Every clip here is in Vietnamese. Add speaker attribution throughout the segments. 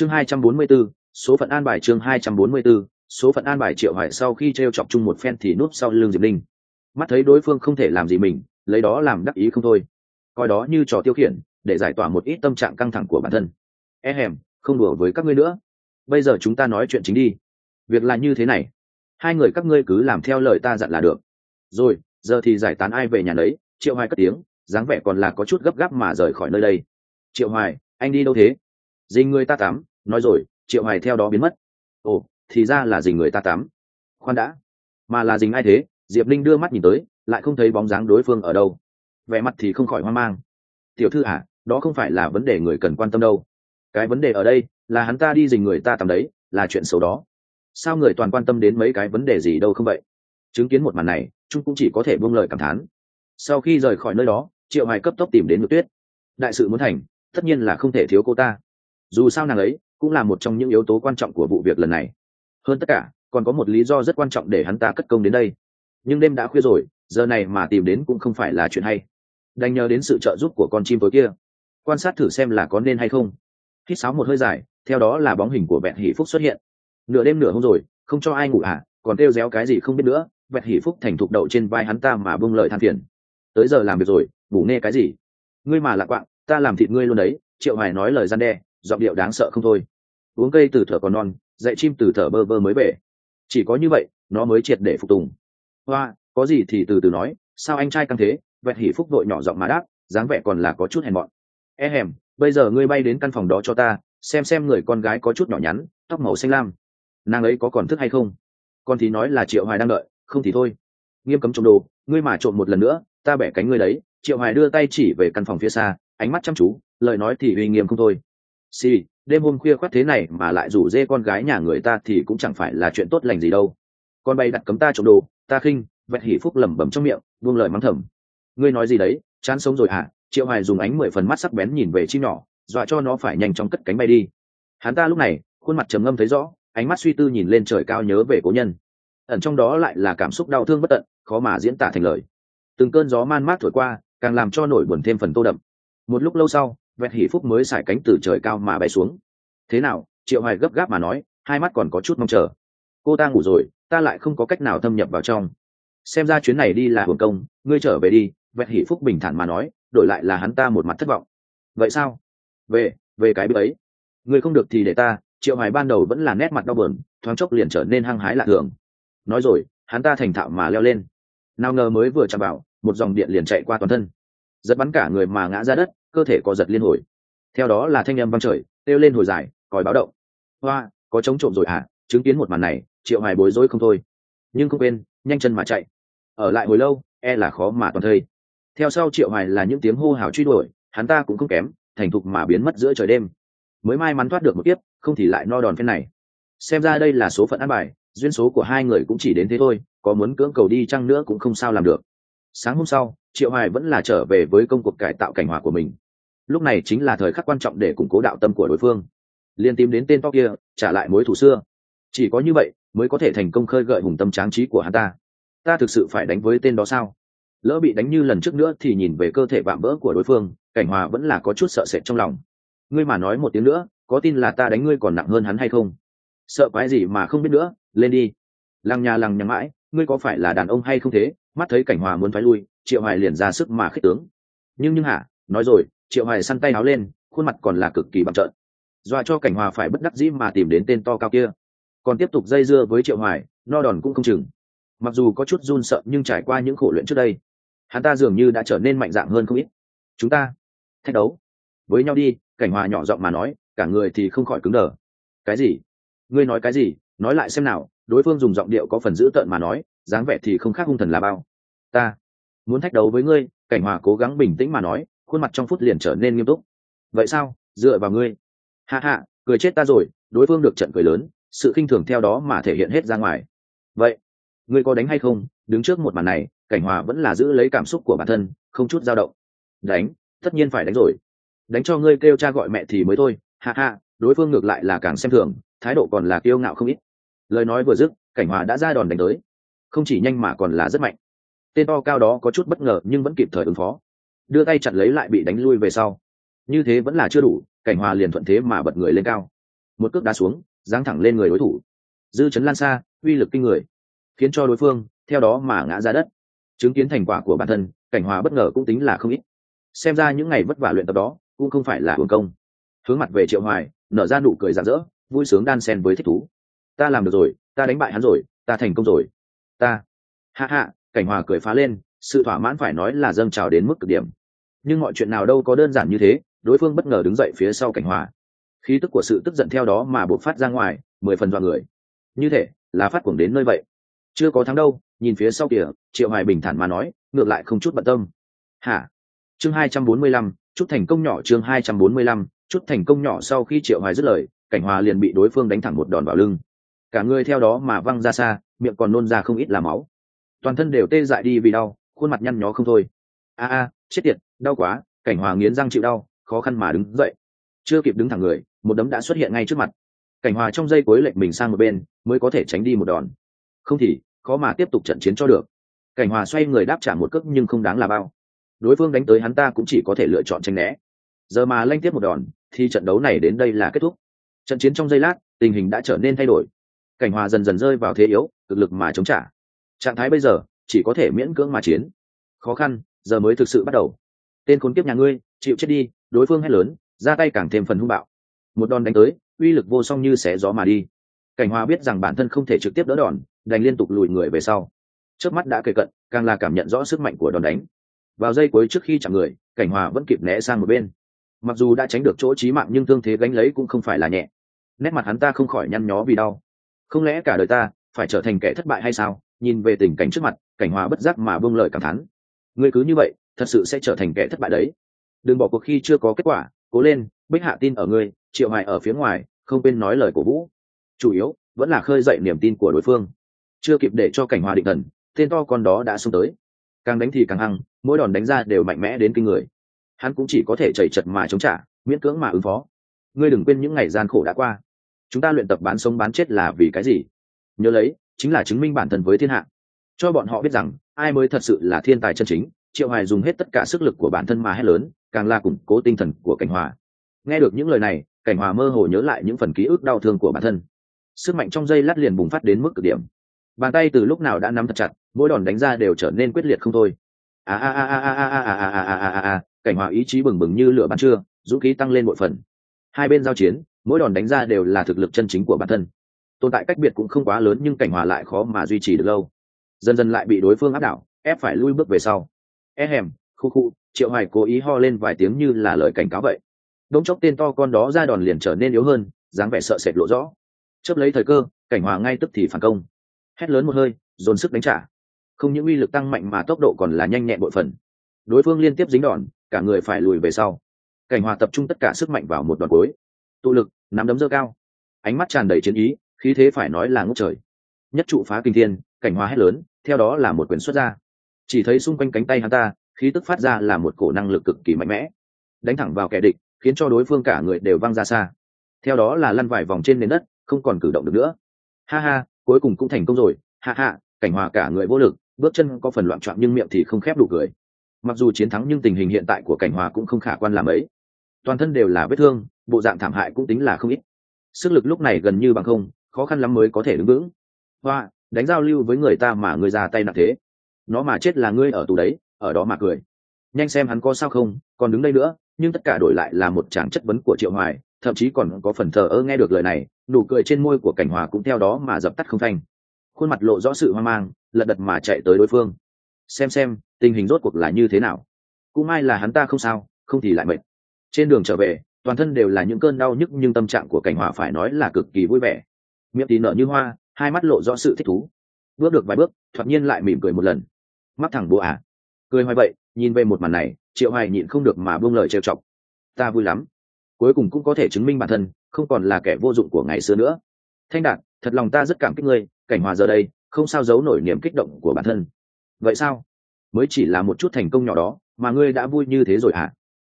Speaker 1: chương 244, số phận an bài chương 244, số phận an bài triệu hoài sau khi t chọc chung một phen thì núp sau lưng diệp linh mắt thấy đối phương không thể làm gì mình lấy đó làm đắc ý không thôi. Coi đó như trò tiêu khiển để giải tỏa một ít tâm trạng căng thẳng của bản thân. E hèm không đùa với các ngươi nữa. Bây giờ chúng ta nói chuyện chính đi. Việc là như thế này. Hai người các ngươi cứ làm theo lời ta dặn là được. Rồi giờ thì giải tán ai về nhà lấy triệu hoài cất tiếng dáng vẻ còn là có chút gấp gáp mà rời khỏi nơi đây. Triệu hoài anh đi đâu thế? Dình người ta tắm, nói rồi, triệu hoài theo đó biến mất. Ồ, thì ra là dình người ta tắm. Khoan đã. Mà là dình ai thế? Diệp linh đưa mắt nhìn tới, lại không thấy bóng dáng đối phương ở đâu. Vẻ mặt thì không khỏi hoang mang. Tiểu thư à đó không phải là vấn đề người cần quan tâm đâu. Cái vấn đề ở đây, là hắn ta đi dình người ta tắm đấy, là chuyện xấu đó. Sao người toàn quan tâm đến mấy cái vấn đề gì đâu không vậy? Chứng kiến một màn này, chúng cũng chỉ có thể buông lời cảm thán. Sau khi rời khỏi nơi đó, triệu hoài cấp tốc tìm đến ngược tuyết. Đại sự muốn thành, tất nhiên là không thể thiếu cô ta dù sao nàng ấy cũng là một trong những yếu tố quan trọng của vụ việc lần này. Hơn tất cả, còn có một lý do rất quan trọng để hắn ta cất công đến đây. Nhưng đêm đã khuya rồi, giờ này mà tìm đến cũng không phải là chuyện hay. Đành nhờ đến sự trợ giúp của con chim tối kia. Quan sát thử xem là có nên hay không. Hít sáo một hơi dài, theo đó là bóng hình của vẹn hỷ phúc xuất hiện. Nửa đêm nửa hôm rồi, không cho ai ngủ à còn kêu réo cái gì không biết nữa vẹn hỷ phúc thành thục đậu trên vai hắn ta mà bưng lời than phiền. Tới giờ làm việc rồi, ngủ nghe cái gì? Ngươi mà lạc quạng, ta làm thịt ngươi luôn đấy, triệu hoài nói lời gian đe giọng điệu đáng sợ không thôi. Uống cây từ thở còn non, dạy chim từ thở bơ vơ mới về chỉ có như vậy, nó mới triệt để phục tùng. Hoa, có gì thì từ từ nói, sao anh trai căng thế, vẹt hỉ phúc đội nhỏ giọng mà đáp, dáng vẻ còn là có chút hèn mọn. E hèm, bây giờ ngươi bay đến căn phòng đó cho ta, xem xem người con gái có chút nhỏ nhắn, tóc màu xanh lam. Nàng ấy có còn thức hay không? Con thì nói là triệu hoài đang đợi, không thì thôi. Nghiêm cấm trộm đồ, ngươi mà trộm một lần nữa, ta bẻ cánh ngươi đấy. Triệu hoài đưa tay chỉ về căn phòng phía xa, ánh mắt chăm chú, lời nói thì uy nghiêm không thôi. Xì, đêm hôm khuya khoắt thế này mà lại rủ dê con gái nhà người ta thì cũng chẳng phải là chuyện tốt lành gì đâu. Con bay đặt cấm ta trộm đồ ta khinh vẹt hỉ phúc lẩm bẩm trong miệng buông lời mắng thầm. Ngươi nói gì đấy chán sống rồi hả? Triệu hoài dùng ánh mười phần mắt sắc bén nhìn về chim nhỏ dọa cho nó phải nhanh chóng cất cánh bay đi. Hắn ta lúc này khuôn mặt trầm ngâm thấy rõ ánh mắt suy tư nhìn lên trời cao nhớ về cố nhân. Ẩn trong đó lại là cảm xúc đau thương bất tận khó mà diễn tả thành lời. Từng cơn gió man mát thổi qua càng làm cho nổi buồn thêm phần tô đậm. Một lúc lâu sau vẹt hỉ phúc mới xài cánh từ trời cao mà bay xuống. Thế nào, triệu hoài gấp gáp mà nói, hai mắt còn có chút mong chờ. Cô ta ngủ rồi, ta lại không có cách nào thâm nhập vào trong. Xem ra chuyến này đi là hưởng công, ngươi trở về đi, vẹt hỉ phúc bình thản mà nói, đổi lại là hắn ta một mặt thất vọng. Vậy sao? Về về cái bếp ấy ngươi không được thì để ta, triệu hoài ban đầu vẫn là nét mặt đau bờn thoáng chốc liền trở nên hăng hái lạ thường. Nói rồi, hắn ta thành thạo mà leo lên. Nào ngờ mới vừa chạm vào, một dòng điện liền chạy qua toàn thân. Giật bắn cả người mà ngã ra đất cơ thể có giật liên hồi. Theo đó là thanh âm văng trời, kêu lên hồi dài, còi báo động. Hoa, có chống trộm rồi à chứng kiến một màn này, triệu hoài bối rối không thôi. Nhưng không quên, nhanh chân mà chạy. Ở lại hồi lâu e là khó mà toàn thây. Theo sau triệu hoài là những tiếng hô hào truy đuổi, hắn ta cũng không kém, thành thục mà biến mất giữa trời đêm. Mới may mắn thoát được một tiếp không thì lại no đòn phen này. Xem ra đây là số phận ăn bài, duyên số của hai người cũng chỉ đến thế thôi, có muốn cưỡng cầu đi chăng nữa cũng không sao làm được. Sáng hôm sau, triệu hoài vẫn là trở về với công cuộc cải tạo cảnh hòa của mình lúc này chính là thời khắc quan trọng để củng cố đạo tâm của đối phương. Liên tìm đến tên to kia, trả lại mối thủ xưa. Chỉ có như vậy, mới có thể thành công khơi gợi hùng tâm tráng trí của hắn ta. Ta thực sự phải đánh với tên đó sao? Lỡ bị đánh như lần trước nữa thì nhìn về cơ thể vạm vỡ của đối phương, cảnh hòa vẫn là có chút sợ sệt trong lòng. Ngươi mà nói một tiếng nữa, có tin là ta đánh ngươi còn nặng hơn hắn hay không? Sợ quái gì mà không biết nữa, lên đi. Lăng nhà lăng nhằng mãi, ngươi có phải là đàn ông hay không thế? Mắt thấy cảnh hòa muốn thoái lui, triệu hoài liền ra sức mà khích tướng. Nhưng nhưng hả, nói rồi triệu hoài săn tay áo lên, khuôn mặt còn là cực kỳ bằng trợn. Dọa cho cảnh hòa phải bất đắc dĩ mà tìm đến tên to cao kia. Còn tiếp tục dây dưa với triệu hoài, no đòn cũng không chừng. Mặc dù có chút run sợ nhưng trải qua những khổ luyện trước đây, hắn ta dường như đã trở nên mạnh dạng hơn không ít. Chúng ta, thách đấu. Với nhau đi, cảnh hòa nhỏ giọng mà nói, cả người thì không khỏi cứng đờ. Cái gì? Ngươi nói cái gì? Nói lại xem nào. Đối phương dùng giọng điệu có phần dữ tợn mà nói, dáng vẻ thì không khác hung thần là bao. Ta, muốn thách đấu với ngươi, cảnh hòa cố gắng bình tĩnh mà nói khuôn mặt trong phút liền trở nên nghiêm túc. Vậy sao? Dựa vào ngươi. Hạ hạ cười chết ta rồi. Đối phương được trận cười lớn, sự khinh thường theo đó mà thể hiện hết ra ngoài. Vậy, ngươi có đánh hay không? Đứng trước một màn này, cảnh hòa vẫn là giữ lấy cảm xúc của bản thân, không chút dao động. Đánh, tất nhiên phải đánh rồi. Đánh cho ngươi kêu cha gọi mẹ thì mới thôi. Hạ hạ đối phương ngược lại là càng xem thường, thái độ còn là kiêu ngạo không ít. Lời nói vừa dứt, cảnh hòa đã ra đòn đánh tới. Không chỉ nhanh mà còn là rất mạnh. Tên to cao đó có chút bất ngờ nhưng vẫn kịp thời ứng phó đưa tay chặn lấy lại bị đánh lui về sau. Như thế vẫn là chưa đủ, cảnh hòa liền thuận thế mà bật người lên cao. Một cước đá xuống, giáng thẳng lên người đối thủ. Dư chấn lan xa, uy lực kinh người. Khiến cho đối phương, theo đó mà ngã ra đất. Chứng kiến thành quả của bản thân, cảnh hòa bất ngờ cũng tính là không ít. Xem ra những ngày vất vả luyện tập đó, cũng không phải là hưởng công. Hướng mặt về triệu hoài, nở ra nụ cười rạng rỡ, vui sướng đan sen với thích thú. Ta làm được rồi, ta đánh bại hắn rồi, ta thành công rồi. Ta. Hạ hạ cảnh hòa cười phá lên sự thỏa mãn phải nói là dâng trào đến mức cực điểm. Nhưng mọi chuyện nào đâu có đơn giản như thế, đối phương bất ngờ đứng dậy phía sau cảnh hòa. Khí tức của sự tức giận theo đó mà buộc phát ra ngoài, mười phần dọa người. Như thể là phát cuồng đến nơi vậy. Chưa có thắng đâu, nhìn phía sau kìa, triệu hoài bình thản mà nói, ngược lại không chút bận tâm. Hả? Chương hai trăm bốn mươi lăm, chút thành công nhỏ chương hai trăm bốn mươi lăm, chút thành công nhỏ sau khi triệu hoài dứt lời, cảnh hòa liền bị đối phương đánh thẳng một đòn vào lưng. Cả người theo đó mà văng ra xa, miệng còn nôn ra không ít là máu. Toàn thân đều tê dại đi vì đau khuôn mặt nhăn nhó không thôi. A a, chết tiệt, đau quá, cảnh hòa nghiến răng chịu đau, khó khăn mà đứng dậy. Chưa kịp đứng thẳng người, một đấm đã xuất hiện ngay trước mặt. Cảnh hòa trong giây cuối lệnh mình sang một bên, mới có thể tránh đi một đòn. Không thì, khó mà tiếp tục trận chiến cho được. Cảnh hòa xoay người đáp trả một cước nhưng không đáng là bao. Đối phương đánh tới hắn ta cũng chỉ có thể lựa chọn tranh né. Giờ mà lanh tiếp một đòn, thì trận đấu này đến đây là kết thúc. Trận chiến trong giây lát, tình hình đã trở nên thay đổi. Cảnh hòa dần dần rơi vào thế yếu cực lực mà chống trả. Trạng thái bây giờ chỉ có thể miễn cưỡng mà chiến. Khó khăn, giờ mới thực sự bắt đầu. Tên khốn kiếp nhà ngươi, chịu chết đi, đối phương hét lớn, ra tay càng thêm phần hung bạo. Một đòn đánh tới, uy lực vô song như xé gió mà đi. Cảnh hòa biết rằng bản thân không thể trực tiếp đỡ đòn, đành liên tục lùi người về sau. Trước mắt đã kề cận, càng là cảm nhận rõ sức mạnh của đòn đánh. Vào giây cuối trước khi chạm người, cảnh hòa vẫn kịp né sang một bên. Mặc dù đã tránh được chỗ trí mạng nhưng thương thế gánh lấy cũng không phải là nhẹ. Nét mặt hắn ta không khỏi nhăn nhó vì đau. Không lẽ cả đời ta phải trở thành kẻ thất bại hay sao? Nhìn về tình cảnh trước mặt cảnh hòa bất giác mà buông lời cảm thán. Ngươi cứ như vậy, thật sự sẽ trở thành kẻ thất bại đấy. Đừng bỏ cuộc khi chưa có kết quả, cố lên, bích hạ tin ở ngươi, triệu hoài ở phía ngoài, không quên nói lời cổ vũ. Chủ yếu, vẫn là khơi dậy niềm tin của đối phương. Chưa kịp để cho cảnh hòa định thần, tên to con đó đã xông tới. Càng đánh thì càng hăng, mỗi đòn đánh ra đều mạnh mẽ đến kinh người. Hắn cũng chỉ có thể chảy chật mà chống trả, miễn cưỡng mà ứng phó. Ngươi đừng quên những ngày gian khổ đã qua. Chúng ta luyện tập bán sống bán chết là vì cái gì? Nhớ lấy, chính là chứng minh bản thân với thiên hạ cho bọn họ biết rằng ai mới thật sự là thiên tài chân chính triệu hoài dùng hết tất cả sức lực của bản thân mà hét lớn càng là củng cố tinh thần của cảnh hòa nghe được những lời này cảnh hòa mơ hồ nhớ lại những phần ký ức đau thương của bản thân sức mạnh trong dây lát liền bùng phát đến mức cực điểm bàn tay từ lúc nào đã nắm thật chặt mỗi đòn đánh ra đều trở nên quyết liệt không thôi a a a a a a a a a a a a cảnh hòa ý chí bừng bừng như lửa ban trưa dũng khí tăng lên bội phần hai bên giao chiến mỗi đòn đánh ra đều là thực lực chân chính của bản thân tồn tại cách biệt cũng không quá lớn nhưng cảnh hòa lại khó mà duy trì được lâu dần dần lại bị đối phương áp đảo, ép phải lui bước về sau. E hèm, khu khu, triệu hoài cố ý ho lên vài tiếng như là lời cảnh cáo vậy. Đống chốc tên to con đó ra đòn liền trở nên yếu hơn, dáng vẻ sợ sệt lộ rõ. Chớp lấy thời cơ, cảnh hòa ngay tức thì phản công. Hét lớn một hơi, dồn sức đánh trả. Không những uy lực tăng mạnh mà tốc độ còn là nhanh nhẹn bội phần. Đối phương liên tiếp dính đòn, cả người phải lùi về sau. Cảnh hòa tập trung tất cả sức mạnh vào một đòn cuối. Tụ lực, nắm đấm dơ cao. Ánh mắt tràn đầy chiến ý, khí thế phải nói là ngốc trời. Nhất trụ phá kinh thiên cảnh hòa hét lớn, theo đó là một quyền xuất ra. Chỉ thấy xung quanh cánh tay hắn ta, khí tức phát ra là một cổ năng lực cực kỳ mạnh mẽ. Đánh thẳng vào kẻ địch, khiến cho đối phương cả người đều văng ra xa. Theo đó là lăn vài vòng trên nền đất, không còn cử động được nữa. Ha ha, cuối cùng cũng thành công rồi. Ha ha, cảnh hòa cả người vô lực, bước chân có phần loạn trọn nhưng miệng thì không khép đủ cười. Mặc dù chiến thắng nhưng tình hình hiện tại của cảnh hòa cũng không khả quan làm ấy. Toàn thân đều là vết thương, bộ dạng thảm hại cũng tính là không ít. Sức lực lúc này gần như bằng không, khó khăn lắm mới có thể đứng vững. Hoa đánh giao lưu với người ta mà người ra tay nặng thế. Nó mà chết là ngươi ở tù đấy, ở đó mà cười. Nhanh xem hắn có sao không, còn đứng đây nữa, nhưng tất cả đổi lại là một tràng chất vấn của triệu hoài, thậm chí còn có phần thờ ơ nghe được lời này, nụ cười trên môi của cảnh hòa cũng theo đó mà dập tắt không thanh khuôn mặt lộ rõ sự hoang mang, lật đật mà chạy tới đối phương. Xem xem, tình hình rốt cuộc là như thế nào? Cũng may là hắn ta không sao, không thì lại mệt. Trên đường trở về, toàn thân đều là những cơn đau nhức nhưng tâm trạng của cảnh hòa phải nói là cực kỳ vui vẻ. Miệng tí nở như hoa hai mắt lộ rõ sự thích thú. Bước được vài bước, thoạt nhiên lại mỉm cười một lần. Mắt thẳng bố à? Cười hoài vậy, nhìn về một màn này, triệu hoài nhịn không được mà buông lời trêu chọc. Ta vui lắm. Cuối cùng cũng có thể chứng minh bản thân, không còn là kẻ vô dụng của ngày xưa nữa. Thanh đạt, thật lòng ta rất cảm kích ngươi, cảnh hòa giờ đây, không sao giấu nổi niềm kích động của bản thân. Vậy sao? Mới chỉ là một chút thành công nhỏ đó, mà ngươi đã vui như thế rồi hả?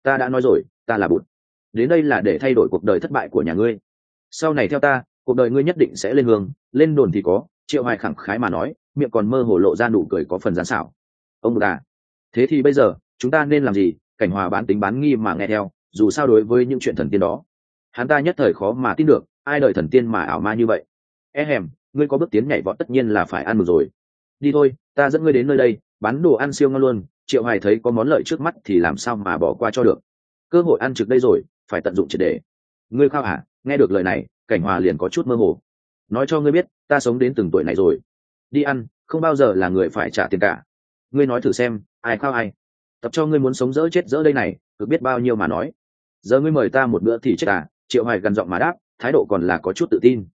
Speaker 1: Ta đã nói rồi, ta là bụt. Đến đây là để thay đổi cuộc đời thất bại của nhà ngươi. Sau này theo ta cuộc đời ngươi nhất định sẽ lên hương, lên đồn thì có, triệu hoài khẳng khái mà nói, miệng còn mơ hồ lộ ra nụ cười có phần gián xảo. Ông đà thế thì bây giờ, chúng ta nên làm gì? Cảnh hòa bán tính bán nghi mà nghe theo, dù sao đối với những chuyện thần tiên đó, hắn ta nhất thời khó mà tin được, ai đợi thần tiên mà ảo ma như vậy. E hèm, ngươi có bước tiến nhảy vọt tất nhiên là phải ăn mừng rồi. Đi thôi, ta dẫn ngươi đến nơi đây, bán đồ ăn siêu ngon luôn, triệu hoài thấy có món lợi trước mắt thì làm sao mà bỏ qua cho được. Cơ hội ăn trực đây rồi, phải tận dụng triệt để. Ngươi khao hả, nghe được lời này cảnh hòa liền có chút mơ hồ. Nói cho ngươi biết, ta sống đến từng tuổi này rồi. Đi ăn, không bao giờ là người phải trả tiền cả. Ngươi nói thử xem, ai khao ai. Tập cho ngươi muốn sống dỡ chết dỡ đây này, cứ biết bao nhiêu mà nói. Giờ ngươi mời ta một bữa thì chết à triệu hoài gần giọng mà đáp, thái độ còn là có chút tự tin.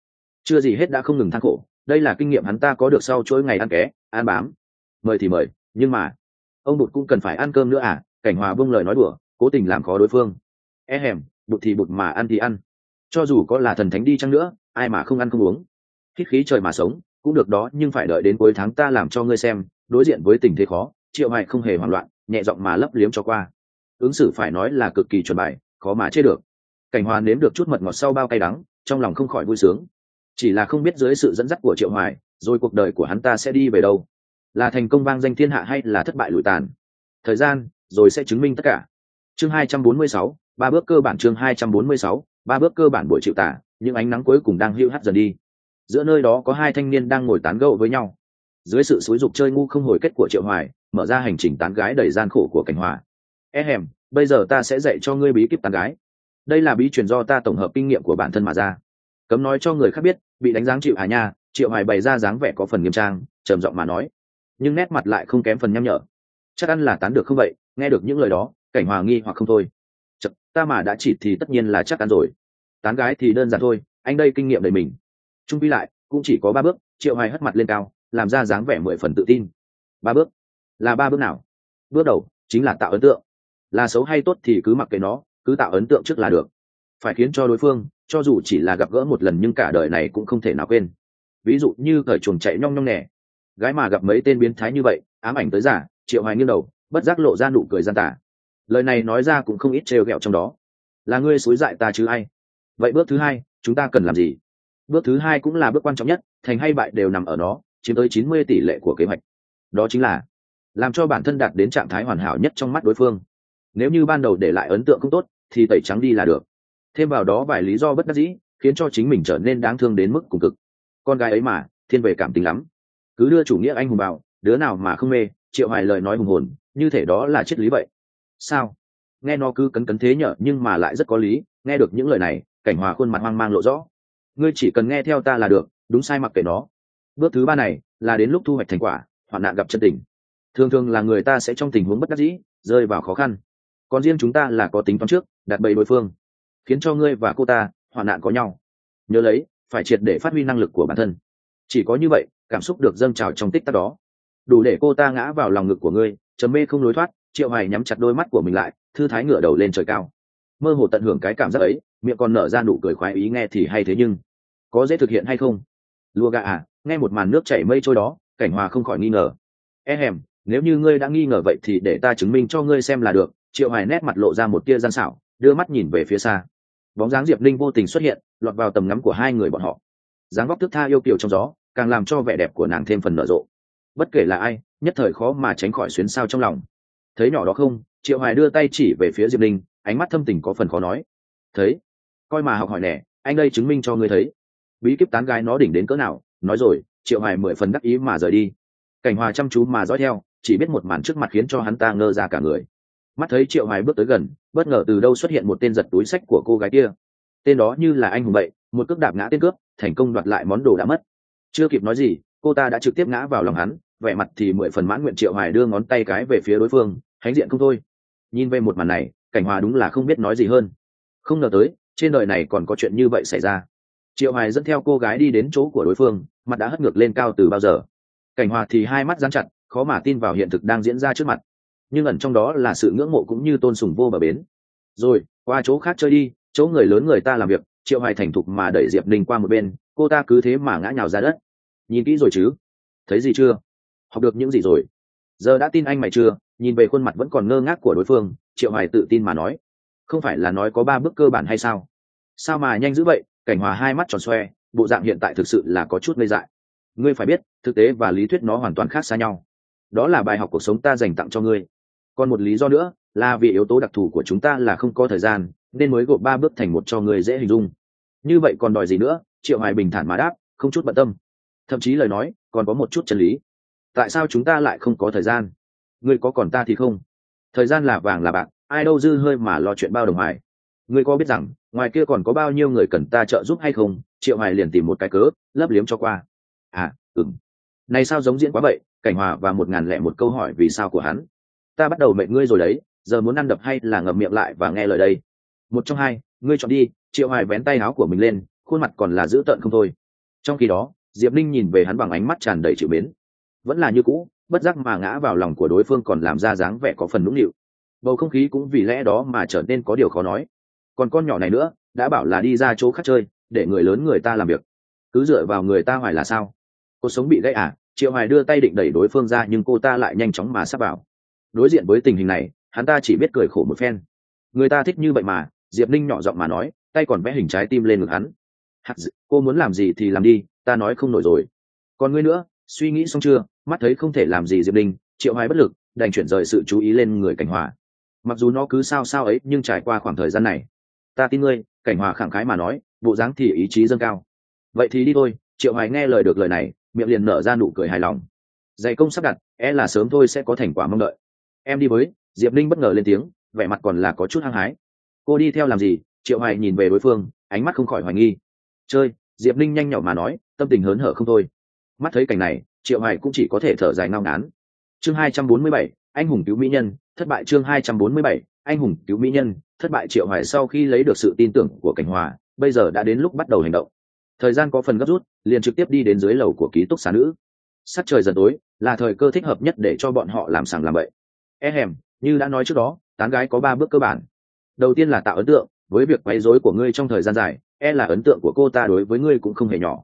Speaker 1: Chưa gì hết đã không ngừng than khổ, đây là kinh nghiệm hắn ta có được sau chuỗi ngày ăn ké, ăn bám. Mời thì mời, nhưng mà, ông bụt cũng cần phải ăn cơm nữa à cảnh hòa buông lời nói đùa, cố tình làm khó đối phương. E hèm, bụt thì bụt mà ăn thì ăn cho dù có là thần thánh đi chăng nữa ai mà không ăn không uống. Hít khí trời mà sống cũng được đó nhưng phải đợi đến cuối tháng ta làm cho ngươi xem đối diện với tình thế khó triệu hoài không hề hoảng loạn nhẹ giọng mà lấp liếm cho qua. Ứng xử phải nói là cực kỳ chuẩn bài khó mà chê được. Cảnh hòa nếm được chút mật ngọt sau bao cay đắng trong lòng không khỏi vui sướng. Chỉ là không biết dưới sự dẫn dắt của triệu hoài rồi cuộc đời của hắn ta sẽ đi về đâu. Là thành công vang danh thiên hạ hay là thất bại lụi tàn? Thời gian rồi sẽ chứng minh tất cả. Chương 246, ba bước cơ bản chương 246, ba bước cơ bản buổi chịu tả, những ánh nắng cuối cùng đang hưu hắt dần đi. Giữa nơi đó có hai thanh niên đang ngồi tán gẫu với nhau. Dưới sự xúi dục chơi ngu không hồi kết của triệu hoài, mở ra hành trình tán gái đầy gian khổ của cảnh hòa. E hèm, bây giờ ta sẽ dạy cho ngươi bí kíp tán gái. Đây là bí truyền do ta tổng hợp kinh nghiệm của bản thân mà ra. Cấm nói cho người khác biết, bị đánh giá chịu hà nha, triệu hoài bày ra dáng vẻ có phần nghiêm trang, trầm giọng mà nói. Nhưng nét mặt lại không kém phần nhăm nhở. Chắc ăn là tán được không vậy? Nghe được những lời đó, cảnh hòa nghi hoặc không thôi ta mà đã chỉ thì tất nhiên là chắc ăn rồi. Tán gái thì đơn giản thôi, anh đây kinh nghiệm đầy mình. Trung quy lại, cũng chỉ có ba bước, triệu hoài hất mặt lên cao, làm ra dáng vẻ mười phần tự tin. Ba bước. Là ba bước nào? Bước đầu, chính là tạo ấn tượng. Là xấu hay tốt thì cứ mặc kệ nó, cứ tạo ấn tượng trước là được. Phải khiến cho đối phương, cho dù chỉ là gặp gỡ một lần nhưng cả đời này cũng không thể nào quên. Ví dụ như cởi chuồng chạy nhong nhong nẻ gái mà gặp mấy tên biến thái như vậy, ám ảnh tới giả, triệu hoài nghiêng đầu, bất giác lộ ra nụ cười gian tả lời này nói ra cũng không ít trêu ghẹo trong đó. Là ngươi xối dại ta chứ ai? Vậy bước thứ hai, chúng ta cần làm gì? Bước thứ hai cũng là bước quan trọng nhất, thành hay bại đều nằm ở nó, chiếm tới chín mươi tỷ lệ của kế hoạch. Đó chính là làm cho bản thân đạt đến trạng thái hoàn hảo nhất trong mắt đối phương. Nếu như ban đầu để lại ấn tượng không tốt, thì tẩy trắng đi là được. Thêm vào đó vài lý do bất đắc dĩ, khiến cho chính mình trở nên đáng thương đến mức cùng cực. Con gái ấy mà, thiên về cảm tình lắm. Cứ đưa chủ nghĩa anh hùng vào, đứa nào mà không mê, triệu hoài lời nói hùng hồn, như thể đó là triết lý vậy sao? Nghe nó cứ cấn cấn thế nhở, nhưng mà lại rất có lý, nghe được những lời này, cảnh hòa khuôn mặt hoang mang lộ rõ. Ngươi chỉ cần nghe theo ta là được, đúng sai mặc kệ nó. Bước thứ ba này, là đến lúc thu hoạch thành quả, hoạn nạn gặp chân tình. Thường thường là người ta sẽ trong tình huống bất đắc dĩ, rơi vào khó khăn. Còn riêng chúng ta là có tính toán trước đặt bầy đối phương. Khiến cho ngươi và cô ta, hoạn nạn có nhau. Nhớ lấy, phải triệt để phát huy năng lực của bản thân. Chỉ có như vậy, cảm xúc được dâng trào trong tích tắc đó. Đủ để cô ta ngã vào lòng ngực của ngươi, chấm mê không lối thoát triệu hoài nhắm chặt đôi mắt của mình lại, thư thái ngửa đầu lên trời cao. Mơ hồ tận hưởng cái cảm giác ấy, miệng còn nở ra nụ cười khoái ý nghe thì hay thế nhưng, có dễ thực hiện hay không? Lùa gà à nghe một màn nước chảy mây trôi đó, cảnh hòa không khỏi nghi ngờ. E hèm, nếu như ngươi đã nghi ngờ vậy thì để ta chứng minh cho ngươi xem là được. Triệu hoài nét mặt lộ ra một tia gian xảo, đưa mắt nhìn về phía xa. Bóng dáng diệp linh vô tình xuất hiện, lọt vào tầm ngắm của hai người bọn họ. Dáng vóc thức tha yêu kiều trong gió, càng làm cho vẻ đẹp của nàng thêm phần nở rộ. Bất kể là ai, nhất thời khó mà tránh khỏi xuyến sao trong lòng thấy nhỏ đó không, triệu hoài đưa tay chỉ về phía diệp linh ánh mắt thâm tình có phần khó nói. Thấy, coi mà học hỏi nè, anh đây chứng minh cho ngươi thấy. Bí kíp tán gái nó đỉnh đến cỡ nào, nói rồi, triệu hoài mười phần đắc ý mà rời đi. Cảnh hòa chăm chú mà dõi theo, chỉ biết một màn trước mặt khiến cho hắn ta ngơ ra cả người. Mắt thấy triệu hoài bước tới gần, bất ngờ từ đâu xuất hiện một tên giật túi sách của cô gái kia. Tên đó như là anh hùng vậy, một cước đạp ngã tên cướp, thành công đoạt lại món đồ đã mất. Chưa kịp nói gì, cô ta đã trực tiếp ngã vào lòng hắn vẻ mặt thì mười phần mãn nguyện triệu hoài đưa ngón tay cái về phía đối phương, hãnh diện không thôi. Nhìn về một màn này, cảnh hòa đúng là không biết nói gì hơn. Không ngờ tới, trên đời này còn có chuyện như vậy xảy ra. Triệu hoài dẫn theo cô gái đi đến chỗ của đối phương, mặt đã hất ngược lên cao từ bao giờ. Cảnh hòa thì hai mắt dán chặt, khó mà tin vào hiện thực đang diễn ra trước mặt. Nhưng ẩn trong đó là sự ngưỡng mộ cũng như tôn sùng vô bờ bến. Rồi, qua chỗ khác chơi đi, chỗ người lớn người ta làm việc, triệu hoài thành thục mà đẩy diệp ninh qua một bên, cô ta cứ thế mà ngã nhào ra đất. Nhìn kỹ rồi chứ? Thấy gì chưa? Học được những gì rồi? Giờ đã tin anh mày chưa? Nhìn về khuôn mặt vẫn còn ngơ ngác của đối phương, triệu hoài tự tin mà nói. Không phải là nói có ba bước cơ bản hay sao? Sao mà nhanh dữ vậy? Cảnh hòa hai mắt tròn xoe, bộ dạng hiện tại thực sự là có chút ngây dại. Ngươi phải biết, thực tế và lý thuyết nó hoàn toàn khác xa nhau. Đó là bài học cuộc sống ta dành tặng cho ngươi. Còn một lý do nữa, là vì yếu tố đặc thù của chúng ta là không có thời gian, nên mới gộp ba bước thành một cho ngươi dễ hình dung. Như vậy còn đòi gì nữa? Triệu hoài bình thản mà đáp, không chút bận tâm. Thậm chí lời nói còn có một chút chân lý tại sao chúng ta lại không có thời gian? Ngươi có còn ta thì không? Thời gian là vàng là bạc, ai đâu dư hơi mà lo chuyện bao đồng hoài. Ngươi có biết rằng, ngoài kia còn có bao nhiêu người cần ta trợ giúp hay không? Triệu hoài liền tìm một cái cớ, lấp liếm cho qua. À ừm. Này sao giống diễn quá vậy? Cảnh hòa và một ngàn lẻ một câu hỏi vì sao của hắn. Ta bắt đầu mệnh ngươi rồi đấy, giờ muốn ăn đập hay là ngậm miệng lại và nghe lời đây? Một trong hai, ngươi chọn đi. Triệu hoài vén tay áo của mình lên, khuôn mặt còn là dữ tợn không thôi. Trong khi đó, diệp linh nhìn về hắn bằng ánh mắt tràn đầy chịu mến vẫn là như cũ, bất giác mà ngã vào lòng của đối phương còn làm ra dáng vẻ có phần nũng nịu. Bầu không khí cũng vì lẽ đó mà trở nên có điều khó nói. Còn con nhỏ này nữa, đã bảo là đi ra chỗ khác chơi, để người lớn người ta làm việc. Cứ dựa vào người ta hoài là sao? Cô sống bị gãy à? Triệu hoài đưa tay định đẩy đối phương ra nhưng cô ta lại nhanh chóng mà sắp vào. Đối diện với tình hình này, hắn ta chỉ biết cười khổ một phen. Người ta thích như vậy mà, diệp ninh nhỏ giọng mà nói, tay còn vẽ hình trái tim lên ngực hắn. Hạt cô muốn làm gì thì làm đi, ta nói không nổi rồi. Còn ngươi nữa suy nghĩ xong chưa, mắt thấy không thể làm gì diệp ninh triệu hoài bất lực, đành chuyển rời sự chú ý lên người cảnh hòa. Mặc dù nó cứ sao sao ấy, nhưng trải qua khoảng thời gian này, ta tin ngươi, cảnh hòa khẳng khái mà nói, bộ dáng thì ý chí dâng cao. Vậy thì đi thôi, triệu hoài nghe lời được lời này, miệng liền nở ra nụ cười hài lòng. Dạy công sắp đặt e là sớm thôi sẽ có thành quả mong đợi. Em đi với, diệp linh bất ngờ lên tiếng, vẻ mặt còn là có chút hăng hái. Cô đi theo làm gì? Triệu hoài nhìn về đối phương, ánh mắt không khỏi hoài nghi. Chơi, diệp linh nhanh nhỏ mà nói, tâm tình hớn hở không thôi mắt thấy cảnh này triệu hoài cũng chỉ có thể thở dài ngao ngán. Chương 247, anh hùng cứu mỹ nhân thất bại chương 247, anh hùng cứu mỹ nhân thất bại triệu hoài sau khi lấy được sự tin tưởng của cảnh hòa bây giờ đã đến lúc bắt đầu hành động. Thời gian có phần gấp rút liền trực tiếp đi đến dưới lầu của ký túc xá nữ. Sắc trời dần tối là thời cơ thích hợp nhất để cho bọn họ làm sàng làm bậy. E hèm như đã nói trước đó tán gái có ba bước cơ bản. Đầu tiên là tạo ấn tượng với việc quấy rối của ngươi trong thời gian dài e là ấn tượng của cô ta đối với ngươi cũng không hề nhỏ.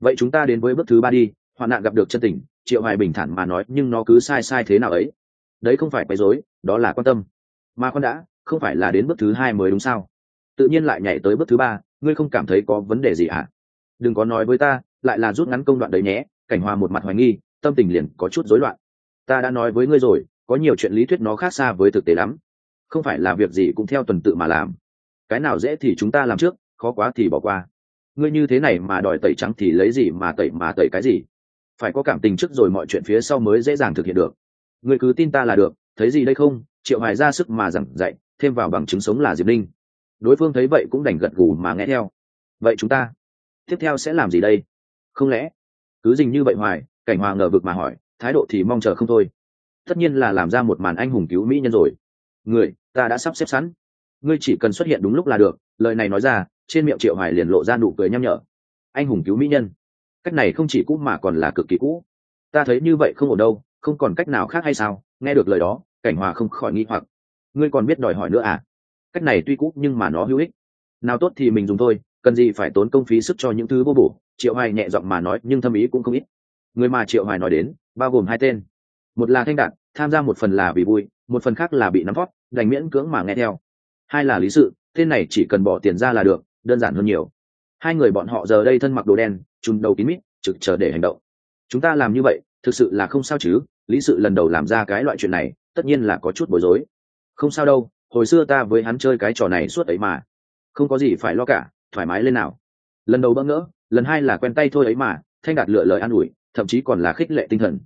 Speaker 1: Vậy chúng ta đến với bước thứ ba đi hoạn nạn gặp được chân tình, triệu hoài bình thản mà nói, nhưng nó cứ sai sai thế nào ấy? Đấy không phải quấy rối, đó là quan tâm. Mà con đã, không phải là đến bước thứ hai mới đúng sao? Tự nhiên lại nhảy tới bước thứ ba, ngươi không cảm thấy có vấn đề gì hả? Đừng có nói với ta, lại là rút ngắn công đoạn đấy nhé, cảnh hòa một mặt hoài nghi, tâm tình liền có chút rối loạn. Ta đã nói với ngươi rồi, có nhiều chuyện lý thuyết nó khác xa với thực tế lắm. Không phải là việc gì cũng theo tuần tự mà làm. Cái nào dễ thì chúng ta làm trước, khó quá thì bỏ qua. Ngươi như thế này mà đòi tẩy trắng thì lấy gì mà tẩy mà tẩy cái gì? Phải có cảm tình trước rồi mọi chuyện phía sau mới dễ dàng thực hiện được. Người cứ tin ta là được, thấy gì đây không? Triệu hoài ra sức mà giảng dạy, thêm vào bằng chứng sống là diệp linh đối phương thấy vậy cũng đành gật gù mà nghe theo. Vậy chúng ta tiếp theo sẽ làm gì đây? Không lẽ cứ dình như vậy hoài, cảnh hòa ngờ vực mà hỏi, thái độ thì mong chờ không thôi. Tất nhiên là làm ra một màn anh hùng cứu mỹ nhân rồi. Người, ta đã sắp xếp sẵn. Ngươi chỉ cần xuất hiện đúng lúc là được, lời này nói ra, trên miệng triệu hoài liền lộ ra nụ cười nhăm nhở. Anh hùng cứu mỹ nhân cách này không chỉ cũ mà còn là cực kỳ cũ. Ta thấy như vậy không ổn đâu, không còn cách nào khác hay sao? Nghe được lời đó, cảnh hòa không khỏi nghi hoặc. Ngươi còn biết đòi hỏi nữa à? Cách này tuy cũ nhưng mà nó hữu ích. Nào tốt thì mình dùng thôi, cần gì phải tốn công phí sức cho những thứ vô bổ. Triệu hoài nhẹ giọng mà nói, nhưng thâm ý cũng không ít. Người mà triệu hoài nói đến, bao gồm hai tên. Một là thanh đạt, tham gia một phần là vì vui, một phần khác là bị nắm thoát đành miễn cưỡng mà nghe theo. Hai là lý sự, tên này chỉ cần bỏ tiền ra là được, đơn giản hơn nhiều. Hai người bọn họ giờ đây thân mặc đồ đen trùn đầu kín mít, trực chờ để hành động. Chúng ta làm như vậy, thực sự là không sao chứ? Lý sự lần đầu làm ra cái loại chuyện này, tất nhiên là có chút bối rối. Không sao đâu, hồi xưa ta với hắn chơi cái trò này suốt ấy mà. Không có gì phải lo cả, thoải mái lên nào. Lần đầu bỡ ngỡ, lần hai là quen tay thôi ấy mà, thanh đạt lựa lời an ủi, thậm chí còn là khích lệ tinh thần.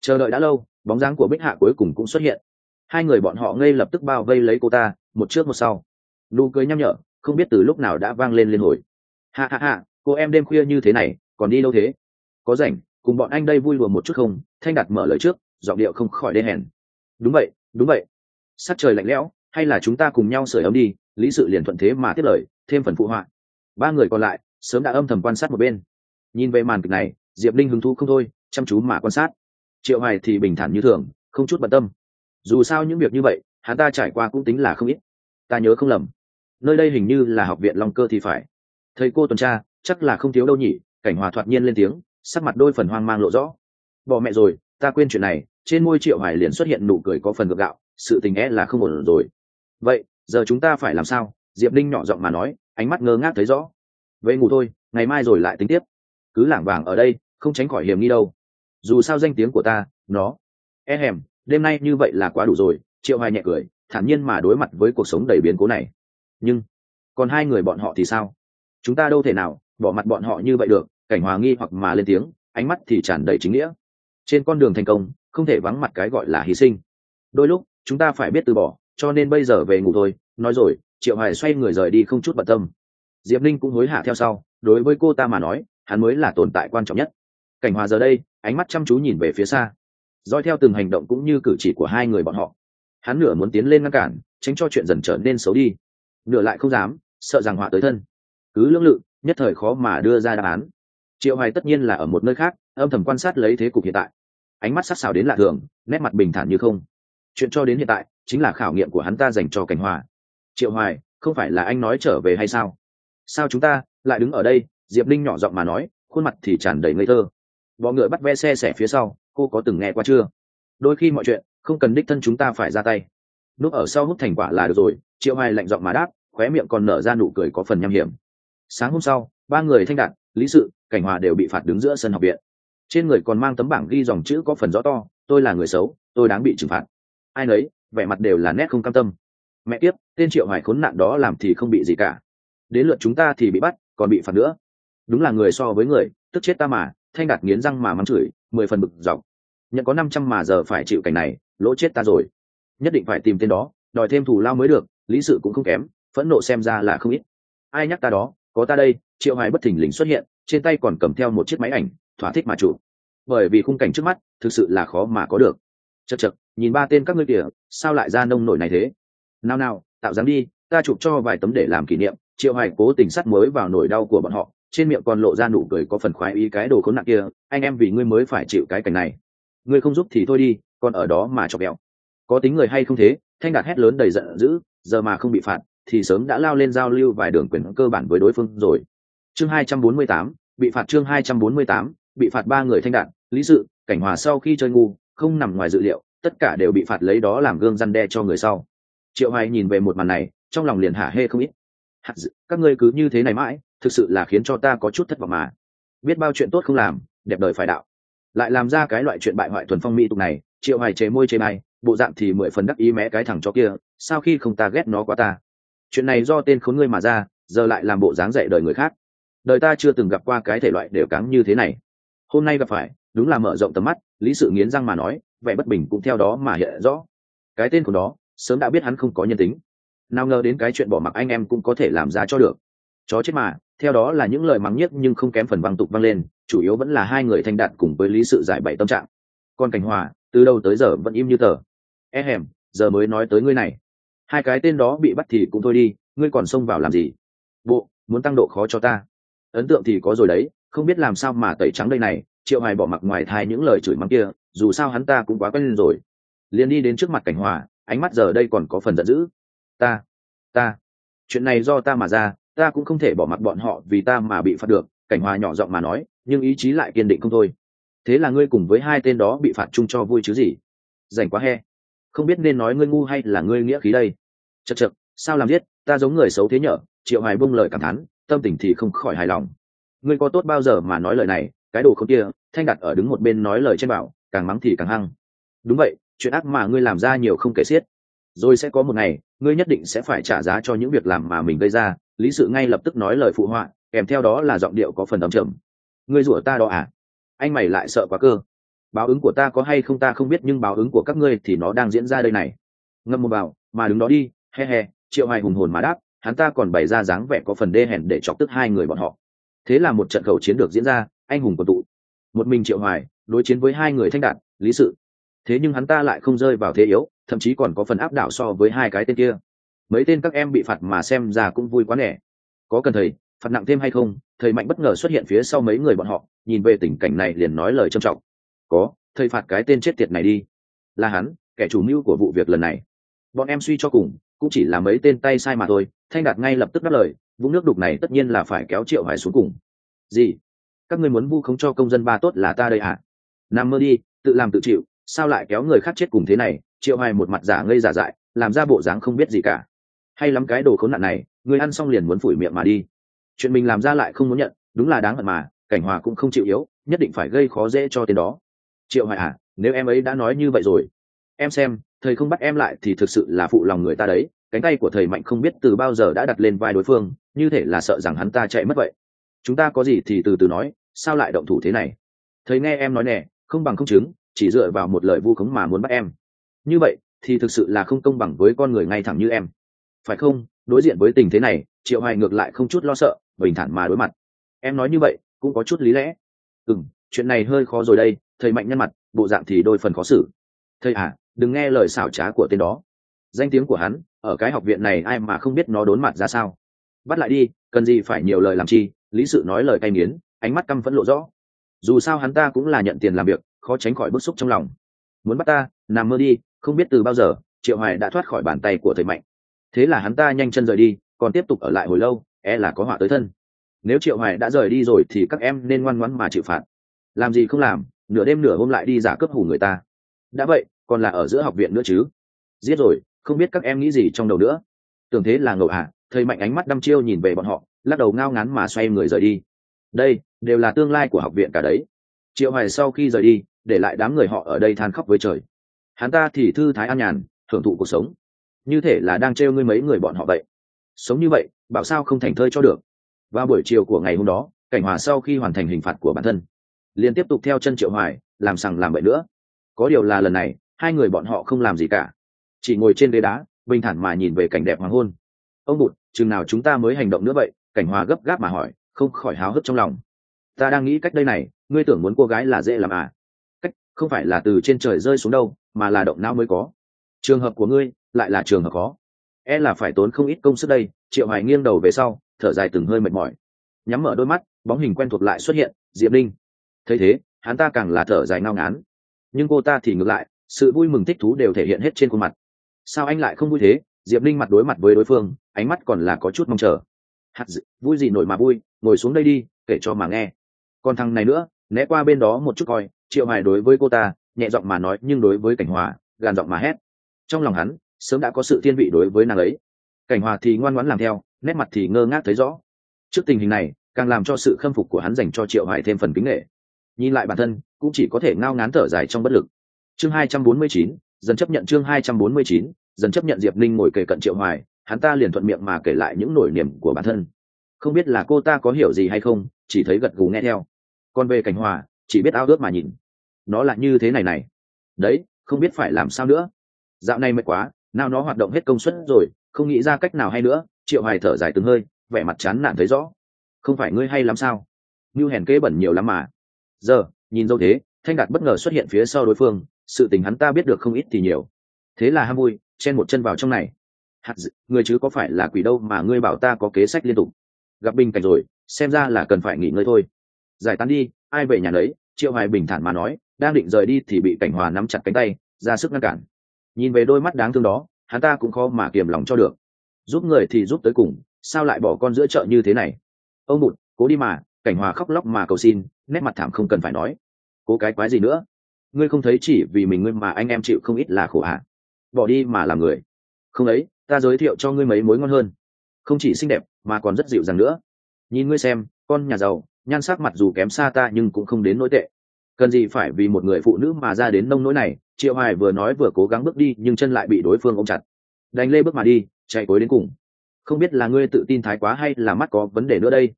Speaker 1: Chờ đợi đã lâu, bóng dáng của bích hạ cuối cùng cũng xuất hiện. Hai người bọn họ ngay lập tức bao vây lấy cô ta, một trước một sau. Nụ cười nhăm nhở, không biết từ lúc nào đã vang lên liên hồi. Ha ha ha cô em đêm khuya như thế này, còn đi đâu thế? Có rảnh, cùng bọn anh đây vui lùa một chút không? Thanh đạt mở lời trước, giọng điệu không khỏi đê hèn. Đúng vậy đúng vậy. Sắc trời lạnh lẽo, hay là chúng ta cùng nhau sửa ấm đi, lý sự liền thuận thế mà tiếp lời, thêm phần phụ họa. Ba người còn lại, sớm đã âm thầm quan sát một bên. Nhìn về màn kịch này, diệp linh hứng thú không thôi, chăm chú mà quan sát. Triệu hoài thì bình thản như thường, không chút bận tâm. Dù sao những việc như vậy, hắn ta trải qua cũng tính là không ít. Ta nhớ không lầm. Nơi đây hình như là học viện long cơ thì phải. Thầy cô tuần tra chắc là không thiếu đâu nhỉ, cảnh hòa thoạt nhiên lên tiếng, sắc mặt đôi phần hoang mang lộ rõ. Bỏ mẹ rồi, ta quên chuyện này, trên môi triệu hoài liền xuất hiện nụ cười có phần gượng gạo, sự tình é là không ổn rồi. Vậy, giờ chúng ta phải làm sao? Diệp linh nhỏ giọng mà nói, ánh mắt ngơ ngác thấy rõ. Vậy ngủ thôi, ngày mai rồi lại tính tiếp. Cứ lảng vàng ở đây, không tránh khỏi hiểm nghi đâu. Dù sao danh tiếng của ta, nó. E hèm, đêm nay như vậy là quá đủ rồi, triệu hoài nhẹ cười, thản nhiên mà đối mặt với cuộc sống đầy biến cố này. Nhưng, còn hai người bọn họ thì sao? Chúng ta đâu thể nào bỏ mặt bọn họ như vậy được, cảnh hòa nghi hoặc mà lên tiếng, ánh mắt thì tràn đầy chính nghĩa. Trên con đường thành công, không thể vắng mặt cái gọi là hy sinh. Đôi lúc, chúng ta phải biết từ bỏ, cho nên bây giờ về ngủ thôi, nói rồi, triệu hoài xoay người rời đi không chút bận tâm. Diệp linh cũng hối hả theo sau, đối với cô ta mà nói, hắn mới là tồn tại quan trọng nhất. Cảnh hòa giờ đây, ánh mắt chăm chú nhìn về phía xa. Dõi theo từng hành động cũng như cử chỉ của hai người bọn họ. Hắn nửa muốn tiến lên ngăn cản, tránh cho chuyện dần trở nên xấu đi. Nửa lại không dám, sợ rằng họa tới thân. Cứ lưỡng lự nhất thời khó mà đưa ra đáp án. Triệu hoài tất nhiên là ở một nơi khác, âm thầm quan sát lấy thế cục hiện tại. Ánh mắt sắc sảo đến lạ thường, nét mặt bình thản như không. Chuyện cho đến hiện tại, chính là khảo nghiệm của hắn ta dành cho cảnh hòa. Triệu hoài, không phải là anh nói trở về hay sao? Sao chúng ta lại đứng ở đây? Diệp linh nhỏ giọng mà nói, khuôn mặt thì tràn đầy ngây thơ. Bọ ngựa bắt ve xe xẻ phía sau, cô có từng nghe qua chưa? Đôi khi mọi chuyện, không cần đích thân chúng ta phải ra tay. Núp ở sau hút thành quả là được rồi, triệu hoài lạnh giọng mà đáp, khóe miệng còn nở ra nụ cười có phần nham hiểm sáng hôm sau ba người thanh đạt, lý sự cảnh hòa đều bị phạt đứng giữa sân học viện. Trên người còn mang tấm bảng ghi dòng chữ có phần rõ to tôi là người xấu tôi đáng bị trừng phạt. Ai nấy vẻ mặt đều là nét không cam tâm. Mẹ tiếp tên triệu hoài khốn nạn đó làm thì không bị gì cả. Đến lượt chúng ta thì bị bắt còn bị phạt nữa. Đúng là người so với người tức chết ta mà thanh đạt nghiến răng mà mắng chửi mười phần bực dọc. Nhận có năm trăm mà giờ phải chịu cảnh này lỗ chết ta rồi. Nhất định phải tìm tên đó đòi thêm thù lao mới được lý sự cũng không kém phẫn nộ xem ra là không ít. Ai nhắc ta đó có ta đây, triệu hoài bất thình lình xuất hiện, trên tay còn cầm theo một chiếc máy ảnh, thỏa thích mà chủ bởi vì khung cảnh trước mắt, thực sự là khó mà có được. Chật chật, nhìn ba tên các ngươi kìa, sao lại ra nông nổi này thế? Nào nào, tạo dáng đi, ta chụp cho vài tấm để làm kỷ niệm. Triệu hoài cố tình sắt mới vào nỗi đau của bọn họ, trên miệng còn lộ ra nụ cười có phần khoái ý cái đồ khốn nạn kia. Anh em vì ngươi mới phải chịu cái cảnh này. Ngươi không giúp thì thôi đi, còn ở đó mà chọc bẹo có tính người hay không thế? Thanh đạt hét lớn đầy giận dữ, giờ mà không bị phạt thì sớm đã lao lên giao lưu vài đường quyền cơ bản với đối phương rồi. Chương 248, bị phạt chương 248, bị phạt ba người thanh đạn lý sự cảnh hòa sau khi chơi ngu không nằm ngoài dự liệu tất cả đều bị phạt lấy đó làm gương răn đe cho người sau. Triệu hoài nhìn về một màn này trong lòng liền hả hê không ít. Các ngươi cứ như thế này mãi thực sự là khiến cho ta có chút thất vọng mà. Biết bao chuyện tốt không làm đẹp đời phải đạo. Lại làm ra cái loại chuyện bại hoại thuần phong mỹ tục này triệu hoài chế môi chế mày bộ dạng thì mười phần đắc ý mé cái thằng cho kia sao khi không ta ghét nó quá ta? Chuyện này do tên khốn ngươi mà ra, giờ lại làm bộ dáng dạy đời người khác. Đời ta chưa từng gặp qua cái thể loại đều cáng như thế này. Hôm nay gặp phải, đúng là mở rộng tầm mắt, lý sự nghiến răng mà nói, vẻ bất bình cũng theo đó mà hiện rõ. Cái tên của đó sớm đã biết hắn không có nhân tính. Nào ngờ đến cái chuyện bỏ mặc anh em cũng có thể làm ra cho được. Chó chết mà, theo đó là những lời mắng nhất nhưng không kém phần văng tục vang lên, chủ yếu vẫn là hai người thanh đạt cùng với lý sự giải bày tâm trạng. Còn cảnh hòa, từ đầu tới giờ vẫn im như tờ. E hèm giờ mới nói tới ngươi này hai cái tên đó bị bắt thì cũng thôi đi, ngươi còn xông vào làm gì? Bộ, muốn tăng độ khó cho ta. Ấn tượng thì có rồi đấy, không biết làm sao mà tẩy trắng đây này, triệu hoài bỏ mặc ngoài thai những lời chửi mắng kia, dù sao hắn ta cũng quá quen lên rồi. Liền đi đến trước mặt cảnh hòa, ánh mắt giờ đây còn có phần giận dữ. Ta ta, chuyện này do ta mà ra, ta cũng không thể bỏ mặc bọn họ vì ta mà bị phạt được, cảnh hòa nhỏ giọng mà nói, nhưng ý chí lại kiên định không thôi. Thế là ngươi cùng với hai tên đó bị phạt chung cho vui chứ gì? Rảnh quá he không biết nên nói ngươi ngu hay là ngươi nghĩa khí đây. Chật chật sao làm giết, ta giống người xấu thế nhở? Triệu hoài bông lời cảm thán, tâm tình thì không khỏi hài lòng. Ngươi có tốt bao giờ mà nói lời này? Cái đồ không kia, thanh đặt ở đứng một bên nói lời trên bảo, càng mắng thì càng hăng. Đúng vậy, chuyện ác mà ngươi làm ra nhiều không kể xiết. Rồi sẽ có một ngày, ngươi nhất định sẽ phải trả giá cho những việc làm mà mình gây ra, lý sự ngay lập tức nói lời phụ họa, kèm theo đó là giọng điệu có phần đ trầm ngươi rủa ta đó à? Anh mày lại sợ quá cơ báo ứng của ta có hay không ta không biết, nhưng báo ứng của các ngươi thì nó đang diễn ra đây này. Ngâm một vào, mà đứng đó đi, he he, triệu hài hùng hồn mà đáp, hắn ta còn bày ra dáng vẻ có phần đê hèn để chọc tức hai người bọn họ. Thế là một trận khẩu chiến được diễn ra, anh hùng của tụ. Một mình triệu hoài, đối chiến với hai người thanh đạt, lý sự. Thế nhưng hắn ta lại không rơi vào thế yếu, thậm chí còn có phần áp đảo so với hai cái tên kia. Mấy tên các em bị phạt mà xem ra cũng vui quá nẻ có cần thầy, phạt nặng thêm hay không? Thầy mạnh bất ngờ xuất hiện phía sau mấy người bọn họ, nhìn về tình cảnh này liền nói lời trầm trọng có, thầy phạt cái tên chết tiệt này đi. Là hắn, kẻ chủ mưu của vụ việc lần này. Bọn em suy cho cùng, cũng chỉ là mấy tên tay sai mà thôi. Thanh đạt ngay lập tức đáp lời, vũng nước đục này tất nhiên là phải kéo triệu hoài xuống cùng. Gì? Các ngươi muốn vu khống cho công dân ba tốt là ta đây à nằm mơ đi, tự làm tự chịu, sao lại kéo người khác chết cùng thế này? Triệu hoài một mặt giả ngây giả dại, làm ra bộ dáng không biết gì cả. Hay lắm cái đồ khốn nạn này, người ăn xong liền muốn phủi miệng mà đi. Chuyện mình làm ra lại không muốn nhận, đúng là đáng hận mà, cảnh hòa cũng không chịu yếu, nhất định phải gây khó dễ cho tên đó triệu hoài à nếu em ấy đã nói như vậy rồi. Em xem, thầy không bắt em lại thì thực sự là phụ lòng người ta đấy. Cánh tay của thầy mạnh không biết từ bao giờ đã đặt lên vai đối phương, như thể là sợ rằng hắn ta chạy mất vậy. Chúng ta có gì thì từ từ nói, sao lại động thủ thế này? Thầy nghe em nói nè, không bằng không chứng, chỉ dựa vào một lời vu khống mà muốn bắt em. Như vậy, thì thực sự là không công bằng với con người ngay thẳng như em. Phải không? Đối diện với tình thế này, triệu hoài ngược lại không chút lo sợ, bình thản mà đối mặt. Em nói như vậy, cũng có chút lý lẽ. Ừ chuyện này hơi khó rồi đây thầy mạnh nhân mặt, bộ dạng thì đôi phần khó xử. Thầy à đừng nghe lời xảo trá của tên đó. Danh tiếng của hắn, ở cái học viện này ai mà không biết nó đốn mặt ra sao? Bắt lại đi, cần gì phải nhiều lời làm chi, lý sự nói lời cay nghiến, ánh mắt căm phẫn lộ rõ. Dù sao hắn ta cũng là nhận tiền làm việc, khó tránh khỏi bức xúc trong lòng. Muốn bắt ta, nằm mơ đi, không biết từ bao giờ, triệu hoài đã thoát khỏi bàn tay của thầy mạnh. Thế là hắn ta nhanh chân rời đi, còn tiếp tục ở lại hồi lâu e là có họa tới thân. Nếu triệu hoài đã rời đi rồi thì các em nên ngoan ngoãn mà chịu phạt. Làm gì không làm nửa đêm nửa hôm lại đi giả cướp hủ người ta. Đã vậy, còn là ở giữa học viện nữa chứ? Giết rồi, không biết các em nghĩ gì trong đầu nữa. Tưởng thế là ngầu ạ thầy mạnh ánh mắt đăm chiêu nhìn về bọn họ, lắc đầu ngao ngán mà xoay người rời đi. Đây, đều là tương lai của học viện cả đấy. Triệu hoài sau khi rời đi, để lại đám người họ ở đây than khóc với trời. Hắn ta thì thư thái an nhàn hưởng thụ cuộc sống. Như thể là đang trêu ngươi mấy người bọn họ vậy. Sống như vậy, bảo sao không thành thơi cho được? Vào buổi chiều của ngày hôm đó, cảnh hòa sau khi hoàn thành hình phạt của bản thân liền tiếp tục theo chân triệu hoài, làm sằng làm bậy nữa. Có điều là lần này, hai người bọn họ không làm gì cả. Chỉ ngồi trên ghế đá, bình thản mà nhìn về cảnh đẹp hoàng hôn. Ông bụt, chừng nào chúng ta mới hành động nữa vậy? Cảnh hòa gấp gáp mà hỏi, không khỏi háo hức trong lòng. Ta đang nghĩ cách đây này, ngươi tưởng muốn cô gái là dễ làm à? Cách, không phải là từ trên trời rơi xuống đâu, mà là động não mới có. Trường hợp của ngươi, lại là trường hợp khó. E là phải tốn không ít công sức đây, triệu hoài nghiêng đầu về sau, thở dài từng hơi mệt mỏi. Nhắm mở đôi mắt, bóng hình quen thuộc lại xuất hiện, diệp linh thấy thế, hắn ta càng là thở dài ngao ngán. Nhưng cô ta thì ngược lại, sự vui mừng thích thú đều thể hiện hết trên khuôn mặt. Sao anh lại không vui thế? Diệp linh mặt đối mặt với đối phương, ánh mắt còn là có chút mong chờ. Hạt d... vui gì nổi mà vui, ngồi xuống đây đi, kể cho mà nghe. Còn thằng này nữa, né qua bên đó một chút coi, triệu hoài đối với cô ta, nhẹ giọng mà nói nhưng đối với cảnh hòa, gàn giọng mà hét. Trong lòng hắn, sớm đã có sự thiên vị đối với nàng ấy. Cảnh hòa thì ngoan ngoãn làm theo, nét mặt thì ngơ ngác thấy rõ. Trước tình hình này, càng làm cho sự khâm phục của hắn dành cho triệu hoài thêm phần kính nghệ nhìn lại bản thân cũng chỉ có thể ngao ngán thở dài trong bất lực. Chương 249, dần chấp nhận chương 249, dần chấp nhận diệp ninh ngồi kề cận triệu hoài hắn ta liền thuận miệng mà kể lại những nổi niềm của bản thân. Không biết là cô ta có hiểu gì hay không chỉ thấy gật gù nghe theo. Còn về cảnh hòa chỉ biết ao ước mà nhìn. Nó là như thế này này. Đấy không biết phải làm sao nữa. Dạo này mệt quá nào nó hoạt động hết công suất rồi không nghĩ ra cách nào hay nữa triệu hoài thở dài từng hơi vẻ mặt chán nản thấy rõ. Không phải ngươi hay lắm sao? Như hèn kế bẩn nhiều lắm mà giờ, nhìn dâu thế, thanh đạt bất ngờ xuất hiện phía sau đối phương, sự tình hắn ta biết được không ít thì nhiều. Thế là ham vui, chen một chân vào trong này. Hạt dự, người chứ có phải là quỷ đâu mà ngươi bảo ta có kế sách liên tục. Gặp bình cảnh rồi, xem ra là cần phải nghỉ ngơi thôi. Giải tán đi, ai về nhà đấy triệu hoài bình thản mà nói, đang định rời đi thì bị cảnh hòa nắm chặt cánh tay, ra sức ngăn cản. Nhìn về đôi mắt đáng thương đó, hắn ta cũng khó mà kiềm lòng cho được. Giúp người thì giúp tới cùng, sao lại bỏ con giữa chợ như thế này? Ông bụt, cố đi mà cảnh hòa khóc lóc mà cầu xin, nét mặt thảm không cần phải nói. Cố cái quái gì nữa? Ngươi không thấy chỉ vì mình ngươi mà anh em chịu không ít là khổ hạ bỏ đi mà làm người. Không ấy, ta giới thiệu cho ngươi mấy mối ngon hơn. Không chỉ xinh đẹp, mà còn rất dịu dàng nữa. Nhìn ngươi xem, con nhà giàu, nhan sắc mặt dù kém xa ta nhưng cũng không đến nỗi tệ. Cần gì phải vì một người phụ nữ mà ra đến nông nỗi này, triệu hoài vừa nói vừa cố gắng bước đi, nhưng chân lại bị đối phương ôm chặt. Đành lê bước mà đi, chạy cối đến cùng. Không biết là ngươi tự tin thái quá hay là mắt có vấn đề nữa đây?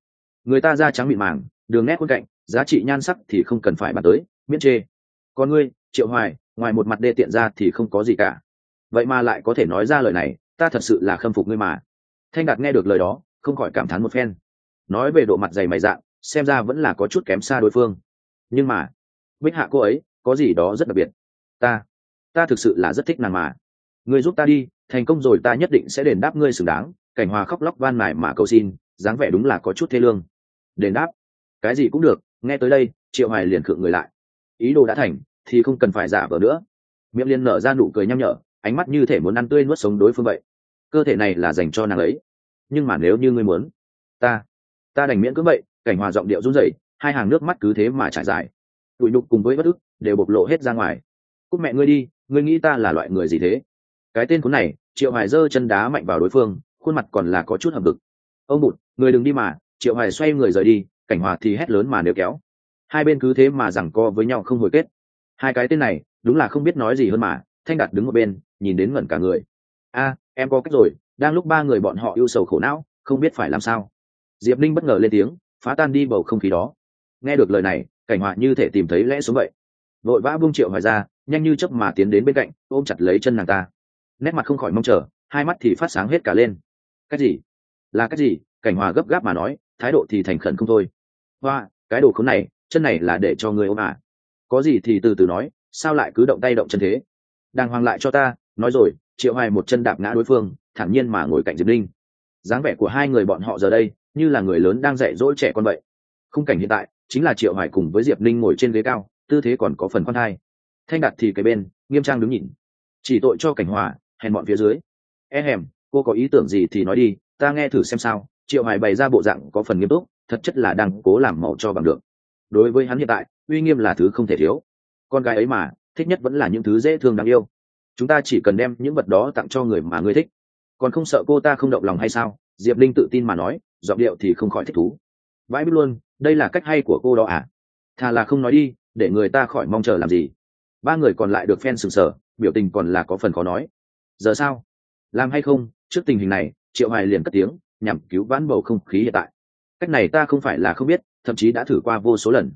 Speaker 1: Người ta da trắng mịn màng, đường nét bên cạnh, giá trị nhan sắc thì không cần phải bàn tới, miễn chê. Còn ngươi, triệu hoài, ngoài một mặt đê tiện ra thì không có gì cả. Vậy mà lại có thể nói ra lời này, ta thật sự là khâm phục ngươi mà. Thanh đạt nghe được lời đó, không khỏi cảm thán một phen. Nói về độ mặt dày mày dạng, xem ra vẫn là có chút kém xa đối phương. Nhưng mà, bích hạ cô ấy, có gì đó rất đặc biệt. Ta ta thực sự là rất thích nàng mà. Ngươi giúp ta đi, thành công rồi ta nhất định sẽ đền đáp ngươi xứng đáng. Cảnh hòa khóc lóc van mài mà cầu xin, dáng vẻ đúng là có chút thê lương đền đáp. Cái gì cũng được, nghe tới đây, triệu hoài liền khựng người lại. Ý đồ đã thành, thì không cần phải giả vờ nữa. Miệng liên nở ra nụ cười nhăm nhở, ánh mắt như thể muốn ăn tươi nuốt sống đối phương vậy. Cơ thể này là dành cho nàng ấy. Nhưng mà nếu như ngươi muốn, ta ta đành miễn cứ vậy, cảnh hòa giọng điệu run rẩy, hai hàng nước mắt cứ thế mà trải dài. Tụi nhục cùng với bất ức, đều bộc lộ hết ra ngoài. Cúc mẹ ngươi đi, ngươi nghĩ ta là loại người gì thế? Cái tên cuốn này, triệu hoài giơ chân đá mạnh vào đối phương, khuôn mặt còn là có chút hầm vực ông bụt, người đừng đi mà triệu hoài xoay người rời đi, cảnh hòa thì hét lớn mà nếu kéo. Hai bên cứ thế mà rằng co với nhau không hồi kết. Hai cái tên này, đúng là không biết nói gì hơn mà, thanh đạt đứng một bên, nhìn đến ngẩn cả người. A, em có cách rồi, đang lúc ba người bọn họ yêu sầu khổ não, không biết phải làm sao. Diệp Ninh bất ngờ lên tiếng, phá tan đi bầu không khí đó. Nghe được lời này, cảnh họa như thể tìm thấy lẽ xuống vậy. Vội vã buông triệu hoài ra, nhanh như chớp mà tiến đến bên cạnh, ôm chặt lấy chân nàng ta. Nét mặt không khỏi mong chờ, hai mắt thì phát sáng hết cả lên. Cái gì? Là cái gì? Cảnh hòa gấp gáp mà nói, thái độ thì thành khẩn không thôi. Hoa, cái đồ khốn này, chân này là để cho người ôm à? Có gì thì từ từ nói, sao lại cứ động tay động chân thế? Đàng hoàng lại cho ta, nói rồi, triệu hoài một chân đạp ngã đối phương, thản nhiên mà ngồi cạnh diệp linh dáng vẻ của hai người bọn họ giờ đây, như là người lớn đang dạy dỗ trẻ con vậy. Khung cảnh hiện tại, chính là triệu hoài cùng với diệp linh ngồi trên ghế cao, tư thế còn có phần khoan thai. Thanh đặt thì cái bên, nghiêm trang đứng nhìn. Chỉ tội cho cảnh hòa, hèn bọn phía dưới. E hèm, cô có ý tưởng gì thì nói đi, ta nghe thử xem sao triệu hoài bày ra bộ dạng có phần nghiêm túc, thật chất là đang cố làm màu cho bằng được. Đối với hắn hiện tại, uy nghiêm là thứ không thể thiếu. Con gái ấy mà, thích nhất vẫn là những thứ dễ thương đáng yêu. Chúng ta chỉ cần đem những vật đó tặng cho người mà ngươi thích. Còn không sợ cô ta không động lòng hay sao? Diệp linh tự tin mà nói, giọng điệu thì không khỏi thích thú. Vãi biết luôn, đây là cách hay của cô đó à? Thà là không nói đi, để người ta khỏi mong chờ làm gì? Ba người còn lại được phen sừng sờ, biểu tình còn là có phần khó nói. Giờ sao? Làm hay không? Trước tình hình này, triệu hoài liền cất tiếng nhằm cứu vãn bầu không khí hiện tại. Cách này ta không phải là không biết, thậm chí đã thử qua vô số lần.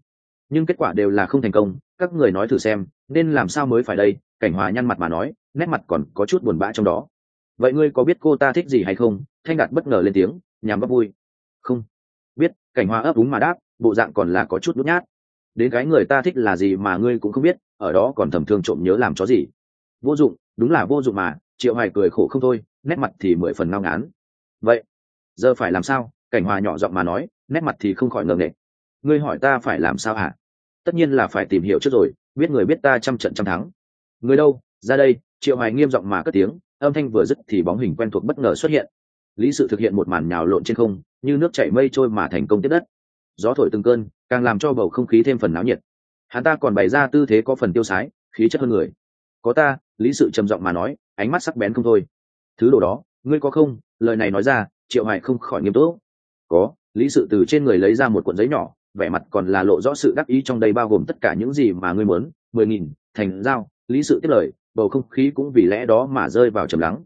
Speaker 1: Nhưng kết quả đều là không thành công, các người nói thử xem, nên làm sao mới phải đây? Cảnh hòa nhăn mặt mà nói, nét mặt còn có chút buồn bã trong đó. Vậy ngươi có biết cô ta thích gì hay không? Thanh đạt bất ngờ lên tiếng, nhằm bắp vui. Không. Biết, cảnh hòa ấp úng mà đáp, bộ dạng còn là có chút nhút nhát. Đến cái người ta thích là gì mà ngươi cũng không biết, ở đó còn thầm thương trộm nhớ làm chó gì. Vô dụng, đúng là vô dụng mà, triệu hoài cười khổ không thôi, nét mặt thì mười phần ngao ngán. Vậy giờ phải làm sao? Cảnh hòa nhỏ giọng mà nói, nét mặt thì không khỏi ngờ nghệch. Ngươi hỏi ta phải làm sao hả? Tất nhiên là phải tìm hiểu trước rồi, biết người biết ta trăm trận trăm thắng. Người đâu? Ra đây, triệu hoài nghiêm giọng mà cất tiếng, âm thanh vừa dứt thì bóng hình quen thuộc bất ngờ xuất hiện. Lý sự thực hiện một màn nhào lộn trên không, như nước chảy mây trôi mà thành công tiếp đất. Gió thổi từng cơn, càng làm cho bầu không khí thêm phần náo nhiệt. Hắn ta còn bày ra tư thế có phần tiêu sái, khí chất hơn người. Có ta, lý sự trầm giọng mà nói, ánh mắt sắc bén không thôi. Thứ đồ đó, ngươi có không? Lời này nói ra triệu hoài không khỏi nghiêm túc. Có, lý sự từ trên người lấy ra một cuộn giấy nhỏ, vẻ mặt còn là lộ rõ sự đắc ý trong đây bao gồm tất cả những gì mà ngươi muốn, mười nghìn, thành giao, lý sự tiếp lời, bầu không khí cũng vì lẽ đó mà rơi vào trầm lắng.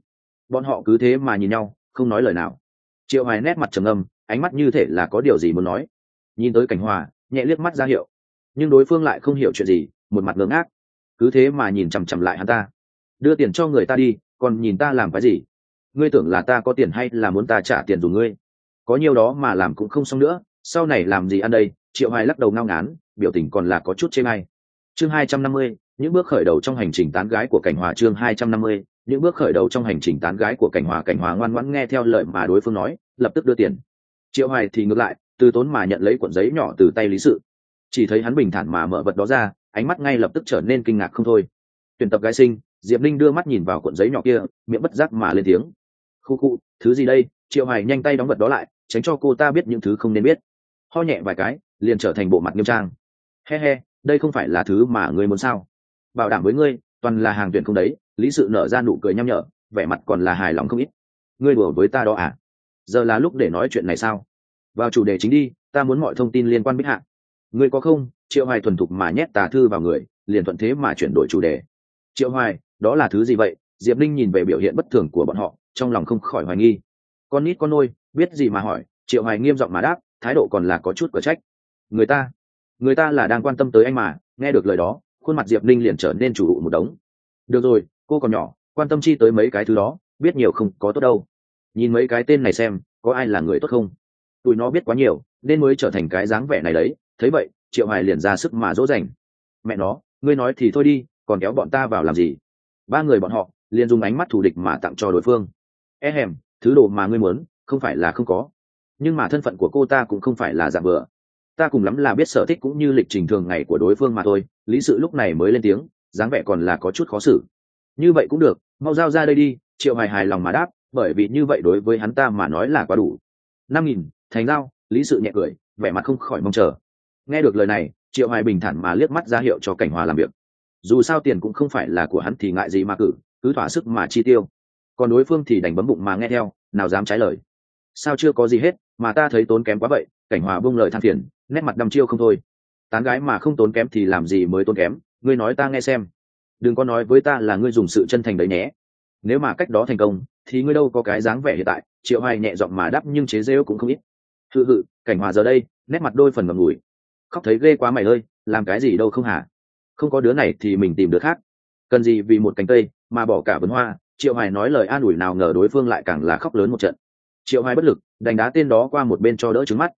Speaker 1: Bọn họ cứ thế mà nhìn nhau, không nói lời nào. Triệu hoài nét mặt trầm âm ánh mắt như thể là có điều gì muốn nói. Nhìn tới cảnh hòa, nhẹ liếc mắt ra hiệu. Nhưng đối phương lại không hiểu chuyện gì, một mặt ngớ ngác. Cứ thế mà nhìn chằm chằm lại hắn ta. Đưa tiền cho người ta đi, còn nhìn ta làm cái gì? Ngươi tưởng là ta có tiền hay là muốn ta trả tiền dùng ngươi? Có nhiều đó mà làm cũng không xong nữa, sau này làm gì ăn đây? Triệu hoài lắc đầu ngao ngán, biểu tình còn là có chút chê ngay chương hai trăm năm mươi, những bước khởi đầu trong hành trình tán gái của cảnh hòa. Chương hai trăm năm mươi, những bước khởi đầu trong hành trình tán gái của cảnh hòa. Cảnh hòa ngoan ngoãn nghe theo lời mà đối phương nói, lập tức đưa tiền. Triệu hoài thì ngược lại, từ tốn mà nhận lấy cuộn giấy nhỏ từ tay lý sự. Chỉ thấy hắn bình thản mà mở vật đó ra, ánh mắt ngay lập tức trở nên kinh ngạc không thôi. Tuyển tập gái sinh diệp linh đưa mắt nhìn vào cuộn giấy nhỏ kia, miệng bất giác mà lên tiếng khu khu, thứ gì đây? Triệu hoài nhanh tay đóng vật đó lại, tránh cho cô ta biết những thứ không nên biết. Ho nhẹ vài cái, liền trở thành bộ mặt nghiêm trang. He he, đây không phải là thứ mà ngươi muốn sao? Bảo đảm với ngươi, toàn là hàng tuyển không đấy, lý sự nở ra nụ cười nhăm nhở, vẻ mặt còn là hài lòng không ít. Ngươi đùa với ta đó à? Giờ là lúc để nói chuyện này sao? Vào chủ đề chính đi, ta muốn mọi thông tin liên quan bích hạ. Ngươi có không? Triệu hoài thuần thục mà nhét tà thư vào người, liền thuận thế mà chuyển đổi chủ đề. Triệu hoài, đó là thứ gì vậy? Diệp linh nhìn về biểu hiện bất thường của bọn họ trong lòng không khỏi hoài nghi. Con nít con nôi, biết gì mà hỏi, triệu hoài nghiêm giọng mà đáp, thái độ còn là có chút cửa trách. Người ta người ta là đang quan tâm tới anh mà, nghe được lời đó, khuôn mặt diệp linh liền trở nên chủ một đống. Được rồi, cô còn nhỏ, quan tâm chi tới mấy cái thứ đó, biết nhiều không có tốt đâu. Nhìn mấy cái tên này xem, có ai là người tốt không? Tụi nó biết quá nhiều, nên mới trở thành cái dáng vẻ này đấy. Thấy vậy, triệu hoài liền ra sức mà dỗ dành. Mẹ nó, ngươi nói thì thôi đi, còn kéo bọn ta vào làm gì? Ba người bọn họ, liền dùng ánh mắt thù địch mà tặng cho đối phương e hèm, thứ đồ mà ngươi muốn, không phải là không có. Nhưng mà thân phận của cô ta cũng không phải là giả bừa ta cùng lắm là biết sở thích cũng như lịch trình thường ngày của đối phương mà thôi, lý sự lúc này mới lên tiếng, dáng vẻ còn là có chút khó xử. Như vậy cũng được, mau giao ra đây đi, triệu hài hài lòng mà đáp, bởi vì như vậy đối với hắn ta mà nói là quá đủ. Năm nghìn, thành giao, lý sự nhẹ cười, vẻ mặt không khỏi mong chờ. Nghe được lời này, triệu hài bình thản mà liếc mắt ra hiệu cho cảnh hòa làm việc. Dù sao tiền cũng không phải là của hắn thì ngại gì mà cử, cứ thỏa sức mà chi tiêu còn đối phương thì đành bấm bụng mà nghe theo, nào dám trái lời. Sao chưa có gì hết, mà ta thấy tốn kém quá vậy, cảnh hòa bông lời than phiền, nét mặt đăm chiêu không thôi. Tán gái mà không tốn kém thì làm gì mới tốn kém, ngươi nói ta nghe xem. Đừng có nói với ta là ngươi dùng sự chân thành đấy nhé. Nếu mà cách đó thành công, thì ngươi đâu có cái dáng vẻ hiện tại, triệu hoài nhẹ giọng mà đáp nhưng chế rêu cũng không ít. Hự hự, cảnh hòa giờ đây, nét mặt đôi phần ngầm ngùi. Khóc thấy ghê quá mày ơi, làm cái gì đâu không hả? Không có đứa này thì mình tìm đứa khác. Cần gì vì một cánh cây mà bỏ cả vườn hoa triệu hoài nói lời an ủi nào ngờ đối phương lại càng là khóc lớn một trận. Triệu hoài bất lực, đánh đá tên đó qua một bên cho đỡ trứng mắt.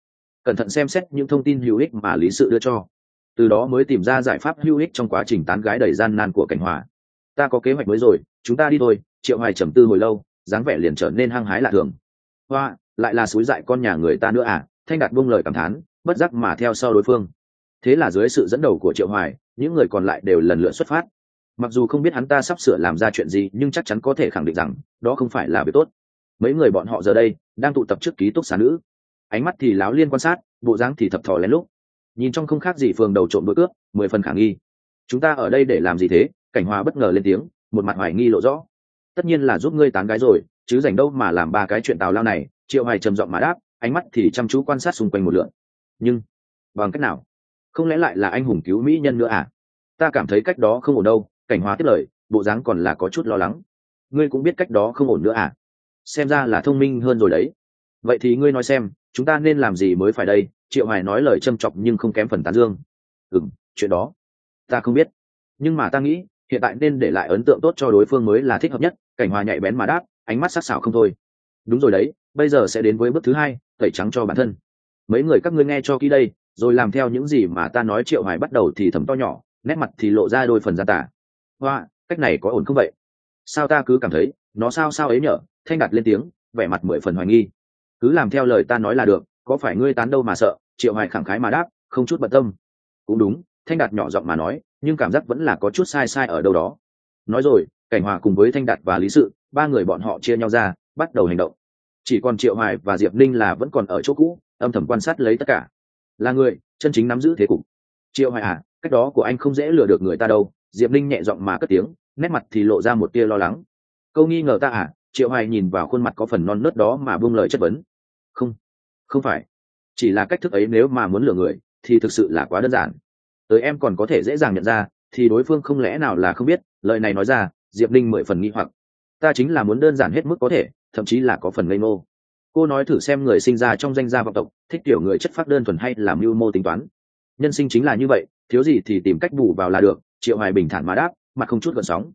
Speaker 1: Cẩn thận xem xét những thông tin hữu ích mà lý sự đưa cho. Từ đó mới tìm ra giải pháp hữu ích trong quá trình tán gái đầy gian nan của cảnh hòa. Ta có kế hoạch mới rồi, chúng ta đi thôi, triệu hoài trầm tư hồi lâu, dáng vẻ liền trở nên hăng hái lạ thường. Hoa, lại là suối dại con nhà người ta nữa à? Thanh đạt buông lời cảm thán, bất giác mà theo sau đối phương. Thế là dưới sự dẫn đầu của triệu hoài, những người còn lại đều lần lượt xuất phát mặc dù không biết hắn ta sắp sửa làm ra chuyện gì, nhưng chắc chắn có thể khẳng định rằng, đó không phải là việc tốt. Mấy người bọn họ giờ đây, đang tụ tập trước ký túc xá nữ. Ánh mắt thì láo liên quan sát, bộ dáng thì thập thò lén lúc nhìn trong không khác gì phường đầu trộm đôi cướp, mười phần khả nghi. Chúng ta ở đây để làm gì thế? Cảnh hòa bất ngờ lên tiếng, một mặt hoài nghi lộ rõ. Tất nhiên là giúp ngươi tán gái rồi, chứ dành đâu mà làm ba cái chuyện tào lao này, triệu hoài trầm giọng mà đáp, ánh mắt thì chăm chú quan sát xung quanh một lượn. Nhưng, bằng cách nào? Không lẽ lại là anh hùng cứu mỹ nhân nữa à? Ta cảm thấy cách đó không ổn đâu cảnh hóa tiếp lời, bộ dáng còn là có chút lo lắng. Ngươi cũng biết cách đó không ổn nữa à? Xem ra là thông minh hơn rồi đấy. Vậy thì ngươi nói xem, chúng ta nên làm gì mới phải đây? Triệu hoài nói lời châm chọc nhưng không kém phần tán dương. Ừ chuyện đó ta không biết. Nhưng mà ta nghĩ, hiện tại nên để lại ấn tượng tốt cho đối phương mới là thích hợp nhất. Cảnh hòa nhạy bén mà đáp, ánh mắt sắc sảo không thôi. Đúng rồi đấy, bây giờ sẽ đến với bước thứ hai, tẩy trắng cho bản thân. Mấy người các ngươi nghe cho kỹ đây, rồi làm theo những gì mà ta nói triệu hoài bắt đầu thì thầm to nhỏ, nét mặt thì lộ ra đôi phần gia tả hoa, cách này có ổn không vậy? Sao ta cứ cảm thấy nó sao sao ấy nhở? Thanh đạt lên tiếng, vẻ mặt mười phần hoài nghi. Cứ làm theo lời ta nói là được, có phải ngươi tán đâu mà sợ? Triệu hoài khẳng khái mà đáp, không chút bận tâm. Cũng đúng, thanh đạt nhỏ giọng mà nói, nhưng cảm giác vẫn là có chút sai sai ở đâu đó. Nói rồi, cảnh hòa cùng với thanh đạt và lý sự, ba người bọn họ chia nhau ra, bắt đầu hành động. Chỉ còn triệu hoài và diệp ninh là vẫn còn ở chỗ cũ, âm thầm quan sát lấy tất cả. Là người, chân chính nắm giữ thế cục. Triệu hoài à cách đó của anh không dễ lừa được người ta đâu diệp ninh nhẹ giọng mà cất tiếng, nét mặt thì lộ ra một tia lo lắng. Câu nghi ngờ ta à? Triệu hoài nhìn vào khuôn mặt có phần non nớt đó mà buông lời chất vấn. Không không phải. Chỉ là cách thức ấy nếu mà muốn lừa người, thì thực sự là quá đơn giản. Tới em còn có thể dễ dàng nhận ra, thì đối phương không lẽ nào là không biết. Lời này nói ra, diệp ninh mười phần nghi hoặc. Ta chính là muốn đơn giản hết mức có thể, thậm chí là có phần ngây ngô. Cô nói thử xem người sinh ra trong danh gia vọng tộc, thích kiểu người chất phác đơn thuần hay làm mưu mô tính toán. Nhân sinh chính là như vậy, thiếu gì thì tìm cách bù vào là được triệu hoài bình thản mà đáp, mặt không chút gợn sóng.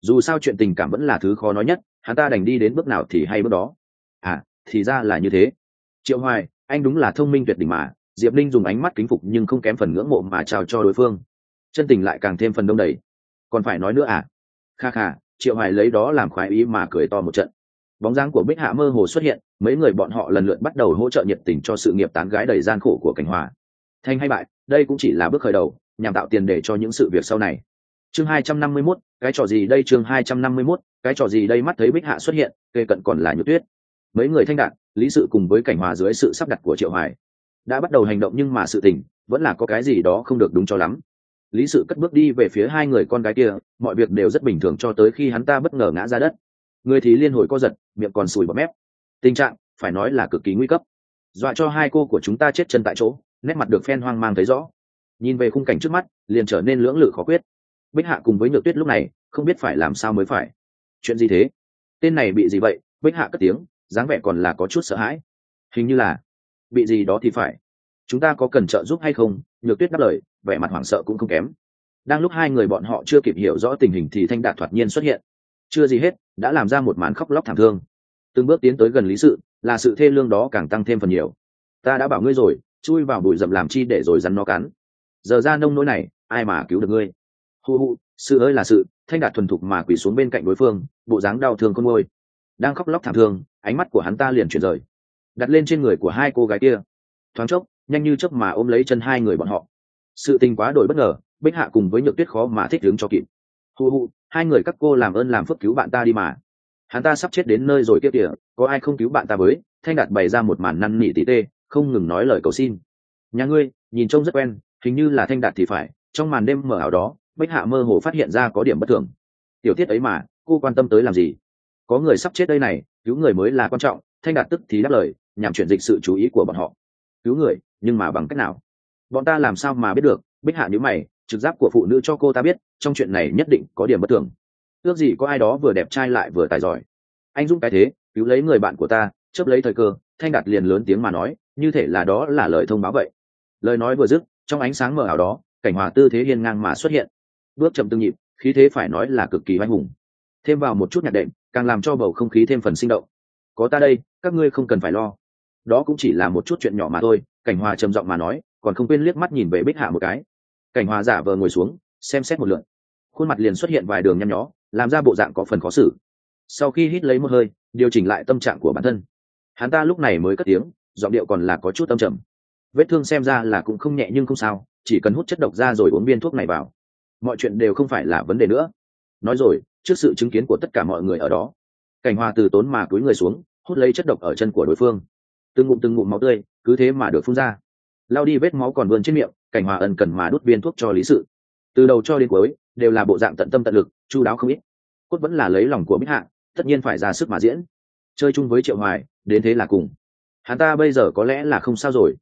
Speaker 1: Dù sao chuyện tình cảm vẫn là thứ khó nói nhất, hắn ta đành đi đến bước nào thì hay bước đó. À thì ra là như thế. Triệu hoài, anh đúng là thông minh tuyệt đỉnh mà, diệp linh dùng ánh mắt kính phục nhưng không kém phần ngưỡng mộ mà trao cho đối phương. Chân tình lại càng thêm phần đông đầy. Còn phải nói nữa à? Kha kha, triệu hoài lấy đó làm khoái ý mà cười to một trận. Bóng dáng của bích hạ mơ hồ xuất hiện, mấy người bọn họ lần lượt bắt đầu hỗ trợ nhiệt tình cho sự nghiệp tán gái đầy gian khổ của cảnh hòa. Thanh hay bại, đây cũng chỉ là bước khởi đầu nhằm tạo tiền để cho những sự việc sau này. Chương 251, cái trò gì đây? Chương 251, cái trò gì đây? Mắt thấy bích hạ xuất hiện kê cận còn là nhược tuyết. Mấy người thanh đạn lý sự cùng với cảnh hòa dưới sự sắp đặt của triệu hoài đã bắt đầu hành động nhưng mà sự tình vẫn là có cái gì đó không được đúng cho lắm. Lý sự cất bước đi về phía hai người con gái kia mọi việc đều rất bình thường cho tới khi hắn ta bất ngờ ngã ra đất. Người thì liên hồi co giật miệng còn sùi bọt mép. Tình trạng phải nói là cực kỳ nguy cấp. Dọa cho hai cô của chúng ta chết chân tại chỗ nét mặt được phen hoang mang thấy rõ nhìn về khung cảnh trước mắt, liền trở nên lưỡng lự khó quyết. Bích hạ cùng với nhược tuyết lúc này, không biết phải làm sao mới phải. Chuyện gì thế? Tên này bị gì vậy? Bích hạ cất tiếng, dáng vẻ còn là có chút sợ hãi. Hình như là, bị gì đó thì phải. Chúng ta có cần trợ giúp hay không? Nhược tuyết đáp lời, vẻ mặt hoảng sợ cũng không kém. Đang lúc hai người bọn họ chưa kịp hiểu rõ tình hình thì thanh đạt thoạt nhiên xuất hiện. Chưa gì hết, đã làm ra một màn khóc lóc thảm thương. Từng bước tiến tới gần lý sự, là sự thê lương đó càng tăng thêm phần nhiều. Ta đã bảo ngươi rồi, chui vào bụi rậm làm chi để rồi rắn nó cắn giờ ra nông nỗi này, ai mà cứu được ngươi? Hù hụ sự ơi là sự, thanh đạt thuần thục mà quỳ xuống bên cạnh đối phương, bộ dáng đau thương con môi đang khóc lóc thảm thương, ánh mắt của hắn ta liền chuyển rời. Đặt lên trên người của hai cô gái kia. Thoáng chốc, nhanh như chớp mà ôm lấy chân hai người bọn họ. Sự tình quá đổi bất ngờ, bích hạ cùng với nhược tuyết khó mà thích đứng cho kịp. Hù hụ hai người các cô làm ơn làm phước cứu bạn ta đi mà. Hắn ta sắp chết đến nơi rồi kia kìa, có ai không cứu bạn ta với? Thanh đạt bày ra một màn năn nỉ tỉ tê, không ngừng nói lời cầu xin. Nhà ngươi, nhìn trông rất quen hình như là thanh đạt thì phải, trong màn đêm mờ ảo đó bích hạ mơ hồ phát hiện ra có điểm bất thường. Tiểu tiết ấy mà, cô quan tâm tới làm gì? Có người sắp chết đây này, cứu người mới là quan trọng, thanh đạt tức thì đáp lời, nhằm chuyển dịch sự chú ý của bọn họ. Cứu người, nhưng mà bằng cách nào? Bọn ta làm sao mà biết được? Bích hạ nhữ mày, trực giác của phụ nữ cho cô ta biết, trong chuyện này nhất định có điểm bất thường. Ước gì có ai đó vừa đẹp trai lại vừa tài giỏi. Anh dũng cái thế, cứu lấy người bạn của ta, chớp lấy thời cơ, thanh đạt liền lớn tiếng mà nói, như thể là đó là lời thông báo vậy. Lời nói vừa dứt trong ánh sáng mờ ảo đó, cảnh hòa tư thế hiên ngang mà xuất hiện. Bước chậm tương nhịp, khí thế phải nói là cực kỳ oanh hùng. Thêm vào một chút nhạc đệm, càng làm cho bầu không khí thêm phần sinh động. Có ta đây, các ngươi không cần phải lo. Đó cũng chỉ là một chút chuyện nhỏ mà thôi, cảnh hòa trầm giọng mà nói, còn không quên liếc mắt nhìn về bích hạ một cái. Cảnh hòa giả vờ ngồi xuống, xem xét một lượn khuôn mặt liền xuất hiện vài đường nhăn nhó, làm ra bộ dạng có phần khó xử. Sau khi hít lấy một hơi, điều chỉnh lại tâm trạng của bản thân. Hắn ta lúc này mới cất tiếng, giọng điệu còn là có chút tâm trầm vết thương xem ra là cũng không nhẹ nhưng không sao, chỉ cần hút chất độc ra rồi uống viên thuốc này vào. Mọi chuyện đều không phải là vấn đề nữa. Nói rồi, trước sự chứng kiến của tất cả mọi người ở đó, cảnh hòa từ tốn mà cúi người xuống, hút lấy chất độc ở chân của đối phương. Từng ngụm từng ngụm máu tươi, cứ thế mà được phun ra. Lao đi vết máu còn vươn trên miệng, cảnh hòa ân cần mà đút viên thuốc cho lý sự. Từ đầu cho đến cuối, đều là bộ dạng tận tâm tận lực, chu đáo không ít. Cốt vẫn là lấy lòng của bích hạ, tất nhiên phải ra sức mà diễn. Chơi chung với triệu hoài, đến thế là cùng. Hắn ta bây giờ có lẽ là không sao rồi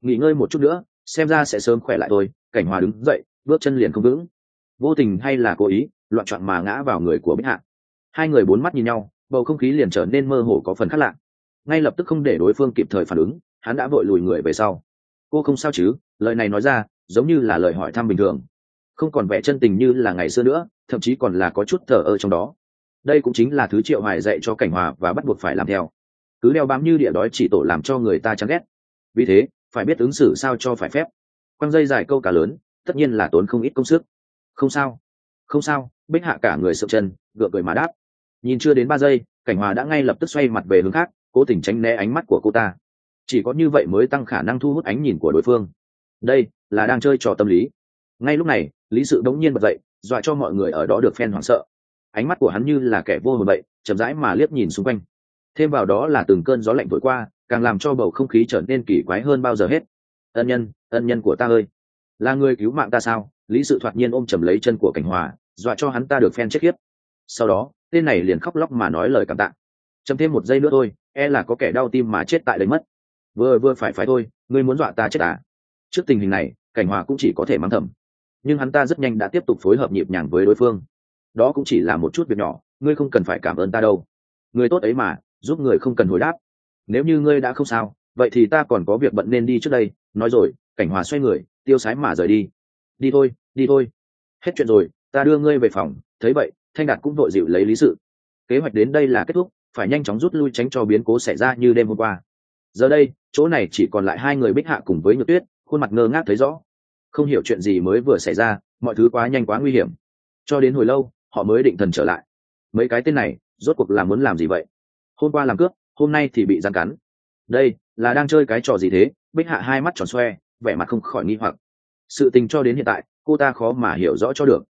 Speaker 1: nghỉ ngơi một chút nữa, xem ra sẽ sớm khỏe lại thôi. Cảnh hòa đứng dậy, bước chân liền không vững. Vô tình hay là cố ý, loạn trọn mà ngã vào người của bích hạ. Hai người bốn mắt nhìn nhau, bầu không khí liền trở nên mơ hồ có phần khác lạ. Ngay lập tức không để đối phương kịp thời phản ứng, hắn đã vội lùi người về sau. Cô không sao chứ? Lời này nói ra, giống như là lời hỏi thăm bình thường. Không còn vẻ chân tình như là ngày xưa nữa, thậm chí còn là có chút thờ ơ trong đó. Đây cũng chính là thứ triệu hoài dạy cho cảnh hòa và bắt buộc phải làm theo. Cứ đeo bám như địa đói chỉ tổ làm cho người ta chán ghét. Vì thế phải biết ứng xử sao cho phải phép. Quăng dây dài câu cá lớn, tất nhiên là tốn không ít công sức. Không sao không sao, bích hạ cả người sợ chân, gượng cười mà đáp. Nhìn chưa đến ba giây, cảnh hòa đã ngay lập tức xoay mặt về hướng khác, cố tình tránh né ánh mắt của cô ta. Chỉ có như vậy mới tăng khả năng thu hút ánh nhìn của đối phương. Đây là đang chơi trò tâm lý. Ngay lúc này, lý sự đống nhiên bật dậy, dọa cho mọi người ở đó được phen hoảng sợ. Ánh mắt của hắn như là kẻ vô hồn vậy, chậm rãi mà liếc nhìn xung quanh. Thêm vào đó là từng cơn gió lạnh thổi qua càng làm cho bầu không khí trở nên kỳ quái hơn bao giờ hết. Ân nhân ân nhân của ta ơi, là người cứu mạng ta sao? Lý sự thoạt nhiên ôm chầm lấy chân của cảnh hòa, dọa cho hắn ta được phen chết khiếp. Sau đó, tên này liền khóc lóc mà nói lời cảm tạ. Chầm thêm một giây nữa thôi e là có kẻ đau tim mà chết tại đấy mất. Vừa vừa phải phải thôi, ngươi muốn dọa ta chết à? Trước tình hình này, cảnh hòa cũng chỉ có thể mắng thầm. Nhưng hắn ta rất nhanh đã tiếp tục phối hợp nhịp nhàng với đối phương. Đó cũng chỉ là một chút việc nhỏ, ngươi không cần phải cảm ơn ta đâu. Người tốt ấy mà, giúp người không cần hồi đáp nếu như ngươi đã không sao, vậy thì ta còn có việc bận nên đi trước đây, nói rồi, cảnh hòa xoay người, tiêu sái mà rời đi. Đi thôi đi thôi. Hết chuyện rồi, ta đưa ngươi về phòng, thấy vậy, thanh đạt cũng vội dịu lấy lý sự. Kế hoạch đến đây là kết thúc, phải nhanh chóng rút lui tránh cho biến cố xảy ra như đêm hôm qua. Giờ đây, chỗ này chỉ còn lại hai người bích hạ cùng với nhược tuyết, khuôn mặt ngơ ngác thấy rõ. Không hiểu chuyện gì mới vừa xảy ra, mọi thứ quá nhanh quá nguy hiểm. Cho đến hồi lâu, họ mới định thần trở lại. Mấy cái tên này, rốt cuộc là muốn làm gì vậy? Hôm qua làm cướp hôm nay thì bị gian cắn. Đây, là đang chơi cái trò gì thế? Bích hạ hai mắt tròn xoe, vẻ mặt không khỏi nghi hoặc. Sự tình cho đến hiện tại, cô ta khó mà hiểu rõ cho được.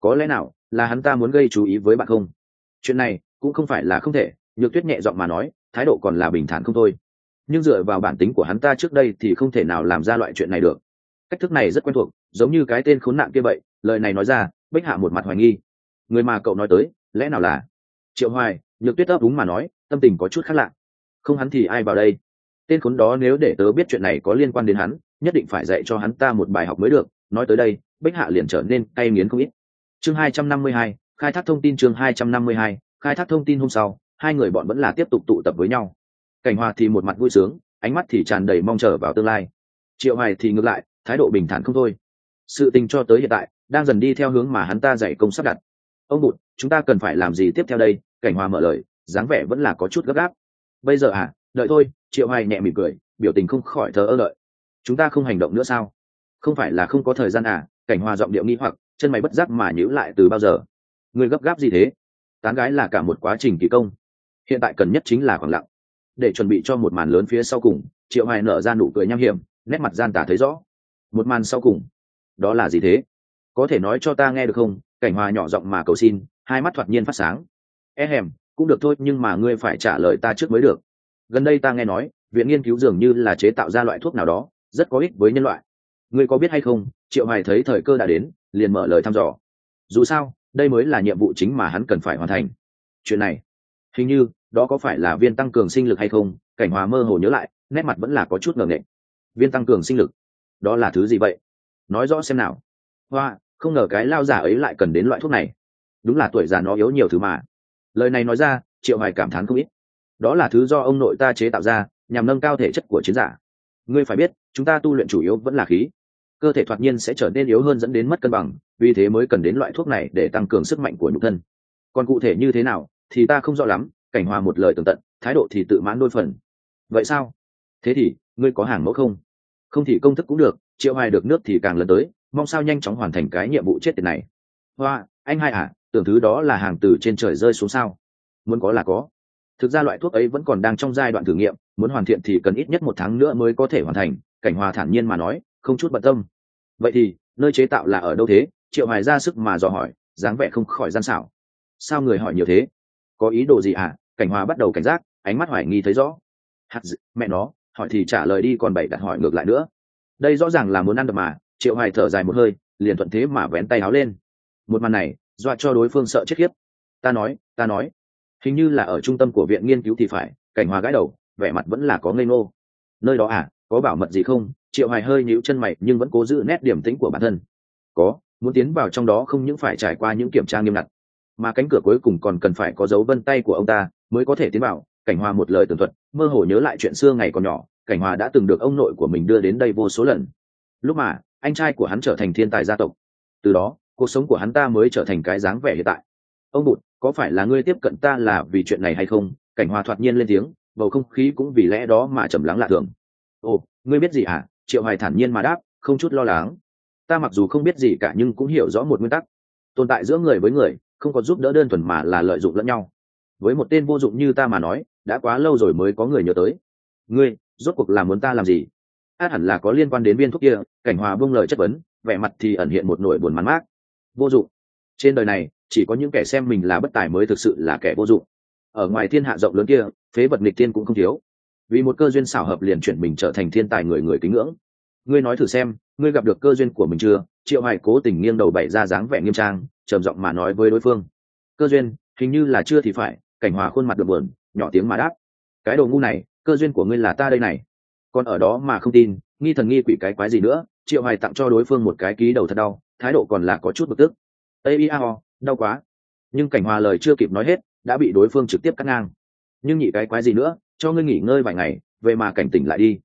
Speaker 1: Có lẽ nào, là hắn ta muốn gây chú ý với bạn không? Chuyện này, cũng không phải là không thể, nhược tuyết nhẹ giọng mà nói, thái độ còn là bình thản không thôi. Nhưng dựa vào bản tính của hắn ta trước đây thì không thể nào làm ra loại chuyện này được. Cách thức này rất quen thuộc, giống như cái tên khốn nạn kia vậy, lời này nói ra, bích hạ một mặt hoài nghi. Người mà cậu nói tới, lẽ nào là? Triệu hoài, nhược tuyết ấp đúng mà nói tâm tình có chút khác lạ. Không hắn thì ai vào đây? Tên khốn đó nếu để tớ biết chuyện này có liên quan đến hắn, nhất định phải dạy cho hắn ta một bài học mới được. Nói tới đây, bích hạ liền trở nên cay nghiến không ít. Chương hai trăm năm mươi hai, khai thác thông tin chương hai trăm năm mươi hai, khai thác thông tin hôm sau, hai người bọn vẫn là tiếp tục tụ tập với nhau. Cảnh hòa thì một mặt vui sướng, ánh mắt thì tràn đầy mong chờ vào tương lai. Triệu hoài thì ngược lại, thái độ bình thản không thôi. Sự tình cho tới hiện tại, đang dần đi theo hướng mà hắn ta dạy công sắp đặt. Ông bụt, chúng ta cần phải làm gì tiếp theo đây? Cảnh hòa mở lời dáng vẻ vẫn là có chút gấp gáp. Bây giờ à đợi thôi, triệu hoài nhẹ mỉm cười, biểu tình không khỏi thờ ơ đợi chúng ta không hành động nữa sao? Không phải là không có thời gian à cảnh hòa giọng điệu nghi hoặc, chân mày bất giác mà nhíu lại từ bao giờ? Người gấp gáp gì thế? Tán gái là cả một quá trình kỳ công. Hiện tại cần nhất chính là khoảng lặng. Để chuẩn bị cho một màn lớn phía sau cùng, triệu hoài nở ra nụ cười nham hiểm, nét mặt gian tả thấy rõ. Một màn sau cùng. Đó là gì thế? Có thể nói cho ta nghe được không? Cảnh hòa nhỏ giọng mà cầu xin, hai mắt thoạt nhiên phát sáng. E hèm cũng được thôi, nhưng mà ngươi phải trả lời ta trước mới được. Gần đây ta nghe nói, viện nghiên cứu dường như là chế tạo ra loại thuốc nào đó, rất có ích với nhân loại. Ngươi có biết hay không, triệu hoài thấy thời cơ đã đến, liền mở lời thăm dò. Dù sao, đây mới là nhiệm vụ chính mà hắn cần phải hoàn thành. Chuyện này, hình như, đó có phải là viên tăng cường sinh lực hay không? Cảnh hòa mơ hồ nhớ lại, nét mặt vẫn là có chút ngờ nghệ viên tăng cường sinh lực, đó là thứ gì vậy? Nói rõ xem nào. Hoa, không ngờ cái lao giả ấy lại cần đến loại thuốc này. Đúng là tuổi già nó yếu nhiều thứ mà lời này nói ra, triệu hoài cảm thán không ít. Đó là thứ do ông nội ta chế tạo ra, nhằm nâng cao thể chất của chiến giả. Ngươi phải biết, chúng ta tu luyện chủ yếu vẫn là khí. Cơ thể thoạt nhiên sẽ trở nên yếu hơn dẫn đến mất cân bằng, vì thế mới cần đến loại thuốc này để tăng cường sức mạnh của nhục thân. Còn cụ thể như thế nào, thì ta không rõ lắm, cảnh hòa một lời tường tận, thái độ thì tự mãn đôi phần. Vậy sao? Thế thì, ngươi có hàng mẫu không? Không thì công thức cũng được, triệu hoài được nước thì càng lần tới, mong sao nhanh chóng hoàn thành cái nhiệm vụ chết tiệt này. Hoa, anh hai à tưởng thứ đó là hàng từ trên trời rơi xuống sao? Muốn có là có. Thực ra loại thuốc ấy vẫn còn đang trong giai đoạn thử nghiệm, muốn hoàn thiện thì cần ít nhất một tháng nữa mới có thể hoàn thành, cảnh hòa thản nhiên mà nói, không chút bận tâm. Vậy thì, nơi chế tạo là ở đâu thế? Triệu hoài ra sức mà dò hỏi, dáng vẻ không khỏi gian xảo. Sao người hỏi nhiều thế? Có ý đồ gì à cảnh hòa bắt đầu cảnh giác, ánh mắt hoài nghi thấy rõ. Hạt d... mẹ nó, hỏi thì trả lời đi còn bảy đặt hỏi ngược lại nữa. Đây rõ ràng là muốn ăn được mà. Triệu hoài thở dài một hơi, liền thuận thế mà vén tay áo lên. Một màn này dọa cho đối phương sợ chết khiếp. Ta nói ta nói. Hình như là ở trung tâm của viện nghiên cứu thì phải, cảnh hòa gãi đầu, vẻ mặt vẫn là có ngây ngô. Nơi đó à có bảo mật gì không? Triệu hoài hơi nhíu chân mày, nhưng vẫn cố giữ nét điểm tĩnh của bản thân. Có, muốn tiến vào trong đó không những phải trải qua những kiểm tra nghiêm ngặt, mà cánh cửa cuối cùng còn cần phải có dấu vân tay của ông ta mới có thể tiến vào. Cảnh hòa một lời tường thuật, mơ hồ nhớ lại chuyện xưa ngày còn nhỏ, cảnh hòa đã từng được ông nội của mình đưa đến đây vô số lần. Lúc mà, anh trai của hắn trở thành thiên tài gia tộc. Từ đó cuộc sống của hắn ta mới trở thành cái dáng vẻ hiện tại. Ông bụt, có phải là ngươi tiếp cận ta là vì chuyện này hay không? Cảnh hòa thoạt nhiên lên tiếng, bầu không khí cũng vì lẽ đó mà trầm lắng lạ thường. Ồ, ngươi biết gì à? triệu hoài thản nhiên mà đáp, không chút lo lắng. Ta mặc dù không biết gì cả nhưng cũng hiểu rõ một nguyên tắc. Tồn tại giữa người với người, không có giúp đỡ đơn thuần mà là lợi dụng lẫn nhau. Với một tên vô dụng như ta mà nói, đã quá lâu rồi mới có người nhớ tới. Ngươi, rốt cuộc là muốn ta làm gì? Át hẳn là có liên quan đến viên thuốc kia, cảnh hòa buông lời chất vấn, vẻ mặt thì ẩn hiện một nỗi buồn mắn mát vô dụng. Trên đời này, chỉ có những kẻ xem mình là bất tài mới thực sự là kẻ vô dụng. Ở ngoài thiên hạ rộng lớn kia, phế vật nghịch tiên cũng không thiếu. Vì một cơ duyên xảo hợp liền chuyển mình trở thành thiên tài người người kính ngưỡng. Ngươi nói thử xem, ngươi gặp được cơ duyên của mình chưa? Triệu Hải cố tình nghiêng đầu bày ra dáng vẻ nghiêm trang, trầm giọng mà nói với đối phương. Cơ duyên, hình như là chưa thì phải, cảnh hòa khuôn mặt được buồn, nhỏ tiếng mà đáp. Cái đồ ngu này, cơ duyên của ngươi là ta đây này. Còn ở đó mà không tin, nghi thần nghi quỷ cái quái gì nữa, triệu Hải tặng cho đối phương một cái ký đầu thật đau thái độ còn là có chút bực tức. Aiao đau quá. Nhưng cảnh hòa lời chưa kịp nói hết, đã bị đối phương trực tiếp cắt ngang. Nhưng nhị cái quái gì nữa, cho ngươi nghỉ ngơi vài ngày, về mà cảnh tỉnh lại đi.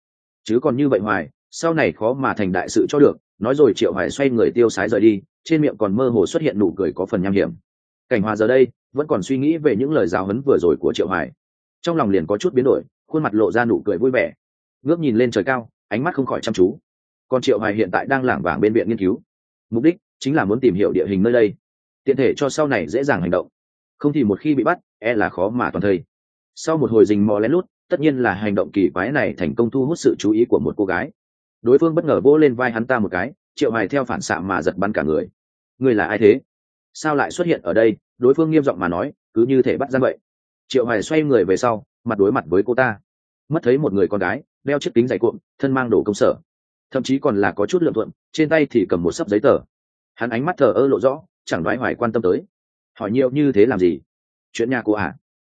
Speaker 1: Chứ còn như vậy hoài, sau này khó mà thành đại sự cho được, nói rồi triệu hoài xoay người tiêu sái rời đi, trên miệng còn mơ hồ xuất hiện nụ cười có phần nham hiểm. Cảnh hòa giờ đây, vẫn còn suy nghĩ về những lời giáo huấn vừa rồi của triệu hoài. Trong lòng liền có chút biến đổi, khuôn mặt lộ ra nụ cười vui vẻ. Ngước nhìn lên trời cao, ánh mắt không khỏi chăm chú. Còn triệu hoài hiện tại đang lảng vảng bên viện nghiên cứu mục đích chính là muốn tìm hiểu địa hình nơi đây. Tiện thể cho sau này dễ dàng hành động. Không thì một khi bị bắt e là khó mà toàn thây. Sau một hồi rình mò lén lút, tất nhiên là hành động kỳ quái này thành công thu hút sự chú ý của một cô gái. Đối phương bất ngờ vỗ lên vai hắn ta một cái, triệu hài theo phản xạ mà giật bắn cả người. Người là ai thế? Sao lại xuất hiện ở đây? Đối phương nghiêm giọng mà nói, cứ như thể bắt gian vậy. Triệu hài xoay người về sau, mặt đối mặt với cô ta. Mất thấy một người con gái, đeo chiếc kính dày cuộn, thân mang đồ công sở thậm chí còn là có chút lượm thuận trên tay thì cầm một sấp giấy tờ. Hắn ánh mắt thờ ơ lộ rõ, chẳng đoái hoài quan tâm tới. Hỏi nhiều như thế làm gì? Chuyện nhà cô à?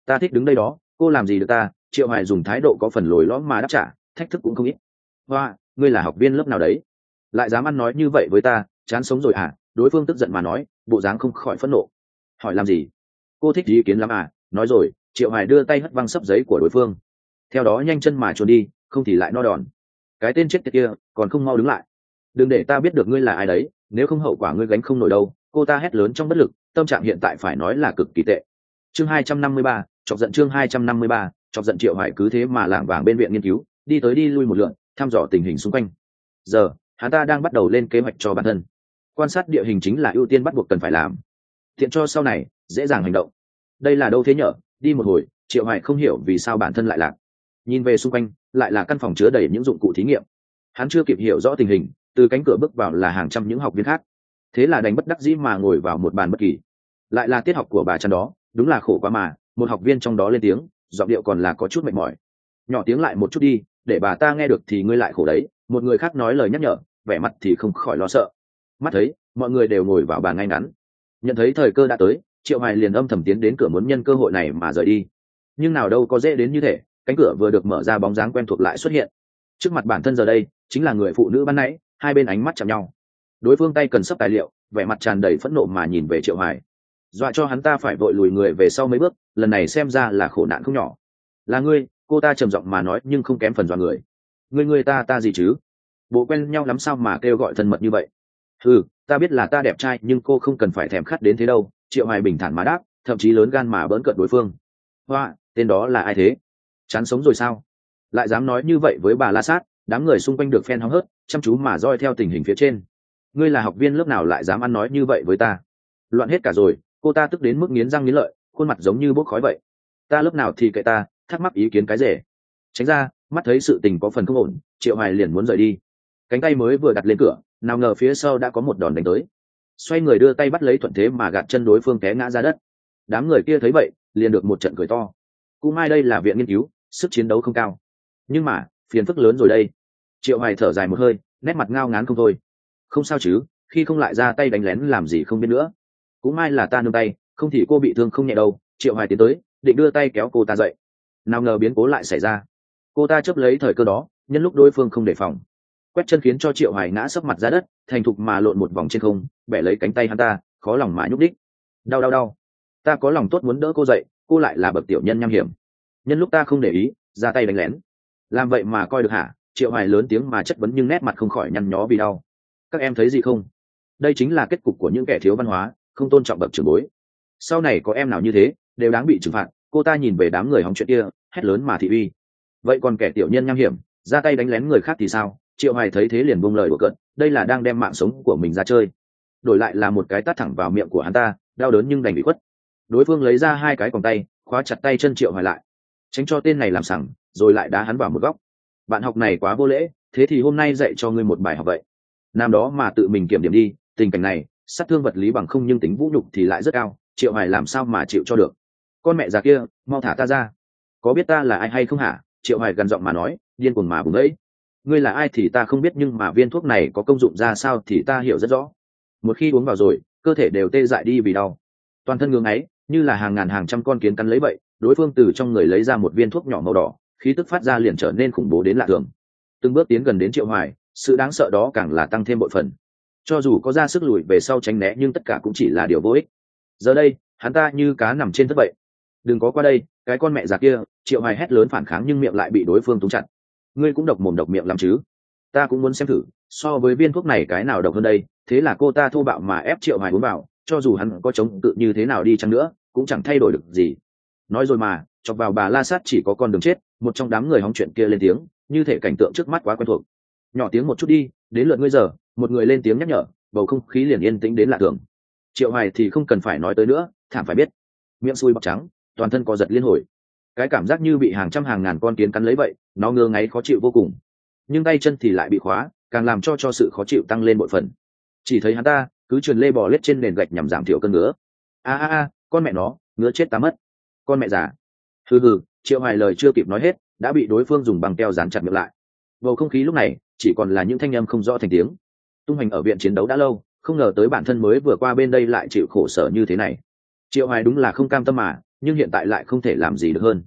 Speaker 1: Ta thích đứng đây đó, cô làm gì được ta? Triệu hoài dùng thái độ có phần lồi lõm mà đáp trả, thách thức cũng không ít. Hoa, ngươi là học viên lớp nào đấy? Lại dám ăn nói như vậy với ta, chán sống rồi à? Đối phương tức giận mà nói, bộ dáng không khỏi phẫn nộ. Hỏi làm gì? Cô thích ý kiến lắm à? Nói rồi, triệu hoài đưa tay hất văng sấp giấy của đối phương. Theo đó nhanh chân mà trốn đi, không thì lại no đòn cái tên chết tiệt kia, còn không mau đứng lại. Đừng để ta biết được ngươi là ai đấy, nếu không hậu quả ngươi gánh không nổi đâu, cô ta hét lớn trong bất lực, tâm trạng hiện tại phải nói là cực kỳ tệ. Chương hai trăm năm mươi ba, chọc giận chương hai trăm năm mươi ba, chọc giận triệu hải cứ thế mà lảng vàng bên viện nghiên cứu, đi tới đi lui một lượn, thăm dò tình hình xung quanh. Giờ, hắn ta đang bắt đầu lên kế hoạch cho bản thân. Quan sát địa hình chính là ưu tiên bắt buộc cần phải làm. Thiện cho sau này, dễ dàng hành động. Đây là đâu thế nhở? Đi một hồi, triệu hải không hiểu vì sao bản thân lại lạc nhìn về xung quanh, lại là căn phòng chứa đầy những dụng cụ thí nghiệm. Hắn chưa kịp hiểu rõ tình hình, từ cánh cửa bước vào là hàng trăm những học viên khác. Thế là đánh bất đắc dĩ mà ngồi vào một bàn bất kỳ. Lại là tiết học của bà chăn đó, đúng là khổ quá mà, một học viên trong đó lên tiếng, giọng điệu còn là có chút mệt mỏi. Nhỏ tiếng lại một chút đi, để bà ta nghe được thì ngươi lại khổ đấy, một người khác nói lời nhắc nhở, vẻ mặt thì không khỏi lo sợ. Mắt thấy, mọi người đều ngồi vào bàn ngay ngắn. Nhận thấy thời cơ đã tới, triệu hoài liền âm thầm tiến đến cửa muốn nhân cơ hội này mà rời đi. Nhưng nào đâu có dễ đến như thế cánh cửa vừa được mở ra bóng dáng quen thuộc lại xuất hiện. Trước mặt bản thân giờ đây, chính là người phụ nữ ban nãy, hai bên ánh mắt chạm nhau. Đối phương tay cần sấp tài liệu, vẻ mặt tràn đầy phẫn nộ mà nhìn về triệu hoài. Dọa cho hắn ta phải vội lùi người về sau mấy bước, lần này xem ra là khổ nạn không nhỏ. Là ngươi, cô ta trầm giọng mà nói nhưng không kém phần dọa người. Ngươi ngươi ta ta gì chứ? Bộ quen nhau lắm sao mà kêu gọi thân mật như vậy? Ừ ta biết là ta đẹp trai nhưng cô không cần phải thèm khát đến thế đâu, triệu hoài bình thản mà đáp, thậm chí lớn gan mà bỡn cận đối phương. Hoa, tên đó là ai thế? Chán sống rồi sao? Lại dám nói như vậy với bà la sát, đám người xung quanh được phen hóng hớt, chăm chú mà roi theo tình hình phía trên. Ngươi là học viên lớp nào lại dám ăn nói như vậy với ta? Loạn hết cả rồi, cô ta tức đến mức nghiến răng nghiến lợi, khuôn mặt giống như bốc khói vậy. Ta lớp nào thì kệ ta, thắc mắc ý kiến cái rể. Tránh ra, mắt thấy sự tình có phần không ổn, triệu hoài liền muốn rời đi. Cánh tay mới vừa đặt lên cửa, nào ngờ phía sau đã có một đòn đánh tới. Xoay người đưa tay bắt lấy thuận thế mà gạt chân đối phương té ngã ra đất. Đám người kia thấy vậy, liền được một trận cười to. Cú mai đây là viện nghiên cứu sức chiến đấu không cao. Nhưng mà, phiền phức lớn rồi đây. Triệu hoài thở dài một hơi, nét mặt ngao ngán không thôi. Không sao chứ, khi không lại ra tay đánh lén làm gì không biết nữa. Cũng may là ta nương tay, không thì cô bị thương không nhẹ đâu. Triệu hoài tiến tới, định đưa tay kéo cô ta dậy. Nào ngờ biến cố lại xảy ra. Cô ta chấp lấy thời cơ đó, nhân lúc đối phương không đề phòng. Quét chân khiến cho triệu hoài ngã sấp mặt ra đất, thành thục mà lộn một vòng trên không, bẻ lấy cánh tay hắn ta, khó lòng mà nhúc đích đau đau đau. Ta có lòng tốt muốn đỡ cô dậy, cô lại là bậc tiểu nhân nham hiểm nhân lúc ta không để ý, ra tay đánh lén. Làm vậy mà coi được hả? Triệu hoài lớn tiếng mà chất vấn nhưng nét mặt không khỏi nhăn nhó vì đau. Các em thấy gì không? Đây chính là kết cục của những kẻ thiếu văn hóa, không tôn trọng bậc trưởng bối. Sau này có em nào như thế, đều đáng bị trừng phạt. Cô ta nhìn về đám người hóng chuyện kia, hét lớn mà thị uy. Vậy còn kẻ tiểu nhân nham hiểm, ra tay đánh lén người khác thì sao? Triệu hoài thấy thế liền buông lời của cận đây là đang đem mạng sống của mình ra chơi. Đổi lại là một cái tát thẳng vào miệng của hắn ta, đau đớn nhưng đành bị khuất. Đối phương lấy ra hai cái còng tay, khóa chặt tay chân triệu hoài lại tránh cho tên này làm sẵn, rồi lại đá hắn vào một góc. Bạn học này quá vô lễ thế thì hôm nay dạy cho ngươi một bài học vậy. Nam đó mà tự mình kiểm điểm đi tình cảnh này sát thương vật lý bằng không nhưng tính vũ nhục thì lại rất cao triệu Hải làm sao mà chịu cho được? Con mẹ già kia mau thả ta ra. Có biết ta là ai hay không hả? Triệu Hải gần giọng mà nói điên cuồng mà bùng ấy ngươi là ai thì ta không biết nhưng mà viên thuốc này có công dụng ra sao thì ta hiểu rất rõ. Một khi uống vào rồi cơ thể đều tê dại đi vì đau. Toàn thân ngưỡng ấy như là hàng ngàn hàng trăm con kiến cắn lấy vậy đối phương từ trong người lấy ra một viên thuốc nhỏ màu đỏ, khí tức phát ra liền trở nên khủng bố đến lạ thường. Từng bước tiến gần đến triệu hoài, sự đáng sợ đó càng là tăng thêm bội phần. Cho dù có ra sức lùi về sau tránh né nhưng tất cả cũng chỉ là điều vô ích. Giờ đây, hắn ta như cá nằm trên thất vậy đừng có qua đây, cái con mẹ già kia, triệu hoài hét lớn phản kháng nhưng miệng lại bị đối phương túng chặt. Ngươi cũng độc mồm độc miệng làm chứ? Ta cũng muốn xem thử, so với viên thuốc này cái nào độc hơn đây, thế là cô ta thô bạo mà ép triệu hoài uống vào, cho dù hắn có chống tự như thế nào đi chăng nữa, cũng chẳng thay đổi được gì nói rồi mà, chọc vào bà la sát chỉ có con đường chết, một trong đám người hóng chuyện kia lên tiếng, như thể cảnh tượng trước mắt quá quen thuộc. Nhỏ tiếng một chút đi, đến lượt ngươi giờ, một người lên tiếng nhắc nhở, bầu không khí liền yên tĩnh đến lạ thường. Triệu hoài thì không cần phải nói tới nữa, thảm phải biết. Miệng xui bọc trắng, toàn thân co giật liên hồi. Cái cảm giác như bị hàng trăm hàng ngàn con kiến cắn lấy vậy, nó ngơ ngáy khó chịu vô cùng. Nhưng tay chân thì lại bị khóa, càng làm cho cho sự khó chịu tăng lên bội phần. Chỉ thấy hắn ta, cứ truyền lê bò lết trên nền gạch nhằm giảm thiểu cơn ngứa. A a a, con mẹ nó, ngứa chết ta mất con mẹ già. Hừ hừ triệu hoài lời chưa kịp nói hết đã bị đối phương dùng băng keo dán chặt miệng lại. Bầu không khí lúc này chỉ còn là những thanh âm không rõ thành tiếng. Tung hành ở viện chiến đấu đã lâu không ngờ tới bản thân mới vừa qua bên đây lại chịu khổ sở như thế này. Triệu hoài đúng là không cam tâm mà nhưng hiện tại lại không thể làm gì được hơn.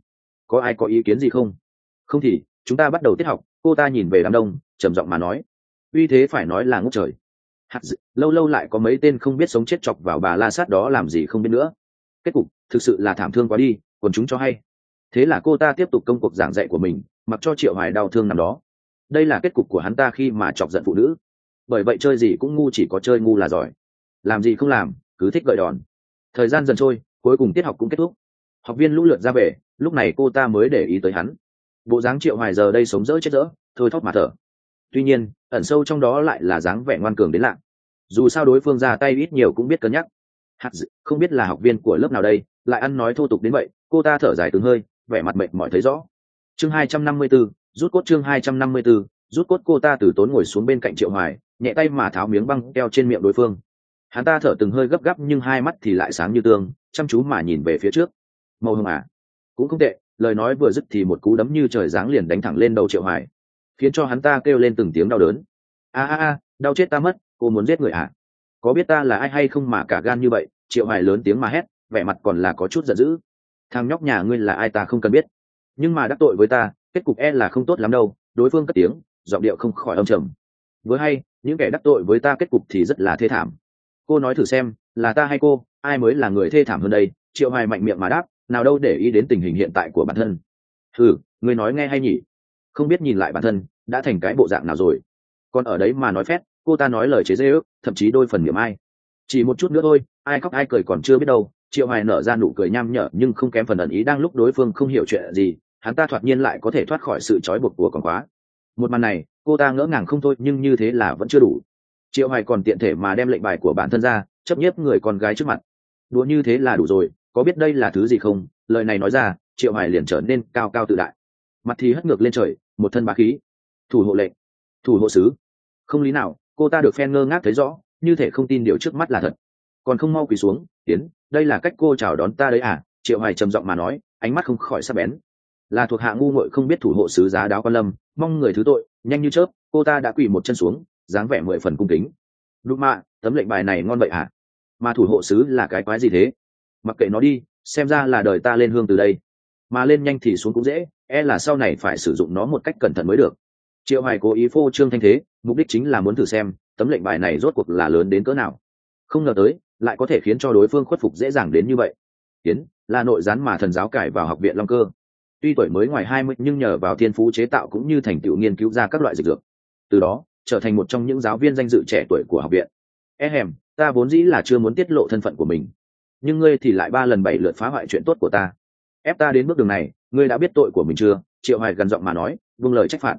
Speaker 1: Có ai có ý kiến gì không? Không thì chúng ta bắt đầu tiết học cô ta nhìn về đám đông trầm giọng mà nói. Uy thế phải nói là ngốc trời. Hạt dự, lâu lâu lại có mấy tên không biết sống chết chọc vào bà la sát đó làm gì không biết nữa kết cục, thực sự là thảm thương quá đi còn chúng cho hay. Thế là cô ta tiếp tục công cuộc giảng dạy của mình, mặc cho triệu hoài đau thương nằm đó. Đây là kết cục của hắn ta khi mà chọc giận phụ nữ. Bởi vậy chơi gì cũng ngu chỉ có chơi ngu là giỏi. Làm gì không làm, cứ thích gợi đòn. Thời gian dần trôi, cuối cùng tiết học cũng kết thúc. Học viên lũ lượt ra về, lúc này cô ta mới để ý tới hắn. Bộ dáng triệu hoài giờ đây sống dỡ chết dỡ, thôi thóp mà thở. Tuy nhiên, ẩn sâu trong đó lại là dáng vẻ ngoan cường đến lạ. Dù sao đối phương ra tay ít nhiều cũng biết cân nhắc hạt dự, không biết là học viên của lớp nào đây lại ăn nói thô tục đến vậy cô ta thở dài từng hơi vẻ mặt mệt mỏi thấy rõ. Chương 254, rút cốt chương 254, rút cốt cô ta từ tốn ngồi xuống bên cạnh triệu hoài nhẹ tay mà tháo miếng băng keo trên miệng đối phương. Hắn ta thở từng hơi gấp gáp nhưng hai mắt thì lại sáng như tương chăm chú mà nhìn về phía trước. Màu hồng à? Cũng không tệ lời nói vừa dứt thì một cú đấm như trời giáng liền đánh thẳng lên đầu triệu hoài khiến cho hắn ta kêu lên từng tiếng đau đớn. A a a đau chết ta mất cô muốn giết người à? Có biết ta là ai hay không mà cả gan như vậy triệu hoài lớn tiếng mà hét vẻ mặt còn là có chút giận dữ. Thằng nhóc nhà ngươi là ai ta không cần biết. Nhưng mà đắc tội với ta kết cục e là không tốt lắm đâu đối phương cất tiếng giọng điệu không khỏi âm trầm. Với hay những kẻ đắc tội với ta kết cục thì rất là thê thảm. Cô nói thử xem là ta hay cô ai mới là người thê thảm hơn đây? Triệu hoài mạnh miệng mà đáp nào đâu để ý đến tình hình hiện tại của bản thân. Thử, người nói nghe hay nhỉ? Không biết nhìn lại bản thân đã thành cái bộ dạng nào rồi? Còn ở đấy mà nói phét cô ta nói lời chế dễ ước thậm chí đôi phần niệm ai. Chỉ một chút nữa thôi, ai khóc ai cười còn chưa biết đâu. Triệu hoài nở ra nụ cười nham nhở, nhưng không kém phần ẩn ý đang lúc đối phương không hiểu chuyện gì, hắn ta thoạt nhiên lại có thể thoát khỏi sự trói buộc của còn quá một màn này, cô ta ngỡ ngàng không thôi, nhưng như thế là vẫn chưa đủ. Triệu hoài còn tiện thể mà đem lệnh bài của bản thân ra, chấp nhiếp người con gái trước mặt. Đùa như thế là đủ rồi, có biết đây là thứ gì không? Lời này nói ra, triệu hoài liền trở nên cao cao tự đại. Mặt thì hất ngược lên trời, một thân bá khí. Thủ hộ lệnh. Thủ hộ sứ. Không lý nào cô ta được phen ngơ ngác thấy rõ, như thể không tin điều trước mắt là thật. Còn không mau quỳ xuống, tiến, đây là cách cô chào đón ta đấy à? Triệu hoài trầm giọng mà nói, ánh mắt không khỏi sắc bén. Là thuộc hạ ngu ngội không biết thủ hộ sứ giá đáo quan lâm, mong người thứ tội, nhanh như chớp, cô ta đã quỳ một chân xuống, dáng vẻ mười phần cung kính. Đúng mà tấm lệnh bài này ngon vậy à? Mà thủ hộ sứ là cái quái gì thế? Mặc kệ nó đi, xem ra là đời ta lên hương từ đây. Mà lên nhanh thì xuống cũng dễ e là sau này phải sử dụng nó một cách cẩn thận mới được. Triệu hoài cố ý phô trương thanh thế mục đích chính là muốn thử xem, tấm lệnh bài này rốt cuộc là lớn đến cỡ nào. Không ngờ tới, lại có thể khiến cho đối phương khuất phục dễ dàng đến như vậy. Tiến là nội gián mà thần giáo cải vào học viện long cơ. Tuy tuổi mới ngoài hai mươi, nhưng nhờ vào thiên phú chế tạo cũng như thành tựu nghiên cứu ra các loại dịch dược. Từ đó, trở thành một trong những giáo viên danh dự trẻ tuổi của học viện. E hèm, ta vốn dĩ là chưa muốn tiết lộ thân phận của mình. Nhưng ngươi thì lại ba lần bảy lượt phá hoại chuyện tốt của ta. Ép ta đến bước đường này, ngươi đã biết tội của mình chưa? Triệu hoài gần giọng mà nói vương lời trách phạt.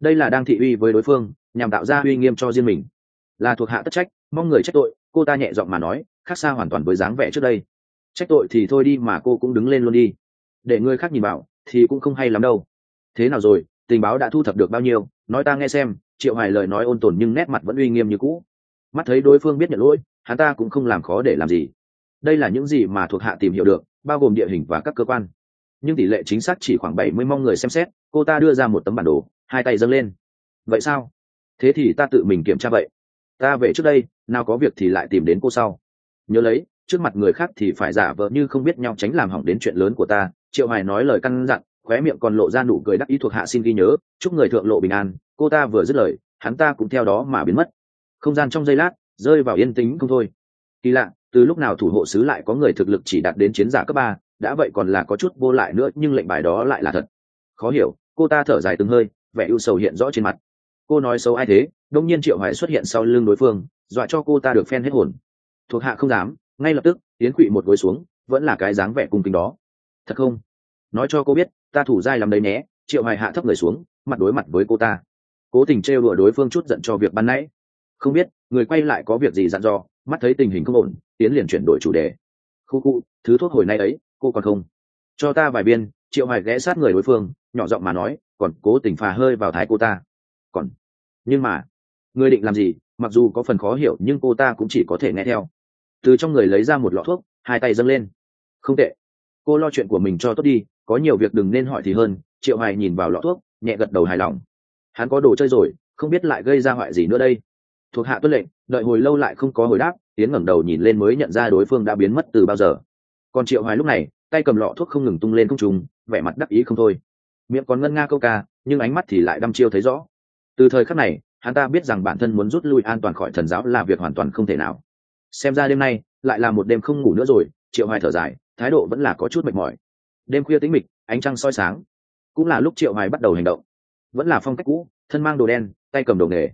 Speaker 1: Đây là đang thị uy với đối phương nhằm tạo ra uy nghiêm cho riêng mình. Là thuộc hạ tất trách, mong người trách tội, cô ta nhẹ giọng mà nói, khác xa hoàn toàn với dáng vẻ trước đây. Trách tội thì thôi đi mà cô cũng đứng lên luôn đi. Để người khác nhìn bảo thì cũng không hay lắm đâu. Thế nào rồi, tình báo đã thu thập được bao nhiêu? Nói ta nghe xem, triệu hoài lời nói ôn tồn nhưng nét mặt vẫn uy nghiêm như cũ. Mắt thấy đối phương biết nhận lỗi, hắn ta cũng không làm khó để làm gì. Đây là những gì mà thuộc hạ tìm hiểu được, bao gồm địa hình và các cơ quan. Nhưng tỷ lệ chính xác chỉ khoảng bảy mươi mong người xem xét, cô ta đưa ra một tấm bản đồ, hai tay dâng lên. Vậy sao? Thế thì ta tự mình kiểm tra vậy. Ta về trước đây, nào có việc thì lại tìm đến cô sau. Nhớ lấy, trước mặt người khác thì phải giả vờ như không biết nhau tránh làm hỏng đến chuyện lớn của ta. Triệu hoài nói lời căn dặn, khóe miệng còn lộ ra nụ cười đắc ý thuộc hạ xin ghi nhớ. Chúc người thượng lộ bình an. Cô ta vừa dứt lời, hắn ta cũng theo đó mà biến mất. Không gian trong giây lát, rơi vào yên tĩnh không thôi. Kỳ lạ, từ lúc nào thủ hộ sứ lại có người thực lực chỉ đạt đến chiến giả cấp ba, đã vậy còn là có chút vô lại nữa, nhưng lệnh bài đó lại là thật. Khó hiểu, cô ta thở dài từng hơi, vẻ ưu sầu hiện rõ trên mặt cô nói xấu ai thế? Đông nhiên triệu hoài xuất hiện sau lưng đối phương, dọa cho cô ta được phen hết hồn. Thuộc hạ không dám, ngay lập tức tiến quỵ một gối xuống, vẫn là cái dáng vẻ cung kính đó. Thật không? Nói cho cô biết, ta thủ dai làm đấy nhé. Triệu hoài hạ thấp người xuống, mặt đối mặt với cô ta. Cố tình trêu đùa đối phương chút giận cho việc ban nãy. Không biết, người quay lại có việc gì dặn dò, mắt thấy tình hình không ổn tiến liền chuyển đổi chủ đề. Khu khu, thứ thuốc hồi nay ấy, cô còn không? Cho ta vài biên triệu hoài ghé sát người đối phương, nhỏ giọng mà nói, còn cố tình phà hơi vào thái cô ta còn. Nhưng mà, người định làm gì, mặc dù có phần khó hiểu, nhưng cô ta cũng chỉ có thể nghe theo. Từ trong người lấy ra một lọ thuốc, hai tay dâng lên. Không tệ. Cô lo chuyện của mình cho tốt đi, có nhiều việc đừng nên hỏi thì hơn. Triệu hoài nhìn vào lọ thuốc, nhẹ gật đầu hài lòng. Hắn có đồ chơi rồi, không biết lại gây ra hoại gì nữa đây. Thuộc hạ tuân lệnh, đợi hồi lâu lại không có hồi đáp tiến ngẩng đầu nhìn lên mới nhận ra đối phương đã biến mất từ bao giờ. Còn triệu hoài lúc này, tay cầm lọ thuốc không ngừng tung lên không trùng vẻ mặt đắc ý không thôi. Miệng còn ngân nga câu ca, nhưng ánh mắt thì lại đăm chiêu thấy rõ từ thời khắc này, hắn ta biết rằng bản thân muốn rút lui an toàn khỏi thần giáo là việc hoàn toàn không thể nào. Xem ra đêm nay, lại là một đêm không ngủ nữa rồi, triệu hoài thở dài, thái độ vẫn là có chút mệt mỏi. Đêm khuya tĩnh mịch, ánh trăng soi sáng. Cũng là lúc triệu hoài bắt đầu hành động. Vẫn là phong cách cũ, thân mang đồ đen, tay cầm đồ nghề.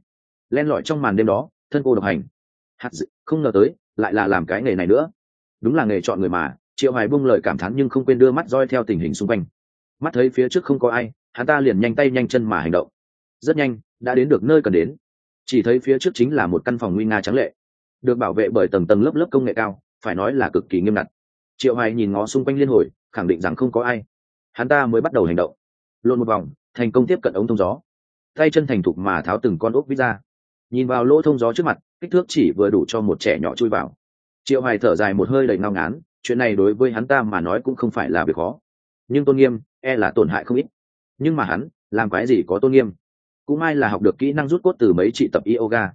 Speaker 1: Len lỏi trong màn đêm đó, thân cô độc hành. Hạt dự, không ngờ tới, lại là làm cái nghề này nữa. Đúng là nghề chọn người mà, triệu hoài buông lời cảm thán nhưng không quên đưa mắt roi theo tình hình xung quanh. Mắt thấy phía trước không có ai, hắn ta liền nhanh tay nhanh chân mà hành động rất nhanh, đã đến được nơi cần đến. Chỉ thấy phía trước chính là một căn phòng nguy nga trắng lệ. Được bảo vệ bởi tầng tầng lớp lớp công nghệ cao, phải nói là cực kỳ nghiêm ngặt. Triệu hoài nhìn ngó xung quanh liên hồi, khẳng định rằng không có ai. Hắn ta mới bắt đầu hành động. Lộn một vòng, thành công tiếp cận ống thông gió. Tay chân thành thục mà tháo từng con ốc vít ra. Nhìn vào lỗ thông gió trước mặt, kích thước chỉ vừa đủ cho một trẻ nhỏ chui vào. Triệu hoài thở dài một hơi đầy ngao ngán, chuyện này đối với hắn ta mà nói cũng không phải là việc khó. Nhưng tôn nghiêm e là tổn hại không ít. Nhưng mà hắn, làm cái gì có tôn nghiêm? Cũng may là học được kỹ năng rút cốt từ mấy chị tập yoga.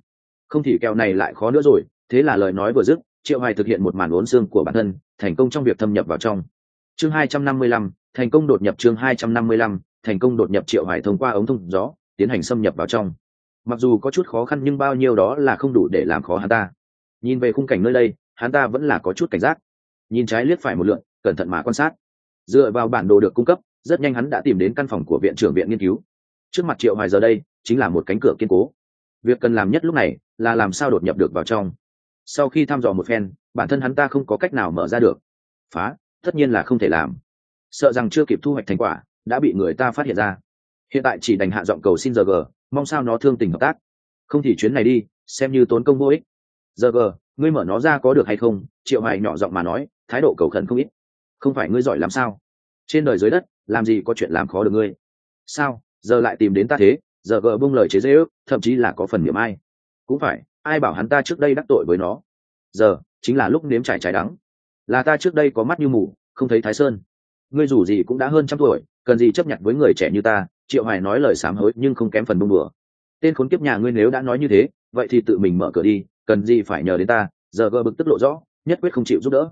Speaker 1: Không thì kẹo này lại khó nữa rồi thế là lời nói vừa dứt triệu hoài thực hiện một màn uốn xương của bản thân thành công trong việc thâm nhập vào trong. Chương 255, thành công đột nhập chương 255, thành công đột nhập triệu hoài thông qua ống thông gió tiến hành xâm nhập vào trong. Mặc dù có chút khó khăn nhưng bao nhiêu đó là không đủ để làm khó hắn ta. Nhìn về khung cảnh nơi đây hắn ta vẫn là có chút cảnh giác. Nhìn trái liếc phải một lượn cẩn thận mà quan sát. Dựa vào bản đồ được cung cấp rất nhanh hắn đã tìm đến căn phòng của viện trưởng viện nghiên cứu trước mặt triệu hoài giờ đây chính là một cánh cửa kiên cố. Việc cần làm nhất lúc này là làm sao đột nhập được vào trong. Sau khi thăm dò một phen, bản thân hắn ta không có cách nào mở ra được. Phá, tất nhiên là không thể làm. Sợ rằng chưa kịp thu hoạch thành quả, đã bị người ta phát hiện ra. Hiện tại chỉ đành hạ giọng cầu xin giờ g mong sao nó thương tình hợp tác. Không thì chuyến này đi, xem như tốn công vô ích. Giờ g ngươi mở nó ra có được hay không? Triệu hoài nhỏ giọng mà nói, thái độ cầu khẩn không ít. Không phải ngươi giỏi làm sao? Trên đời dưới đất, làm gì có chuyện làm khó được ngươi. Sao? Giờ lại tìm đến ta thế, giờ gờ bông lời chế dễ ước, thậm chí là có phần niệm ai. Cũng phải, ai bảo hắn ta trước đây đắc tội với nó? Giờ, chính là lúc nếm trải trái đắng. Là ta trước đây có mắt như mù, không thấy thái sơn. Ngươi dù gì cũng đã hơn trăm tuổi, cần gì chấp nhận với người trẻ như ta? Triệu hoài nói lời sám hối nhưng không kém phần bông bừa tên khốn kiếp nhà ngươi nếu đã nói như thế, vậy thì tự mình mở cửa đi, cần gì phải nhờ đến ta? Giờ gờ bực tức lộ rõ, nhất quyết không chịu giúp đỡ.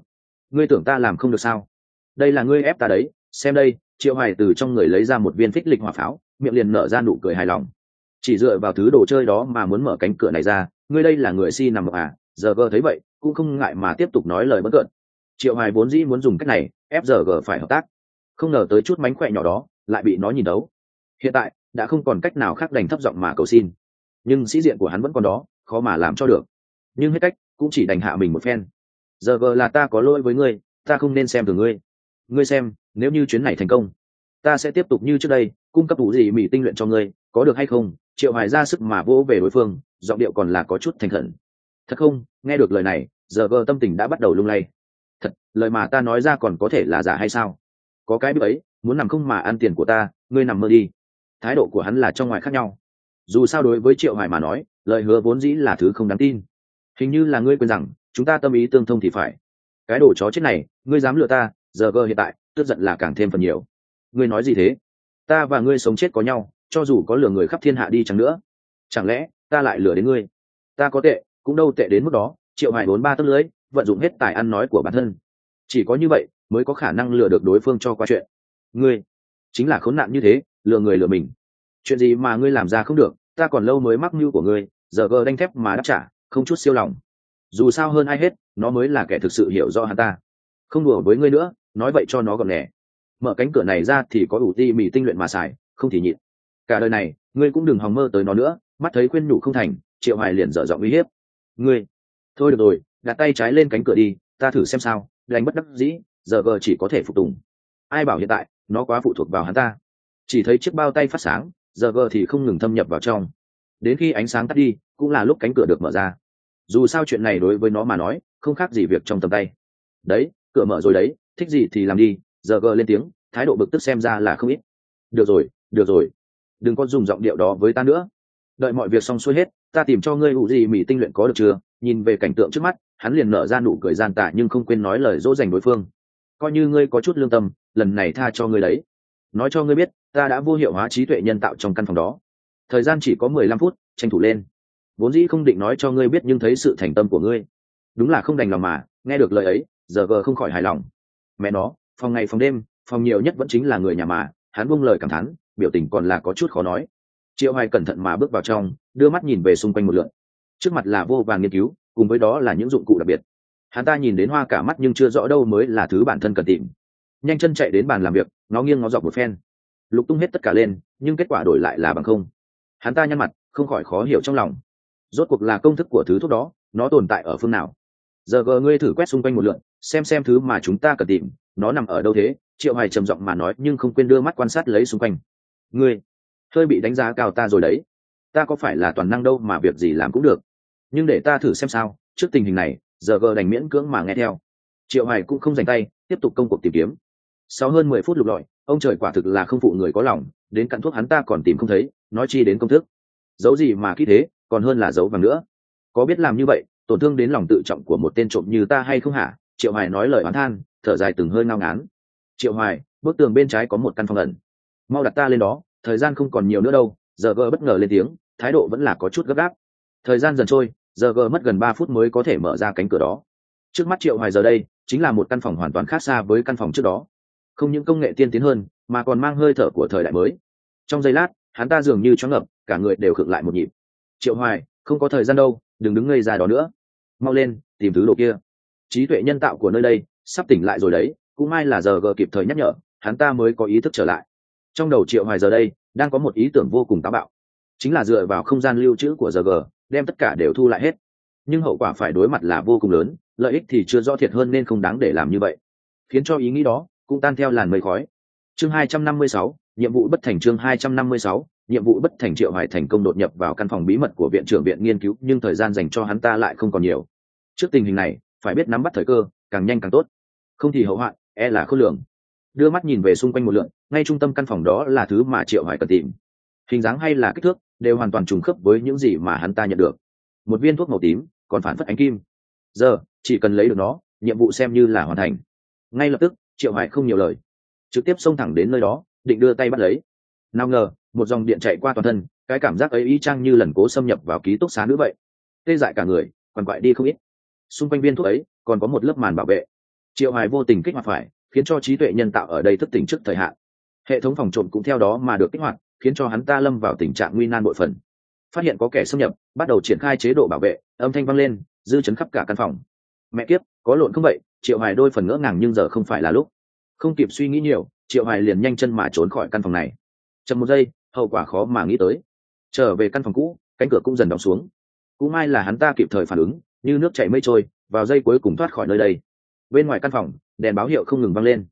Speaker 1: Ngươi tưởng ta làm không được sao? Đây là ngươi ép ta đấy, xem đây, triệu hoài từ trong người lấy ra một viên phích lịch hỏa pháo miệng liền nở ra nụ cười hài lòng. Chỉ dựa vào thứ đồ chơi đó mà muốn mở cánh cửa này ra, ngươi đây là người si nằm à? Giờ gờ thấy vậy, cũng không ngại mà tiếp tục nói lời bất cợt triệu hoài vốn dĩ muốn dùng cách này, ép giờ gờ phải hợp tác. Không ngờ tới chút mánh khỏe nhỏ đó, lại bị nó nhìn đấu hiện tại, đã không còn cách nào khác đành thấp giọng mà cầu xin. Nhưng sĩ diện của hắn vẫn còn đó, khó mà làm cho được. Nhưng hết cách, cũng chỉ đành hạ mình một phen. Giờ gờ là ta có lỗi với ngươi, ta không nên xem từ ngươi. Ngươi xem, nếu như chuyến này thành công ta sẽ tiếp tục như trước đây, cung cấp đủ gì mỹ tinh luyện cho ngươi, có được hay không, triệu hoài ra sức mà vỗ về đối phương, giọng điệu còn là có chút thành khẩn. Thật không, nghe được lời này, giờ vơ tâm tình đã bắt đầu lung lay. Thật, lời mà ta nói ra còn có thể là giả hay sao? Có cái bức ấy, muốn nằm không mà ăn tiền của ta, ngươi nằm mơ đi. Thái độ của hắn là trong ngoài khác nhau. Dù sao đối với triệu hoài mà nói, lời hứa vốn dĩ là thứ không đáng tin. Hình như là ngươi quên rằng, chúng ta tâm ý tương thông thì phải. Cái đồ chó chết này, ngươi dám lừa ta, giờ vơ hiện tại, tức giận là càng thêm phần nhiều ngươi nói gì thế? Ta và ngươi sống chết có nhau, cho dù có lừa người khắp thiên hạ đi chẳng nữa. Chẳng lẽ, ta lại lừa đến ngươi? Ta có tệ, cũng đâu tệ đến mức đó, triệu Hải bốn ba tấc lưới, vận dụng hết tài ăn nói của bản thân. Chỉ có như vậy, mới có khả năng lừa được đối phương cho qua chuyện. Ngươi, chính là khốn nạn như thế, lừa người lừa mình. Chuyện gì mà ngươi làm ra không được, ta còn lâu mới mắc mưu của ngươi, giờ gờ đanh thép mà đáp trả, không chút siêu lòng. Dù sao hơn ai hết, nó mới là kẻ thực sự hiểu rõ hắn ta. Không đùa với ngươi nữa, nói vậy cho nó gọn nẻ mở cánh cửa này ra thì có đủ ti mì tinh luyện mà xài, không thì nhịn. Cả đời này, ngươi cũng đừng hòng mơ tới nó nữa, mắt thấy khuyên nhủ không thành, triệu hoài liền dở dọn uy hiếp. Ngươi, thôi được rồi, đặt tay trái lên cánh cửa đi, ta thử xem sao, đánh bất đắc dĩ, giờ vờ chỉ có thể phục tùng. Ai bảo hiện tại, nó quá phụ thuộc vào hắn ta. Chỉ thấy chiếc bao tay phát sáng, giờ vờ thì không ngừng thâm nhập vào trong. Đến khi ánh sáng tắt đi, cũng là lúc cánh cửa được mở ra. Dù sao chuyện này đối với nó mà nói, không khác gì việc trong tầm tay. Đấy, cửa mở rồi đấy, thích gì thì làm đi giờ gờ lên tiếng, thái độ bực tức xem ra là không ít. Được rồi được rồi. Đừng có dùng giọng điệu đó với ta nữa. Đợi mọi việc xong xuôi hết, ta tìm cho ngươi ủ gì mỹ tinh luyện có được chưa? Nhìn về cảnh tượng trước mắt, hắn liền nở ra nụ cười gian tạ nhưng không quên nói lời dỗ dành đối phương. Coi như ngươi có chút lương tâm, lần này tha cho ngươi đấy. Nói cho ngươi biết, ta đã vô hiệu hóa trí tuệ nhân tạo trong căn phòng đó. Thời gian chỉ có mười lăm phút, tranh thủ lên. Vốn dĩ không định nói cho ngươi biết nhưng thấy sự thành tâm của ngươi. Đúng là không đành lòng mà, nghe được lời ấy, giờ vờ không khỏi hài lòng. Mẹ nó phòng ngày phòng đêm, phòng nhiều nhất vẫn chính là người nhà mà, hắn buông lời cảm thán, biểu tình còn là có chút khó nói. Triệu hoài cẩn thận mà bước vào trong, đưa mắt nhìn về xung quanh một lượn. Trước mặt là vô vàng nghiên cứu, cùng với đó là những dụng cụ đặc biệt. Hắn ta nhìn đến hoa cả mắt nhưng chưa rõ đâu mới là thứ bản thân cần tìm. Nhanh chân chạy đến bàn làm việc, nó nghiêng nó dọc một phen. Lục tung hết tất cả lên, nhưng kết quả đổi lại là bằng không. Hắn ta nhăn mặt, không khỏi khó hiểu trong lòng. Rốt cuộc là công thức của thứ thuốc đó, nó tồn tại ở phương nào? Giờ gờ ngươi thử quét xung quanh một lượn xem xem thứ mà chúng ta cần tìm, nó nằm ở đâu thế? Triệu hoài trầm giọng mà nói, nhưng không quên đưa mắt quan sát lấy xung quanh. Ngươi, hơi bị đánh giá cao ta rồi đấy. Ta có phải là toàn năng đâu mà việc gì làm cũng được. Nhưng để ta thử xem sao, trước tình hình này, giờ gờ đành miễn cưỡng mà nghe theo. Triệu hoài cũng không dành tay, tiếp tục công cuộc tìm kiếm. Sau hơn mười phút lục lọi, ông trời quả thực là không phụ người có lòng, đến cặn thuốc hắn ta còn tìm không thấy, nói chi đến công thức. Dấu gì mà kỹ thế, còn hơn là dấu vàng nữa. Có biết làm như vậy, tổn thương đến lòng tự trọng của một tên trộm như ta hay không hả? Triệu hoài nói lời oán than, thở dài từng hơi ngao ngán. Triệu hoài, bức tường bên trái có một căn phòng ẩn. Mau đặt ta lên đó, thời gian không còn nhiều nữa đâu, giờ gờ bất ngờ lên tiếng, thái độ vẫn là có chút gấp gáp. Thời gian dần trôi, giờ gờ mất gần ba phút mới có thể mở ra cánh cửa đó. Trước mắt triệu hoài giờ đây, chính là một căn phòng hoàn toàn khác xa với căn phòng trước đó. Không những công nghệ tiên tiến hơn, mà còn mang hơi thở của thời đại mới. Trong giây lát, hắn ta dường như choáng ngập cả người đều khựng lại một nhịp. Triệu hoài, không có thời gian đâu, đừng đứng ngây ra đó nữa. Mau lên, tìm thứ đồ kia trí tuệ nhân tạo của nơi đây sắp tỉnh lại rồi đấy cũng may là giờ gờ kịp thời nhắc nhở hắn ta mới có ý thức trở lại. Trong đầu triệu hoài giờ đây đang có một ý tưởng vô cùng táo bạo chính là dựa vào không gian lưu trữ của giờ g đem tất cả đều thu lại hết. Nhưng hậu quả phải đối mặt là vô cùng lớn lợi ích thì chưa rõ thiệt hơn nên không đáng để làm như vậy. Khiến cho ý nghĩ đó cũng tan theo làn mây khói. Chương 256, nhiệm vụ bất thành chương 256, nhiệm vụ bất thành triệu hoài thành công đột nhập vào căn phòng bí mật của viện trưởng viện nghiên cứu nhưng thời gian dành cho hắn ta lại không còn nhiều. Trước tình hình này phải biết nắm bắt thời cơ, càng nhanh càng tốt. Không thì hậu hoạn e là khôn lường. Đưa mắt nhìn về xung quanh một lượn, ngay trung tâm căn phòng đó là thứ mà triệu hoài cần tìm. Hình dáng hay là kích thước, đều hoàn toàn trùng khớp với những gì mà hắn ta nhận được. Một viên thuốc màu tím, còn phản phất ánh kim. Giờ, chỉ cần lấy được nó, nhiệm vụ xem như là hoàn thành. Ngay lập tức, triệu hoài không nhiều lời. Trực tiếp xông thẳng đến nơi đó, định đưa tay bắt lấy. Nào ngờ, một dòng điện chạy qua toàn thân, cái cảm giác ấy y chang như lần cố xâm nhập vào ký túc xá nữa vậy. Tê dại cả người còn quại đi không ít xung quanh viên thuốc ấy còn có một lớp màn bảo vệ. Triệu hoài vô tình kích hoạt phải, khiến cho trí tuệ nhân tạo ở đây thức tỉnh trước thời hạn. Hệ thống phòng trộm cũng theo đó mà được kích hoạt, khiến cho hắn ta lâm vào tình trạng nguy nan bội phần. Phát hiện có kẻ xâm nhập, bắt đầu triển khai chế độ bảo vệ, âm thanh vang lên, dư chấn khắp cả căn phòng. Mẹ kiếp, có lộn không vậy? Triệu hoài đôi phần ngỡ ngàng nhưng giờ không phải là lúc. Không kịp suy nghĩ nhiều, triệu hoài liền nhanh chân mà trốn khỏi căn phòng này. Chậm một giây, hậu quả khó mà nghĩ tới. Trở về căn phòng cũ, cánh cửa cũng dần đóng xuống. Cũng may là hắn ta kịp thời phản ứng như nước chảy mây trôi, vào giây cuối cùng thoát khỏi nơi đây. Bên ngoài căn phòng, đèn báo hiệu không ngừng vang lên.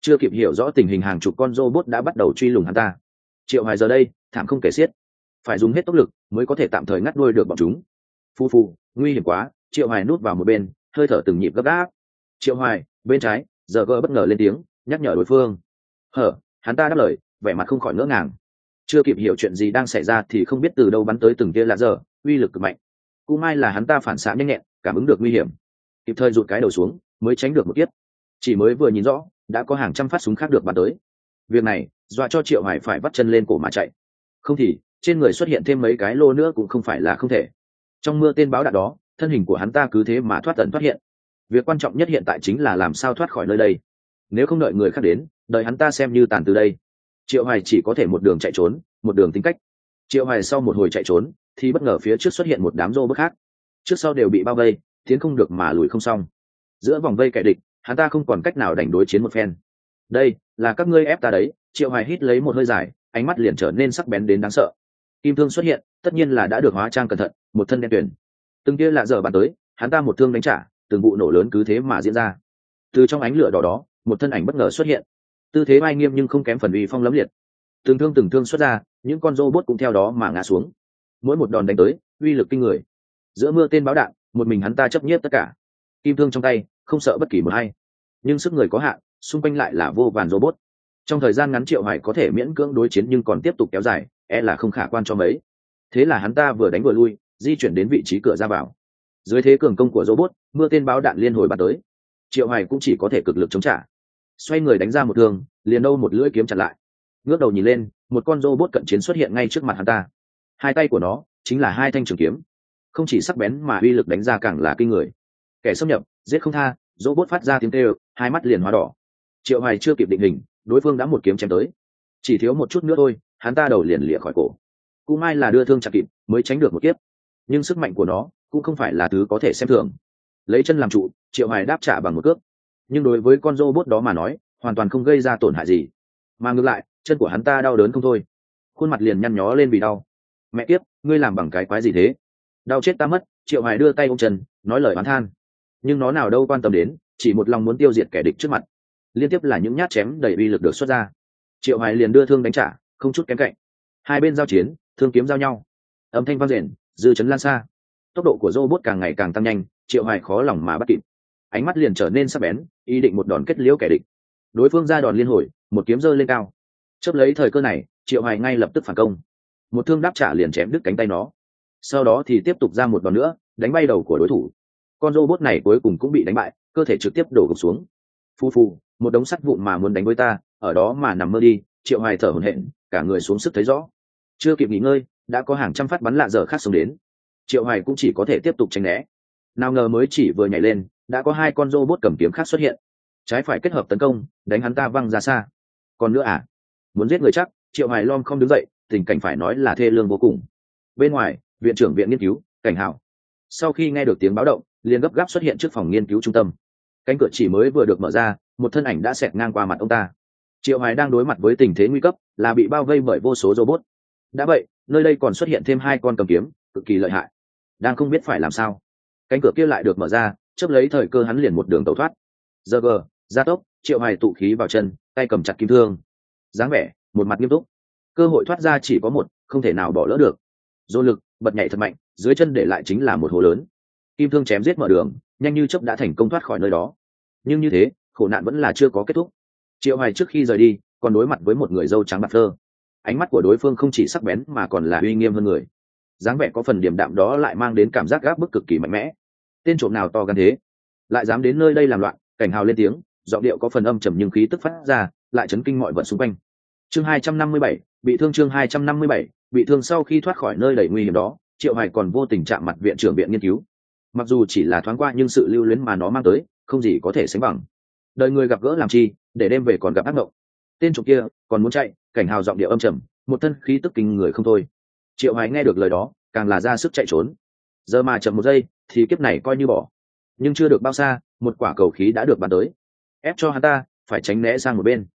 Speaker 1: Chưa kịp hiểu rõ tình hình hàng chục con robot đã bắt đầu truy lùng hắn ta. Triệu hoài giờ đây, thảm không kể xiết. Phải dùng hết tốc lực mới có thể tạm thời ngắt đuôi được bọn chúng. Phu phu, nguy hiểm quá, triệu hoài nút vào một bên, hơi thở từng nhịp gấp gáp. Triệu hoài, bên trái, giờ gỡ bất ngờ lên tiếng, nhắc nhở đối phương. Hở, hắn ta đáp lời, vẻ mặt không khỏi ngỡ ngàng. Chưa kịp hiểu chuyện gì đang xảy ra thì không biết từ đâu bắn tới từng tia lạ giờ uy lực cực mạnh cú mai là hắn ta phản xạ nhanh nhẹn, cảm ứng được nguy hiểm. Kịp thời rụt cái đầu xuống, mới tránh được một kiếp. Chỉ mới vừa nhìn rõ, đã có hàng trăm phát súng khác được bắn tới. Việc này, dọa cho triệu hải phải bắt chân lên cổ mà chạy. Không thì, trên người xuất hiện thêm mấy cái lô nữa cũng không phải là không thể. Trong mưa tên báo đạn đó, thân hình của hắn ta cứ thế mà thoát tận thoát hiện. Việc quan trọng nhất hiện tại chính là làm sao thoát khỏi nơi đây. Nếu không đợi người khác đến, đợi hắn ta xem như tàn từ đây. Triệu hoài chỉ có thể một đường chạy trốn, một đường tính cách. Triệu hoài sau một hồi chạy trốn thì bất ngờ phía trước xuất hiện một đám rô bức khác. Trước sau đều bị bao vây, tiến không được mà lùi không xong. Giữa vòng vây kẻ địch, hắn ta không còn cách nào đánh đối chiến một phen. Đây là các ngươi ép ta đấy, triệu hoài hít lấy một hơi dài, ánh mắt liền trở nên sắc bén đến đáng sợ. Kim thương xuất hiện, tất nhiên là đã được hóa trang cẩn thận, một thân đen tuyển từng kia lạ giờ bàn tới, hắn ta một thương đánh trả, từng vụ nổ lớn cứ thế mà diễn ra. Từ trong ánh lửa đỏ đó, một thân ảnh bất ngờ xuất hiện. Tư thế vai nghiêm nhưng không kém phần uy phong lấm liệt. Từng thương từng thương xuất ra, những con robot cũng theo đó mà ngã xuống mỗi một đòn đánh tới, uy lực kinh người. Giữa mưa tên báo đạn, một mình hắn ta chấp nhất tất cả. Kim thương trong tay, không sợ bất kỳ một hay nhưng sức người có hạn, xung quanh lại là vô vàn robot. Trong thời gian ngắn triệu hoài có thể miễn cưỡng đối chiến nhưng còn tiếp tục kéo dài e là không khả quan cho mấy. Thế là hắn ta vừa đánh vừa lui, di chuyển đến vị trí cửa ra vào. Dưới thế cường công của robot, mưa tên báo đạn liên hồi bắn tới. Triệu hoài cũng chỉ có thể cực lực chống trả. Xoay người đánh ra một thương liền đâu một lưỡi kiếm chặn lại. Ngước đầu nhìn lên, một con robot cận chiến xuất hiện ngay trước mặt hắn ta hai tay của nó chính là hai thanh trường kiếm. Không chỉ sắc bén mà uy lực đánh ra càng là kinh người. Kẻ xâm nhập, giết không tha, robot phát ra tiếng kêu, hai mắt liền hóa đỏ. Triệu hoài chưa kịp định hình, đối phương đã một kiếm chém tới. Chỉ thiếu một chút nữa thôi, hắn ta đầu liền lịa khỏi cổ. Cú mai là đưa thương chặt kịp, mới tránh được một kiếp. Nhưng sức mạnh của nó cũng không phải là thứ có thể xem thường. Lấy chân làm trụ, triệu hoài đáp trả bằng một cước. Nhưng đối với con robot đó mà nói, hoàn toàn không gây ra tổn hại gì. Mà ngược lại, chân của hắn ta đau đớn không thôi. Khuôn mặt liền nhăn nhó lên vì đau mẹ kiếp, ngươi làm bằng cái quái gì thế? Đau chết ta mất. Triệu hoài đưa tay ôm chân, nói lời oán than. Nhưng nó nào đâu quan tâm đến, chỉ một lòng muốn tiêu diệt kẻ địch trước mặt. Liên tiếp là những nhát chém đầy uy lực được xuất ra. Triệu hoài liền đưa thương đánh trả, không chút kém cạnh. Hai bên giao chiến, thương kiếm giao nhau. Âm thanh vang rền, dư chấn lan xa. Tốc độ của robot càng ngày càng tăng nhanh, triệu hoài khó lòng mà bắt kịp. Ánh mắt liền trở nên sắc bén, ý định một đòn kết liễu kẻ địch. Đối phương ra đòn liên hồi, một kiếm rơi lên cao. Chấp lấy thời cơ này, triệu hoài ngay lập tức phản công một thương đáp trả liền chém đứt cánh tay nó. Sau đó thì tiếp tục ra một đòn nữa, đánh bay đầu của đối thủ. Con robot này cuối cùng cũng bị đánh bại, cơ thể trực tiếp đổ gục xuống. Phu phu một đống sắt vụn mà muốn đánh với ta, ở đó mà nằm mơ đi, triệu hoài thở hổn hển, cả người xuống sức thấy rõ. Chưa kịp nghỉ ngơi, đã có hàng trăm phát bắn lạ giờ khác xông đến. Triệu hoài cũng chỉ có thể tiếp tục tránh né. Nào ngờ mới chỉ vừa nhảy lên, đã có hai con robot cầm kiếm khác xuất hiện. Trái phải kết hợp tấn công, đánh hắn ta văng ra xa. Còn nữa à? Muốn giết người chắc, triệu hoài lom không đứng dậy tình cảnh phải nói là thê lương vô cùng. Bên ngoài, viện trưởng viện nghiên cứu, cảnh hảo. Sau khi nghe được tiếng báo động, liền gấp gáp xuất hiện trước phòng nghiên cứu trung tâm. Cánh cửa chỉ mới vừa được mở ra, một thân ảnh đã xẹt ngang qua mặt ông ta. Triệu hoài đang đối mặt với tình thế nguy cấp, là bị bao vây bởi vô số robot. Đã vậy, nơi đây còn xuất hiện thêm hai con cầm kiếm, cực kỳ lợi hại. Đang không biết phải làm sao. Cánh cửa kia lại được mở ra chấp lấy thời cơ hắn liền một đường tẩu thoát. Giờ gờ, gia tốc, triệu hoài tụ khí vào chân, tay cầm chặt kim thương. Dáng vẻ, một mặt nghiêm túc cơ hội thoát ra chỉ có một không thể nào bỏ lỡ được. Dỗ lực bật nhảy thật mạnh dưới chân để lại chính là một hồ lớn. Kim thương chém giết mở đường nhanh như chấp đã thành công thoát khỏi nơi đó. Nhưng như thế khổ nạn vẫn là chưa có kết thúc. Triệu hoài trước khi rời đi còn đối mặt với một người dâu trắng bạc thơ ánh mắt của đối phương không chỉ sắc bén mà còn là uy nghiêm hơn người. Dáng vẻ có phần điểm đạm đó lại mang đến cảm giác gác bức cực kỳ mạnh mẽ. Tên trộm nào to gan thế? Lại dám đến nơi đây làm loạn cảnh hào lên tiếng giọng điệu có phần âm trầm nhưng khí tức phát ra lại chấn kinh mọi vật xung quanh. Chương 257, bị thương chương 257, bị thương sau khi thoát khỏi nơi đầy nguy hiểm đó triệu hoài còn vô tình chạm mặt viện trưởng viện nghiên cứu. Mặc dù chỉ là thoáng qua nhưng sự lưu luyến mà nó mang tới không gì có thể sánh bằng. Đời người gặp gỡ làm chi để đem về còn gặp ác mộng. Tên trộm kia còn muốn chạy cảnh hào giọng điệu âm trầm một thân khí tức kinh người không thôi. Triệu hoài nghe được lời đó càng là ra sức chạy trốn. Giờ mà chậm một giây thì kiếp này coi như bỏ. Nhưng chưa được bao xa một quả cầu khí đã được bắn tới. Ép cho hắn ta phải tránh né sang một bên.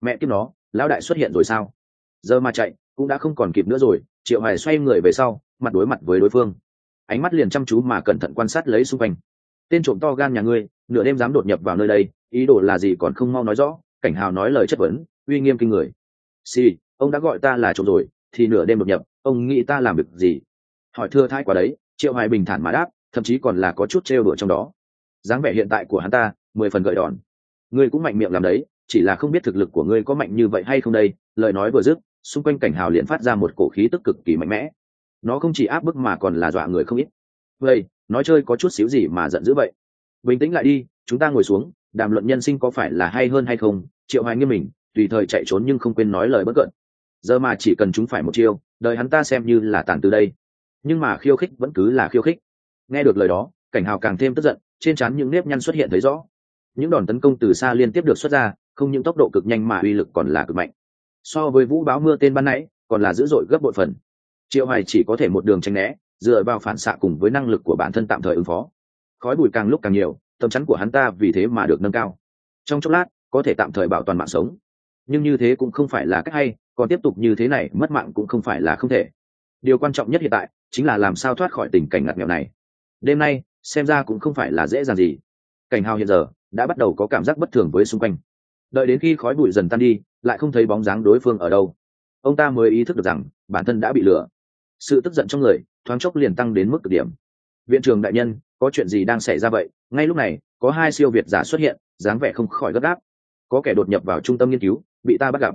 Speaker 1: Mẹ kiếp nó lão đại xuất hiện rồi sao? Giờ mà chạy cũng đã không còn kịp nữa rồi triệu hoài xoay người về sau mặt đối mặt với đối phương. Ánh mắt liền chăm chú mà cẩn thận quan sát lấy xung quanh. Tên trộm to gan nhà ngươi nửa đêm dám đột nhập vào nơi đây ý đồ là gì còn không mau nói rõ cảnh hào nói lời chất vấn uy nghiêm kinh người. Xì、sì, ông đã gọi ta là trộm rồi thì nửa đêm đột nhập ông nghĩ ta làm việc gì? Hỏi thưa thái quá đấy triệu hoài bình thản mà đáp thậm chí còn là có chút trêu đùa trong đó. Dáng vẻ hiện tại của hắn ta mười phần gợi đòn. Ngươi cũng mạnh miệng làm đấy chỉ là không biết thực lực của ngươi có mạnh như vậy hay không đây lời nói vừa dứt xung quanh cảnh hào liền phát ra một cổ khí tức cực kỳ mạnh mẽ. Nó không chỉ áp bức mà còn là dọa người không ít. Vậy, nói chơi có chút xíu gì mà giận dữ vậy? Bình tĩnh lại đi, chúng ta ngồi xuống, đàm luận nhân sinh có phải là hay hơn hay không, triệu hoài nghiêm mình, tùy thời chạy trốn nhưng không quên nói lời bất cận. Giờ mà chỉ cần chúng phải một chiêu, đời hắn ta xem như là tàn từ đây. Nhưng mà khiêu khích vẫn cứ là khiêu khích. Nghe được lời đó, cảnh hào càng thêm tức giận, trên trán những nếp nhăn xuất hiện thấy rõ. Những đòn tấn công từ xa liên tiếp được xuất ra, không những tốc độ cực nhanh mà uy lực còn là cực mạnh so với vũ báo mưa tên ban nãy, còn là dữ dội gấp bội phần. Triệu hoài chỉ có thể một đường tránh né, dựa vào phản xạ cùng với năng lực của bản thân tạm thời ứng phó. Khói bụi càng lúc càng nhiều tầm chắn của hắn ta vì thế mà được nâng cao. Trong chốc lát, có thể tạm thời bảo toàn mạng sống. Nhưng như thế cũng không phải là cách hay, còn tiếp tục như thế này, mất mạng cũng không phải là không thể. Điều quan trọng nhất hiện tại, chính là làm sao thoát khỏi tình cảnh ngặt nghèo này. Đêm nay, xem ra cũng không phải là dễ dàng gì. Cảnh hào hiện giờ, đã bắt đầu có cảm giác bất thường với xung quanh. Đợi đến khi khói bụi dần tan đi lại không thấy bóng dáng đối phương ở đâu. Ông ta mới ý thức được rằng, bản thân đã bị lừa. Sự tức giận trong người, thoáng chốc liền tăng đến mức cực điểm. Viện trưởng đại nhân, có chuyện gì đang xảy ra vậy? Ngay lúc này, có hai siêu việt giả xuất hiện, dáng vẻ không khỏi gấp gáp. Có kẻ đột nhập vào trung tâm nghiên cứu, bị ta bắt gặp.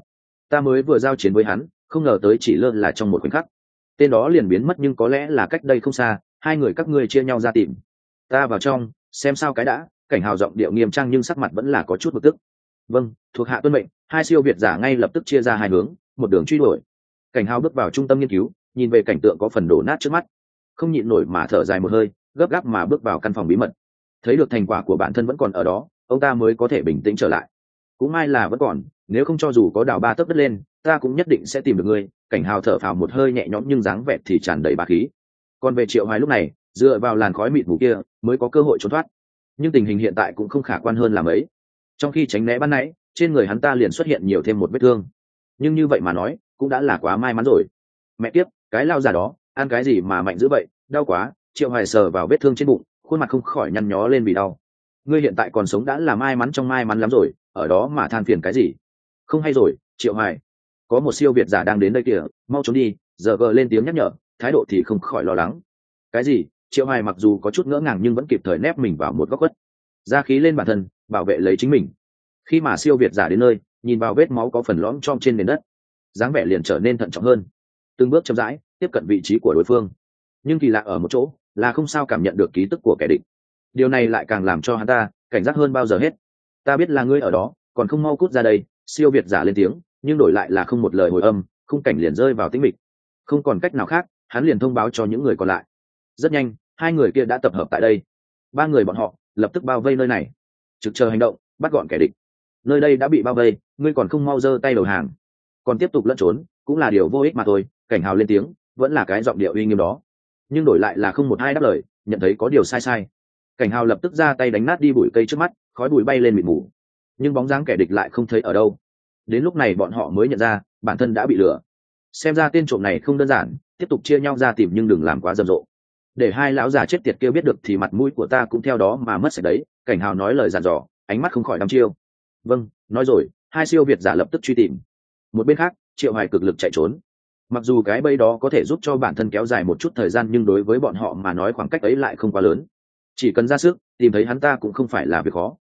Speaker 1: Ta mới vừa giao chiến với hắn, không ngờ tới chỉ lơ là trong một khoảnh khắc. Tên đó liền biến mất nhưng có lẽ là cách đây không xa, hai người các ngươi chia nhau ra tìm. Ta vào trong, xem sao cái đã. Cảnh hào giọng điệu nghiêm trang nhưng sắc mặt vẫn là có chút bực tức vâng thuộc hạ tuân mệnh, hai siêu việt giả ngay lập tức chia ra hai hướng, một đường truy đuổi. Cảnh hào bước vào trung tâm nghiên cứu, nhìn về cảnh tượng có phần đổ nát trước mắt. Không nhịn nổi mà thở dài một hơi, gấp gáp mà bước vào căn phòng bí mật. Thấy được thành quả của bản thân vẫn còn ở đó, ông ta mới có thể bình tĩnh trở lại. Cũng may là vẫn còn, nếu không cho dù có đào ba tấc đất lên, ta cũng nhất định sẽ tìm được ngươi. Cảnh hào thở phào một hơi nhẹ nhõm nhưng dáng vẻ thì tràn đầy bà khí. Còn về triệu hoài lúc này, dựa vào làn khói mịt mù kia, mới có cơ hội trốn thoát. Nhưng tình hình hiện tại cũng không khả quan hơn là mấy trong khi tránh né ban nãy, trên người hắn ta liền xuất hiện nhiều thêm một vết thương. Nhưng như vậy mà nói, cũng đã là quá may mắn rồi. Mẹ tiếp cái lao già đó, ăn cái gì mà mạnh dữ vậy, đau quá, triệu hoài sờ vào vết thương trên bụng, khuôn mặt không khỏi nhăn nhó lên vì đau. Ngươi hiện tại còn sống đã là may mắn trong may mắn lắm rồi, ở đó mà than phiền cái gì? Không hay rồi, triệu hoài. Có một siêu việt giả đang đến đây kìa, mau trốn đi, giờ gờ lên tiếng nhắc nhở, thái độ thì không khỏi lo lắng. Cái gì? Triệu hoài mặc dù có chút ngỡ ngàng nhưng vẫn kịp thời nép mình vào một góc quất ra khí lên bản thân bảo vệ lấy chính mình. Khi mà siêu việt giả đến nơi, nhìn vào vết máu có phần lõm trong trên nền đất, dáng vẻ liền trở nên thận trọng hơn. Từng bước chậm rãi, tiếp cận vị trí của đối phương. Nhưng kỳ lạ ở một chỗ, là không sao cảm nhận được ký tức của kẻ địch. Điều này lại càng làm cho hắn ta cảnh giác hơn bao giờ hết. Ta biết là ngươi ở đó, còn không mau cút ra đây, siêu việt giả lên tiếng, nhưng đổi lại là không một lời hồi âm, khung cảnh liền rơi vào tĩnh mịch. Không còn cách nào khác, hắn liền thông báo cho những người còn lại. Rất nhanh, hai người kia đã tập hợp tại đây. Ba người bọn họ lập tức bao vây nơi này trực chờ hành động, bắt gọn kẻ địch. Nơi đây đã bị bao vây, ngươi còn không mau giơ tay đầu hàng. Còn tiếp tục lẫn trốn, cũng là điều vô ích mà thôi, cảnh hào lên tiếng, vẫn là cái giọng điệu uy nghiêm đó. Nhưng đổi lại là không một ai đáp lời, nhận thấy có điều sai sai. Cảnh hào lập tức ra tay đánh nát đi bụi cây trước mắt, khói bụi bay lên mịt mù. Nhưng bóng dáng kẻ địch lại không thấy ở đâu. Đến lúc này bọn họ mới nhận ra, bản thân đã bị lừa. Xem ra tên trộm này không đơn giản, tiếp tục chia nhau ra tìm nhưng đừng làm quá rầm rộ. Để hai lão già chết tiệt kêu biết được thì mặt mũi của ta cũng theo đó mà mất sạch đấy cảnh hào nói lời giàn dò, ánh mắt không khỏi đăm chiêu. Vâng nói rồi, hai siêu việt giả lập tức truy tìm. Một bên khác, triệu hoài cực lực chạy trốn. Mặc dù cái bẫy đó có thể giúp cho bản thân kéo dài một chút thời gian nhưng đối với bọn họ mà nói khoảng cách ấy lại không quá lớn. Chỉ cần ra sức, tìm thấy hắn ta cũng không phải là việc khó.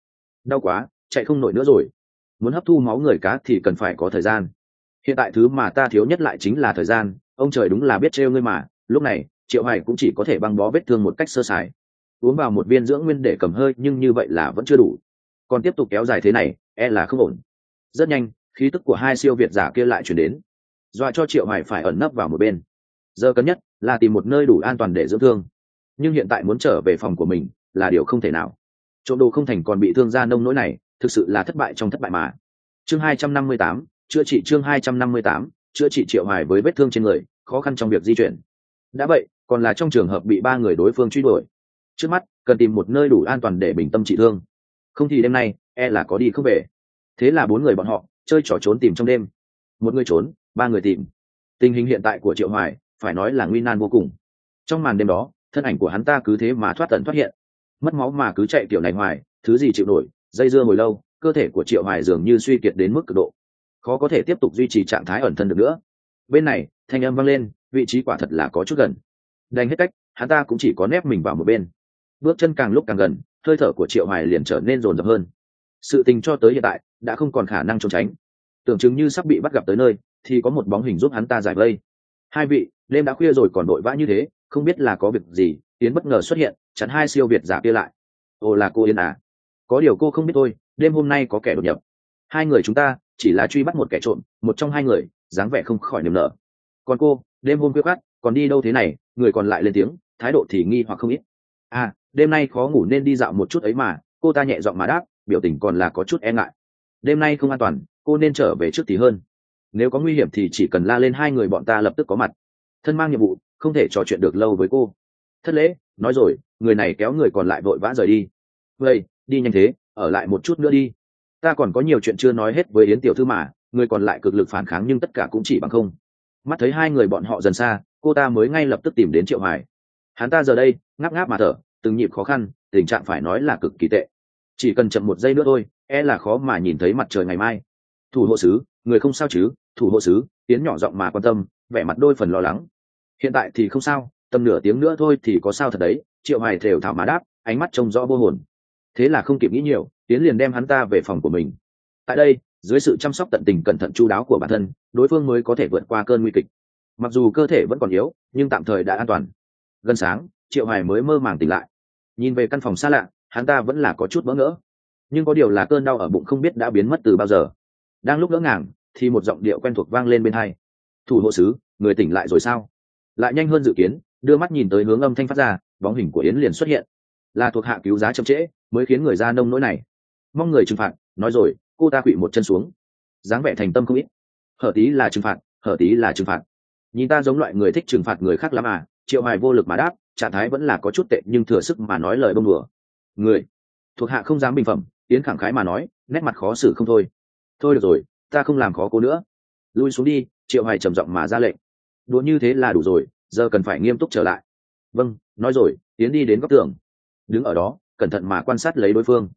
Speaker 1: Đau quá, chạy không nổi nữa rồi. Muốn hấp thu máu người cá thì cần phải có thời gian. Hiện tại thứ mà ta thiếu nhất lại chính là thời gian, ông trời đúng là biết trêu ngươi mà. Lúc này, triệu hoài cũng chỉ có thể băng bó vết thương một cách sơ sài uống vào một viên dưỡng nguyên để cầm hơi nhưng như vậy là vẫn chưa đủ. Còn tiếp tục kéo dài thế này e là không ổn. Rất nhanh khí tức của hai siêu việt giả kia lại chuyển đến. Dọa cho triệu hoài phải ẩn nấp vào một bên. Giờ cân nhất là tìm một nơi đủ an toàn để dưỡng thương. Nhưng hiện tại muốn trở về phòng của mình là điều không thể nào. Trộm đồ không thành còn bị thương ra nông nỗi này thực sự là thất bại trong thất bại mà. Chương 258, chữa trị chương 258, chữa trị triệu hoài với vết thương trên người khó khăn trong việc di chuyển. Đã vậy còn là trong trường hợp bị ba người đối phương truy đuổi trước mắt, cần tìm một nơi đủ an toàn để bình tâm trị thương. Không thì đêm nay e là có đi không về. Thế là bốn người bọn họ, chơi trò trốn tìm trong đêm. Một người trốn, ba người tìm. Tình hình hiện tại của triệu hoài, phải nói là nguy nan vô cùng. Trong màn đêm đó, thân ảnh của hắn ta cứ thế mà thoát tận thoát hiện. Mất máu mà cứ chạy kiểu này hoài, thứ gì chịu nổi, dây dưa hồi lâu, cơ thể của triệu hoài dường như suy kiệt đến mức cực độ. Khó có thể tiếp tục duy trì trạng thái ẩn thân được nữa. Bên này, thanh âm vang lên, vị trí quả thật là có chút gần. Đành hết cách, hắn ta cũng chỉ có nép mình vào một bên bước chân càng lúc càng gần, hơi thở của triệu hoài liền trở nên rồn rập hơn. Sự tình cho tới hiện tại, đã không còn khả năng trốn tránh. Tưởng chừng như sắp bị bắt gặp tới nơi, thì có một bóng hình giúp hắn ta giải vây. Hai vị, đêm đã khuya rồi còn đội vã như thế, không biết là có việc gì, yến bất ngờ xuất hiện, chặn hai siêu việt giả kia lại. Ồ là cô yên à? Có điều cô không biết thôi, đêm hôm nay có kẻ đột nhập. Hai người chúng ta, chỉ là truy bắt một kẻ trộm, một trong hai người, dáng vẻ không khỏi niềm nở. Còn cô, đêm hôm khuya khát còn đi đâu thế này, người còn lại lên tiếng, thái độ thì nghi hoặc không ít. À đêm nay khó ngủ nên đi dạo một chút ấy mà, cô ta nhẹ giọng mà đáp, biểu tình còn là có chút e ngại. Đêm nay không an toàn, cô nên trở về trước thì hơn. Nếu có nguy hiểm thì chỉ cần la lên hai người bọn ta lập tức có mặt. Thân mang nhiệm vụ, không thể trò chuyện được lâu với cô. Thất lễ, nói rồi, người này kéo người còn lại vội vã rời đi. Vậy, đi nhanh thế, ở lại một chút nữa đi. Ta còn có nhiều chuyện chưa nói hết với yến tiểu thư mà, người còn lại cực lực phản kháng nhưng tất cả cũng chỉ bằng không. Mắt thấy hai người bọn họ dần xa, cô ta mới ngay lập tức tìm đến triệu hoài. Hắn ta giờ đây, ngáp ngáp mà thở từng nhịp khó khăn, tình trạng phải nói là cực kỳ tệ. Chỉ cần chậm một giây nữa thôi e là khó mà nhìn thấy mặt trời ngày mai. Thủ hộ sứ, người không sao chứ? Thủ hộ sứ, tiến nhỏ giọng mà quan tâm, vẻ mặt đôi phần lo lắng. Hiện tại thì không sao, tầm nửa tiếng nữa thôi thì có sao thật đấy, triệu hoài thều thảo mà đáp, ánh mắt trông rõ vô hồn. Thế là không kịp nghĩ nhiều, tiến liền đem hắn ta về phòng của mình. Tại đây, dưới sự chăm sóc tận tình cẩn thận chu đáo của bản thân, đối phương mới có thể vượt qua cơn nguy kịch. Mặc dù cơ thể vẫn còn yếu, nhưng tạm thời đã an toàn. Gần sáng, triệu hoài mới mơ màng tỉnh lại nhìn về căn phòng xa lạ, hắn ta vẫn là có chút bỡ ngỡ. Nhưng có điều là cơn đau ở bụng không biết đã biến mất từ bao giờ. Đang lúc ngỡ ngàng, thì một giọng điệu quen thuộc vang lên bên hai. Thủ hộ sứ, người tỉnh lại rồi sao? Lại nhanh hơn dự kiến, đưa mắt nhìn tới hướng âm thanh phát ra, bóng hình của yến liền xuất hiện. Là thuộc hạ cứu giá chậm trễ, mới khiến người ra nông nỗi này. Mong người trừng phạt, nói rồi, cô ta quỵ một chân xuống. Dáng vẻ thành tâm không ít. Hở tí là trừng phạt, hở tí là trừng phạt nhìn ta giống loại người thích trừng phạt người khác lắm à triệu hoài vô lực mà đáp, trạng thái vẫn là có chút tệ nhưng thừa sức mà nói lời bông đùa. Người, thuộc hạ không dám bình phẩm tiến khẳng khái mà nói, nét mặt khó xử không thôi. Thôi được rồi, ta không làm khó cô nữa. Lui xuống đi, triệu hoài trầm giọng mà ra lệnh. Đùa như thế là đủ rồi, giờ cần phải nghiêm túc trở lại. Vâng nói rồi tiến đi đến góc tường. Đứng ở đó, cẩn thận mà quan sát lấy đối phương.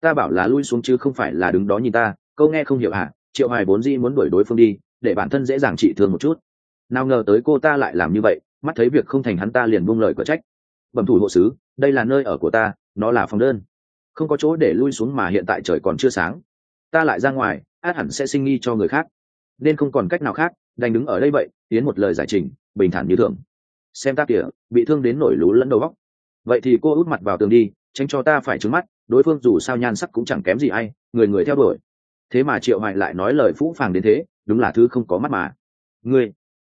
Speaker 1: Ta bảo là lui xuống chứ không phải là đứng đó nhìn ta, câu nghe không hiểu hả? Triệu hoài vốn dĩ muốn đuổi đối phương đi, để bản thân dễ dàng trị thương một chút nào ngờ tới cô ta lại làm như vậy, mắt thấy việc không thành hắn ta liền buông lời cửa trách. Bẩm thủ hộ sứ, đây là nơi ở của ta, nó là phòng đơn. Không có chỗ để lui xuống mà hiện tại trời còn chưa sáng. Ta lại ra ngoài, át hẳn sẽ sinh nghi cho người khác. Nên không còn cách nào khác, đành đứng ở đây vậy, tiến một lời giải trình, bình thản như thường. Xem ta kìa, bị thương đến nổi lú lẫn đầu góc vậy thì cô út mặt vào tường đi, tránh cho ta phải trứng mắt, đối phương dù sao nhan sắc cũng chẳng kém gì ai, người người theo đuổi. Thế mà triệu hoài lại nói lời phũ phàng đến thế, đúng là thứ không có mắt mà. Ngươi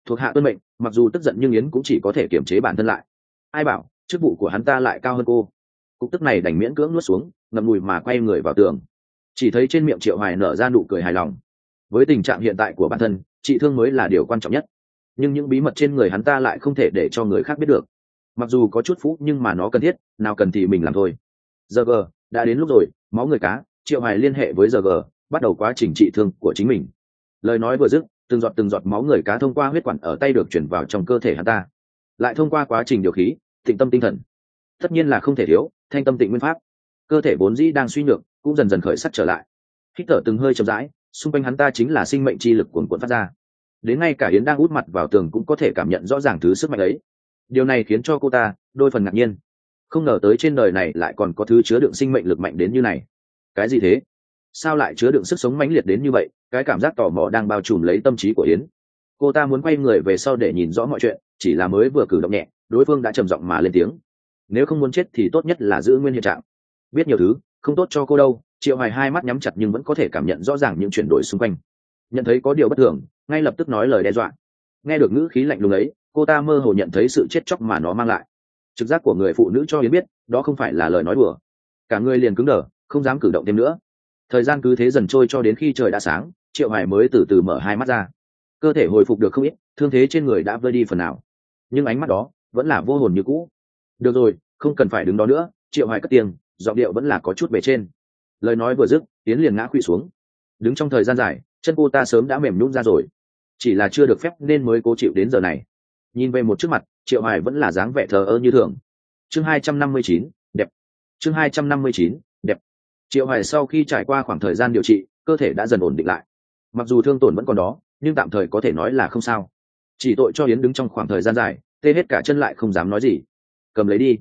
Speaker 1: thuộc hạ tuân mệnh, mặc dù tức giận nhưng yến cũng chỉ có thể kiềm chế bản thân lại. Ai bảo, chức vụ của hắn ta lại cao hơn cô. Cục tức này đành miễn cưỡng nuốt xuống, ngậm ngùi mà quay người vào tường. Chỉ thấy trên miệng triệu hoài nở ra nụ cười hài lòng. Với tình trạng hiện tại của bản thân, trị thương mới là điều quan trọng nhất. Nhưng những bí mật trên người hắn ta lại không thể để cho người khác biết được. Mặc dù có chút phú, nhưng mà nó cần thiết, nào cần thì mình làm thôi. Giờ g, đã đến lúc rồi, máu người cá, triệu hoài liên hệ với giờ g, bắt đầu quá trình trị thương của chính mình. Lời nói vừa dứt từng giọt từng giọt máu người cá thông qua huyết quản ở tay được chuyển vào trong cơ thể hắn ta. Lại thông qua quá trình điều khí tịnh tâm tinh thần. Tất nhiên là không thể thiếu, thanh tâm tịnh nguyên pháp. Cơ thể vốn dĩ đang suy nhược, cũng dần dần khởi sắc trở lại. Hít thở từng hơi chậm rãi, xung quanh hắn ta chính là sinh mệnh chi lực cuồn cuộn phát ra. Đến ngay cả yến đang út mặt vào tường cũng có thể cảm nhận rõ ràng thứ sức mạnh ấy. Điều này khiến cho cô ta, đôi phần ngạc nhiên. Không ngờ tới trên đời này lại còn có thứ chứa đựng sinh mệnh lực mạnh đến như này. Cái gì thế? Sao lại chứa đựng sức sống mãnh liệt đến như vậy, cái cảm giác tò mò đang bao trùm lấy tâm trí của yến. Cô ta muốn quay người về sau để nhìn rõ mọi chuyện, chỉ là mới vừa cử động nhẹ, đối phương đã trầm giọng mà lên tiếng. Nếu không muốn chết thì tốt nhất là giữ nguyên hiện trạng. Biết nhiều thứ, không tốt cho cô đâu, triệu hoài hai mắt nhắm chặt nhưng vẫn có thể cảm nhận rõ ràng những chuyển đổi xung quanh. Nhận thấy có điều bất thường, ngay lập tức nói lời đe dọa. Nghe được ngữ khí lạnh lùng ấy, cô ta mơ hồ nhận thấy sự chết chóc mà nó mang lại. Trực giác của người phụ nữ cho yến biết, đó không phải là lời nói đùa. Cả người liền cứng đờ, không dám cử động thêm nữa thời gian cứ thế dần trôi cho đến khi trời đã sáng triệu Hải mới từ từ mở hai mắt ra. Cơ thể hồi phục được không ít thương thế trên người đã vơi đi phần nào. Nhưng ánh mắt đó vẫn là vô hồn như cũ. Được rồi không cần phải đứng đó nữa triệu Hải cất tiếng giọng điệu vẫn là có chút về trên. Lời nói vừa dứt tiến liền ngã quỵ xuống. Đứng trong thời gian dài chân cô ta sớm đã mềm nhún ra rồi. Chỉ là chưa được phép nên mới cố chịu đến giờ này. Nhìn về một trước mặt triệu Hải vẫn là dáng vẻ thờ ơ như thường. Chương 259, đẹp. Chương 259, triệu hoài sau khi trải qua khoảng thời gian điều trị, cơ thể đã dần ổn định lại. Mặc dù thương tổn vẫn còn đó, nhưng tạm thời có thể nói là không sao. Chỉ tội cho yến đứng trong khoảng thời gian dài, tê hết cả chân lại không dám nói gì. Cầm lấy đi.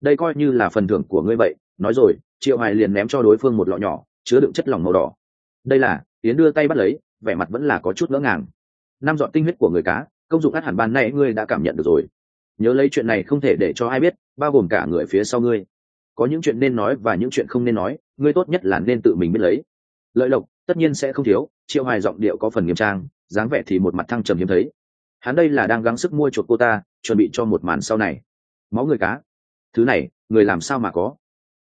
Speaker 1: Đây coi như là phần thưởng của ngươi vậy. Nói rồi, triệu hoài liền ném cho đối phương một lọ nhỏ, chứa đựng chất lỏng màu đỏ. Đây là, yến đưa tay bắt lấy, vẻ mặt vẫn là có chút ngỡ ngàng. Năm dọn tinh huyết của người cá, công dụng át hẳn ban nay ngươi đã cảm nhận được rồi. Nhớ lấy chuyện này không thể để cho ai biết, bao gồm cả người phía sau ngươi có những chuyện nên nói và những chuyện không nên nói, ngươi tốt nhất là nên tự mình biết lấy. Lợi lộc, tất nhiên sẽ không thiếu, triệu hoài giọng điệu có phần nghiêm trang, dáng vẻ thì một mặt thăng trầm hiếm thấy. Hắn đây là đang gắng sức mua chuột cô ta, chuẩn bị cho một màn sau này. Máu người cá. Thứ này, người làm sao mà có?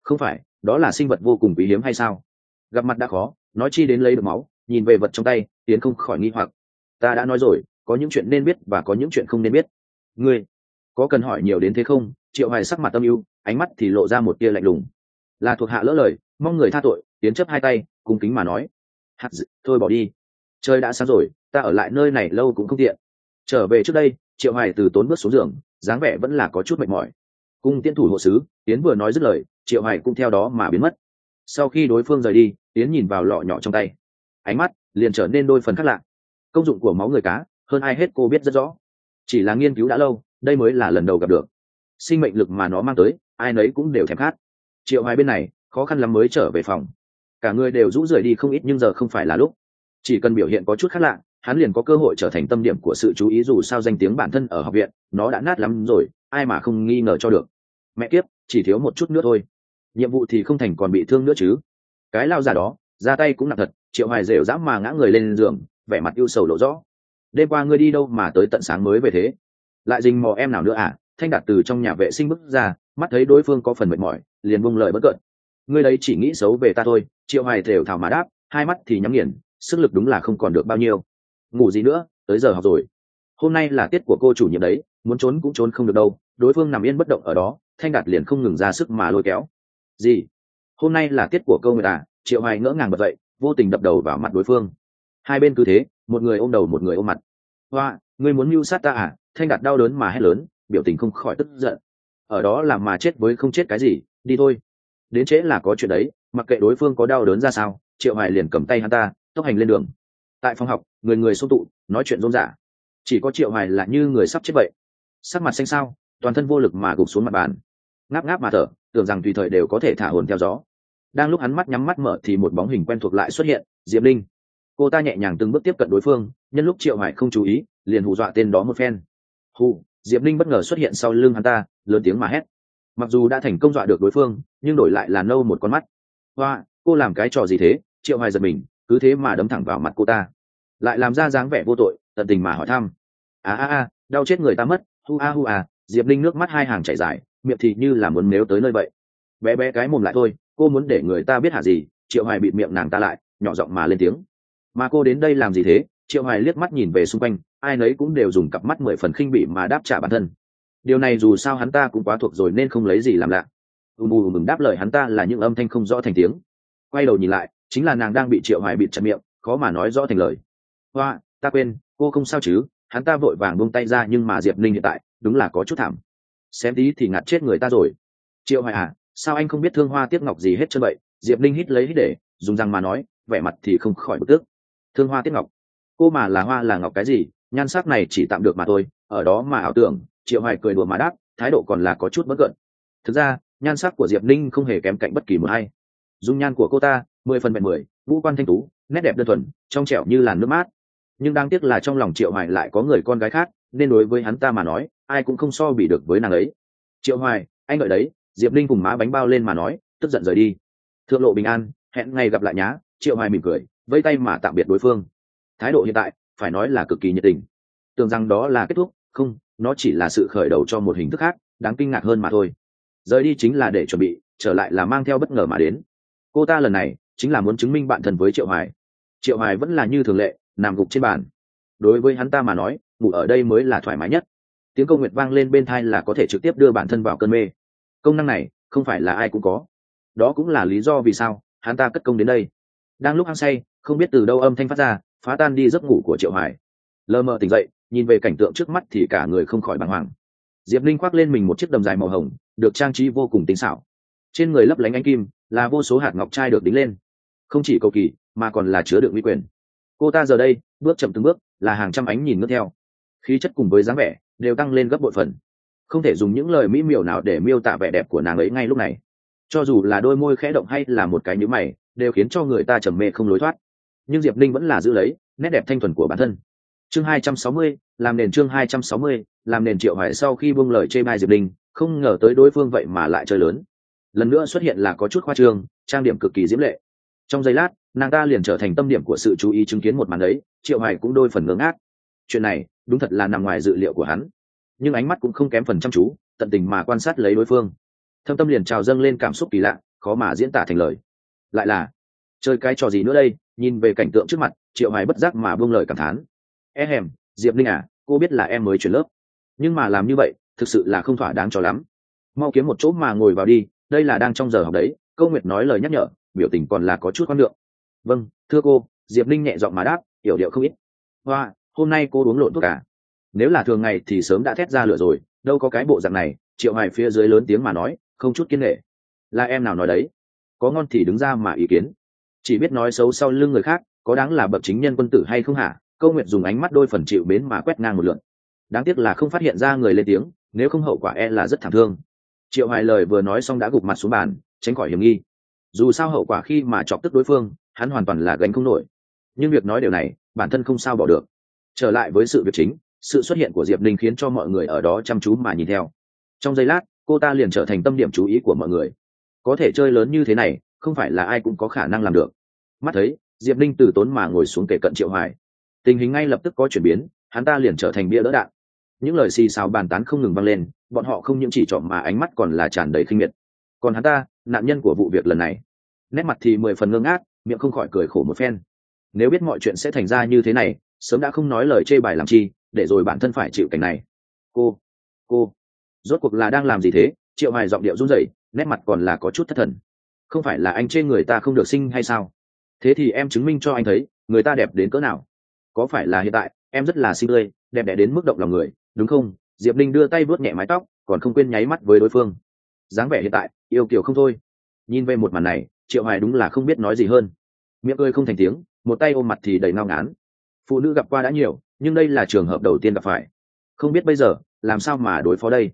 Speaker 1: Không phải, đó là sinh vật vô cùng quý hiếm hay sao? Gặp mặt đã khó, nói chi đến lấy được máu, nhìn về vật trong tay, tiến không khỏi nghi hoặc. Ta đã nói rồi, có những chuyện nên biết và có những chuyện không nên biết. Ngươi, có cần hỏi nhiều đến thế không? Triệu hoài sắc mặt tâm ưu ánh mắt thì lộ ra một tia lạnh lùng. Là thuộc hạ lỡ lời, mong người tha tội, tiến chấp hai tay, cung kính mà nói. Hạt dự thôi bỏ đi. Trời đã sáng rồi, ta ở lại nơi này lâu cũng không tiện. Trở về trước đây, triệu hoài từ tốn bước xuống giường, dáng vẻ vẫn là có chút mệt mỏi. Cung tiến thủ hộ sứ, tiến vừa nói dứt lời, triệu hoài cũng theo đó mà biến mất. Sau khi đối phương rời đi, tiến nhìn vào lọ nhỏ trong tay. Ánh mắt liền trở nên đôi phần khác lạ. Công dụng của máu người cá, hơn ai hết cô biết rất rõ. Chỉ là nghiên cứu đã lâu, đây mới là lần đầu gặp được. Sinh mệnh lực mà nó mang tới ai nấy cũng đều thèm khát. Triệu hoài bên này, khó khăn lắm mới trở về phòng. Cả người đều rũ rượi đi không ít nhưng giờ không phải là lúc. Chỉ cần biểu hiện có chút khác lạ, hắn liền có cơ hội trở thành tâm điểm của sự chú ý dù sao danh tiếng bản thân ở học viện, nó đã nát lắm rồi, ai mà không nghi ngờ cho được. Mẹ kiếp, chỉ thiếu một chút nữa thôi. Nhiệm vụ thì không thành còn bị thương nữa chứ. Cái lao giả đó, ra tay cũng nặng thật, triệu hoài rều rã mà ngã người lên giường, vẻ mặt ưu sầu lộ rõ. Đêm qua ngươi đi đâu mà tới tận sáng mới về thế? Lại dình mò em nào nữa à? Thanh đạt từ trong nhà vệ sinh bước ra mắt thấy đối phương có phần mệt mỏi, liền buông lời bất cợt ngươi đấy chỉ nghĩ xấu về ta thôi, triệu hoài thều thảo mà đáp, hai mắt thì nhắm nghiền, sức lực đúng là không còn được bao nhiêu. Ngủ gì nữa, tới giờ học rồi. Hôm nay là tiết của cô chủ nhiệm đấy, muốn trốn cũng trốn không được đâu, đối phương nằm yên bất động ở đó, thanh đạt liền không ngừng ra sức mà lôi kéo. Gì? Hôm nay là tiết của câu người ta. triệu hoài ngỡ ngàng bật dậy, vô tình đập đầu vào mặt đối phương. Hai bên cứ thế, một người ôm đầu một người ôm mặt. Hoa, ngươi muốn mưu sát ta à? Thanh đạt đau đớn mà hét lớn, biểu tình không khỏi tức giận ở đó làm mà chết với không chết cái gì, đi thôi. Đến trễ là có chuyện đấy, mặc kệ đối phương có đau đớn ra sao, triệu hoài liền cầm tay hắn ta, tốc hành lên đường. Tại phòng học, người người xô tụ, nói chuyện rôm rả. Chỉ có triệu hoài là như người sắp chết vậy. Sắc mặt xanh xao, toàn thân vô lực mà gục xuống mặt bàn. Ngáp ngáp mà thở, tưởng rằng tùy thời đều có thể thả hồn theo gió. Đang lúc hắn mắt nhắm mắt mở thì một bóng hình quen thuộc lại xuất hiện, diệp linh. Cô ta nhẹ nhàng từng bước tiếp cận đối phương, nhân lúc triệu hoài không chú ý, liền hù dọa tên đó một phen. Hù diệp linh bất ngờ xuất hiện sau lưng hắn ta lớn tiếng mà hét. Mặc dù đã thành công dọa được đối phương nhưng đổi lại là nâu một con mắt. Hoa cô làm cái trò gì thế? Triệu hoài giật mình cứ thế mà đấm thẳng vào mặt cô ta. Lại làm ra dáng vẻ vô tội tận tình mà hỏi thăm. À à à đau chết người ta mất. Hu a hu a, diệp linh nước mắt hai hàng chảy dài miệng thì như là muốn nếu tới nơi vậy. Bé bé cái mồm lại thôi cô muốn để người ta biết hả gì? Triệu hoài bị miệng nàng ta lại nhỏ giọng mà lên tiếng. Mà cô đến đây làm gì thế? Triệu hoài liếc mắt nhìn về xung quanh, ai nấy cũng đều dùng cặp mắt mười phần khinh bỉ mà đáp trả bản thân. Điều này dù sao hắn ta cũng quá thuộc rồi nên không lấy gì làm lạ. Ùm mù mừng đáp lời hắn ta là những âm thanh không rõ thành tiếng. Quay đầu nhìn lại, chính là nàng đang bị triệu hoài bịt chặt miệng, khó mà nói rõ thành lời. Hoa, ta quên, cô không sao chứ? Hắn ta vội vàng buông tay ra nhưng mà diệp linh hiện tại, đúng là có chút thảm. Xem tí thì ngạt chết người ta rồi. Triệu hoài à sao anh không biết thương hoa tiếc ngọc gì hết chân vậy? Diệp linh hít lấy hít để, dùng răng mà nói, vẻ mặt thì không khỏi bực tức. Thương hoa tiếc ngọc cô mà là hoa là ngọc cái gì? Nhan sắc này chỉ tạm được mà thôi, ở đó mà ảo tưởng, triệu hoài cười đùa mà đáp, thái độ còn là có chút bất cận. Thực ra, nhan sắc của diệp ninh không hề kém cạnh bất kỳ một ai. Dung nhan của cô ta, mười phần vẹn mười vũ quan thanh tú, nét đẹp đơn thuần, trong trẻo như làn nước mát. Nhưng đáng tiếc là trong lòng triệu hoài lại có người con gái khác, nên đối với hắn ta mà nói, ai cũng không so bị được với nàng ấy. Triệu hoài, anh đợi đấy, diệp ninh cùng má bánh bao lên mà nói, tức giận rời đi. Thượng lộ bình an, hẹn ngày gặp lại nhá, triệu hoài mỉm cười vây tay mà tạm biệt đối phương thái độ hiện tại, phải nói là cực kỳ nhiệt tình. Tưởng rằng đó là kết thúc, không, nó chỉ là sự khởi đầu cho một hình thức khác, đáng kinh ngạc hơn mà thôi. Rời đi chính là để chuẩn bị, trở lại là mang theo bất ngờ mà đến. Cô ta lần này, chính là muốn chứng minh bạn thân với triệu hoài. Triệu hoài vẫn là như thường lệ, nằm gục trên bàn. Đối với hắn ta mà nói, ngủ ở đây mới là thoải mái nhất. Tiếng công nguyệt vang lên bên thai là có thể trực tiếp đưa bản thân vào cơn mê. Công năng này, không phải là ai cũng có. Đó cũng là lý do vì sao hắn ta cất công đến đây. Đang lúc hăng say, không biết từ đâu âm thanh phát ra phá tan đi giấc ngủ của triệu hoài. Lờ mờ tỉnh dậy, nhìn về cảnh tượng trước mắt thì cả người không khỏi bàng hoàng. Diệp linh khoác lên mình một chiếc đầm dài màu hồng, được trang trí vô cùng tinh xảo. Trên người lấp lánh ánh kim là vô số hạt ngọc trai được đính lên. Không chỉ cầu kỳ, mà còn là chứa đựng uy quyền. Cô ta giờ đây, bước chậm từng bước, là hàng trăm ánh nhìn ngước theo. Khí chất cùng với dáng vẻ, đều tăng lên gấp bội phần. Không thể dùng những lời mỹ miều nào để miêu tả vẻ đẹp của nàng ấy ngay lúc này. Cho dù là đôi môi khẽ động hay là một cái nhíu mày, đều khiến cho người ta trầm mê không lối thoát nhưng diệp linh vẫn là giữ lấy nét đẹp thanh thuần của bản thân chương 260, làm nền chương 260, làm nền triệu hoài sau khi buông lời chê bai diệp linh không ngờ tới đối phương vậy mà lại chơi lớn. Lần nữa xuất hiện là có chút khoa trương trang điểm cực kỳ diễm lệ. Trong giây lát nàng ta liền trở thành tâm điểm của sự chú ý chứng kiến một màn ấy triệu hoài cũng đôi phần ngưỡng ác chuyện này đúng thật là nằm ngoài dự liệu của hắn. Nhưng ánh mắt cũng không kém phần chăm chú tận tình mà quan sát lấy đối phương. Thâm tâm liền trào dâng lên cảm xúc kỳ lạ khó mà diễn tả thành lời. Lại là chơi cái trò gì nữa đây? Nhìn về cảnh tượng trước mặt, triệu hoài bất giác mà buông lời cảm thán. E hèm, diệp linh à cô biết là em mới chuyển lớp. Nhưng mà làm như vậy, thực sự là không thỏa đáng cho lắm. Mau kiếm một chỗ mà ngồi vào đi, đây là đang trong giờ học đấy, câu nguyệt nói lời nhắc nhở, biểu tình còn là có chút khoan lượng vâng thưa cô. Diệp linh nhẹ giọng mà đáp, hiểu điệu không ít. Hoa, hôm nay cô uống lộn thuốc cả nếu là thường ngày thì sớm đã thét ra lửa rồi, đâu có cái bộ dạng này. Triệu hoài phía dưới lớn tiếng mà nói, không chút kiên nghệ là em nào nói đấy? Có ngon thì đứng ra mà ý kiến chỉ biết nói xấu sau lưng người khác, có đáng là bậc chính nhân quân tử hay không hả? Câu nguyệt dùng ánh mắt đôi phần chịu mến mà quét ngang một lượn đáng tiếc là không phát hiện ra người lên tiếng, nếu không hậu quả e là rất thảm thương. Triệu hoài lời vừa nói xong đã gục mặt xuống bàn, tránh khỏi hiểm nghi. Dù sao hậu quả khi mà chọc tức đối phương, hắn hoàn toàn là gánh không nổi. Nhưng việc nói điều này, bản thân không sao bỏ được. Trở lại với sự việc chính, sự xuất hiện của diệp Ninh khiến cho mọi người ở đó chăm chú mà nhìn theo. Trong giây lát, cô ta liền trở thành tâm điểm chú ý của mọi người. Có thể chơi lớn như thế này không phải là ai cũng có khả năng làm được. Mắt thấy, diệp linh từ tốn mà ngồi xuống kể cận triệu hoài. Tình hình ngay lập tức có chuyển biến, hắn ta liền trở thành bia đỡ đạn. Những lời xì xào bàn tán không ngừng vang lên, bọn họ không những chỉ trỏ mà ánh mắt còn là tràn đầy khinh miệt. Còn hắn ta, nạn nhân của vụ việc lần này. Nét mặt thì mười phần ngơ ngác, miệng không khỏi cười khổ một phen. Nếu biết mọi chuyện sẽ thành ra như thế này, sớm đã không nói lời chê bài làm chi, để rồi bản thân phải chịu cảnh này. Cô cô. Rốt cuộc là đang làm gì thế? Triệu hoài giọng điệu run rẩy, nét mặt còn là có chút thất thần không phải là anh chê người ta không được sinh hay sao? Thế thì em chứng minh cho anh thấy, người ta đẹp đến cỡ nào. Có phải là hiện tại, em rất là xinh tươi, đẹp đẽ đến mức động lòng người, đúng không? Diệp linh đưa tay vuốt nhẹ mái tóc, còn không quên nháy mắt với đối phương. Dáng vẻ hiện tại, yêu kiều không thôi. Nhìn về một màn này, triệu hoài đúng là không biết nói gì hơn. Miệng cười không thành tiếng, một tay ôm mặt thì đầy ngao ngán. Phụ nữ gặp qua đã nhiều, nhưng đây là trường hợp đầu tiên gặp phải. Không biết bây giờ, làm sao mà đối phó đây?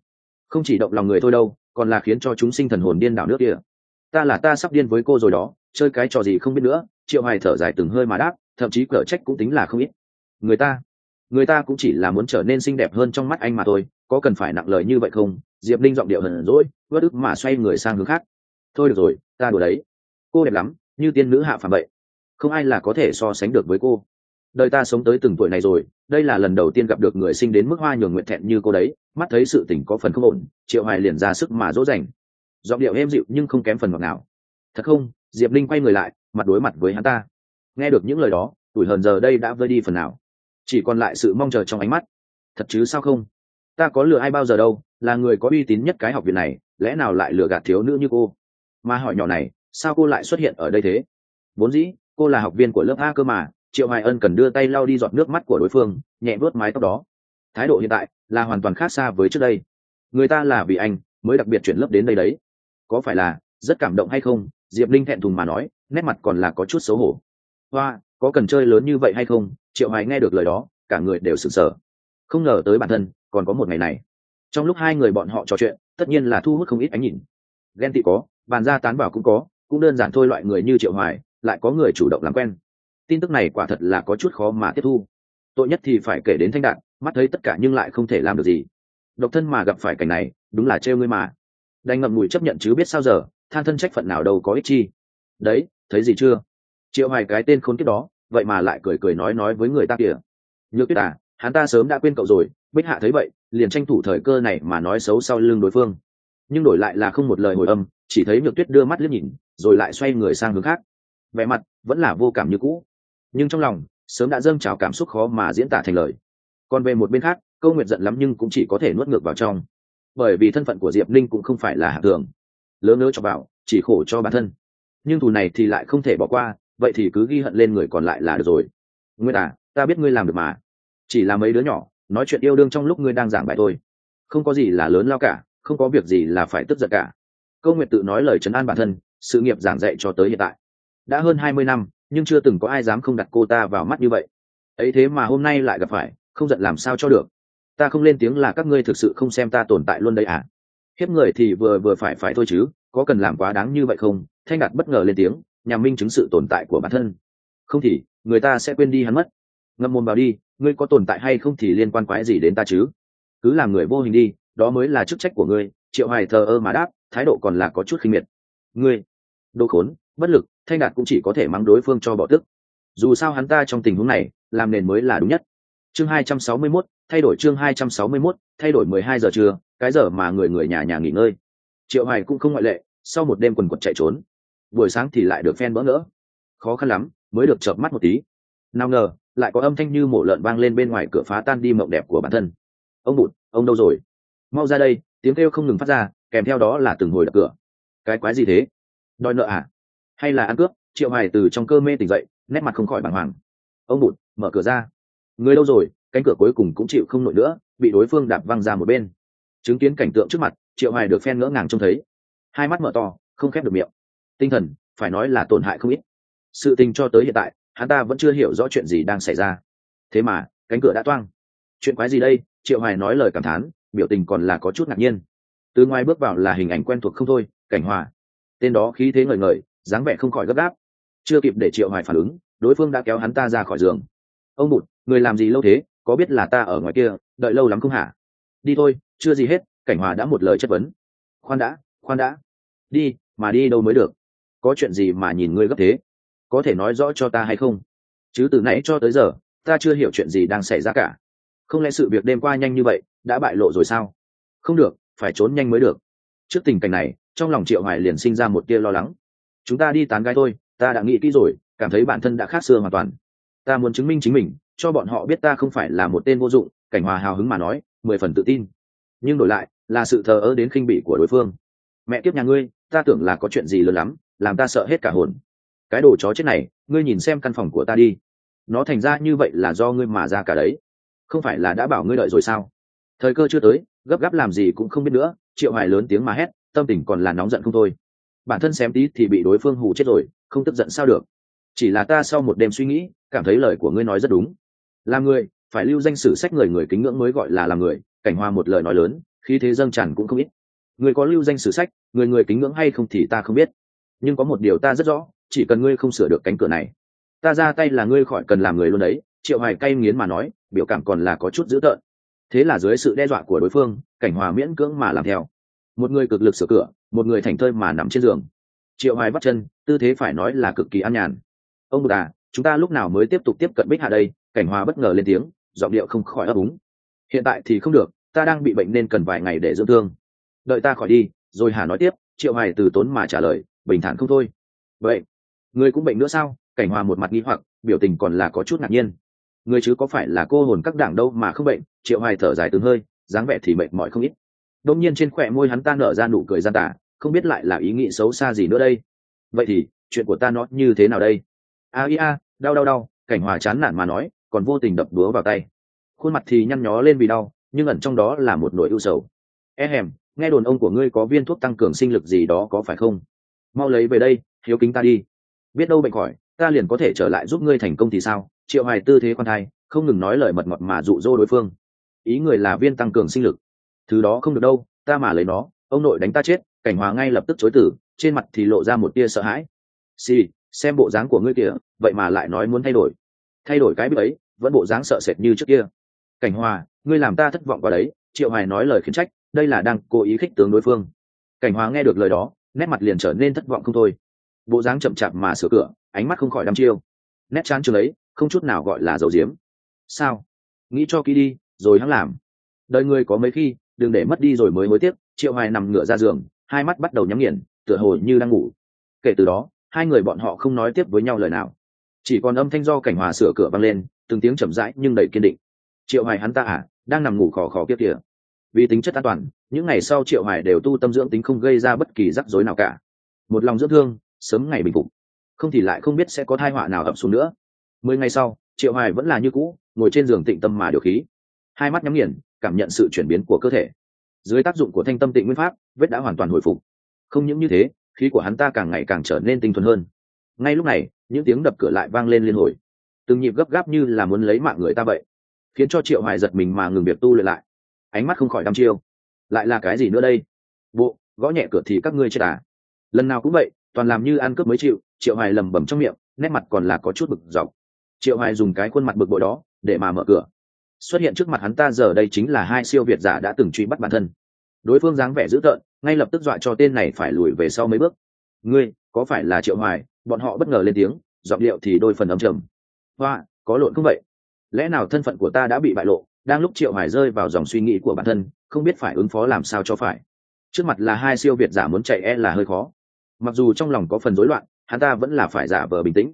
Speaker 1: Không chỉ động lòng người thôi đâu, còn là khiến cho chúng sinh thần hồn điên đảo nước kia ta là ta sắp điên với cô rồi đó, chơi cái trò gì không biết nữa, triệu hoài thở dài từng hơi mà đáp, thậm chí cở trách cũng tính là không ít. Người ta người ta cũng chỉ là muốn trở nên xinh đẹp hơn trong mắt anh mà thôi, có cần phải nặng lời như vậy không? Diệp linh giọng điệu hờn rỗi vớt ức mà xoay người sang hướng khác. Thôi được rồi, ta đùa đấy. Cô đẹp lắm, như tiên nữ hạ phàm vậy. Không ai là có thể so sánh được với cô. Đời ta sống tới từng tuổi này rồi, đây là lần đầu tiên gặp được người sinh đến mức hoa nhường nguyện thẹn như cô đấy. Mắt thấy sự tình có phần không ổn, triệu hoài liền ra sức mà dỗ dành giọng điệu êm dịu nhưng không kém phần ngọt nào thật không? Diệp linh quay người lại, mặt đối mặt với hắn ta. Nghe được những lời đó, tuổi hờn giờ đây đã vơi đi phần nào. Chỉ còn lại sự mong chờ trong ánh mắt. Thật chứ sao không? Ta có lừa ai bao giờ đâu, là người có uy tín nhất cái học viện này, lẽ nào lại lừa gạt thiếu nữ như cô? Mà hỏi nhỏ này, sao cô lại xuất hiện ở đây thế? Vốn dĩ, cô là học viên của lớp a cơ mà, triệu hoài ân cần đưa tay lau đi giọt nước mắt của đối phương, nhẹ vớt mái tóc đó. Thái độ hiện tại là hoàn toàn khác xa với trước đây. Người ta là vì anh, mới đặc biệt chuyển lớp đến đây đấy có phải là rất cảm động hay không? Diệp linh thẹn thùng mà nói, nét mặt còn là có chút xấu hổ. Hoa, có cần chơi lớn như vậy hay không? Triệu hoài nghe được lời đó, cả người đều sửng sở không ngờ tới bản thân còn có một ngày này. Trong lúc hai người bọn họ trò chuyện, tất nhiên là thu hút không ít ánh nhìn. Ghen tị có, bàn ra tán bảo cũng có, cũng đơn giản thôi loại người như triệu hoài, lại có người chủ động làm quen. Tin tức này quả thật là có chút khó mà tiếp thu. Tội nhất thì phải kể đến thanh đạn, mắt thấy tất cả nhưng lại không thể làm được gì. Độc thân mà gặp phải cảnh này, đúng là trêu ngươi mà đành ngậm ngùi chấp nhận chứ biết sao giờ, than thân trách phận nào đâu có ích chi. Đấy, thấy gì chưa? Triệu hoài cái tên khốn kiếp đó, vậy mà lại cười cười nói nói với người ta kìa. Nhược tuyết à hắn ta sớm đã quên cậu rồi, bích hạ thấy vậy, liền tranh thủ thời cơ này mà nói xấu sau lưng đối phương. Nhưng đổi lại là không một lời hồi âm, chỉ thấy nhược tuyết đưa mắt liếc nhìn, rồi lại xoay người sang hướng khác. Vẻ mặt vẫn là vô cảm như cũ. Nhưng trong lòng, sớm đã dâng trào cảm xúc khó mà diễn tả thành lời. Còn về một bên khác, câu nguyệt giận lắm nhưng cũng chỉ có thể nuốt ngược vào trong bởi vì thân phận của diệp linh cũng không phải là hạng thường. Lớn nỡ cho bảo, chỉ khổ cho bản thân. Nhưng thù này thì lại không thể bỏ qua vậy thì cứ ghi hận lên người còn lại là được rồi. Nguyên à ta biết ngươi làm được mà. Chỉ là mấy đứa nhỏ nói chuyện yêu đương trong lúc ngươi đang giảng bài thôi. Không có gì là lớn lao cả không có việc gì là phải tức giận cả. Câu nguyệt tự nói lời trấn an bản thân sự nghiệp giảng dạy cho tới hiện tại. Đã hơn hai mươi năm nhưng chưa từng có ai dám không đặt cô ta vào mắt như vậy. Ấy thế mà hôm nay lại gặp phải không giận làm sao cho được ta không lên tiếng là các ngươi thực sự không xem ta tồn tại luôn đây à? Hiếp người thì vừa vừa phải phải thôi chứ có cần làm quá đáng như vậy không? Thanh đạt bất ngờ lên tiếng nhằm minh chứng sự tồn tại của bản thân. Không thì người ta sẽ quên đi hắn mất. Ngậm mồm vào đi ngươi có tồn tại hay không thì liên quan quái gì đến ta chứ? Cứ làm người vô hình đi đó mới là chức trách của ngươi triệu hoài thờ ơ mà đáp thái độ còn là có chút khinh miệt. Ngươi đô khốn bất lực thanh đạt cũng chỉ có thể mắng đối phương cho bỏ tức. Dù sao hắn ta trong tình huống này làm nền mới là đúng nhất. Chương 261, thay đổi chương 261, thay đổi 12 giờ trưa cái giờ mà người người nhà nhà nghỉ ngơi. Triệu hoài cũng không ngoại lệ sau một đêm quần quật chạy trốn. Buổi sáng thì lại được phen bỡ ngỡ. Khó khăn lắm mới được chợp mắt một tí. Nào ngờ lại có âm thanh như mổ lợn vang lên bên ngoài cửa phá tan đi mộng đẹp của bản thân. Ông bụt ông đâu rồi? Mau ra đây tiếng kêu không ngừng phát ra kèm theo đó là từng hồi đập cửa. Cái quái gì thế? Đòi nợ à? Hay là ăn cướp? Triệu hoài từ trong cơ mê tỉnh dậy nét mặt không khỏi bàng hoàng. Ông bụt mở cửa ra. Người đâu rồi? Cánh cửa cuối cùng cũng chịu không nổi nữa, bị đối phương đạp văng ra một bên. Chứng kiến cảnh tượng trước mặt, triệu hoài được phen ngỡ ngàng trông thấy. Hai mắt mở to, không khép được miệng. Tinh thần, phải nói là tổn hại không ít. Sự tình cho tới hiện tại, hắn ta vẫn chưa hiểu rõ chuyện gì đang xảy ra. Thế mà, cánh cửa đã toang. Chuyện quái gì đây? Triệu hoài nói lời cảm thán, biểu tình còn là có chút ngạc nhiên. Từ ngoài bước vào là hình ảnh quen thuộc không thôi, cảnh hòa. Tên đó khí thế ngời ngời, dáng vẻ không khỏi gấp gáp. Chưa kịp để triệu hoài phản ứng, đối phương đã kéo hắn ta ra khỏi giường. Ông bụt, người làm gì lâu thế? Có biết là ta ở ngoài kia, đợi lâu lắm không hả? Đi thôi, chưa gì hết, cảnh hòa đã một lời chất vấn. Khoan đã khoan đã. Đi, mà đi đâu mới được? Có chuyện gì mà nhìn ngươi gấp thế? Có thể nói rõ cho ta hay không? Chứ từ nãy cho tới giờ, ta chưa hiểu chuyện gì đang xảy ra cả. Không lẽ sự việc đêm qua nhanh như vậy, đã bại lộ rồi sao? Không được, phải trốn nhanh mới được. Trước tình cảnh này, trong lòng triệu hoài liền sinh ra một tia lo lắng. Chúng ta đi tán gái thôi, ta đã nghĩ kỹ rồi, cảm thấy bản thân đã khác xưa hoàn toàn. Ta muốn chứng minh chính mình cho bọn họ biết ta không phải là một tên vô dụng, cảnh hòa hào hứng mà nói, mười phần tự tin. Nhưng đổi lại, là sự thờ ơ đến khinh bỉ của đối phương. Mẹ kiếp nhà ngươi, ta tưởng là có chuyện gì lớn lắm, làm ta sợ hết cả hồn. Cái đồ chó chết này, ngươi nhìn xem căn phòng của ta đi. Nó thành ra như vậy là do ngươi mà ra cả đấy. Không phải là đã bảo ngươi đợi rồi sao? Thời cơ chưa tới, gấp gáp làm gì cũng không biết nữa, triệu hoài lớn tiếng mà hét, tâm tình còn là nóng giận không thôi. Bản thân xém tí thì bị đối phương hù chết rồi, không tức giận sao được. Chỉ là ta sau một đêm suy nghĩ, cảm thấy lời của ngươi nói rất đúng làm người, phải lưu danh sử sách người người kính ngưỡng mới gọi là làm người, cảnh hoa một lời nói lớn khi thế dâng tràn cũng không ít. Người có lưu danh sử sách, người người kính ngưỡng hay không thì ta không biết. Nhưng có một điều ta rất rõ, chỉ cần ngươi không sửa được cánh cửa này, ta ra tay là ngươi khỏi cần làm người luôn đấy, triệu hoài cay nghiến mà nói, biểu cảm còn là có chút dữ tợn. Thế là dưới sự đe dọa của đối phương, cảnh hòa miễn cưỡng mà làm theo. Một người cực lực sửa cửa, một người thành thơi mà nằm trên giường. Triệu hoài bắt chân, tư thế phải nói là cực kỳ an nhàn. Ông bà à chúng ta lúc nào mới tiếp tục tiếp cận bích hạ đây? Cảnh hòa bất ngờ lên tiếng, giọng điệu không khỏi ấp úng. Hiện tại thì không được, ta đang bị bệnh nên cần vài ngày để dưỡng thương. Đợi ta khỏi đi, rồi hà nói tiếp, triệu hoài từ tốn mà trả lời, bình thản không thôi. Vậy, người cũng bệnh nữa sao? Cảnh hòa một mặt nghi hoặc, biểu tình còn là có chút ngạc nhiên. Người chứ có phải là cô hồn các đảng đâu mà không bệnh? Triệu hoài thở dài từng hơi, dáng vẻ thì mệt mỏi không ít. Đông nhiên trên khỏe môi hắn ta nở ra nụ cười gian tả không biết lại là ý nghĩ xấu xa gì nữa đây. Vậy thì, chuyện của ta nó như thế nào đây? A, i, a, đau đau đau, cảnh hòa chán nản mà nói còn vô tình đập đúa vào tay. Khuôn mặt thì nhăn nhó lên vì đau nhưng ẩn trong đó là một nỗi ưu sầu. E hèm nghe đồn ông của ngươi có viên thuốc tăng cường sinh lực gì đó có phải không? Mau lấy về đây hiếu kính ta đi. Biết đâu bệnh khỏi ta liền có thể trở lại giúp ngươi thành công thì sao? Triệu hoài tư thế quan thai không ngừng nói lời mật mật mà dụ dỗ đối phương. Ý người là viên tăng cường sinh lực. Thứ đó không được đâu ta mà lấy nó ông nội đánh ta chết cảnh hòa ngay lập tức chối tử trên mặt thì lộ ra một tia sợ hãi. Xì、sì, xem bộ dáng của ngươi kìa vậy mà lại nói muốn thay đổi. Thay đổi cái biết ấy vẫn bộ dáng sợ sệt như trước kia. Cảnh hòa, ngươi làm ta thất vọng vào đấy, triệu hoài nói lời khiển trách, đây là đang cố ý khích tướng đối phương. Cảnh hòa nghe được lời đó, nét mặt liền trở nên thất vọng không thôi. Bộ dáng chậm chạp mà sửa cửa, ánh mắt không khỏi đăm chiêu. Nét chán chưa lấy không chút nào gọi là dầu diếm sao? Nghĩ cho kỹ đi, rồi hắn làm. Đời người có mấy khi, đừng để mất đi rồi mới mới tiếp triệu hoài nằm ngửa ra giường, hai mắt bắt đầu nhắm nghiền, tựa hồ như đang ngủ. Kể từ đó, hai người bọn họ không nói tiếp với nhau lời nào chỉ còn âm thanh do cảnh hòa sửa cửa vang lên, từng tiếng chậm rãi nhưng đầy kiên định. Triệu hoài hắn ta à đang nằm ngủ khò khò kia kìa. Vì tính chất an toàn, những ngày sau triệu hoài đều tu tâm dưỡng tính không gây ra bất kỳ rắc rối nào cả. Một lòng dưỡng thương, sớm ngày bình phục. Không thì lại không biết sẽ có thai họa nào ập xuống nữa. Mười ngày sau, triệu hoài vẫn là như cũ, ngồi trên giường tịnh tâm mà điều khí. Hai mắt nhắm nghiền, cảm nhận sự chuyển biến của cơ thể. Dưới tác dụng của thanh tâm tịnh nguyên pháp, vết đã hoàn toàn hồi phục. Không những như thế, khí của hắn ta càng ngày càng trở nên tinh thuần hơn ngay lúc này, những tiếng đập cửa lại vang lên liên hồi. Từng nhịp gấp gáp như là muốn lấy mạng người ta vậy, khiến cho triệu hoài giật mình mà ngừng việc tu luyện lại. Ánh mắt không khỏi đăm chiêu. Lại là cái gì nữa đây? Bộ, gõ nhẹ cửa thì các ngươi chết à? Lần nào cũng vậy, toàn làm như ăn cướp mới chịu, triệu hoài lầm bầm trong miệng, nét mặt còn là có chút bực dọc. Triệu hoài dùng cái khuôn mặt bực bội đó để mà mở cửa. Xuất hiện trước mặt hắn ta giờ đây chính là hai siêu việt giả đã từng truy bắt bản thân. Đối phương dáng vẻ dữ tợn, ngay lập tức dọa cho tên này phải lùi về sau mấy bước ngươi, có phải là triệu hoài? Bọn họ bất ngờ lên tiếng, giọng điệu thì đôi phần ấm trầm. Hoa, có lộn không vậy? Lẽ nào thân phận của ta đã bị bại lộ, đang lúc triệu hoài rơi vào dòng suy nghĩ của bản thân, không biết phải ứng phó làm sao cho phải? Trước mặt là hai siêu việt giả muốn chạy e là hơi khó. Mặc dù trong lòng có phần rối loạn, hắn ta vẫn là phải giả vờ bình tĩnh.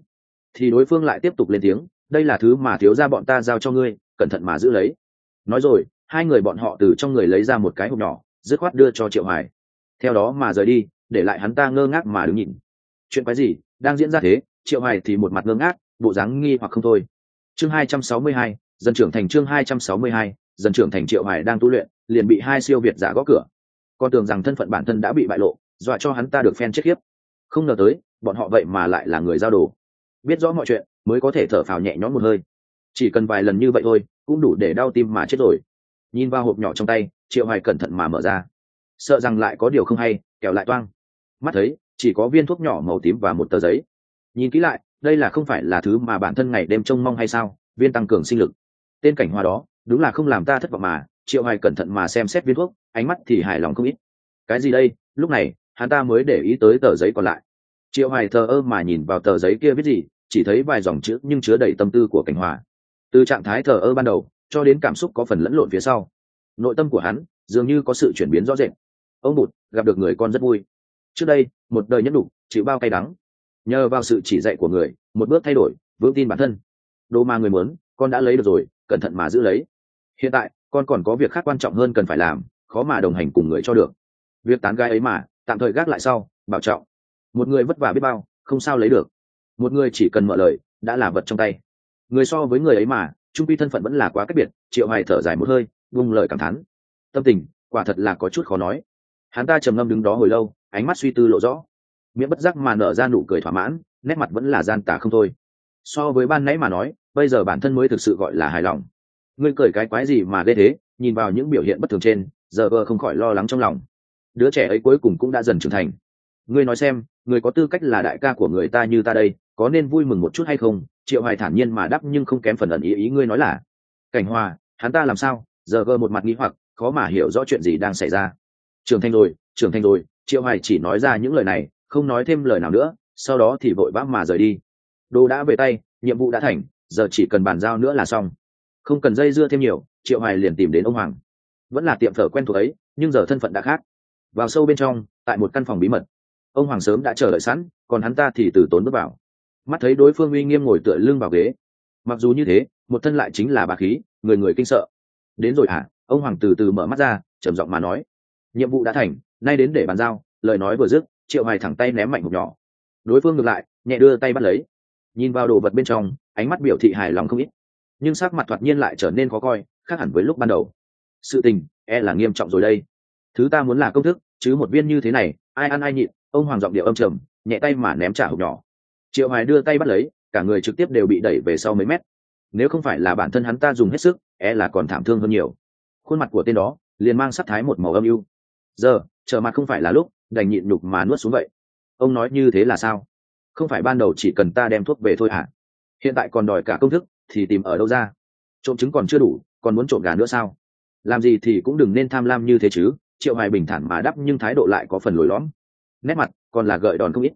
Speaker 1: Thì đối phương lại tiếp tục lên tiếng, đây là thứ mà thiếu gia bọn ta giao cho ngươi, cẩn thận mà giữ lấy. Nói rồi, hai người bọn họ từ trong người lấy ra một cái hộp nhỏ, dứt khoát đưa cho triệu hoài. Theo đó mà rời đi để lại hắn ta ngơ ngác mà đứng nhìn. Chuyện quái gì? Đang diễn ra thế triệu hoài thì một mặt ngơ ngác bộ dáng nghi hoặc không thôi. Chương 262, dân trưởng thành chương 262, dân trưởng thành triệu hoài đang tu luyện liền bị hai siêu việt giả gõ cửa. Con tưởng rằng thân phận bản thân đã bị bại lộ dọa cho hắn ta được phen chết khiếp. Không ngờ tới bọn họ vậy mà lại là người giao đồ. Biết rõ mọi chuyện mới có thể thở phào nhẹ nhõm một hơi. Chỉ cần vài lần như vậy thôi cũng đủ để đau tim mà chết rồi. Nhìn vào hộp nhỏ trong tay triệu hoài cẩn thận mà mở ra. Sợ rằng lại có điều không hay kẻo lại toang mắt thấy, chỉ có viên thuốc nhỏ màu tím và một tờ giấy. Nhìn kỹ lại, đây là không phải là thứ mà bản thân ngày đêm trông mong hay sao? Viên tăng cường sinh lực. Tên cảnh hoa đó, đúng là không làm ta thất vọng mà, triệu hoài cẩn thận mà xem xét viên thuốc, ánh mắt thì hài lòng không ít. Cái gì đây? Lúc này, hắn ta mới để ý tới tờ giấy còn lại. Triệu hoài thờ ơ mà nhìn vào tờ giấy kia viết gì, chỉ thấy vài dòng chữ nhưng chứa đầy tâm tư của cảnh hòa từ trạng thái thờ ơ ban đầu, cho đến cảm xúc có phần lẫn lộn phía sau, nội tâm của hắn dường như có sự chuyển biến rõ rệt. Ông bụt, gặp được người con rất vui trước đây, một đời nhất đủ, chịu bao cay đắng. Nhờ vào sự chỉ dạy của người, một bước thay đổi, vững tin bản thân. Đồ mà người muốn, con đã lấy được rồi, cẩn thận mà giữ lấy. Hiện tại, con còn có việc khác quan trọng hơn cần phải làm, khó mà đồng hành cùng người cho được. Việc tán gái ấy mà, tạm thời gác lại sau, bảo trọng. Một người vất vả biết bao, không sao lấy được. Một người chỉ cần mở lời, đã là vật trong tay. Người so với người ấy mà, trung pi thân phận vẫn là quá cách biệt, triệu hoài thở dài một hơi, vung lời cảm thán. Tâm tình, quả thật là có chút khó nói. Hắn ta trầm ngâm đứng đó hồi lâu ánh mắt suy tư lộ rõ. Miệng bất giác mà nở ra nụ cười thỏa mãn, nét mặt vẫn là gian tà không thôi. So với ban nãy mà nói, bây giờ bản thân mới thực sự gọi là hài lòng. Ngươi cười cái quái gì mà ghê thế, nhìn vào những biểu hiện bất thường trên, giờ vờ không khỏi lo lắng trong lòng. Đứa trẻ ấy cuối cùng cũng đã dần trưởng thành. Ngươi nói xem người có tư cách là đại ca của người ta như ta đây, có nên vui mừng một chút hay không? Triệu hoài thản nhiên mà đáp nhưng không kém phần ẩn ý ý ngươi nói là. Cảnh hòa hắn ta làm sao? Giờ vờ một mặt nghĩ hoặc, khó mà hiểu rõ chuyện gì đang xảy ra. Trưởng thành rồi, trưởng thành rồi triệu hoài chỉ nói ra những lời này, không nói thêm lời nào nữa, sau đó thì vội vã mà rời đi. Đồ đã về tay, nhiệm vụ đã thành, giờ chỉ cần bàn giao nữa là xong. Không cần dây dưa thêm nhiều, triệu hoài liền tìm đến ông hoàng. Vẫn là tiệm phở quen thuộc ấy, nhưng giờ thân phận đã khác. Vào sâu bên trong, tại một căn phòng bí mật. Ông hoàng sớm đã chờ đợi sẵn, còn hắn ta thì từ tốn bước vào. Mắt thấy đối phương uy nghiêm ngồi tựa lưng vào ghế. Mặc dù như thế, một thân lại chính là bà khí, người người kinh sợ. Đến rồi hả? Ông hoàng từ từ mở mắt ra, trầm giọng mà nói. Nhiệm vụ đã thành nay đến để bàn giao, lời nói vừa dứt, triệu hoài thẳng tay ném mạnh một nhỏ. Đối phương ngược lại, nhẹ đưa tay bắt lấy. Nhìn vào đồ vật bên trong, ánh mắt biểu thị hài lòng không ít. Nhưng sắc mặt thoạt nhiên lại trở nên khó coi, khác hẳn với lúc ban đầu. Sự tình e là nghiêm trọng rồi đây. Thứ ta muốn là công thức, chứ một viên như thế này, ai ăn ai nhịn, ông hoàng giọng điệu âm trầm, nhẹ tay mà ném trả hộp nhỏ. Triệu hoài đưa tay bắt lấy, cả người trực tiếp đều bị đẩy về sau mấy mét. Nếu không phải là bản thân hắn ta dùng hết sức e là còn thảm thương hơn nhiều. Khuôn mặt của tên đó, liền mang sắc thái một màu âm u giờ trở mặt không phải là lúc, đành nhịn nhục mà nuốt xuống vậy. Ông nói như thế là sao? Không phải ban đầu chỉ cần ta đem thuốc về thôi hả? Hiện tại còn đòi cả công thức, thì tìm ở đâu ra? Trộm trứng còn chưa đủ, còn muốn trộm gà nữa sao? Làm gì thì cũng đừng nên tham lam như thế chứ, triệu hoài bình thản mà đắp nhưng thái độ lại có phần lồi lõm. Nét mặt, còn là gợi đòn không ít.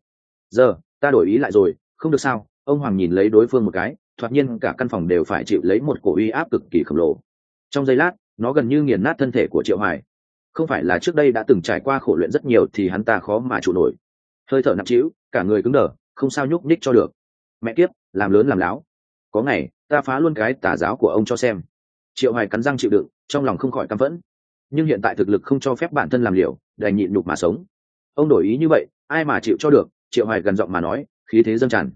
Speaker 1: Giờ, ta đổi ý lại rồi, không được sao? Ông hoàng nhìn lấy đối phương một cái, thoạt nhiên cả căn phòng đều phải chịu lấy một cổ uy áp cực kỳ khổng lồ. Trong giây lát, nó gần như nghiền nát thân thể của triệu hoài không phải là trước đây đã từng trải qua khổ luyện rất nhiều thì hắn ta khó mà trụ nổi. Hơi thở nặng trĩu, cả người cứng đờ, không sao nhúc nhích cho được. Mẹ kiếp, làm lớn làm láo. Có ngày, ta phá luôn cái tà giáo của ông cho xem. Triệu hoài cắn răng chịu đựng, trong lòng không khỏi căm phẫn. Nhưng hiện tại thực lực không cho phép bản thân làm liều, đành nhịn nhục mà sống. Ông đổi ý như vậy, ai mà chịu cho được, triệu hoài gần giọng mà nói, khí thế dâng tràn.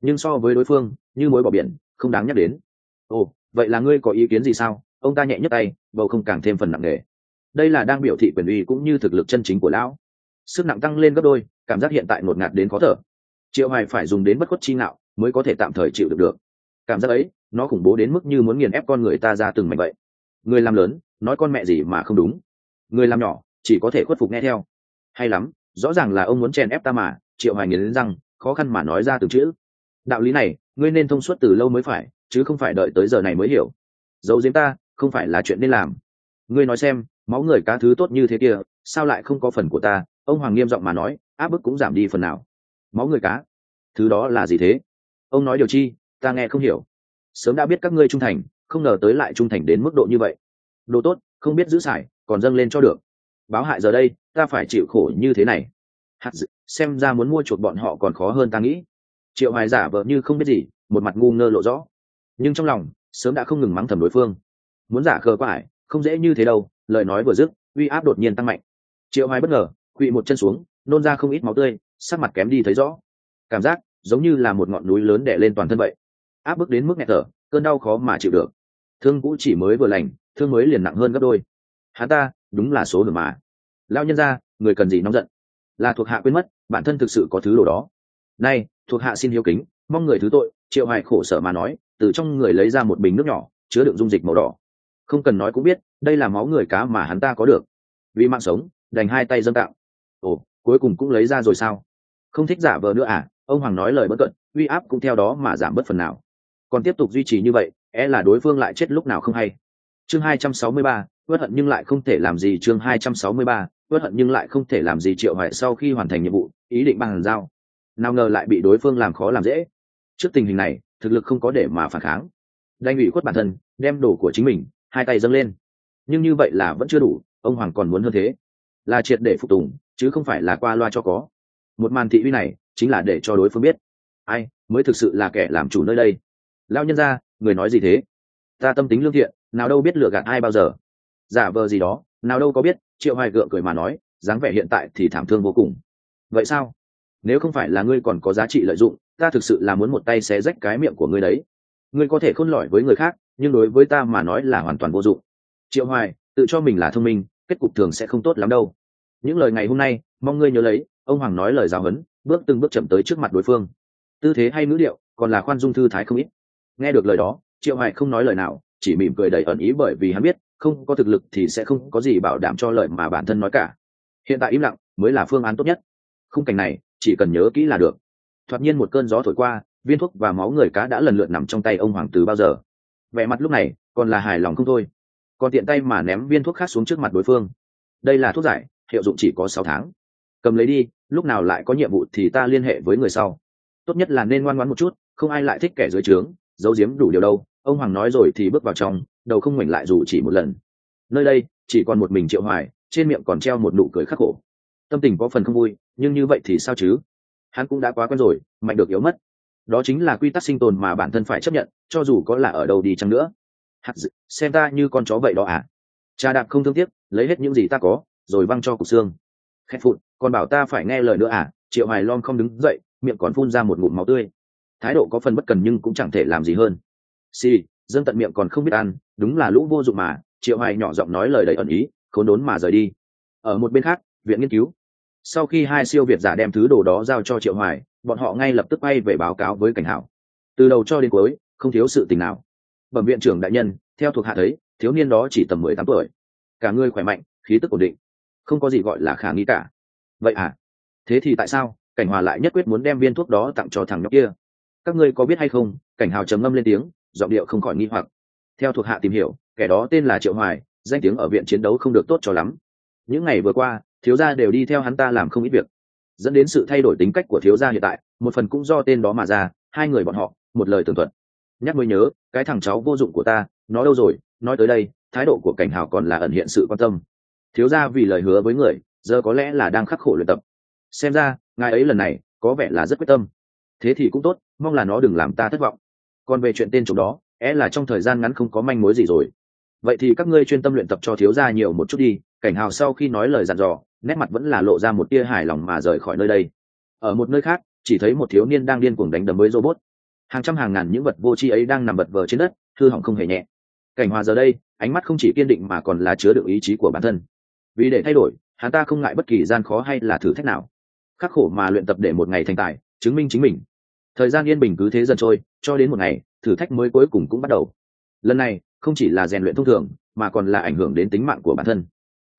Speaker 1: Nhưng so với đối phương, như mối bỏ biển, không đáng nhắc đến. Ồ, vậy là ngươi có ý kiến gì sao? Ông ta nhẹ nhấc tay, bầu không càng thêm phần nặng nề đây là đang biểu thị quyền uy cũng như thực lực chân chính của lão. Sức nặng tăng lên gấp đôi, cảm giác hiện tại ngột ngạt đến khó thở. Triệu hoài phải dùng đến bất khuất chi ngạo mới có thể tạm thời chịu được được. Cảm giác ấy, nó khủng bố đến mức như muốn nghiền ép con người ta ra từng mảnh vậy. Người làm lớn, nói con mẹ gì mà không đúng. Người làm nhỏ, chỉ có thể khuất phục nghe theo. Hay lắm, rõ ràng là ông muốn chèn ép ta mà, triệu hoài nghiến răng, khó khăn mà nói ra từng chữ. Đạo lý này, ngươi nên thông suốt từ lâu mới phải, chứ không phải đợi tới giờ này mới hiểu. Dấu diếm ta, không phải là chuyện nên làm. Ngươi nói xem máu người cá thứ tốt như thế kia sao lại không có phần của ta? Ông hoàng nghiêm giọng mà nói áp bức cũng giảm đi phần nào. Máu người cá? Thứ đó là gì thế? Ông nói điều chi? Ta nghe không hiểu. Sớm đã biết các ngươi trung thành không ngờ tới lại trung thành đến mức độ như vậy. Đồ tốt không biết giữ sải còn dâng lên cho được. Báo hại giờ đây ta phải chịu khổ như thế này. Hạt dự, xem ra muốn mua chuộc bọn họ còn khó hơn ta nghĩ. Triệu hoài giả vợ như không biết gì một mặt ngu ngơ lộ rõ. Nhưng trong lòng sớm đã không ngừng mắng thầm đối phương. Muốn giả khờ quải không dễ như thế đâu lời nói vừa dứt, uy áp đột nhiên tăng mạnh. Triệu hoài bất ngờ, quỵ một chân xuống, nôn ra không ít máu tươi, sắc mặt kém đi thấy rõ. Cảm giác giống như là một ngọn núi lớn đè lên toàn thân vậy. Áp bức đến mức nghẹt thở, cơn đau khó mà chịu được. Thương cũ chỉ mới vừa lành, thương mới liền nặng hơn gấp đôi. Hắn ta, đúng là số hưởng mà. Lao nhân ra người cần gì nóng giận? Là thuộc hạ quên mất, bản thân thực sự có thứ đồ đó. Nay thuộc hạ xin hiếu kính, mong người thứ tội, triệu hoài khổ sở mà nói, từ trong người lấy ra một bình nước nhỏ, chứa đựng dung dịch màu đỏ không cần nói cũng biết, đây là máu người cá mà hắn ta có được. Vì mạng sống, đành hai tay dâng tạo. Ồ, cuối cùng cũng lấy ra rồi sao? Không thích giả vờ nữa à? Ông hoàng nói lời bất cận uy áp cũng theo đó mà giảm bớt phần nào. Còn tiếp tục duy trì như vậy é e là đối phương lại chết lúc nào không hay. Chương hai trăm sáu mươi ba vớt hận nhưng lại không thể làm gì. Chương hai trăm sáu mươi ba vớt hận nhưng lại không thể làm gì triệu hoại sau khi hoàn thành nhiệm vụ, ý định bằng giao. Nào ngờ lại bị đối phương làm khó làm dễ. Trước tình hình này, thực lực không có để mà phản kháng. Đanh ủy khuất bản thân, đem đồ của chính mình hai tay dâng lên. Nhưng như vậy là vẫn chưa đủ, ông hoàng còn muốn hơn thế. Là triệt để phục tùng, chứ không phải là qua loa cho có. Một màn thị uy này, chính là để cho đối phương biết. Ai, mới thực sự là kẻ làm chủ nơi đây. Lao nhân ra người nói gì thế? Ta tâm tính lương thiện, nào đâu biết lừa gạt ai bao giờ. Giả vờ gì đó, nào đâu có biết, triệu hoài gượng cười mà nói, dáng vẻ hiện tại thì thảm thương vô cùng. Vậy sao? Nếu không phải là ngươi còn có giá trị lợi dụng, ta thực sự là muốn một tay xé rách cái miệng của ngươi đấy. Ngươi có thể khôn lỏi với người khác nhưng đối với ta mà nói là hoàn toàn vô dụng. Triệu hoài, tự cho mình là thông minh, kết cục thường sẽ không tốt lắm đâu. Những lời ngày hôm nay, mong ngươi nhớ lấy, ông hoàng nói lời giáo huấn, bước từng bước chậm tới trước mặt đối phương. Tư thế hay ngữ điệu, còn là khoan dung thư thái không ít. Nghe được lời đó, triệu hoài không nói lời nào, chỉ mỉm cười đầy ẩn ý bởi vì hắn biết, không có thực lực thì sẽ không có gì bảo đảm cho lời mà bản thân nói cả. Hiện tại im lặng, mới là phương án tốt nhất. Khung cảnh này, chỉ cần nhớ kỹ là được. Thoạt nhiên một cơn gió thổi qua, viên thuốc và máu người cá đã lần lượt nằm trong tay ông hoàng từ bao giờ? Vẻ mặt lúc này còn là hài lòng không thôi. Còn tiện tay mà ném viên thuốc khác xuống trước mặt đối phương. Đây là thuốc giải, hiệu dụng chỉ có sáu tháng. Cầm lấy đi, lúc nào lại có nhiệm vụ thì ta liên hệ với người sau. Tốt nhất là nên ngoan ngoãn một chút, không ai lại thích kẻ dưới trướng, giấu giếm đủ điều đâu. Ông hoàng nói rồi thì bước vào trong, đầu không ngoảnh lại dù chỉ một lần. Nơi đây, chỉ còn một mình triệu hoài, trên miệng còn treo một nụ cười khắc khổ. Tâm tình có phần không vui, nhưng như vậy thì sao chứ? Hắn cũng đã quá quen rồi, mạnh được yếu mất đó chính là quy tắc sinh tồn mà bản thân phải chấp nhận cho dù có là ở đâu đi chăng nữa. Hạt dự, xem ta như con chó vậy đó à? Cha đạp không thương tiếc lấy hết những gì ta có rồi văng cho cục xương. Khét phụt còn bảo ta phải nghe lời nữa à? Triệu hoài lom không đứng dậy miệng còn phun ra một ngụm máu tươi. Thái độ có phần bất cần nhưng cũng chẳng thể làm gì hơn. Xì dân tận miệng còn không biết ăn đúng là lũ vô dụng mà. Triệu hoài nhỏ giọng nói lời đầy ẩn ý khốn đốn mà rời đi. Ở một bên khác viện nghiên cứu. Sau khi hai siêu việt giả đem thứ đồ đó giao cho triệu hoài bọn họ ngay lập tức bay về báo cáo với cảnh hảo. Từ đầu cho đến cuối, không thiếu sự tình nào. Bẩm viện trưởng đại nhân, theo thuộc hạ thấy, thiếu niên đó chỉ tầm mười tám tuổi. Cả người khỏe mạnh, khí tức ổn định. Không có gì gọi là khả nghi cả. Vậy à? Thế thì tại sao, cảnh hòa lại nhất quyết muốn đem viên thuốc đó tặng cho thằng nhóc kia? Các ngươi có biết hay không? Cảnh hào trầm ngâm lên tiếng, giọng điệu không khỏi nghi hoặc. Theo thuộc hạ tìm hiểu, kẻ đó tên là triệu hoài, danh tiếng ở viện chiến đấu không được tốt cho lắm. Những ngày vừa qua, thiếu gia đều đi theo hắn ta làm không ít việc dẫn đến sự thay đổi tính cách của thiếu gia hiện tại, một phần cũng do tên đó mà ra, hai người bọn họ, một lời tường thuận nhắc mới nhớ, cái thằng cháu vô dụng của ta, nó đâu rồi, nói tới đây, thái độ của cảnh hào còn là ẩn hiện sự quan tâm. Thiếu gia vì lời hứa với người, giờ có lẽ là đang khắc khổ luyện tập. Xem ra, ngài ấy lần này, có vẻ là rất quyết tâm. Thế thì cũng tốt, mong là nó đừng làm ta thất vọng. Còn về chuyện tên chúng đó, é là trong thời gian ngắn không có manh mối gì rồi. Vậy thì các ngươi chuyên tâm luyện tập cho thiếu gia nhiều một chút đi, cảnh hào sau khi nói lời dặn dò nét mặt vẫn là lộ ra một tia hài lòng mà rời khỏi nơi đây. Ở một nơi khác, chỉ thấy một thiếu niên đang điên cuồng đánh đấm với robot. Hàng trăm hàng ngàn những vật vô tri ấy đang nằm vật vờ trên đất, hư hỏng không hề nhẹ. Cảnh hòa giờ đây, ánh mắt không chỉ kiên định mà còn là chứa đựng ý chí của bản thân. Vì để thay đổi, hắn ta không ngại bất kỳ gian khó hay là thử thách nào. Khắc khổ mà luyện tập để một ngày thành tài, chứng minh chính mình. Thời gian yên bình cứ thế dần trôi, cho đến một ngày, thử thách mới cuối cùng cũng bắt đầu. Lần này, không chỉ là rèn luyện thông thường, mà còn là ảnh hưởng đến tính mạng của bản thân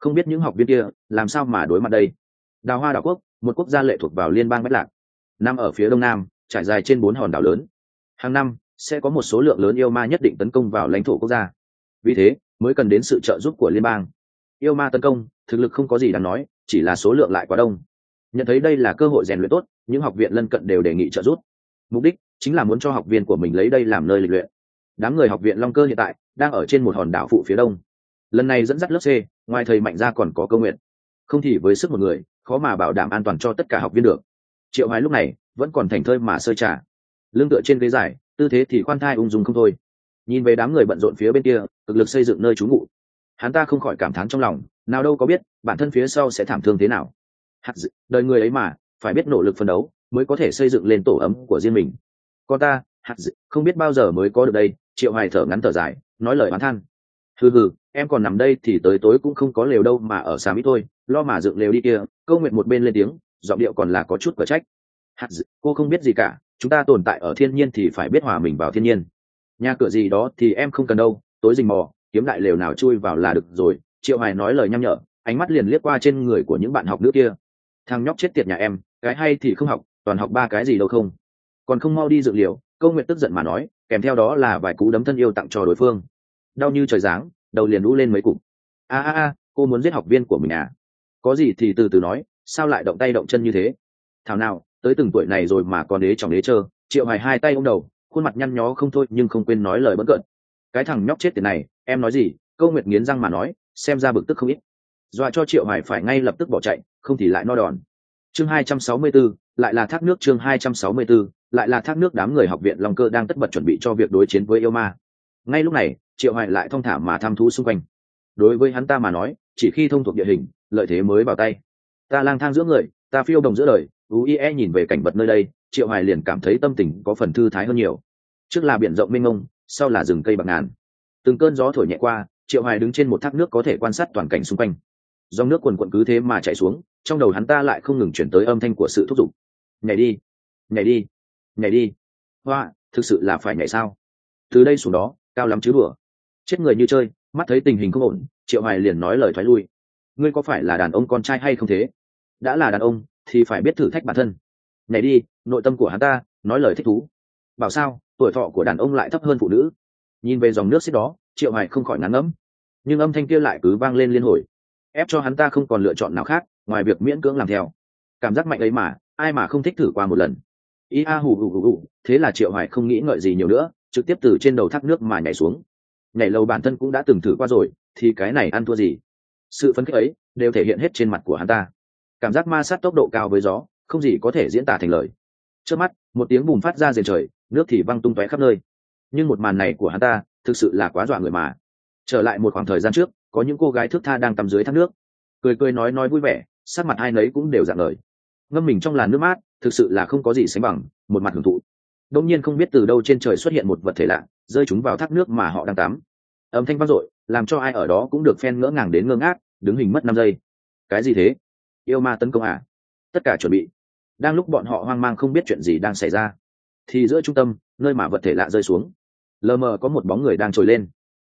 Speaker 1: không biết những học viên kia làm sao mà đối mặt đây. Đào hoa đảo quốc, một quốc gia lệ thuộc vào liên bang bách lạc, nằm ở phía đông nam, trải dài trên bốn hòn đảo lớn. Hàng năm, sẽ có một số lượng lớn yêu ma nhất định tấn công vào lãnh thổ quốc gia. Vì thế, mới cần đến sự trợ giúp của liên bang. Yêu ma tấn công, thực lực không có gì đáng nói, chỉ là số lượng lại quá đông. Nhận thấy đây là cơ hội rèn luyện tốt, những học viện lân cận đều đề nghị trợ giúp. Mục đích chính là muốn cho học viên của mình lấy đây làm nơi lịch luyện. Đám người học viện long cơ hiện tại đang ở trên một hòn đảo phụ phía đông lần này dẫn dắt lớp c ngoài thầy mạnh ra còn có câu nguyện không thì với sức một người khó mà bảo đảm an toàn cho tất cả học viên được. Triệu hoài lúc này vẫn còn thành thơi mà sơi trả lưng tựa trên ghế dài tư thế thì khoan thai ung dung không thôi. Nhìn về đám người bận rộn phía bên kia cực lực xây dựng nơi trú ngụ. Hắn ta không khỏi cảm thán trong lòng nào đâu có biết bản thân phía sau sẽ thảm thương thế nào. Hạt dự, đời người ấy mà phải biết nỗ lực phấn đấu mới có thể xây dựng lên tổ ấm của riêng mình. Con ta hạt dự, không biết bao giờ mới có được đây triệu hoài thở ngắn thở dài nói lời oán than hừ hừ em còn nằm đây thì tới tối cũng không có lều đâu mà ở xà mỹ thôi lo mà dựng lều đi kia câu nguyện một bên lên tiếng giọng điệu còn là có chút cở trách. Hạt dự, cô không biết gì cả chúng ta tồn tại ở thiên nhiên thì phải biết hòa mình vào thiên nhiên. Nhà cửa gì đó thì em không cần đâu tối rình mò kiếm đại lều nào chui vào là được rồi triệu hoài nói lời nhăm nhở ánh mắt liền liếc qua trên người của những bạn học nữ kia. Thằng nhóc chết tiệt nhà em cái hay thì không học toàn học ba cái gì đâu không. Còn không mau đi dự liệu câu nguyện tức giận mà nói kèm theo đó là vài cú đấm thân yêu tặng cho đối phương đau như trời giáng đầu liền lũ lên mấy cục. A a a cô muốn giết học viên của mình à? Có gì thì từ từ nói sao lại động tay động chân như thế? Thảo nào tới từng tuổi này rồi mà còn đế chồng đế trơ triệu hoài hai tay ôm đầu khuôn mặt nhăn nhó không thôi nhưng không quên nói lời bất cợt cái thằng nhóc chết tiền này em nói gì? Câu nguyệt nghiến răng mà nói xem ra bực tức không ít. Dọa cho triệu hoài phải ngay lập tức bỏ chạy không thì lại no đòn. Chương 264, lại là thác nước chương 264, lại là thác nước đám người học viện long cơ đang tất bật chuẩn bị cho việc đối chiến với yêu ma ngay lúc này, triệu hoài lại thong thả mà tham thú xung quanh. Đối với hắn ta mà nói, chỉ khi thông thuộc địa hình, lợi thế mới vào tay. Ta lang thang giữa người, ta phiêu đồng giữa đời uie nhìn về cảnh vật nơi đây, triệu hoài liền cảm thấy tâm tình có phần thư thái hơn nhiều. Trước là biển rộng mênh mông, sau là rừng cây bạc ngàn. Từng cơn gió thổi nhẹ qua, triệu hoài đứng trên một thác nước có thể quan sát toàn cảnh xung quanh. Dòng nước quần quận cứ thế mà chảy xuống, trong đầu hắn ta lại không ngừng chuyển tới âm thanh của sự thúc giục. Nhảy đi nhảy đi nhảy đi. Hoa, thực sự là phải nhảy sao? Từ đây xuống đó cao lắm chứ bừa chết người như chơi, mắt thấy tình hình không ổn, triệu hoài liền nói lời thoái lui. Ngươi có phải là đàn ông con trai hay không thế? Đã là đàn ông, thì phải biết thử thách bản thân. Này đi, nội tâm của hắn ta, nói lời thích thú. Bảo sao, tuổi thọ của đàn ông lại thấp hơn phụ nữ. Nhìn về dòng nước xích đó, triệu hoài không khỏi ngán ngẫm nhưng âm thanh kia lại cứ vang lên liên hồi. Ép cho hắn ta không còn lựa chọn nào khác, ngoài việc miễn cưỡng làm theo. Cảm giác mạnh ấy mà, ai mà không thích thử qua một lần. Ý a hù hù hù hù, thế là triệu hoài không nghĩ ngợi gì nhiều nữa trực tiếp từ trên đầu thác nước mà nhảy xuống. Nhảy lâu bản thân cũng đã từng thử qua rồi, thì cái này ăn thua gì? Sự phấn khích ấy đều thể hiện hết trên mặt của hắn ta. Cảm giác ma sát tốc độ cao với gió, không gì có thể diễn tả thành lời. Trước mắt, một tiếng bùm phát ra rền trời, nước thì văng tung tóe khắp nơi. Nhưng một màn này của hắn ta, thực sự là quá dọa người mà. Trở lại một khoảng thời gian trước, có những cô gái thước tha đang tắm dưới thác nước. Cười cười nói nói vui vẻ, sắc mặt hai nấy cũng đều dạng lời. Ngâm mình trong làn nước mát, thực sự là không có gì sánh bằng một mặt hưởng thụ đông nhiên không biết từ đâu trên trời xuất hiện một vật thể lạ, rơi chúng vào thác nước mà họ đang tắm. Âm thanh vang dội, làm cho ai ở đó cũng được phen ngỡ ngàng đến ngơ ngác, đứng hình mất năm giây. Cái gì thế? Yêu ma tấn công à? Tất cả chuẩn bị. Đang lúc bọn họ hoang mang không biết chuyện gì đang xảy ra, thì giữa trung tâm, nơi mà vật thể lạ rơi xuống, lờ mờ có một bóng người đang trồi lên.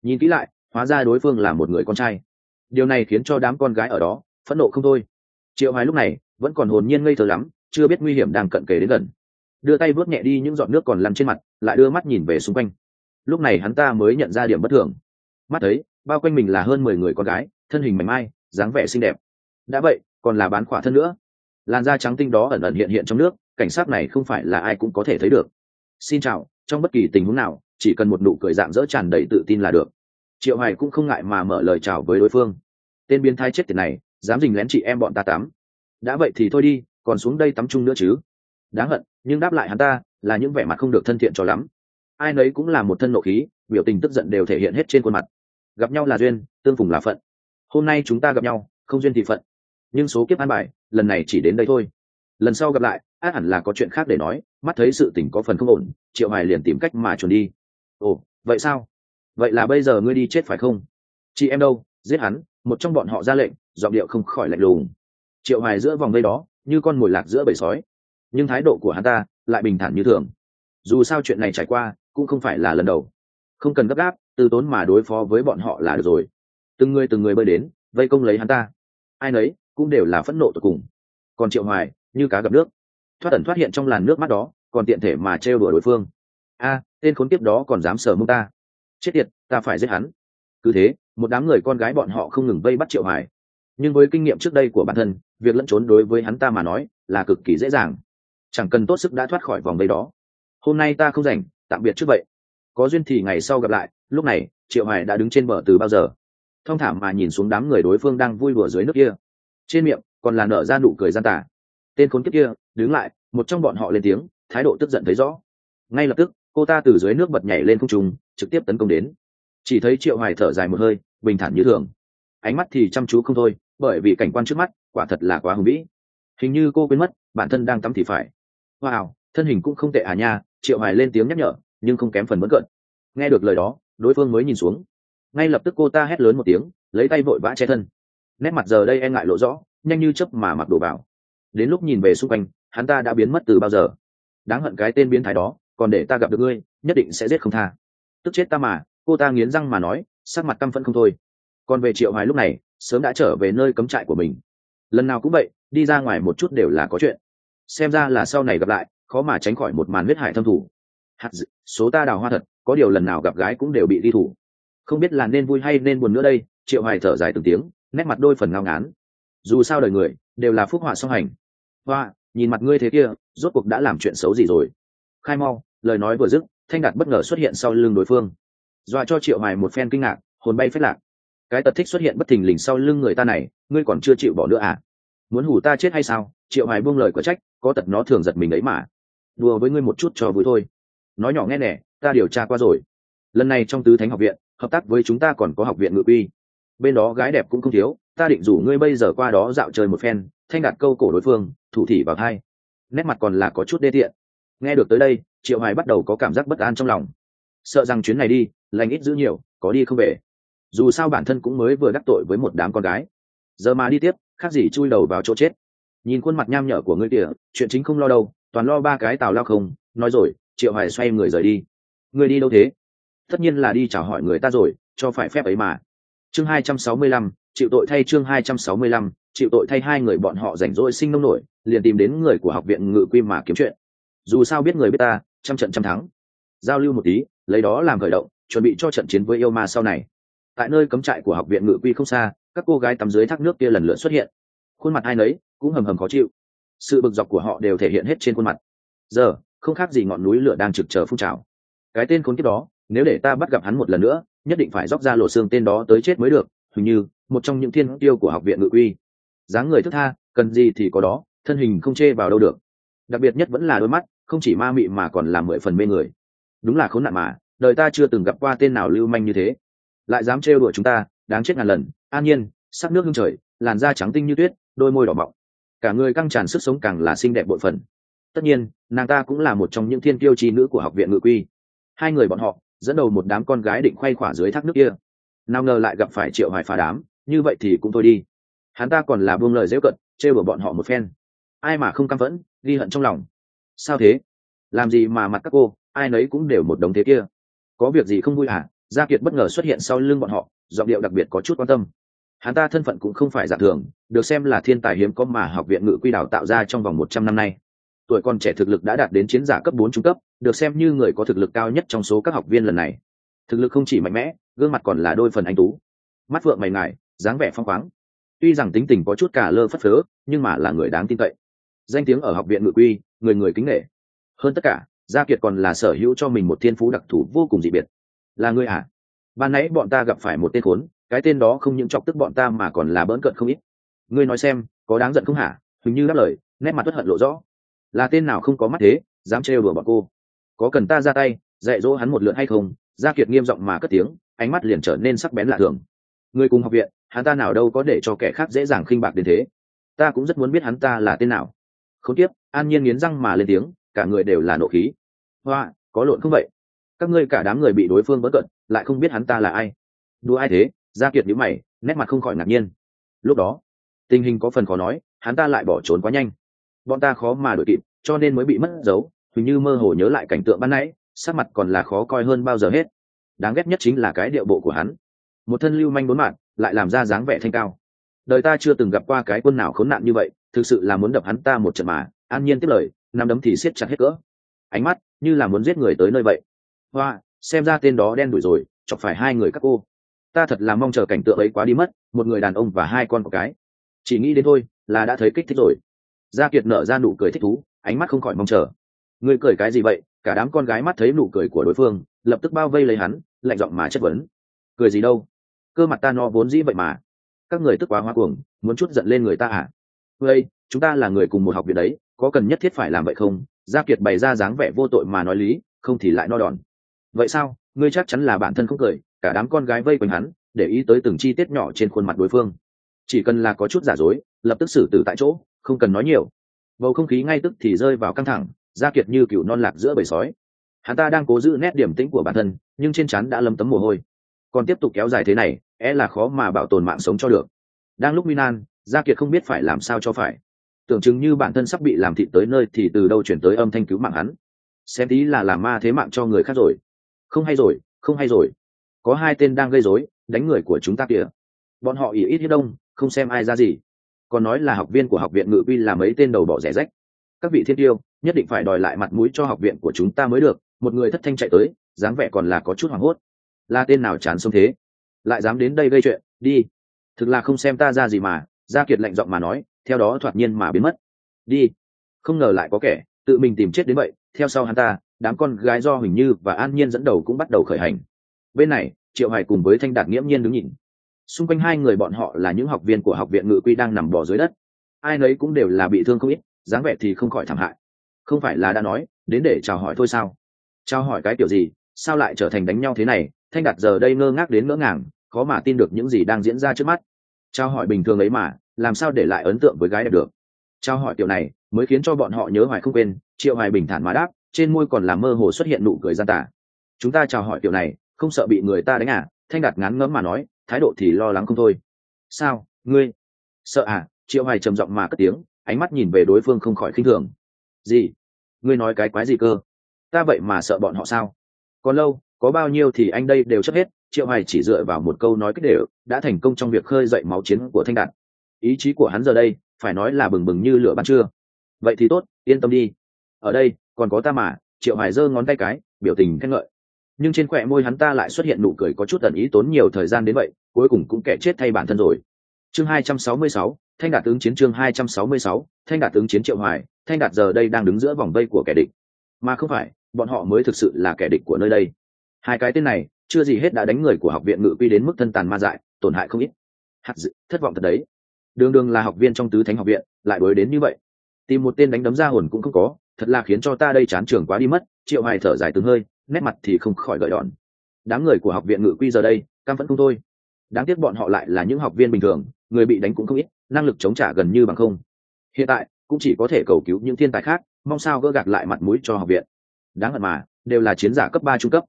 Speaker 1: Nhìn kỹ lại, hóa ra đối phương là một người con trai. Điều này khiến cho đám con gái ở đó phẫn nộ không thôi. Triệu hoài lúc này vẫn còn hồn nhiên ngây thơ lắm, chưa biết nguy hiểm đang cận kề đến gần đưa tay vớt nhẹ đi những giọt nước còn lăn trên mặt, lại đưa mắt nhìn về xung quanh. Lúc này hắn ta mới nhận ra điểm bất thường. Mắt thấy, bao quanh mình là hơn mười người con gái, thân hình mảnh mai, dáng vẻ xinh đẹp. Đã vậy, còn là bán khỏa thân nữa. Làn da trắng tinh đó ẩn ẩn hiện hiện trong nước, cảnh sát này không phải là ai cũng có thể thấy được. Xin chào, trong bất kỳ tình huống nào, chỉ cần một nụ cười dạng dỡ tràn đầy tự tin là được. Triệu hoài cũng không ngại mà mở lời chào với đối phương. Tên biến thái chết tiệt này, dám dình lén chị em bọn ta tắm. Đã vậy thì thôi đi, còn xuống đây tắm chung nữa chứ. Đáng hận nhưng đáp lại hắn ta là những vẻ mặt không được thân thiện cho lắm. Ai nấy cũng là một thân nộ khí, biểu tình tức giận đều thể hiện hết trên khuôn mặt. Gặp nhau là duyên, tương phùng là phận. Hôm nay chúng ta gặp nhau, không duyên thì phận. Nhưng số kiếp an bài, lần này chỉ đến đây thôi. Lần sau gặp lại, á hẳn là có chuyện khác để nói, mắt thấy sự tình có phần không ổn, triệu hoài liền tìm cách mà chuồn đi. Ồ, vậy sao? Vậy là bây giờ ngươi đi chết phải không? Chị em đâu? Giết hắn, một trong bọn họ ra lệnh, giọng điệu không khỏi lạnh lùng. Triệu hoài giữa vòng vây đó, như con mồi lạc giữa bầy sói nhưng thái độ của hắn ta lại bình thản như thường. Dù sao chuyện này trải qua cũng không phải là lần đầu. Không cần gấp gáp, từ tốn mà đối phó với bọn họ là được rồi. Từng người từng người bơi đến, vây công lấy hắn ta. Ai nấy cũng đều là phẫn nộ tột cùng. Còn triệu hoài, như cá gặp nước. Thoát ẩn thoát hiện trong làn nước mắt đó, còn tiện thể mà trêu đùa đối phương. A, tên khốn kiếp đó còn dám sờ mông ta. Chết tiệt, ta phải giết hắn. Cứ thế, một đám người con gái bọn họ không ngừng vây bắt triệu hoài. Nhưng với kinh nghiệm trước đây của bản thân, việc lẫn trốn đối với hắn ta mà nói là cực kỳ dễ dàng chẳng cần tốt sức đã thoát khỏi vòng vây đó. Hôm nay ta không rảnh, tạm biệt trước vậy. Có duyên thì ngày sau gặp lại, lúc này, triệu hoài đã đứng trên bờ từ bao giờ? Thông thả mà nhìn xuống đám người đối phương đang vui đùa dưới nước kia. Trên miệng, còn là nở ra nụ cười gian tả tên khốn kiếp kia, đứng lại, một trong bọn họ lên tiếng, thái độ tức giận thấy rõ. Ngay lập tức, cô ta từ dưới nước bật nhảy lên không trung, trực tiếp tấn công đến. Chỉ thấy triệu hoài thở dài một hơi, bình thản như thường. Ánh mắt thì chăm chú không thôi, bởi vì cảnh quan trước mắt, quả thật là quá hùng vĩ. Hình như cô quên mất, bản thân đang tắm thì phải wow, thân hình cũng không tệ à nha, triệu hoài lên tiếng nhắc nhở, nhưng không kém phần bất cận. Nghe được lời đó, đối phương mới nhìn xuống. Ngay lập tức cô ta hét lớn một tiếng, lấy tay vội vã che thân. Nét mặt giờ đây e ngại lộ rõ, nhanh như chớp mà mặc đồ vào. Đến lúc nhìn về xung quanh, hắn ta đã biến mất từ bao giờ? Đáng hận cái tên biến thái đó, còn để ta gặp được ngươi, nhất định sẽ giết không tha. Tức chết ta mà, cô ta nghiến răng mà nói, sắc mặt căm phẫn không thôi. Còn về triệu hoài lúc này, sớm đã trở về nơi cấm trại của mình. Lần nào cũng vậy, đi ra ngoài một chút đều là có chuyện xem ra là sau này gặp lại khó mà tránh khỏi một màn huyết hải thâm thủ. Hạt dự, số ta đào hoa thật có điều lần nào gặp gái cũng đều bị đi thủ. Không biết là nên vui hay nên buồn nữa đây triệu hoài thở dài từng tiếng nét mặt đôi phần ngao ngán. Dù sao đời người đều là phúc họa song hành. Hoa nhìn mặt ngươi thế kia rốt cuộc đã làm chuyện xấu gì rồi? Khai mau lời nói vừa dứt thanh đạt bất ngờ xuất hiện sau lưng đối phương. Dọa cho triệu hoài một phen kinh ngạc hồn bay phết lạc. Cái tật thích xuất hiện bất thình lình sau lưng người ta này ngươi còn chưa chịu bỏ nữa à? Muốn hủ ta chết hay sao? Triệu hoài buông lời có trách, có tật nó thường giật mình ấy mà. Đùa với ngươi một chút cho vui thôi. Nói nhỏ nghe nè, ta điều tra qua rồi. Lần này trong tứ thánh học viện, hợp tác với chúng ta còn có học viện ngự quy. Bên đó gái đẹp cũng không thiếu, ta định rủ ngươi bây giờ qua đó dạo chơi một phen, thanh đạt câu cổ đối phương, thủ thị vào thai. Nét mặt còn là có chút đê tiện. Nghe được tới đây, triệu hoài bắt đầu có cảm giác bất an trong lòng. Sợ rằng chuyến này đi, lành ít giữ nhiều, có đi không về. Dù sao bản thân cũng mới vừa đắc tội với một đám con gái. Giờ mà đi tiếp, khác gì chui đầu vào chỗ chết nhìn khuôn mặt nham nhở của ngươi kìa, chuyện chính không lo đâu, toàn lo ba cái tào lao không. Nói rồi, triệu hoài xoay người rời đi. Người đi đâu thế? Tất nhiên là đi chào hỏi người ta rồi, cho phải phép ấy mà. Chương hai trăm sáu mươi lăm, chịu tội thay chương hai trăm sáu mươi lăm, chịu tội thay hai người bọn họ rảnh rỗi sinh nông nổi, liền tìm đến người của học viện ngự quy mà kiếm chuyện. Dù sao biết người biết ta, trăm trận trăm thắng. Giao lưu một tí, lấy đó làm khởi động, chuẩn bị cho trận chiến với yêu ma sau này. Tại nơi cấm trại của học viện ngự quy không xa, các cô gái tắm dưới thác nước kia lần lượt xuất hiện. Khuôn mặt ai nấy cũng hầm hầm khó chịu. Sự bực dọc của họ đều thể hiện hết trên khuôn mặt. Giờ, không khác gì ngọn núi lửa đang trực chờ phun trào. Cái tên khốn kiếp đó, nếu để ta bắt gặp hắn một lần nữa, nhất định phải róc ra lộ xương tên đó tới chết mới được, hình như, một trong những thiên tiêu của học viện ngự quy. Dáng người thức tha, cần gì thì có đó, thân hình không chê vào đâu được. Đặc biệt nhất vẫn là đôi mắt, không chỉ ma mị mà còn làm mười phần mê người. Đúng là khốn nạn mà, đời ta chưa từng gặp qua tên nào lưu manh như thế. Lại dám trêu đuổi chúng ta, đáng chết ngàn lần. An nhiên, sắc nước hương trời, làn da trắng tinh như tuyết, đôi môi đỏ mọng cả người căng tràn sức sống càng là xinh đẹp bội phần. Tất nhiên, nàng ta cũng là một trong những thiên tiêu trí nữ của học viện ngự quy. Hai người bọn họ dẫn đầu một đám con gái định khoay khỏa dưới thác nước kia. Nào ngờ lại gặp phải triệu hoài phá đám, như vậy thì cũng thôi đi. Hắn ta còn là buông lời dễ cận, trêu bừa bọn họ một phen. Ai mà không căm phẫn, ghi hận trong lòng. Sao thế? Làm gì mà mặt các cô, ai nấy cũng đều một đống thế kia. Có việc gì không vui à gia kiệt bất ngờ xuất hiện sau lưng bọn họ, giọng điệu đặc biệt có chút quan tâm hắn ta thân phận cũng không phải dạng thường, được xem là thiên tài hiếm có mà học viện ngự quy đào tạo ra trong vòng một trăm năm nay. Tuổi còn trẻ thực lực đã đạt đến chiến giả cấp bốn trung cấp, được xem như người có thực lực cao nhất trong số các học viên lần này. Thực lực không chỉ mạnh mẽ, gương mặt còn là đôi phần anh tú. Mắt vượng mày ngài, dáng vẻ phong khoáng. Tuy rằng tính tình có chút cả lơ phất phớ, nhưng mà là người đáng tin cậy. Danh tiếng ở học viện ngự quy, người người kính nghệ hơn tất cả, gia kiệt còn là sở hữu cho mình một thiên phú đặc thù vô cùng dị biệt. Là người à ban nãy bọn ta gặp phải một tên khốn cái tên đó không những chọc tức bọn ta mà còn là bỡn cợt không ít. Ngươi nói xem, có đáng giận không hả? Hình như đáp lời, nét mặt bất hận lộ rõ. Là tên nào không có mắt thế, dám trêu đùa bọn cô? Có cần ta ra tay, dạy dỗ hắn một lượn hay không? Gia kiệt nghiêm giọng mà cất tiếng, ánh mắt liền trở nên sắc bén lạ thường. Người cùng học viện, hắn ta nào đâu có để cho kẻ khác dễ dàng khinh bạc đến thế. Ta cũng rất muốn biết hắn ta là tên nào. Không tiếp an nhiên nghiến răng mà lên tiếng, cả người đều là nộ khí. Hoa, có lộn không vậy? Các ngươi cả đám người bị đối phương bất cận lại không biết hắn ta là ai. Đua ai thế? Gia kiệt nhíu mày, nét mặt không khỏi ngạc nhiên. Lúc đó, tình hình có phần khó nói, hắn ta lại bỏ trốn quá nhanh. Bọn ta khó mà đuổi kịp, cho nên mới bị mất dấu. Hình như mơ hồ nhớ lại cảnh tượng ban nãy, sắc mặt còn là khó coi hơn bao giờ hết. Đáng ghét nhất chính là cái điệu bộ của hắn. Một thân lưu manh bốn mạng lại làm ra dáng vẻ thanh cao. Đời ta chưa từng gặp qua cái quân nào khốn nạn như vậy, thực sự là muốn đập hắn ta một trận mà, an nhiên tiếp lời nằm đấm thì siết chặt hết cỡ. Ánh mắt như là muốn giết người tới nơi vậy. Hoa, xem ra tên đó đen đuổi rồi, chọc phải hai người các cô ta thật là mong chờ cảnh tượng ấy quá đi mất, một người đàn ông và hai con của cái chỉ nghĩ đến thôi, là đã thấy kích thích rồi. Gia kiệt nở ra nụ cười thích thú, ánh mắt không khỏi mong chờ. Ngươi cười cái gì vậy? Cả đám con gái mắt thấy nụ cười của đối phương, lập tức bao vây lấy hắn, lạnh giọng mà chất vấn. Cười gì đâu? Cơ mặt ta no vốn dĩ vậy mà. Các người tức quá hoa cuồng, muốn chút giận lên người ta à? Vậy chúng ta là người cùng một học viện đấy, có cần nhất thiết phải làm vậy không? Gia kiệt bày ra dáng vẻ vô tội mà nói lý, không thì lại no đòn. Vậy sao? Ngươi chắc chắn là bản thân không cười, cả đám con gái vây quanh hắn, để ý tới từng chi tiết nhỏ trên khuôn mặt đối phương. Chỉ cần là có chút giả dối, lập tức xử tử tại chỗ, không cần nói nhiều. Bầu không khí ngay tức thì rơi vào căng thẳng gia kiệt như cựu non lạc giữa bầy sói. Hắn ta đang cố giữ nét điểm tĩnh của bản thân, nhưng trên chắn đã lấm tấm mồ hôi. Còn tiếp tục kéo dài thế này é là khó mà bảo tồn mạng sống cho được. Đang lúc minan gia kiệt không biết phải làm sao cho phải. Tưởng chừng như bản thân sắp bị làm thịt tới nơi thì từ đâu chuyển tới âm thanh cứu mạng hắn. Xem tí là làm ma thế mạng cho người khác rồi không hay rồi, không hay rồi. Có hai tên đang gây rối, đánh người của chúng ta kìa. Bọn họ ỉ ít hiếp đông, không xem ai ra gì. Còn nói là học viên của học viện ngự vi là mấy tên đầu bỏ rẻ rách. Các vị thiết tiêu, nhất định phải đòi lại mặt mũi cho học viện của chúng ta mới được. Một người thất thanh chạy tới, dáng vẻ còn là có chút hoảng hốt. Là tên nào chán sống thế? Lại dám đến đây gây chuyện, đi. Thực là không xem ta ra gì mà, gia kiệt lạnh giọng mà nói, theo đó thoạt nhiên mà biến mất. Đi. Không ngờ lại có kẻ, tự mình tìm chết đến vậy, theo sau hắn ta đám con gái do huỳnh như và an nhiên dẫn đầu cũng bắt đầu khởi hành. Bên này, triệu hải cùng với thanh đạt nghiễm nhiên đứng nhìn. Xung quanh hai người bọn họ là những học viên của học viện ngự quy đang nằm bò dưới đất. Ai nấy cũng đều là bị thương không ít, dáng vẻ thì không khỏi thảm hại. Không phải là đã nói, đến để chào hỏi thôi sao? Chào hỏi cái kiểu gì, sao lại trở thành đánh nhau thế này? Thanh đạt giờ đây ngơ ngác đến ngỡ ngàng, khó mà tin được những gì đang diễn ra trước mắt. Chào hỏi bình thường ấy mà, làm sao để lại ấn tượng với gái đẹp được? Chào hỏi kiểu này, mới khiến cho bọn họ nhớ hoài không quên, triệu hoài bình thản mà đáp trên môi còn làm mơ hồ xuất hiện nụ cười gian tả chúng ta chào hỏi kiểu này, không sợ bị người ta đánh à? Thanh đạt ngán ngấm mà nói, thái độ thì lo lắng không thôi. Sao, ngươi? Sợ à? Triệu hoài trầm giọng mà cất tiếng, ánh mắt nhìn về đối phương không khỏi khinh thường. Gì? Ngươi nói cái quái gì cơ? Ta vậy mà sợ bọn họ sao? Còn lâu, có bao nhiêu thì anh đây đều chấp hết. Triệu hoài chỉ dựa vào một câu nói kích đều, đã thành công trong việc khơi dậy máu chiến của thanh đạt. Ý chí của hắn giờ đây, phải nói là bừng bừng như lửa ban trưa. Vậy thì tốt, yên tâm đi ở đây còn có ta mà triệu hoài giơ ngón tay cái biểu tình khen ngợi. Nhưng trên khỏe môi hắn ta lại xuất hiện nụ cười có chút tần ý tốn nhiều thời gian đến vậy cuối cùng cũng kẻ chết thay bản thân rồi. Chương 266, thanh đạt tướng chiến chương 266, thanh đạt tướng chiến triệu hoài thanh đạt giờ đây đang đứng giữa vòng vây của kẻ địch. Mà không phải bọn họ mới thực sự là kẻ địch của nơi đây. Hai cái tên này chưa gì hết đã đánh người của học viện ngự quy đến mức thân tàn ma dại tổn hại không ít. Hạt dự thất vọng thật đấy. Đường đường là học viên trong tứ thánh học viện lại đối đến như vậy. Tìm một tên đánh đấm ra hồn cũng không có thật là khiến cho ta đây chán trường quá đi mất triệu hoài thở dài từng hơi nét mặt thì không khỏi gợi đòn. Đám người của học viện ngự quy giờ đây cam vẫn không thôi. Đáng tiếc bọn họ lại là những học viên bình thường người bị đánh cũng không ít năng lực chống trả gần như bằng không. Hiện tại cũng chỉ có thể cầu cứu những thiên tài khác mong sao gỡ gạt lại mặt mũi cho học viện. Đáng hận mà đều là chiến giả cấp ba trung cấp.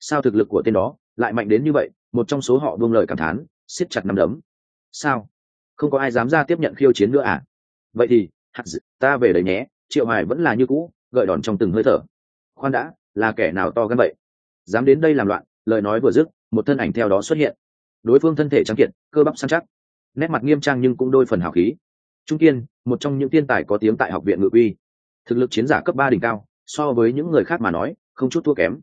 Speaker 1: Sao thực lực của tên đó lại mạnh đến như vậy một trong số họ buông lời cảm thán siết chặt nắm đấm. Sao? Không có ai dám ra tiếp nhận khiêu chiến nữa à? Vậy thì hạt dự, ta về đấy nhé triệu hoài vẫn là như cũ, gợi đòn trong từng hơi thở. Khoan đã, là kẻ nào to gan vậy? Dám đến đây làm loạn, lời nói vừa dứt, một thân ảnh theo đó xuất hiện. Đối phương thân thể trắng kiện, cơ bắp săn chắc. Nét mặt nghiêm trang nhưng cũng đôi phần hào khí. Trung kiên, một trong những tiên tài có tiếng tại học viện ngự uy. Thực lực chiến giả cấp ba đỉnh cao, so với những người khác mà nói, không chút thua kém.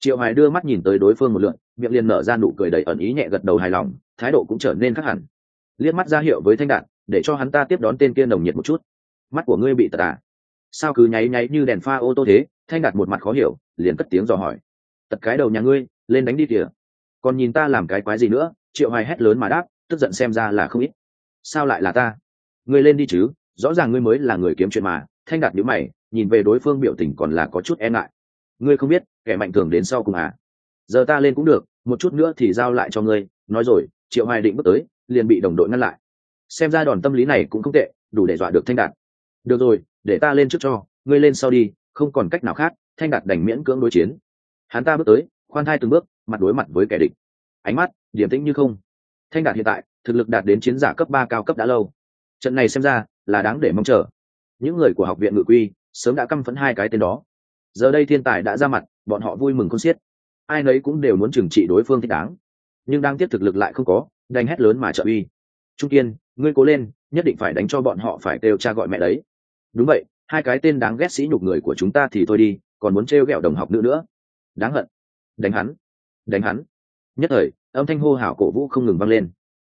Speaker 1: Triệu hoài đưa mắt nhìn tới đối phương một lượn, miệng liền nở ra nụ cười đầy ẩn ý nhẹ gật đầu hài lòng, thái độ cũng trở nên khác hẳn. Liếc mắt ra hiệu với thanh đạn, để cho hắn ta tiếp đón tên kia nồng nhiệt một chút. Mắt của ngươi bị tật à? Sao cứ nháy nháy như đèn pha ô tô thế, thanh đạt một mặt khó hiểu, liền cất tiếng dò hỏi. Tật cái đầu nhà ngươi, lên đánh đi kìa. Còn nhìn ta làm cái quái gì nữa, triệu hoài hét lớn mà đáp, tức giận xem ra là không ít. Sao lại là ta? Ngươi lên đi chứ, rõ ràng ngươi mới là người kiếm chuyện mà, thanh đạt nhíu mày, nhìn về đối phương biểu tình còn là có chút e ngại. Ngươi không biết, kẻ mạnh thường đến sau cùng à? Giờ ta lên cũng được, một chút nữa thì giao lại cho ngươi, nói rồi, triệu hoài định bước tới, liền bị đồng đội ngăn lại. Xem ra đòn tâm lý này cũng không tệ, đủ để dọa được thanh đạt được rồi, để ta lên trước cho, ngươi lên sau đi, không còn cách nào khác, thanh đạt đành miễn cưỡng đối chiến. Hắn ta bước tới, khoan thai từng bước, mặt đối mặt với kẻ địch. Ánh mắt, điềm tĩnh như không. Thanh đạt hiện tại, thực lực đạt đến chiến giả cấp ba cao cấp đã lâu. Trận này xem ra, là đáng để mong chờ. Những người của học viện ngự quy, sớm đã căm phẫn hai cái tên đó. Giờ đây thiên tài đã ra mặt, bọn họ vui mừng con xiết. Ai nấy cũng đều muốn trừng trị đối phương thích đáng. Nhưng đang tiếp thực lực lại không có, đành hét lớn mà trợ uy. Trung kiên, ngươi cố lên, nhất định phải đánh cho bọn họ phải kêu cha gọi mẹ đấy đúng vậy, hai cái tên đáng ghét sĩ nhục người của chúng ta thì thôi đi, còn muốn trêu ghẹo đồng học nữ nữa. Đáng hận. Đánh hắn. Đánh hắn. Nhất thời, âm thanh hô hào cổ vũ không ngừng vang lên.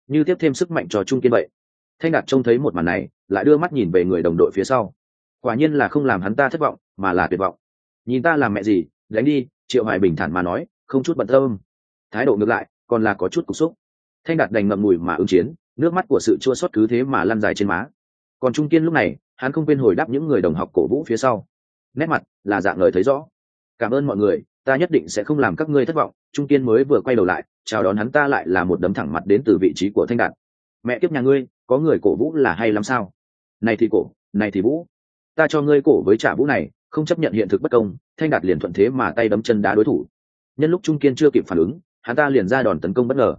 Speaker 1: Như tiếp thêm sức mạnh cho trung kiên vậy. Thanh đạt trông thấy một màn này, lại đưa mắt nhìn về người đồng đội phía sau. Quả nhiên là không làm hắn ta thất vọng, mà là tuyệt vọng. Nhìn ta làm mẹ gì, đánh đi, triệu hoài bình thản mà nói, không chút bận tâm. Thái độ ngược lại, còn là có chút cục xúc. Thanh đạt đành ngậm ngùi mà ứng chiến, nước mắt của sự chua xót cứ thế mà lăn dài trên má. Còn trung kiên lúc này hắn không quên hồi đáp những người đồng học cổ vũ phía sau. Nét mặt là dạng lời thấy rõ. Cảm ơn mọi người, ta nhất định sẽ không làm các ngươi thất vọng. Trung kiên mới vừa quay đầu lại, chào đón hắn ta lại là một đấm thẳng mặt đến từ vị trí của thanh đạt. Mẹ kiếp nhà ngươi, có người cổ vũ là hay lắm sao? Này thì cổ, này thì vũ. Ta cho ngươi cổ với trả vũ này, không chấp nhận hiện thực bất công. Thanh đạt liền thuận thế mà tay đấm chân đá đối thủ. Nhân lúc trung kiên chưa kịp phản ứng, hắn ta liền ra đòn tấn công bất ngờ.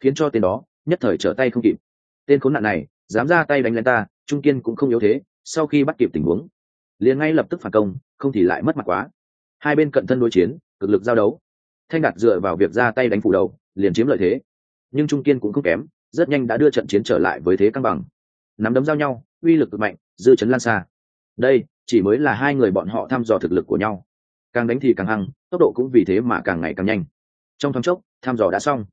Speaker 1: Khiến cho tên đó, nhất thời trở tay không kịp. Tên khốn nạn này, dám ra tay đánh lên ta, trung kiên cũng không yếu thế sau khi bắt kịp tình huống, liền ngay lập tức phản công, không thì lại mất mặt quá. Hai bên cận thân đối chiến, cực lực giao đấu. Thanh đạt dựa vào việc ra tay đánh phủ đầu, liền chiếm lợi thế. Nhưng trung kiên cũng không kém, rất nhanh đã đưa trận chiến trở lại với thế cân bằng. Nắm đấm giao nhau, uy lực cực mạnh, dư chấn lan xa. Đây, chỉ mới là hai người bọn họ thăm dò thực lực của nhau. Càng đánh thì càng hăng, tốc độ cũng vì thế mà càng ngày càng nhanh. Trong thoáng chốc, thăm dò đã xong.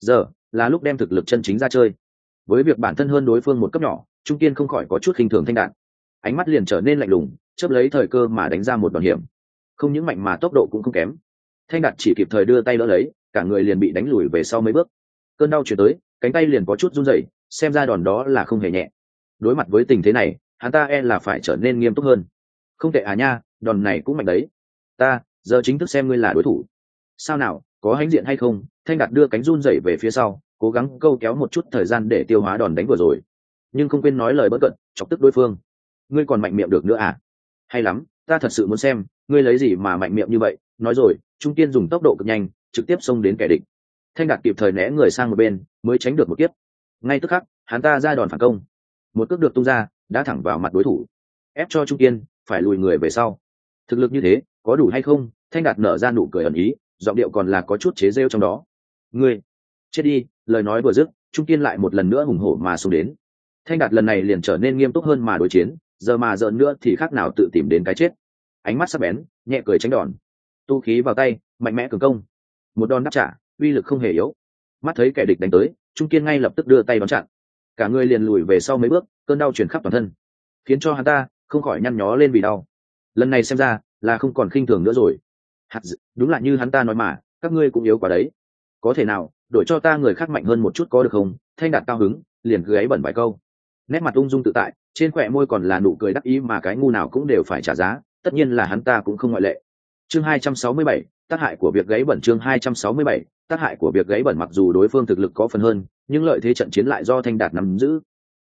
Speaker 1: Giờ, là lúc đem thực lực chân chính ra chơi. Với việc bản thân hơn đối phương một cấp nhỏ, trung kiên không khỏi có chút khinh thường thanh đạn ánh mắt liền trở nên lạnh lùng, chớp lấy thời cơ mà đánh ra một đòn hiểm. Không những mạnh mà tốc độ cũng không kém. Thanh đạt chỉ kịp thời đưa tay đỡ lấy, cả người liền bị đánh lùi về sau mấy bước. Cơn đau chuyển tới, cánh tay liền có chút run rẩy, xem ra đòn đó là không hề nhẹ. Đối mặt với tình thế này, hắn ta e là phải trở nên nghiêm túc hơn. Không tệ à nha, đòn này cũng mạnh đấy. Ta, giờ chính thức xem ngươi là đối thủ. Sao nào, có hãnh diện hay không? Thanh đạt đưa cánh run rẩy về phía sau, cố gắng câu kéo một chút thời gian để tiêu hóa đòn đánh vừa rồi. Nhưng không quên nói lời bất cận, chọc tức đối phương ngươi còn mạnh miệng được nữa à? Hay lắm, ta thật sự muốn xem, ngươi lấy gì mà mạnh miệng như vậy? Nói rồi, trung tiên dùng tốc độ cực nhanh, trực tiếp xông đến kẻ địch. Thanh đạt kịp thời né người sang một bên, mới tránh được một kiếp. Ngay tức khắc, hắn ta ra đòn phản công. Một cước được tung ra, đã thẳng vào mặt đối thủ. Ép cho trung tiên phải lùi người về sau. Thực lực như thế, có đủ hay không? Thanh đạt nở ra nụ cười ẩn ý, giọng điệu còn là có chút chế rêu trong đó. Ngươi, chết đi, lời nói vừa dứt, trung kiên lại một lần nữa hùng hổ mà xuống đến. Thanh đạt lần này liền trở nên nghiêm túc hơn mà đối chiến giờ mà giỡn nữa thì khác nào tự tìm đến cái chết. Ánh mắt sắc bén nhẹ cười tránh đòn. Tu khí vào tay mạnh mẽ cường công. Một đòn đáp trả uy lực không hề yếu. Mắt thấy kẻ địch đánh tới trung kiên ngay lập tức đưa tay đón chặn. Cả người liền lùi về sau mấy bước cơn đau chuyển khắp toàn thân. Khiến cho hắn ta không khỏi nhăn nhó lên vì đau. Lần này xem ra là không còn khinh thường nữa rồi. Hạt dự, đúng là như hắn ta nói mà các ngươi cũng yếu quá đấy. Có thể nào đổi cho ta người khác mạnh hơn một chút có được không? Thanh đạt cao hứng liền gáy bẩn vài câu nét mặt ung dung tự tại trên khỏe môi còn là nụ cười đắc ý mà cái ngu nào cũng đều phải trả giá tất nhiên là hắn ta cũng không ngoại lệ. Chương 267, tác hại của việc gáy bẩn chương 267, tác hại của việc gáy bẩn mặc dù đối phương thực lực có phần hơn nhưng lợi thế trận chiến lại do thanh đạt nắm giữ.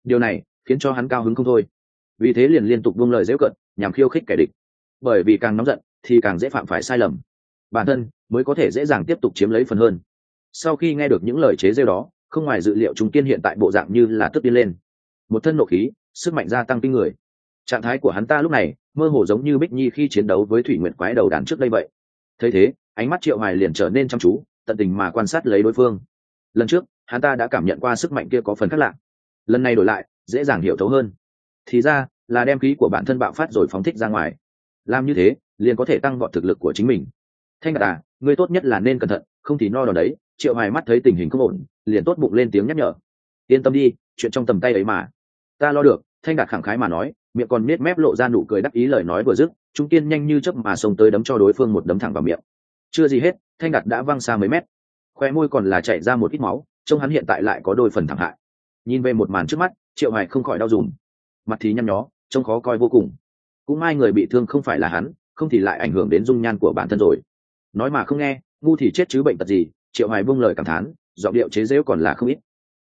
Speaker 1: Điều này khiến cho hắn cao hứng không thôi. Vì thế liền liên tục buông lời dễ cận nhằm khiêu khích kẻ địch. Bởi vì càng nóng giận thì càng dễ phạm phải sai lầm. Bản thân mới có thể dễ dàng tiếp tục chiếm lấy phần hơn. Sau khi nghe được những lời chế rêu đó không ngoài dự liệu chúng tiên hiện tại bộ dạng như là tức điên lên một thân nộ khí, sức mạnh gia tăng kinh người. Trạng thái của hắn ta lúc này, mơ hồ giống như bích nhi khi chiến đấu với thủy nguyện quái đầu đàn trước đây vậy. Thấy thế, ánh mắt triệu hoài liền trở nên chăm chú, tận tình mà quan sát lấy đối phương. Lần trước, hắn ta đã cảm nhận qua sức mạnh kia có phần khác lạ. Lần này đổi lại, dễ dàng hiểu thấu hơn. Thì ra, là đem khí của bản thân bạo phát rồi phóng thích ra ngoài. Làm như thế, liền có thể tăng vọt thực lực của chính mình. Thanh đạt à ngươi tốt nhất là nên cẩn thận, không thì no đòn đấy. Triệu hoài mắt thấy tình hình không ổn, liền tốt bụng lên tiếng nhắc nhở. Yên tâm đi, chuyện trong tầm tay ấy mà ta lo được thanh đạt khẳng khái mà nói miệng còn nết mép lộ ra nụ cười đắc ý lời nói vừa dứt trung tiên nhanh như chớp mà xông tới đấm cho đối phương một đấm thẳng vào miệng. Chưa gì hết thanh đạt đã văng xa mấy mét. Khoe môi còn là chảy ra một ít máu trông hắn hiện tại lại có đôi phần thẳng hại. Nhìn về một màn trước mắt triệu hoài không khỏi đau dùm, mặt thì nhăn nhó trông khó coi vô cùng. Cũng mai người bị thương không phải là hắn không thì lại ảnh hưởng đến dung nhan của bản thân rồi. Nói mà không nghe ngu thì chết chứ bệnh tật gì triệu hoài buông lời cảm thán giọng điệu chế giễu còn là không ít.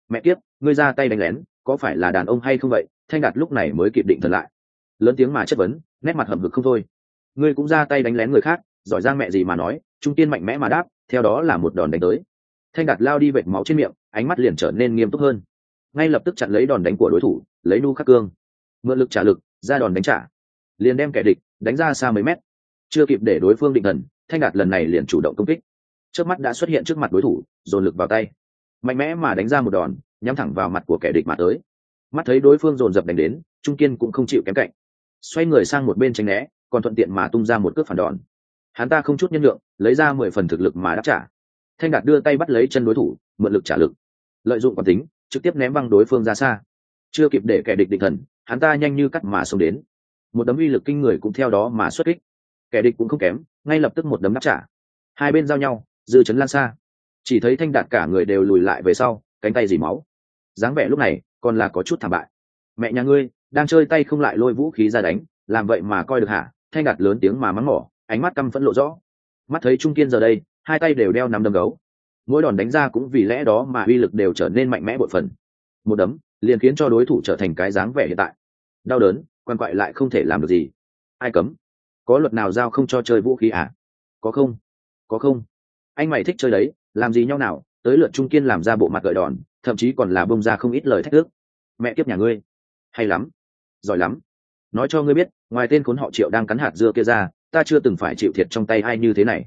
Speaker 1: Mẹ kiếp ngươi ra tay đánh lén có phải là đàn ông hay không vậy? Thanh đạt lúc này mới kịp định thần lại. Lớn tiếng mà chất vấn, nét mặt hầm hực không thôi. Ngươi cũng ra tay đánh lén người khác, giỏi giang mẹ gì mà nói, trung tiên mạnh mẽ mà đáp, theo đó là một đòn đánh tới. Thanh đạt lao đi vệt máu trên miệng, ánh mắt liền trở nên nghiêm túc hơn. Ngay lập tức chặn lấy đòn đánh của đối thủ, lấy nu khắc cương. Mượn lực trả lực, ra đòn đánh trả. Liền đem kẻ địch đánh ra xa mấy mét. Chưa kịp để đối phương định thần, thanh đạt lần này liền chủ động công kích. Trước mắt đã xuất hiện trước mặt đối thủ, dồn lực vào tay. Mạnh mẽ mà đánh ra một đòn nhắm thẳng vào mặt của kẻ địch mà tới. Mắt thấy đối phương dồn dập đánh đến, trung kiên cũng không chịu kém cạnh. Xoay người sang một bên tránh né, còn thuận tiện mà tung ra một cước phản đòn. Hắn ta không chút nhân lượng lấy ra mười phần thực lực mà đáp trả. Thanh đạt đưa tay bắt lấy chân đối thủ, mượn lực trả lực. Lợi dụng quán tính, trực tiếp ném băng đối phương ra xa. Chưa kịp để kẻ địch định thần, hắn ta nhanh như cắt mà xông đến. Một đấm uy lực kinh người cũng theo đó mà xuất kích. Kẻ địch cũng không kém, ngay lập tức một đấm đáp trả. Hai bên giao nhau, dư chấn lan xa. Chỉ thấy thanh đạt cả người đều lùi lại về sau, cánh tay dì máu dáng vẻ lúc này còn là có chút thảm bại. Mẹ nhà ngươi, đang chơi tay không lại lôi vũ khí ra đánh, làm vậy mà coi được hả? Thanh đạt lớn tiếng mà mắng mỏ, ánh mắt căm phẫn lộ rõ. Mắt thấy trung kiên giờ đây, hai tay đều đeo nắm đấm gấu. Mỗi đòn đánh ra cũng vì lẽ đó mà uy lực đều trở nên mạnh mẽ bội phần. Một đấm, liền khiến cho đối thủ trở thành cái dáng vẻ hiện tại. Đau đớn, quan quại lại không thể làm được gì. Ai cấm? Có luật nào giao không cho chơi vũ khí à? Có không? Có không? Anh mày thích chơi đấy, làm gì nhau nào, tới lượt trung kiên làm ra bộ mặt gợi đòn thậm chí còn là bông ra không ít lời thách thức. Mẹ kiếp nhà ngươi. Hay lắm. Giỏi lắm. Nói cho ngươi biết, ngoài tên khốn họ triệu đang cắn hạt dưa kia ra, ta chưa từng phải chịu thiệt trong tay ai như thế này.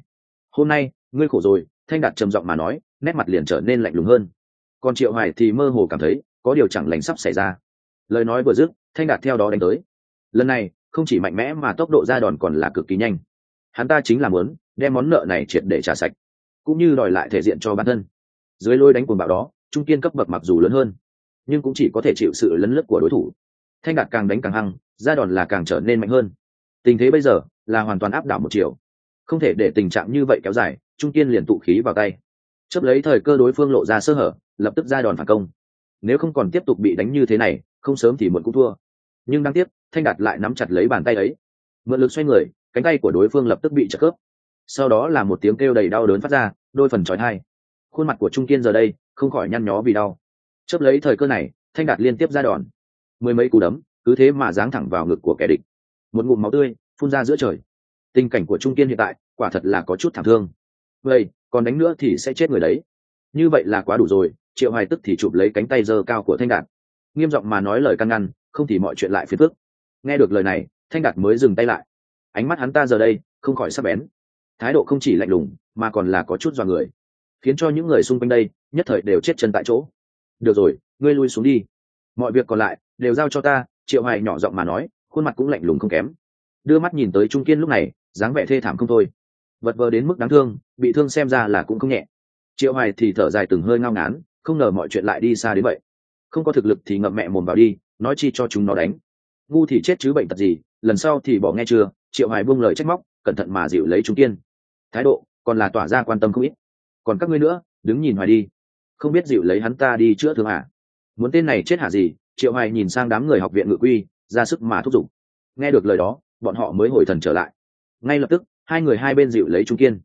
Speaker 1: Hôm nay, ngươi khổ rồi, thanh đạt trầm giọng mà nói, nét mặt liền trở nên lạnh lùng hơn. Còn triệu hoài thì mơ hồ cảm thấy, có điều chẳng lành sắp xảy ra. Lời nói vừa dứt, thanh đạt theo đó đánh tới. Lần này, không chỉ mạnh mẽ mà tốc độ ra đòn còn là cực kỳ nhanh. Hắn ta chính là muốn, đem món nợ này triệt để trả sạch, cũng như đòi lại thể diện cho bản thân. Dưới lôi đánh cuồng bạo đó trung kiên cấp bậc mặc dù lớn hơn, nhưng cũng chỉ có thể chịu sự lấn lướt của đối thủ. Thanh đạt càng đánh càng hăng ra đòn là càng trở nên mạnh hơn. Tình thế bây giờ là hoàn toàn áp đảo một chiều. Không thể để tình trạng như vậy kéo dài, trung kiên liền tụ khí vào tay. Chấp lấy thời cơ đối phương lộ ra sơ hở, lập tức ra đòn phản công. Nếu không còn tiếp tục bị đánh như thế này, không sớm thì muộn cũng thua. Nhưng đáng tiếc, thanh đạt lại nắm chặt lấy bàn tay ấy. Mượn lực xoay người, cánh tay của đối phương lập tức bị chặt khớp. Sau đó là một tiếng kêu đầy đau đớn phát ra, đôi phần trói thai. Khuôn mặt của trung kiên giờ đây không khỏi nhăn nhó vì đau. Chớp lấy thời cơ này, thanh đạt liên tiếp ra đòn. Mười mấy cú đấm, cứ thế mà giáng thẳng vào ngực của kẻ địch. Một ngụm máu tươi phun ra giữa trời. Tình cảnh của trung kiên hiện tại, quả thật là có chút thảm thương. Vậy, còn đánh nữa thì sẽ chết người đấy. Như vậy là quá đủ rồi, triệu hoài tức thì chụp lấy cánh tay dơ cao của thanh đạt. Nghiêm giọng mà nói lời căn ngăn, không thì mọi chuyện lại phiền phức. Nghe được lời này, thanh đạt mới dừng tay lại. Ánh mắt hắn ta giờ đây không khỏi sắc bén. Thái độ không chỉ lạnh lùng, mà còn là có chút dọa người khiến cho những người xung quanh đây nhất thời đều chết chân tại chỗ. Được rồi, ngươi lui xuống đi. Mọi việc còn lại đều giao cho ta, triệu hoài nhỏ giọng mà nói, khuôn mặt cũng lạnh lùng không kém. Đưa mắt nhìn tới trung kiên lúc này, dáng vẻ thê thảm không thôi. Vật vờ đến mức đáng thương, bị thương xem ra là cũng không nhẹ. Triệu hoài thì thở dài từng hơi ngao ngán, không ngờ mọi chuyện lại đi xa đến vậy. Không có thực lực thì ngậm mẹ mồm vào đi, nói chi cho chúng nó đánh. Ngu thì chết chứ bệnh tật gì, lần sau thì bỏ nghe chưa, triệu hoài buông lời trách móc, cẩn thận mà dịu lấy trung kiên. Thái độ còn là tỏa ra quan tâm không ít còn các ngươi nữa, đứng nhìn hoài đi. Không biết dịu lấy hắn ta đi chữa thương hả? muốn tên này chết hả gì? Triệu hoài nhìn sang đám người học viện ngự quy, ra sức mà thúc giục. Nghe được lời đó, bọn họ mới hồi thần trở lại. Ngay lập tức, hai người hai bên dịu lấy trung kiên.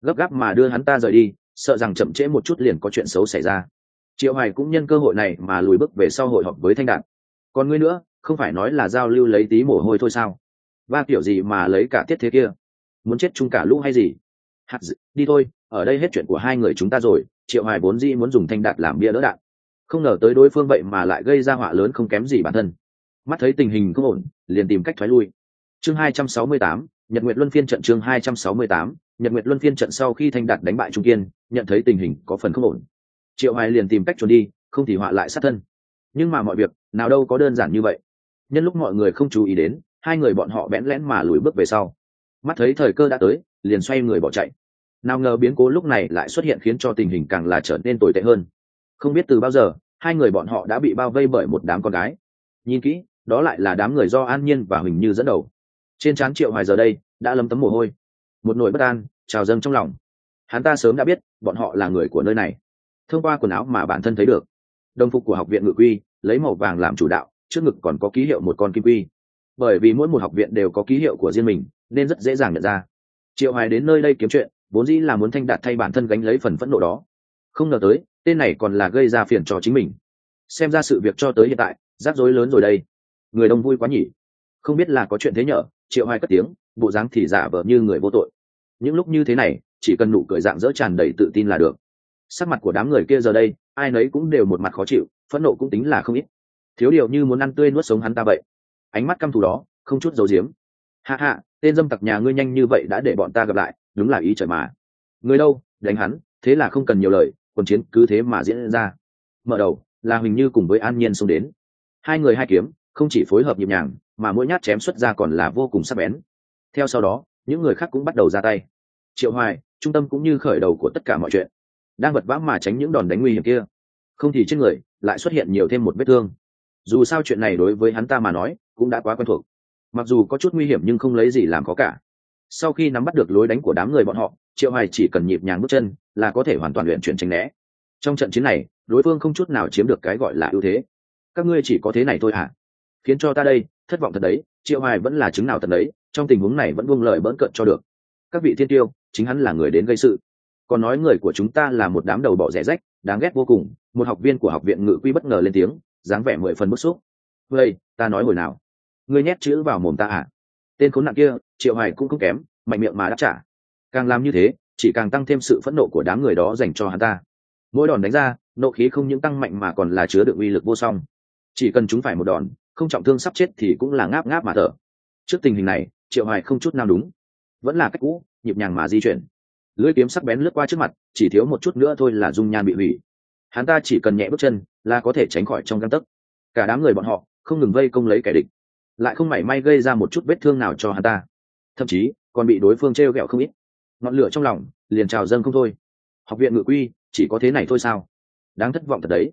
Speaker 1: Gấp gáp mà đưa hắn ta rời đi, sợ rằng chậm trễ một chút liền có chuyện xấu xảy ra. Triệu hoài cũng nhân cơ hội này mà lùi bước về sau hội họp với thanh đạt. Còn ngươi nữa, không phải nói là giao lưu lấy tí mồ hôi thôi sao? Ba kiểu gì mà lấy cả tiết thế kia? Muốn chết chung cả lũ hay gì? Hạt d... đi thôi ở đây hết chuyện của hai người chúng ta rồi triệu hoài vốn dĩ muốn dùng thanh đạt làm bia đỡ đạn. Không ngờ tới đối phương vậy mà lại gây ra họa lớn không kém gì bản thân. Mắt thấy tình hình không ổn liền tìm cách thoái lui. Chương 268, nhật nguyệt luân phiên trận chương 268, nhật nguyệt luân phiên trận sau khi thanh đạt đánh bại trung kiên nhận thấy tình hình có phần không ổn. Triệu hoài liền tìm cách trốn đi không thì họa lại sát thân. Nhưng mà mọi việc nào đâu có đơn giản như vậy. Nhân lúc mọi người không chú ý đến hai người bọn họ bẽn lẽn mà lùi bước về sau. Mắt thấy thời cơ đã tới liền xoay người bỏ chạy nào ngờ biến cố lúc này lại xuất hiện khiến cho tình hình càng là trở nên tồi tệ hơn. Không biết từ bao giờ, hai người bọn họ đã bị bao vây bởi một đám con gái. Nhìn kỹ, đó lại là đám người do an nhiên và huỳnh như dẫn đầu. Trên trán triệu hoài giờ đây, đã lấm tấm mồ hôi. Một nỗi bất an, trào dâng trong lòng. Hắn ta sớm đã biết, bọn họ là người của nơi này. Thông qua quần áo mà bản thân thấy được. Đồng phục của học viện ngự quy, lấy màu vàng làm chủ đạo, trước ngực còn có ký hiệu một con kim quy. Bởi vì mỗi một học viện đều có ký hiệu của riêng mình, nên rất dễ dàng nhận ra. Triệu hoài đến nơi đây kiếm chuyện vốn dĩ là muốn thanh đạt thay bản thân gánh lấy phần phẫn nộ đó. Không ngờ tới, tên này còn là gây ra phiền cho chính mình. Xem ra sự việc cho tới hiện tại, rắc rối lớn rồi đây. Người đông vui quá nhỉ. Không biết là có chuyện thế nhở, triệu hoài cất tiếng, bộ dáng thì giả vờ như người vô tội. Những lúc như thế này, chỉ cần nụ cười dạng dỡ tràn đầy tự tin là được. Sắc mặt của đám người kia giờ đây, ai nấy cũng đều một mặt khó chịu, phẫn nộ cũng tính là không ít. Thiếu điều như muốn ăn tươi nuốt sống hắn ta vậy. Ánh mắt căm thù đó, không chút dấu diếm hạ hạ tên dâm tặc nhà ngươi nhanh như vậy đã để bọn ta gặp lại đúng là ý trời mà. Người đâu, đánh hắn, thế là không cần nhiều lời quần chiến cứ thế mà diễn ra. Mở đầu, là huỳnh như cùng với an nhiên xông đến. Hai người hai kiếm, không chỉ phối hợp nhịp nhàng, mà mỗi nhát chém xuất ra còn là vô cùng sắc bén. Theo sau đó, những người khác cũng bắt đầu ra tay. Triệu hoài, trung tâm cũng như khởi đầu của tất cả mọi chuyện. Đang vật vã mà tránh những đòn đánh nguy hiểm kia. Không thì trên người, lại xuất hiện nhiều thêm một vết thương. Dù sao chuyện này đối với hắn ta mà nói, cũng đã quá quen thuộc. Mặc dù có chút nguy hiểm nhưng không lấy gì làm có cả sau khi nắm bắt được lối đánh của đám người bọn họ, triệu hoài chỉ cần nhịp nhàng bước chân là có thể hoàn toàn luyện chuyển tránh né. Trong trận chiến này, đối phương không chút nào chiếm được cái gọi là ưu thế. Các ngươi chỉ có thế này thôi à khiến cho ta đây, thất vọng thật đấy, triệu hoài vẫn là chứng nào thật đấy, trong tình huống này vẫn buông lời bỡn cợt cho được. Các vị thiên tiêu, chính hắn là người đến gây sự. Còn nói người của chúng ta là một đám đầu bỏ rẻ rách, đáng ghét vô cùng, một học viên của học viện ngự quy bất ngờ lên tiếng, dáng vẻ mười phần bức xúc. Vậy, ta nói hồi nào? Ngươi nhét chữ vào mồm ta à tên khốn nạn kia, triệu hoài cũng không kém, mạnh miệng mà đáp trả. Càng làm như thế, chỉ càng tăng thêm sự phẫn nộ của đám người đó dành cho hắn ta. Mỗi đòn đánh ra, nộ khí không những tăng mạnh mà còn là chứa được uy lực vô song. Chỉ cần chúng phải một đòn, không trọng thương sắp chết thì cũng là ngáp ngáp mà thở. Trước tình hình này, triệu hoài không chút nào đúng. Vẫn là cách cũ, nhịp nhàng mà di chuyển. Lưỡi kiếm sắc bén lướt qua trước mặt, chỉ thiếu một chút nữa thôi là dung nhan bị hủy. Hắn ta chỉ cần nhẹ bước chân, là có thể tránh khỏi trong găng tấc. Cả đám người bọn họ, không ngừng vây công lấy kẻ địch lại không mảy may gây ra một chút vết thương nào cho hắn ta. Thậm chí, còn bị đối phương t r ghẹo không ít. Ngọn lửa trong lòng, liền trào dâng không thôi. Học viện ngự quy, chỉ có thế này thôi sao? Đáng thất vọng thật đấy.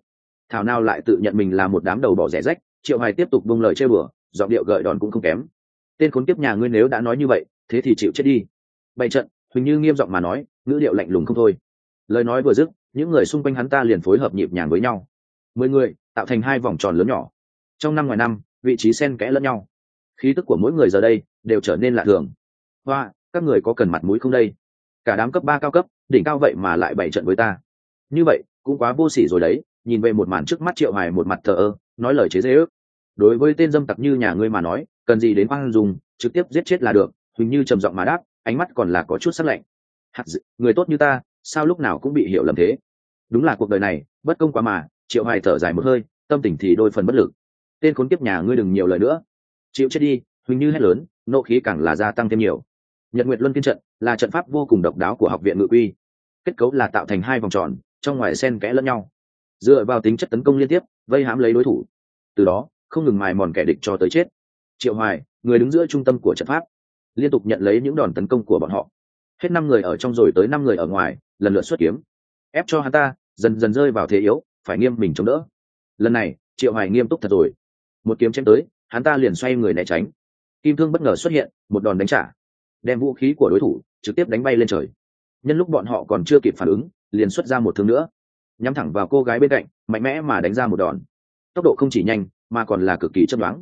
Speaker 1: Thảo nào lại tự nhận mình là một đám đầu bỏ rẻ rách, triệu hoài tiếp tục bung lời chơi bừa giọng điệu gợi đòn cũng không kém. Tên khốn kiếp nhà ngươi nếu đã nói như vậy, thế thì chịu chết đi. Bày trận huỳnh như nghiêm giọng mà nói, ngữ điệu lạnh lùng không thôi. Lời nói vừa dứt, những người xung quanh hắn ta liền phối hợp nhịp nhàng với nhau. Mười người, tạo thành hai vòng tròn lớn nhỏ. Trong năm ngoài năm vị trí xen kẽ lẫn nhau. Khí tức của mỗi người giờ đây đều trở nên lạ thường. Hoa các người có cần mặt mũi không đây? Cả đám cấp ba cao cấp đỉnh cao vậy mà lại bày trận với ta. Như vậy cũng quá vô sỉ rồi đấy nhìn về một màn trước mắt triệu hài một mặt thờ ơ nói lời chế dễ ước đối với tên dâm tặc như nhà ngươi mà nói cần gì đến oan dùng trực tiếp giết chết là được hình như trầm giọng mà đáp ánh mắt còn là có chút sắc lạnh. Hạt dự, người tốt như ta sao lúc nào cũng bị hiểu lầm thế? Đúng là cuộc đời này bất công quá mà triệu hoài thở dài một hơi tâm tình thì đôi phần bất lực tên khốn kiếp nhà ngươi đừng nhiều lời nữa. Chịu chết đi huỳnh như hét lớn, nộ khí càng là gia tăng thêm nhiều. Nhật nguyệt luân phiên trận là trận pháp vô cùng độc đáo của học viện ngự quy. Kết cấu là tạo thành hai vòng tròn, trong ngoài sen kẽ lẫn nhau. Dựa vào tính chất tấn công liên tiếp, vây hãm lấy đối thủ. Từ đó, không ngừng mài mòn kẻ địch cho tới chết. Triệu hoài, người đứng giữa trung tâm của trận pháp, liên tục nhận lấy những đòn tấn công của bọn họ. Hết năm người ở trong rồi tới năm người ở ngoài, lần lượt xuất kiếm. Ép cho hắn ta, dần dần rơi vào thế yếu, phải nghiêm mình chống đỡ. Lần này, triệu hoài nghiêm túc thật rồi một kiếm chém tới, hắn ta liền xoay người né tránh. Kim thương bất ngờ xuất hiện, một đòn đánh trả. Đem vũ khí của đối thủ trực tiếp đánh bay lên trời. Nhân lúc bọn họ còn chưa kịp phản ứng, liền xuất ra một thương nữa. Nhắm thẳng vào cô gái bên cạnh, mạnh mẽ mà đánh ra một đòn. Tốc độ không chỉ nhanh, mà còn là cực kỳ chấp đoán.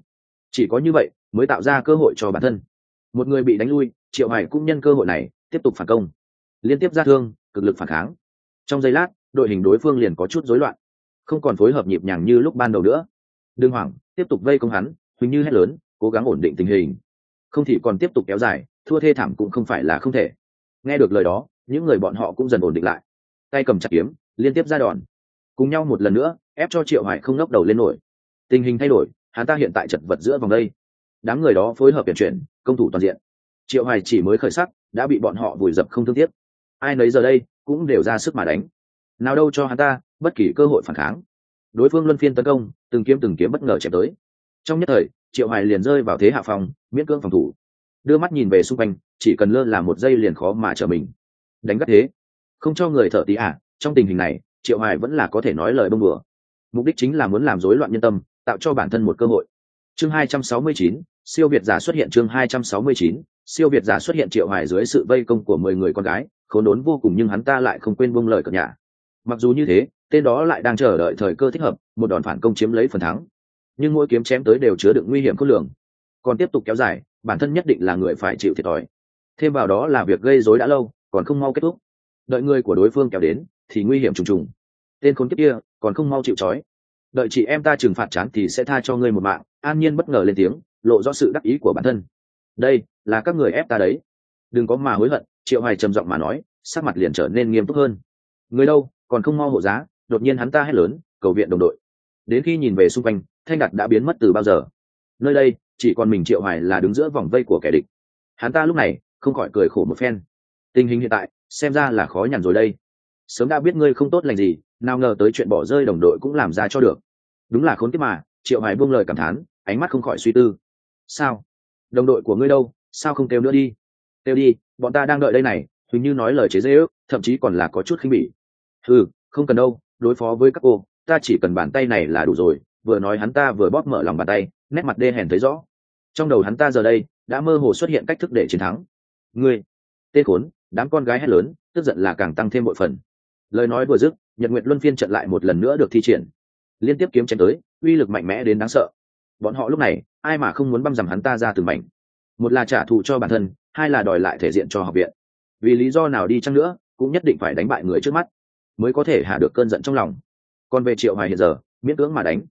Speaker 1: Chỉ có như vậy mới tạo ra cơ hội cho bản thân. Một người bị đánh lui, triệu hải cũng nhân cơ hội này tiếp tục phản công. Liên tiếp ra thương, cực lực phản kháng. Trong giây lát, đội hình đối phương liền có chút rối loạn. Không còn phối hợp nhịp nhàng như lúc ban đầu nữa. Đừng hoảng tiếp tục vây công hắn, huỳnh như hét lớn, cố gắng ổn định tình hình. Không thì còn tiếp tục kéo dài, thua thê thảm cũng không phải là không thể. Nghe được lời đó, những người bọn họ cũng dần ổn định lại. Tay cầm chặt kiếm, liên tiếp ra đòn. Cùng nhau một lần nữa, ép cho triệu hải không ngóc đầu lên nổi. Tình hình thay đổi, hắn ta hiện tại chật vật giữa vòng đây. Đám người đó phối hợp tuyển chuyển, công thủ toàn diện. Triệu hải chỉ mới khởi sắc, đã bị bọn họ vùi dập không thương tiếc. Ai nấy giờ đây cũng đều ra sức mà đánh. Nào đâu cho hắn ta bất kỳ cơ hội phản kháng đối phương luân phiên tấn công từng kiếm từng kiếm bất ngờ chém tới. Trong nhất thời triệu hoài liền rơi vào thế hạ phòng miễn cưỡng phòng thủ. Đưa mắt nhìn về xung quanh chỉ cần lơ là một giây liền khó mà trở mình. Đánh gắt thế. Không cho người thở tí à trong tình hình này triệu hoài vẫn là có thể nói lời bông bừa. mục đích chính là muốn làm rối loạn nhân tâm tạo cho bản thân một cơ hội. Chương 269, siêu việt giả xuất hiện chương 269, siêu việt giả xuất hiện triệu hoài dưới sự vây công của mười người con gái khốn đốn vô cùng nhưng hắn ta lại không quên buông lời cợt nhả. Mặc dù như thế tên đó lại đang chờ đợi thời cơ thích hợp, một đòn phản công chiếm lấy phần thắng. Nhưng mỗi kiếm chém tới đều chứa đựng nguy hiểm khôn lường. Còn tiếp tục kéo dài, bản thân nhất định là người phải chịu thiệt thòi. Thêm vào đó là việc gây rối đã lâu, còn không mau kết thúc. Đợi người của đối phương kéo đến, thì nguy hiểm trùng trùng. Tên khốn kiếp kia, còn không mau chịu trói. Đợi chị em ta trừng phạt chán thì sẽ tha cho ngươi một mạng, an nhiên bất ngờ lên tiếng, lộ rõ sự đắc ý của bản thân. Đây, là các người ép ta đấy. Đừng có mà hối hận, triệu hoài trầm giọng mà nói, sắc mặt liền trở nên nghiêm túc hơn. Người đâu, còn không mau hộ giá đột nhiên hắn ta hét lớn, cầu viện đồng đội. Đến khi nhìn về xung quanh, thanh đặt đã biến mất từ bao giờ? Nơi đây, chỉ còn mình triệu hoài là đứng giữa vòng vây của kẻ địch. Hắn ta lúc này, không khỏi cười khổ một phen. Tình hình hiện tại, xem ra là khó nhằn rồi đây. Sớm đã biết ngươi không tốt lành gì, nào ngờ tới chuyện bỏ rơi đồng đội cũng làm ra cho được. Đúng là khốn kiếp mà, triệu hoài buông lời cảm thán, ánh mắt không khỏi suy tư. Sao? Đồng đội của ngươi đâu? Sao không kêu nữa đi? Kêu đi, bọn ta đang đợi đây này, hình như nói lời chế dễ ước thậm chí còn là có chút khinh bỉ. Ừ không cần đâu đối phó với các cô, ta chỉ cần bàn tay này là đủ rồi, vừa nói hắn ta vừa bóp mở lòng bàn tay, nét mặt đê hèn thấy rõ. Trong đầu hắn ta giờ đây, đã mơ hồ xuất hiện cách thức để chiến thắng. Ngươi tê khốn, đám con gái hét lớn, tức giận là càng tăng thêm bội phần. Lời nói vừa dứt, nhật nguyệt luân phiên trận lại một lần nữa được thi triển. Liên tiếp kiếm chém tới, uy lực mạnh mẽ đến đáng sợ. Bọn họ lúc này, ai mà không muốn băm dằm hắn ta ra từng mảnh. Một là trả thù cho bản thân, hai là đòi lại thể diện cho học viện. Vì lý do nào đi chăng nữa, cũng nhất định phải đánh bại người trước mắt mới có thể hạ được cơn giận trong lòng. Còn về triệu hoài hiện giờ, miễn cưỡng mà đánh.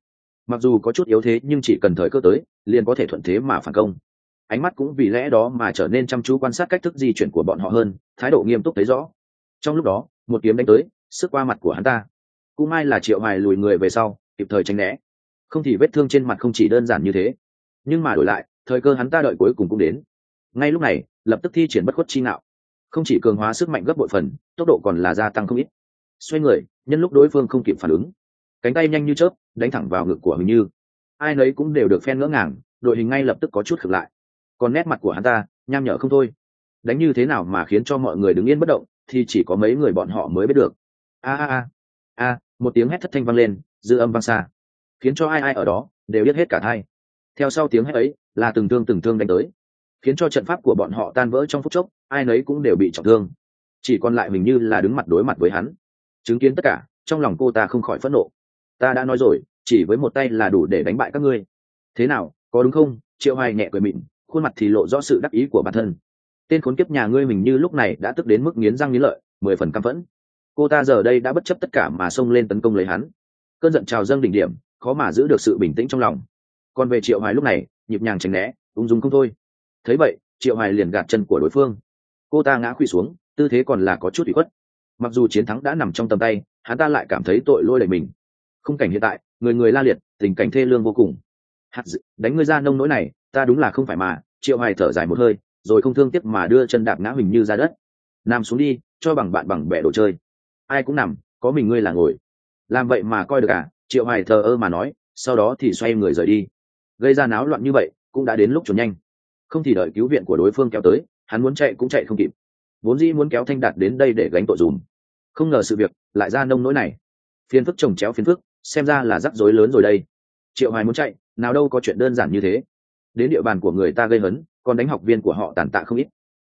Speaker 1: Mặc dù có chút yếu thế, nhưng chỉ cần thời cơ tới, liền có thể thuận thế mà phản công. Ánh mắt cũng vì lẽ đó mà trở nên chăm chú quan sát cách thức di chuyển của bọn họ hơn, thái độ nghiêm túc thấy rõ. Trong lúc đó, một kiếm đánh tới, sức qua mặt của hắn ta. Cũng may là triệu hoài lùi người về sau, kịp thời tránh né. Không thì vết thương trên mặt không chỉ đơn giản như thế. Nhưng mà đổi lại, thời cơ hắn ta đợi cuối cùng cũng đến. Ngay lúc này, lập tức thi triển bất khuất chi nạo không chỉ cường hóa sức mạnh gấp bội phần, tốc độ còn là gia tăng không ít xoay người, nhân lúc đối phương không kịp phản ứng. Cánh tay nhanh như chớp, đánh thẳng vào ngực của mình như. Ai nấy cũng đều được phen ngỡ ngàng, đội hình ngay lập tức có chút khực lại. Còn nét mặt của hắn ta, nham nhở không thôi. Đánh như thế nào mà khiến cho mọi người đứng yên bất động, thì chỉ có mấy người bọn họ mới biết được. A a a. A, một tiếng hét thất thanh vang lên, dư âm vang xa. Khiến cho ai ai ở đó, đều biết hết cả thai. Theo sau tiếng hét ấy, là từng thương từng thương đánh tới. Khiến cho trận pháp của bọn họ tan vỡ trong phút chốc, ai nấy cũng đều bị trọng thương. Chỉ còn lại mình như là đứng mặt đối mặt với hắn chứng kiến tất cả, trong lòng cô ta không khỏi phẫn nộ. Ta đã nói rồi, chỉ với một tay là đủ để đánh bại các ngươi. Thế nào, có đúng không? Triệu hoài nhẹ cười mịn khuôn mặt thì lộ rõ sự đắc ý của bản thân. Tên khốn kiếp nhà ngươi mình như lúc này đã tức đến mức nghiến răng nghiến lợi, mười phần căm phẫn. Cô ta giờ đây đã bất chấp tất cả mà xông lên tấn công lấy hắn. Cơn giận trào dâng đỉnh điểm, khó mà giữ được sự bình tĩnh trong lòng. Còn về triệu hoài lúc này, nhịp nhàng tránh né, ung dung không thôi. Thấy vậy, triệu hoài liền gạt chân của đối phương. Cô ta ngã quỵ xuống, tư thế còn là có chút ủy khuất mặc dù chiến thắng đã nằm trong tầm tay hắn ta lại cảm thấy tội lỗi đầy mình. Khung cảnh hiện tại người người la liệt tình cảnh thê lương vô cùng. Hạt dự, đánh ngươi ra nông nỗi này ta đúng là không phải mà triệu hoài thở dài một hơi rồi không thương tiếc mà đưa chân đạp ngã huỳnh như ra đất. Nằm xuống đi cho bằng bạn bằng bè đồ chơi. Ai cũng nằm có mình ngươi là ngồi. Làm vậy mà coi được à? Triệu hoài thờ ơ mà nói sau đó thì xoay người rời đi. Gây ra náo loạn như vậy cũng đã đến lúc trốn nhanh. Không thì đợi cứu viện của đối phương kéo tới hắn muốn chạy cũng chạy không kịp vốn dĩ muốn kéo thanh đạt đến đây để gánh tội dùm. Không ngờ sự việc, lại ra nông nỗi này. Phiền phức trồng chéo phiền phức, xem ra là rắc rối lớn rồi đây. Triệu hoài muốn chạy, nào đâu có chuyện đơn giản như thế. Đến địa bàn của người ta gây hấn, còn đánh học viên của họ tàn tạ không ít.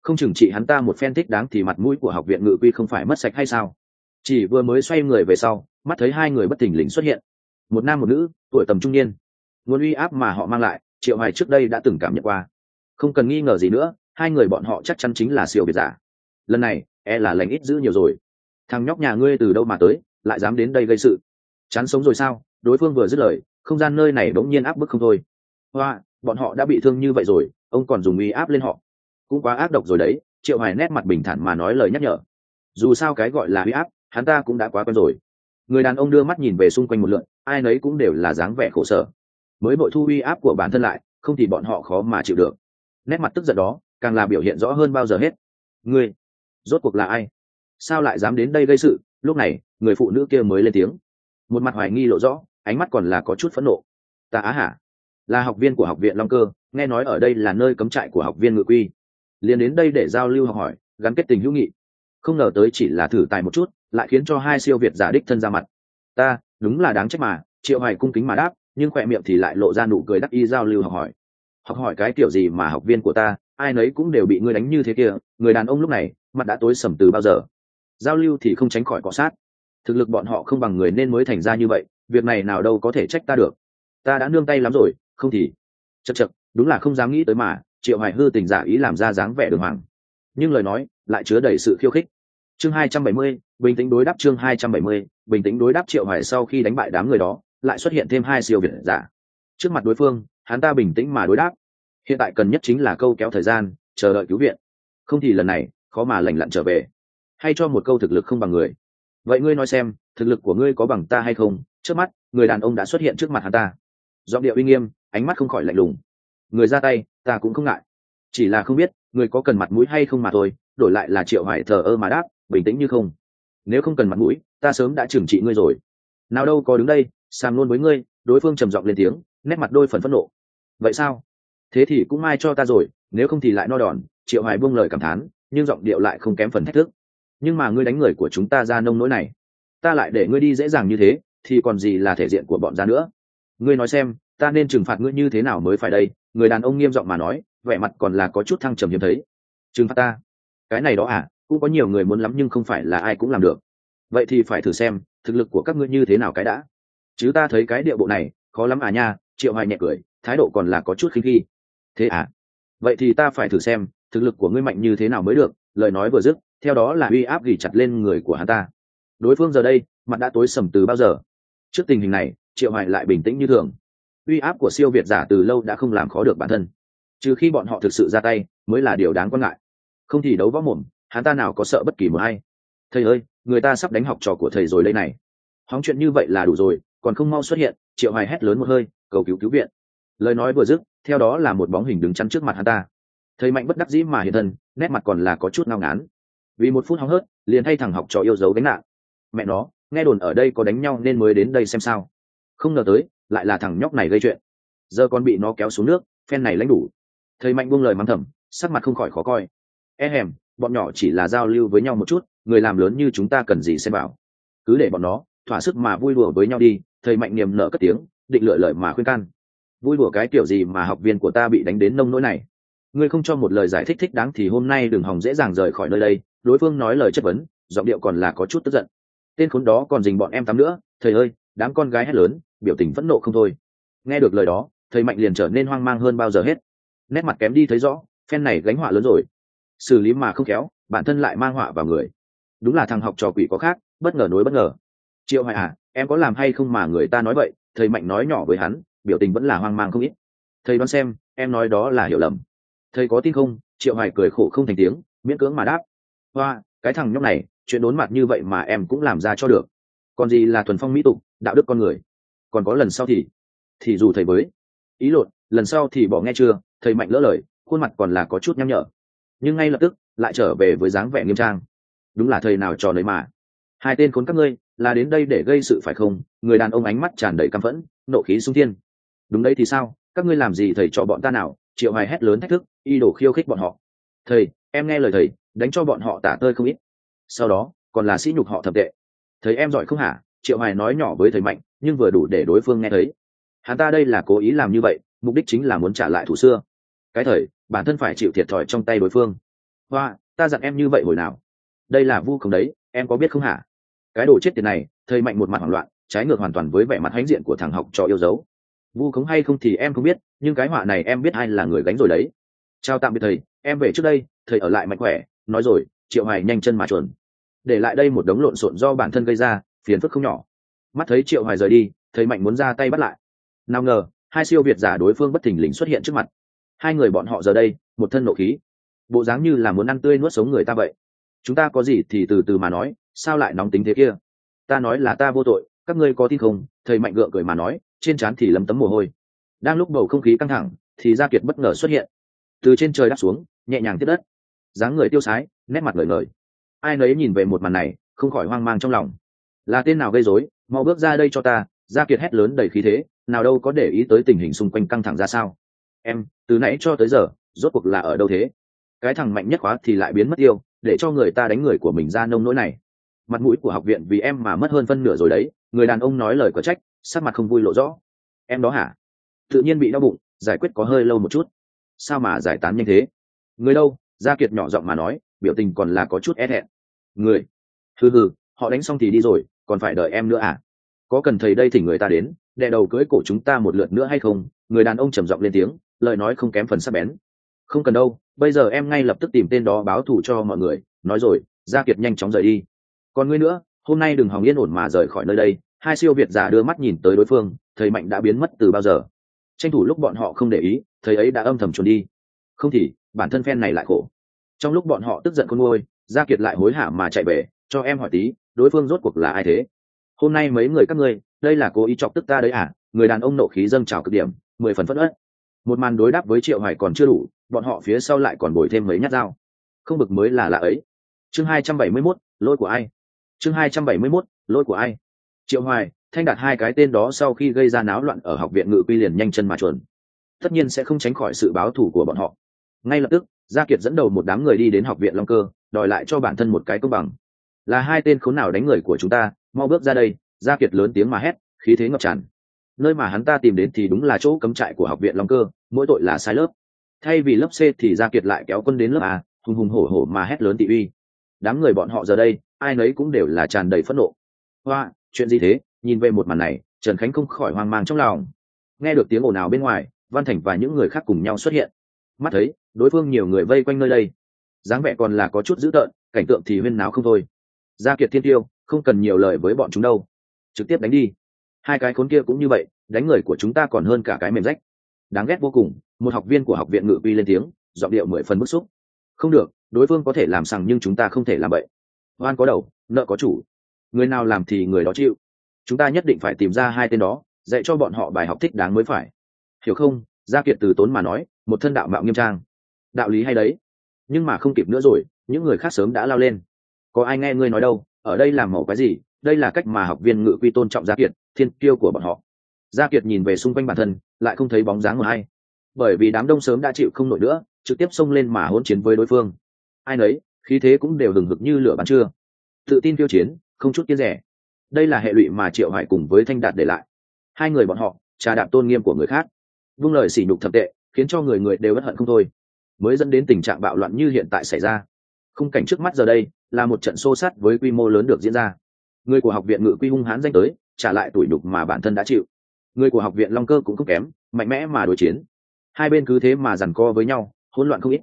Speaker 1: Không chừng trị hắn ta một phen thích đáng thì mặt mũi của học viện ngự quy không phải mất sạch hay sao? Chỉ vừa mới xoay người về sau, mắt thấy hai người bất thình lình xuất hiện. Một nam một nữ, tuổi tầm trung niên. Nguồn uy áp mà họ mang lại, triệu hoài trước đây đã từng cảm nhận qua. Không cần nghi ngờ gì nữa, hai người bọn họ chắc chắn chính là siêu việt giả lần này e là lành ít giữ nhiều rồi. Thằng nhóc nhà ngươi từ đâu mà tới, lại dám đến đây gây sự? Chán sống rồi sao? Đối phương vừa dứt lời, không gian nơi này bỗng nhiên áp bức không thôi. Hoa, bọn họ đã bị thương như vậy rồi, ông còn dùng uy áp lên họ. Cũng quá ác độc rồi đấy, triệu hoài nét mặt bình thản mà nói lời nhắc nhở. Dù sao cái gọi là uy áp, hắn ta cũng đã quá quen rồi. Người đàn ông đưa mắt nhìn về xung quanh một lượn, ai nấy cũng đều là dáng vẻ khổ sở. Mới bội thu uy áp của bản thân lại, không thì bọn họ khó mà chịu được. Nét mặt tức giận đó, càng là biểu hiện rõ hơn bao giờ hết. Ngươi rốt cuộc là ai? Sao lại dám đến đây gây sự? Lúc này, người phụ nữ kia mới lên tiếng. Một mặt hoài nghi lộ rõ, ánh mắt còn là có chút phẫn nộ. Ta á hả? Là học viên của học viện long cơ, nghe nói ở đây là nơi cấm trại của học viên ngự quy. Liền đến đây để giao lưu học hỏi, gắn kết tình hữu nghị. Không ngờ tới chỉ là thử tài một chút, lại khiến cho hai siêu việt giả đích thân ra mặt. Ta, đúng là đáng trách mà, triệu hoài cung kính mà đáp, nhưng khỏe miệng thì lại lộ ra nụ cười đắc y giao lưu học hỏi. Học hỏi cái kiểu gì mà học viên của ta ai nấy cũng đều bị ngươi đánh như thế kia người đàn ông lúc này mặt đã tối sầm từ bao giờ? Giao lưu thì không tránh khỏi cọ sát. Thực lực bọn họ không bằng người nên mới thành ra như vậy việc này nào đâu có thể trách ta được. Ta đã nương tay lắm rồi không thì. Chật chật đúng là không dám nghĩ tới mà triệu hoài hư tình giả ý làm ra dáng vẻ đường hoàng. Nhưng lời nói lại chứa đầy sự khiêu khích. Chương 270, bình tĩnh đối đáp chương 270, bình tĩnh đối đáp triệu hoài sau khi đánh bại đám người đó lại xuất hiện thêm hai siêu việt giả. Trước mặt đối phương hắn ta bình tĩnh mà đối đáp hiện tại cần nhất chính là câu kéo thời gian, chờ đợi cứu viện. Không thì lần này, khó mà lành lặn trở về. Hay cho một câu thực lực không bằng người. Vậy ngươi nói xem, thực lực của ngươi có bằng ta hay không? Trước mắt, người đàn ông đã xuất hiện trước mặt hắn ta. Giọng điệu uy nghiêm, ánh mắt không khỏi lạnh lùng. Người ra tay, ta cũng không ngại. Chỉ là không biết, người có cần mặt mũi hay không mà thôi, đổi lại là triệu hải thờ ơ mà đáp, bình tĩnh như không. Nếu không cần mặt mũi, ta sớm đã trừng trị ngươi rồi. Nào đâu có đứng đây sàm luôn với ngươi, đối phương trầm giọng lên tiếng, nét mặt đôi phần phẫn nộ. Vậy sao? Thế thì cũng mai cho ta rồi, nếu không thì lại no đòn, triệu hoài buông lời cảm thán, nhưng giọng điệu lại không kém phần thách thức. Nhưng mà ngươi đánh người của chúng ta ra nông nỗi này, ta lại để ngươi đi dễ dàng như thế, thì còn gì là thể diện của bọn ra nữa. Ngươi nói xem, ta nên trừng phạt ngươi như thế nào mới phải đây? Người đàn ông nghiêm giọng mà nói, vẻ mặt còn là có chút thăng trầm hiếm thấy. Trừng phạt ta? Cái này đó à cũng có nhiều người muốn lắm nhưng không phải là ai cũng làm được. Vậy thì phải thử xem, thực lực của các ngươi như thế nào cái đã. Chứ ta thấy cái điệu bộ này, khó lắm à nha, triệu hoài nhẹ cười, thái độ còn là có chút khinh khi thế à? Vậy thì ta phải thử xem, thực lực của ngươi mạnh như thế nào mới được, lời nói vừa dứt, theo đó là uy áp gỉ chặt lên người của hắn ta. Đối phương giờ đây, mặt đã tối sầm từ bao giờ? Trước tình hình này, triệu hoài lại bình tĩnh như thường. Uy áp của siêu việt giả từ lâu đã không làm khó được bản thân. Trừ khi bọn họ thực sự ra tay, mới là điều đáng quan ngại. Không thì đấu võ mồm, hắn ta nào có sợ bất kỳ một ai? Thầy ơi, người ta sắp đánh học trò của thầy rồi đây này. Hóng chuyện như vậy là đủ rồi, còn không mau xuất hiện, triệu hoài hét lớn một hơi, cầu cứu cứu viện. Lời nói vừa dứt theo đó là một bóng hình đứng chắn trước mặt hắn ta. Thấy mạnh bất đắc dĩ mà hiện thân, nét mặt còn là có chút ngao ngán. Vì một phút hóng hớt, liền thay thằng học trò yêu dấu gánh nạn mẹ nó, nghe đồn ở đây có đánh nhau nên mới đến đây xem sao. Không ngờ tới, lại là thằng nhóc này gây chuyện. Giờ còn bị nó kéo xuống nước, phen này lãnh đủ. Thầy mạnh buông lời mắng thầm, sắc mặt không khỏi khó coi. E hèm, bọn nhỏ chỉ là giao lưu với nhau một chút, người làm lớn như chúng ta cần gì xem bảo. Cứ để bọn nó, thỏa sức mà vui đùa với nhau đi, thầy mạnh niềm nở cất tiếng, định lựa lời mà khuyên can vui đùa cái kiểu gì mà học viên của ta bị đánh đến nông nỗi này? Ngươi không cho một lời giải thích thích đáng thì hôm nay đừng hòng dễ dàng rời khỏi nơi đây. Đối phương nói lời chất vấn, giọng điệu còn là có chút tức giận. Tên khốn đó còn dình bọn em tắm nữa, thầy ơi, đám con gái hét lớn, biểu tình phẫn nộ không thôi. Nghe được lời đó, thầy mạnh liền trở nên hoang mang hơn bao giờ hết. Nét mặt kém đi thấy rõ, phen này gánh họa lớn rồi. Xử lý mà không khéo, bản thân lại mang họa vào người. Đúng là thằng học trò quỷ có khác, bất ngờ nối bất ngờ. Triệu hoài à em có làm hay không mà người ta nói vậy? Thầy mạnh nói nhỏ với hắn biểu tình vẫn là hoang mang không ít. Thầy đoán xem, em nói đó là hiểu lầm. Thầy có tin không? Triệu hoài cười khổ không thành tiếng, miễn cưỡng mà đáp. Hoa, cái thằng nhóc này, chuyện đốn mặt như vậy mà em cũng làm ra cho được. Còn gì là thuần phong mỹ tục, đạo đức con người. Còn có lần sau thì thì dù thầy với. Ý lộn, lần sau thì bỏ nghe chưa? Thầy mạnh lỡ lời, khuôn mặt còn là có chút nhăm nhở. Nhưng ngay lập tức, lại trở về với dáng vẻ nghiêm trang. Đúng là thầy nào trò nấy mà. Hai tên khốn các ngươi, là đến đây để gây sự phải không? Người đàn ông ánh mắt tràn đầy căm phẫn, nộ khí sung thiên đúng đấy thì sao? Các ngươi làm gì thầy cho bọn ta nào? Triệu hoài hét lớn thách thức, y đổ khiêu khích bọn họ. Thầy, em nghe lời thầy, đánh cho bọn họ tả tơi không ít. Sau đó, còn là sĩ nhục họ thập tệ thầy em giỏi không hả? Triệu hoài nói nhỏ với thầy mạnh, nhưng vừa đủ để đối phương nghe thấy. Hắn ta đây là cố ý làm như vậy, mục đích chính là muốn trả lại thủ xưa. Cái thời, bản thân phải chịu thiệt thòi trong tay đối phương. Hoa, ta dặn em như vậy hồi nào? Đây là vu khống đấy, em có biết không hả? Cái đồ chết tiền này, thầy mạnh một mặt hoảng loạn, trái ngược hoàn toàn với vẻ mặt hãnh diện của thằng học trò yêu dấu vu khống hay không thì em không biết, nhưng cái họa này em biết ai là người gánh rồi đấy. Chào tạm biệt thầy, em về trước đây, thầy ở lại mạnh khỏe, nói rồi, triệu hoài nhanh chân mà chuẩn. Để lại đây một đống lộn xộn do bản thân gây ra, phiền phức không nhỏ. Mắt thấy triệu hoài rời đi, thầy mạnh muốn ra tay bắt lại. Nào ngờ, hai siêu việt giả đối phương bất thình lình xuất hiện trước mặt. Hai người bọn họ giờ đây, một thân nộ khí. Bộ dáng như là muốn ăn tươi nuốt sống người ta vậy. Chúng ta có gì thì từ từ mà nói, sao lại nóng tính thế kia? Ta nói là ta vô tội các ngươi có tin không? Thầy mạnh gượng cười mà nói, trên trán thì lấm tấm mồ hôi. Đang lúc bầu không khí căng thẳng, thì gia kiệt bất ngờ xuất hiện. Từ trên trời đáp xuống, nhẹ nhàng tiếp đất. Dáng người tiêu sái, nét mặt lời lời ai nấy nhìn về một màn này, không khỏi hoang mang trong lòng. Là tên nào gây rối? Mau bước ra đây cho ta. Gia kiệt hét lớn đầy khí thế, nào đâu có để ý tới tình hình xung quanh căng thẳng ra sao? Em, từ nãy cho tới giờ, rốt cuộc là ở đâu thế? Cái thằng mạnh nhất khóa thì lại biến mất yêu, để cho người ta đánh người của mình ra nông nỗi này mặt mũi của học viện vì em mà mất hơn phân nửa rồi đấy, người đàn ông nói lời có trách, sắc mặt không vui lộ rõ. Em đó hả? Tự nhiên bị đau bụng, giải quyết có hơi lâu một chút. Sao mà giải tán nhanh thế? Người đâu? Gia kiệt nhỏ giọng mà nói, biểu tình còn là có chút e hẹn người? Hừ hừ, họ đánh xong thì đi rồi, còn phải đợi em nữa à? Có cần thầy đây thì người ta đến, đè đầu cưới cổ chúng ta một lượt nữa hay không? Người đàn ông trầm giọng lên tiếng, lời nói không kém phần sắc bén. Không cần đâu, bây giờ em ngay lập tức tìm tên đó báo thù cho mọi người. Nói rồi, gia kiệt nhanh chóng rời đi còn ngươi nữa hôm nay đừng hòng yên ổn mà rời khỏi nơi đây. Hai siêu việt giả đưa mắt nhìn tới đối phương thầy mạnh đã biến mất từ bao giờ? Tranh thủ lúc bọn họ không để ý thầy ấy đã âm thầm trốn đi. Không thì bản thân phen này lại khổ. Trong lúc bọn họ tức giận con ngôi gia kiệt lại hối hả mà chạy về cho em hỏi tí đối phương rốt cuộc là ai thế? Hôm nay mấy người các ngươi đây là cố ý chọc tức ta đấy à? Người đàn ông nộ khí dâng trào cực điểm mười phần phất ớt một màn đối đáp với triệu hoài còn chưa đủ bọn họ phía sau lại còn bồi thêm mấy nhát dao. Không bực mới là lạ ấy. Chương hai trăm bảy mươi 271, lỗi của ai? Chương hai trăm bảy mươi 271, lỗi của ai? Triệu hoài thanh đạt hai cái tên đó sau khi gây ra náo loạn ở học viện ngự quy liền nhanh chân mà chuẩn. Tất nhiên sẽ không tránh khỏi sự báo thù của bọn họ. Ngay lập tức gia kiệt dẫn đầu một đám người đi đến học viện long cơ đòi lại cho bản thân một cái công bằng. Là hai tên khốn nào đánh người của chúng ta mau bước ra đây gia kiệt lớn tiếng mà hét khí thế ngập tràn. Nơi mà hắn ta tìm đến thì đúng là chỗ cấm trại của học viện long cơ mỗi tội là sai lớp. Thay vì lớp c thì gia kiệt lại kéo quân đến lớp a hùng hùng hổ hổ mà hét lớn tị uy. Đám người bọn họ giờ đây ai nấy cũng đều là tràn đầy phẫn nộ. Hoa, chuyện gì thế? Nhìn về một màn này, trần khánh không khỏi hoang mang trong lòng. Nghe được tiếng ồn ào bên ngoài, văn thành và những người khác cùng nhau xuất hiện. Mắt thấy, đối phương nhiều người vây quanh nơi đây. Dáng vẻ còn là có chút dữ tợn, cảnh tượng thì huyên náo không thôi. Gia kiệt thiên tiêu, không cần nhiều lời với bọn chúng đâu. Trực tiếp đánh đi. Hai cái khốn kia cũng như vậy, đánh người của chúng ta còn hơn cả cái mềm rách. Đáng ghét vô cùng, một học viên của học viện ngự quy lên tiếng, giọng điệu mười phần bức xúc. Không được, đối phương có thể làm sằng nhưng chúng ta không thể làm vậy oan có đầu, nợ có chủ. Người nào làm thì người đó chịu. Chúng ta nhất định phải tìm ra hai tên đó, dạy cho bọn họ bài học thích đáng mới phải. Hiểu không? Gia kiệt từ tốn mà nói, một thân đạo mạo nghiêm trang. Đạo lý hay đấy. Nhưng mà không kịp nữa rồi, những người khác sớm đã lao lên. Có ai nghe ngươi nói đâu? Ở đây làm mẫu cái gì? Đây là cách mà học viên ngự quy tôn trọng gia kiệt, thiên kiêu của bọn họ. Gia kiệt nhìn về xung quanh bản thân, lại không thấy bóng dáng của ai. Bởi vì đám đông sớm đã chịu không nổi nữa, trực tiếp xông lên mà hỗn chiến với đối phương. Ai nấy khí thế cũng đều hừng hực như lửa bắn trưa. Tự tin tiêu chiến, không chút kia rẻ. Đây là hệ lụy mà triệu hải cùng với thanh đạt để lại. Hai người bọn họ, trà đạp tôn nghiêm của người khác. Vung lời sỉ nhục thập tệ, khiến cho người người đều bất hận không thôi. Mới dẫn đến tình trạng bạo loạn như hiện tại xảy ra. Khung cảnh trước mắt giờ đây, là một trận xô sát với quy mô lớn được diễn ra. Người của học viện ngự quy hung hãn danh tới, trả lại tuổi nhục mà bản thân đã chịu. Người của học viện long cơ cũng không kém, mạnh mẽ mà đối chiến. Hai bên cứ thế mà giằng co với nhau, hỗn loạn không ít.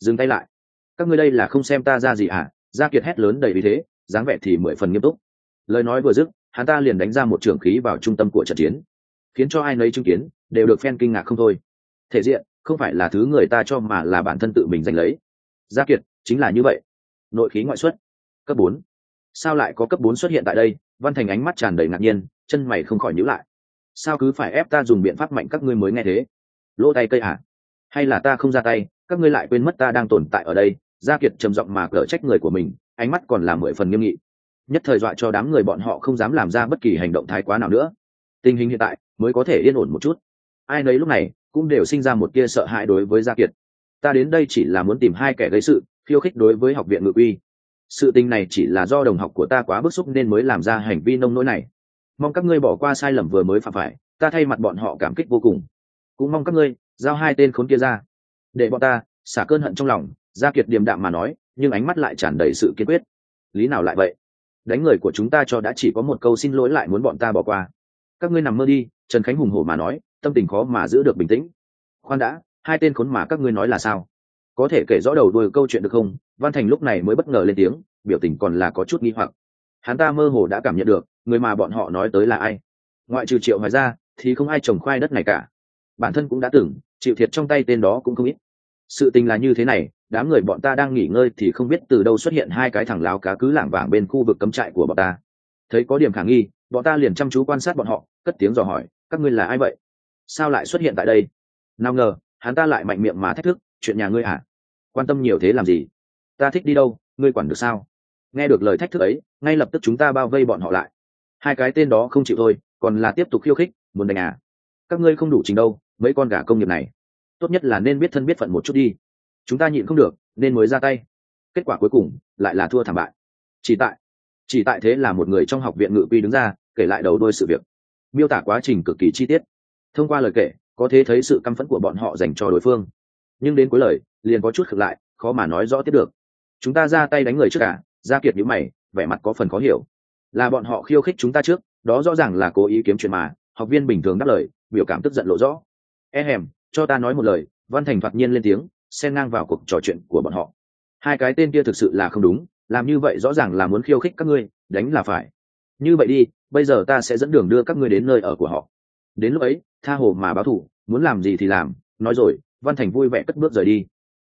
Speaker 1: Dừng tay lại các ngươi đây là không xem ta ra gì à? Gia kiệt hét lớn đầy vì thế, dáng vẻ thì mười phần nghiêm túc. Lời nói vừa dứt, hắn ta liền đánh ra một trường khí vào trung tâm của trận chiến. Khiến cho ai nấy chứng kiến, đều được phen kinh ngạc không thôi. Thể diện, không phải là thứ người ta cho mà là bản thân tự mình giành lấy. Gia kiệt, chính là như vậy. Nội khí ngoại xuất. Cấp bốn. Sao lại có cấp bốn xuất hiện tại đây? Văn thành ánh mắt tràn đầy ngạc nhiên, chân mày không khỏi nhíu lại. Sao cứ phải ép ta dùng biện pháp mạnh các ngươi mới nghe thế? Lỗ tay cây à? Hay là ta không ra tay, các ngươi lại quên mất ta đang tồn tại ở đây? Gia kiệt trầm giọng mà cở trách người của mình, ánh mắt còn là mười phần nghiêm nghị. Nhất thời dọa cho đám người bọn họ không dám làm ra bất kỳ hành động thái quá nào nữa. Tình hình hiện tại mới có thể yên ổn một chút. Ai nấy lúc này cũng đều sinh ra một kia sợ hãi đối với gia kiệt. Ta đến đây chỉ là muốn tìm hai kẻ gây sự, khiêu khích đối với học viện ngự uy sự tình này chỉ là do đồng học của ta quá bức xúc nên mới làm ra hành vi nông nỗi này. Mong các ngươi bỏ qua sai lầm vừa mới phạm phải, ta thay mặt bọn họ cảm kích vô cùng. Cũng mong các ngươi giao hai tên khốn kia ra. Để bọn ta xả cơn hận trong lòng gia kiệt điềm đạm mà nói, nhưng ánh mắt lại tràn đầy sự kiên quyết. Lý nào lại vậy? Đánh người của chúng ta cho đã chỉ có một câu xin lỗi lại muốn bọn ta bỏ qua. Các ngươi nằm mơ đi, trần khánh hùng hổ mà nói, tâm tình khó mà giữ được bình tĩnh. Khoan đã, hai tên khốn mà các ngươi nói là sao? Có thể kể rõ đầu đuôi câu chuyện được không? Văn thành lúc này mới bất ngờ lên tiếng, biểu tình còn là có chút nghi hoặc. Hắn ta mơ hồ đã cảm nhận được, người mà bọn họ nói tới là ai? Ngoại trừ triệu ngoài ra thì không ai trồng khoai đất này cả. Bản thân cũng đã tưởng chịu thiệt trong tay tên đó cũng không ít. Sự tình là như thế này đám người bọn ta đang nghỉ ngơi thì không biết từ đâu xuất hiện hai cái thằng láo cá cứ lảng vảng bên khu vực cấm trại của bọn ta. Thấy có điểm khả nghi, bọn ta liền chăm chú quan sát bọn họ, cất tiếng dò hỏi, các ngươi là ai vậy? Sao lại xuất hiện tại đây? Nào ngờ, hắn ta lại mạnh miệng mà thách thức, chuyện nhà ngươi à? Quan tâm nhiều thế làm gì? Ta thích đi đâu? Ngươi quản được sao? Nghe được lời thách thức ấy, ngay lập tức chúng ta bao vây bọn họ lại. Hai cái tên đó không chịu thôi, còn là tiếp tục khiêu khích, muốn đánh à? Các ngươi không đủ trình đâu, mấy con gà công nghiệp này. Tốt nhất là nên biết thân biết phận một chút đi chúng ta nhịn không được, nên mới ra tay. Kết quả cuối cùng, lại là thua thảm bại. Chỉ tại chỉ tại thế là một người trong học viện ngự quy đứng ra, kể lại đầu đôi sự việc. Miêu tả quá trình cực kỳ chi tiết. Thông qua lời kể, có thể thấy sự căm phẫn của bọn họ dành cho đối phương. Nhưng đến cuối lời, liền có chút khực lại, khó mà nói rõ tiếp được. Chúng ta ra tay đánh người trước cả ra kiệt nhữ mày, vẻ mặt có phần khó hiểu. Là bọn họ khiêu khích chúng ta trước, đó rõ ràng là cố ý kiếm chuyện mà, học viên bình thường đáp lời, biểu cảm tức giận lộ rõ. E hèm, cho ta nói một lời, văn thành thoạt nhiên lên tiếng xen ngang vào cuộc trò chuyện của bọn họ. Hai cái tên kia thực sự là không đúng, làm như vậy rõ ràng là muốn khiêu khích các ngươi, đánh là phải. Như vậy đi, bây giờ ta sẽ dẫn đường đưa các ngươi đến nơi ở của họ. Đến lúc ấy, tha hồ mà báo thủ muốn làm gì thì làm, nói rồi, văn thành vui vẻ cất bước rời đi.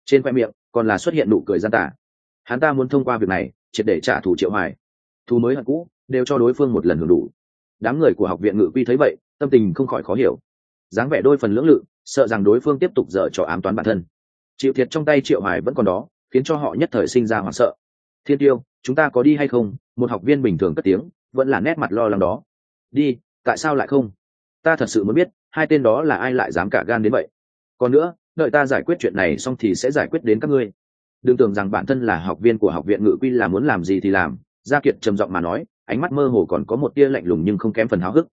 Speaker 1: Trên khoe miệng, còn là xuất hiện nụ cười gian tả hắn ta muốn thông qua việc này, triệt để trả thù triệu hoài. Thù mới hận cũ, đều cho đối phương một lần hưởng đủ. Đám người của học viện ngự quy thấy vậy, tâm tình không khỏi khó hiểu. Dáng vẻ đôi phần lưỡng lự, sợ rằng đối phương tiếp tục dở trò ám toán bản thân chịu thiệt trong tay triệu hoài vẫn còn đó khiến cho họ nhất thời sinh ra hoảng sợ. Thiên tiêu chúng ta có đi hay không? Một học viên bình thường cất tiếng vẫn là nét mặt lo lắng đó. Đi tại sao lại không? Ta thật sự muốn biết hai tên đó là ai lại dám cả gan đến vậy? Còn nữa đợi ta giải quyết chuyện này xong thì sẽ giải quyết đến các ngươi. Đừng tưởng rằng bản thân là học viên của học viện ngự quy là muốn làm gì thì làm gia kiệt trầm giọng mà nói ánh mắt mơ hồ còn có một tia lạnh lùng nhưng không kém phần háo hức.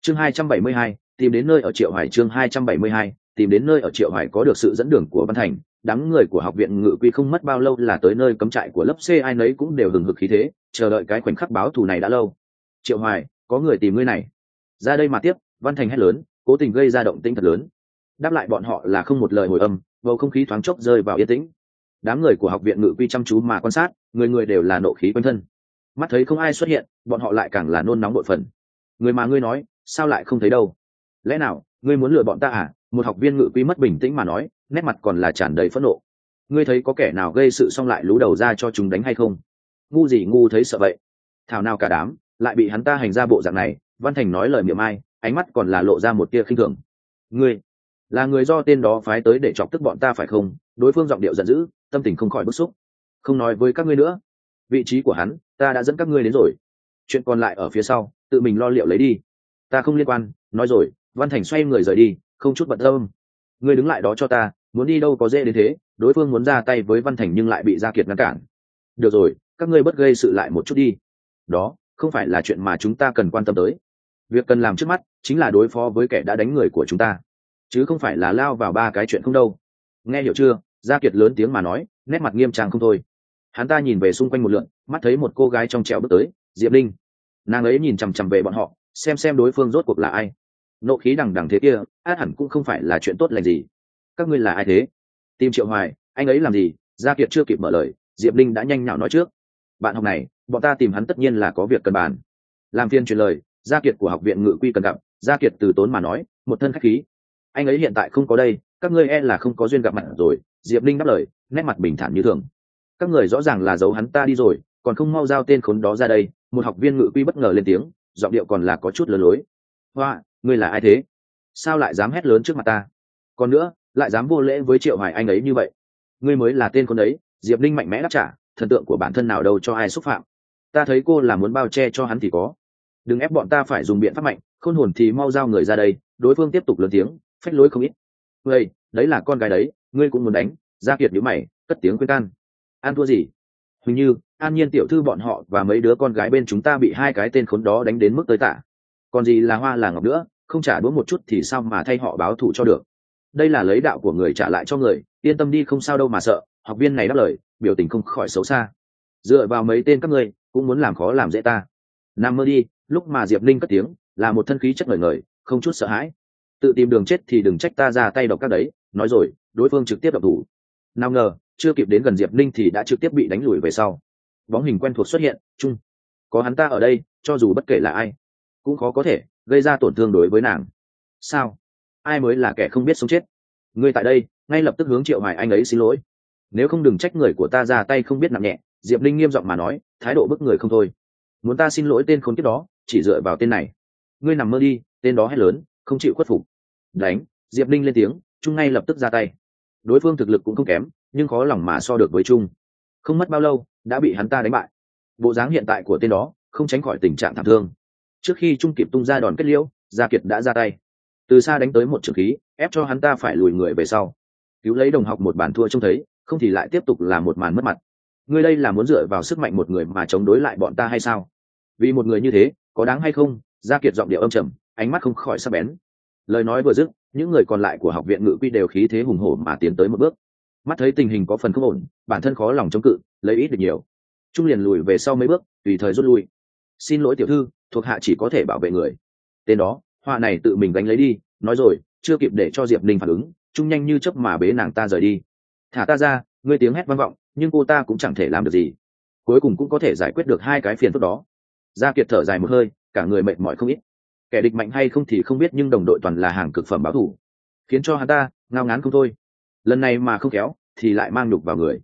Speaker 1: Chương 272, tìm đến nơi ở triệu hoài chương 272, tìm đến nơi ở triệu hải có được sự dẫn đường của văn thành, đám người của học viện ngự quy không mất bao lâu là tới nơi cấm trại của lớp c, ai nấy cũng đều hừng hực khí thế, chờ đợi cái khoảnh khắc báo thù này đã lâu. Triệu hoài, có người tìm ngươi này. Ra đây mà tiếp, văn thành hét lớn, cố tình gây ra động tĩnh thật lớn. Đáp lại bọn họ là không một lời hồi âm, bầu không khí thoáng chốc rơi vào yên tĩnh. Đám người của học viện ngự quy chăm chú mà quan sát, người người đều là nộ khí quanh thân. Mắt thấy không ai xuất hiện, bọn họ lại càng là nôn nóng bội phần. Người mà ngươi nói, sao lại không thấy đâu? Lẽ nào, ngươi muốn lừa bọn ta à? Một học viên ngự quy mất bình tĩnh mà nói, nét mặt còn là tràn đầy phẫn nộ. Ngươi thấy có kẻ nào gây sự xong lại lú đầu ra cho chúng đánh hay không? Ngu gì ngu thấy sợ vậy? Thảo nào cả đám, lại bị hắn ta hành ra bộ dạng này, văn thành nói lời miệng ai, ánh mắt còn là lộ ra một tia khinh thường. Ngươi, là người do tên đó phái tới để chọc tức bọn ta phải không? Đối phương giọng điệu giận dữ, tâm tình không khỏi bức xúc. Không nói với các ngươi nữa. Vị trí của hắn, ta đã dẫn các ngươi đến rồi. Chuyện còn lại ở phía sau, tự mình lo liệu lấy đi. Ta không liên quan, nói rồi, văn thành xoay người rời đi không chút bận tâm. Ngươi đứng lại đó cho ta, muốn đi đâu có dễ đến thế, đối phương muốn ra tay với văn thành nhưng lại bị gia kiệt ngăn cản. Được rồi, các ngươi bất gây sự lại một chút đi. Đó, không phải là chuyện mà chúng ta cần quan tâm tới. Việc cần làm trước mắt chính là đối phó với kẻ đã đánh người của chúng ta. Chứ không phải là lao vào ba cái chuyện không đâu. Nghe hiểu chưa? Gia kiệt lớn tiếng mà nói, nét mặt nghiêm trang không thôi. Hắn ta nhìn về xung quanh một lượn, mắt thấy một cô gái trong trèo bước tới, diệp linh. Nàng ấy nhìn chằm chằm về bọn họ, xem xem đối phương rốt cuộc là ai nộ khí đằng đằng thế kia át hẳn cũng không phải là chuyện tốt lành gì. Các ngươi là ai thế? Tìm triệu hoài, anh ấy làm gì? Gia kiệt chưa kịp mở lời, diệp linh đã nhanh nhạo nói trước. Bạn học này, bọn ta tìm hắn tất nhiên là có việc cần bàn. Làm phiên truyền lời, gia kiệt của học viện ngự quy cần gặp. Gia kiệt từ tốn mà nói, một thân khách khí. Anh ấy hiện tại không có đây, các ngươi e là không có duyên gặp mặt rồi. Diệp linh đáp lời, nét mặt bình thản như thường. Các người rõ ràng là giấu hắn ta đi rồi, còn không mau giao tên khốn đó ra đây. Một học viên ngự quy bất ngờ lên tiếng, giọng điệu còn là có chút lừa lối. Hoa ngươi là ai thế? Sao lại dám hét lớn trước mặt ta? Còn nữa, lại dám vô lễ với triệu hoài anh ấy như vậy. Ngươi mới là tên con ấy, diệp Ninh mạnh mẽ đáp trả, thần tượng của bản thân nào đâu cho ai xúc phạm. Ta thấy cô là muốn bao che cho hắn thì có. Đừng ép bọn ta phải dùng biện pháp mạnh, khôn hồn thì mau giao người ra đây, đối phương tiếp tục lớn tiếng, phách lối không ít. Ngươi đấy là con gái đấy, ngươi cũng muốn đánh, gia kiệt nhíu mày, cất tiếng khuyên can. An thua gì? Hình như, an nhiên tiểu thư bọn họ và mấy đứa con gái bên chúng ta bị hai cái tên khốn đó đánh đến mức tới tả. Còn gì là hoa là ngọc nữa? Không trả đũa một chút thì sao mà thay họ báo thù cho được? Đây là lấy đạo của người trả lại cho người, yên tâm đi không sao đâu mà sợ, học viên này đáp lời, biểu tình không khỏi xấu xa. Dựa vào mấy tên các ngươi, cũng muốn làm khó làm dễ ta. Nằm mơ đi, lúc mà diệp linh cất tiếng, là một thân khí chất ngời ngời, không chút sợ hãi. Tự tìm đường chết thì đừng trách ta ra tay độc các đấy, nói rồi, đối phương trực tiếp độc thủ. Nào ngờ, chưa kịp đến gần diệp linh thì đã trực tiếp bị đánh lùi về sau. Bóng hình quen thuộc xuất hiện, chung. Có hắn ta ở đây, cho dù bất kể là ai, cũng khó có thể gây ra tổn thương đối với nàng. Sao? Ai mới là kẻ không biết sống chết? Ngươi tại đây, ngay lập tức hướng triệu hoài anh ấy xin lỗi. Nếu không đừng trách người của ta ra tay không biết nặng nhẹ, diệp linh nghiêm giọng mà nói, thái độ bức người không thôi. Muốn ta xin lỗi tên khốn kiếp đó, chỉ dựa vào tên này. Ngươi nằm mơ đi, tên đó hét lớn, không chịu khuất phục. Đánh, diệp linh lên tiếng, trung ngay lập tức ra tay. Đối phương thực lực cũng không kém, nhưng khó lòng mà so được với trung. Không mất bao lâu, đã bị hắn ta đánh bại. Bộ dáng hiện tại của tên đó, không tránh khỏi tình trạng thảm thương trước khi trung kịp tung ra đòn kết liễu, gia kiệt đã ra tay. Từ xa đánh tới một trường khí, ép cho hắn ta phải lùi người về sau. Cứu lấy đồng học một bàn thua trông thấy, không thì lại tiếp tục là một màn mất mặt. Ngươi đây là muốn dựa vào sức mạnh một người mà chống đối lại bọn ta hay sao? Vì một người như thế, có đáng hay không? Gia kiệt giọng điệu âm trầm, ánh mắt không khỏi sắc bén. Lời nói vừa dứt, những người còn lại của học viện ngự quy đều khí thế hùng hổ mà tiến tới một bước. Mắt thấy tình hình có phần không ổn, bản thân khó lòng chống cự, lấy ít được nhiều. Trung liền lùi về sau mấy bước, tùy thời rút lui. Xin lỗi tiểu thư thuộc hạ chỉ có thể bảo vệ người. Tên đó, họa này tự mình gánh lấy đi, nói rồi, chưa kịp để cho diệp linh phản ứng trung nhanh như chớp mà bế nàng ta rời đi. Thả ta ra, ngươi tiếng hét vang vọng, nhưng cô ta cũng chẳng thể làm được gì. Cuối cùng cũng có thể giải quyết được hai cái phiền phức đó. Gia kiệt thở dài một hơi, cả người mệt mỏi không ít. Kẻ địch mạnh hay không thì không biết, nhưng đồng đội toàn là hàng cực phẩm báo thủ. Khiến cho hắn ta, ngao ngán không thôi. Lần này mà không kéo thì lại mang nhục vào người.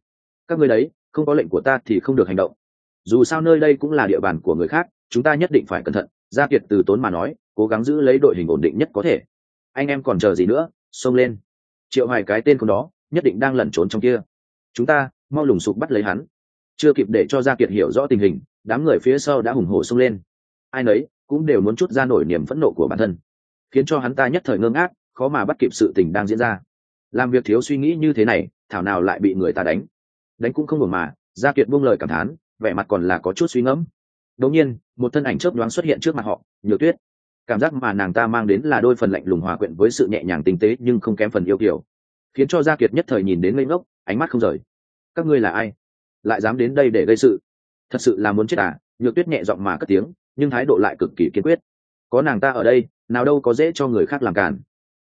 Speaker 1: Các ngươi đấy, không có lệnh của ta thì không được hành động dù sao nơi đây cũng là địa bàn của người khác, chúng ta nhất định phải cẩn thận, gia kiệt từ tốn mà nói, cố gắng giữ lấy đội hình ổn định nhất có thể. Anh em còn chờ gì nữa, xông lên. Triệu hoài cái tên con đó, nhất định đang lẩn trốn trong kia. Chúng ta, mau lùng sục bắt lấy hắn. Chưa kịp để cho gia kiệt hiểu rõ tình hình, đám người phía sau đã hùng hổ xông lên. Ai nấy cũng đều muốn chút ra nổi niềm phẫn nộ của bản thân, khiến cho hắn ta nhất thời ngơ ngác, khó mà bắt kịp sự tình đang diễn ra. Làm việc thiếu suy nghĩ như thế này, thảo nào lại bị người ta đánh? Đánh cũng không ngừng mà, gia kiệt buông lời cảm thán vẻ mặt còn là có chút suy ngẫm. Đ nhiên một thân ảnh chớp nhoáng xuất hiện trước mặt họ nhược tuyết. Cảm giác mà nàng ta mang đến là đôi phần lạnh lùng hòa quyện với sự nhẹ nhàng tinh tế nhưng không kém phần yêu kiều, khiến cho gia kiệt nhất thời nhìn đến ngây ngốc ánh mắt không rời. Các ngươi là ai? Lại dám đến đây để gây sự? Thật sự là muốn chết à? Nhược tuyết nhẹ giọng mà cất tiếng nhưng thái độ lại cực kỳ kiên quyết. Có nàng ta ở đây nào đâu có dễ cho người khác làm cản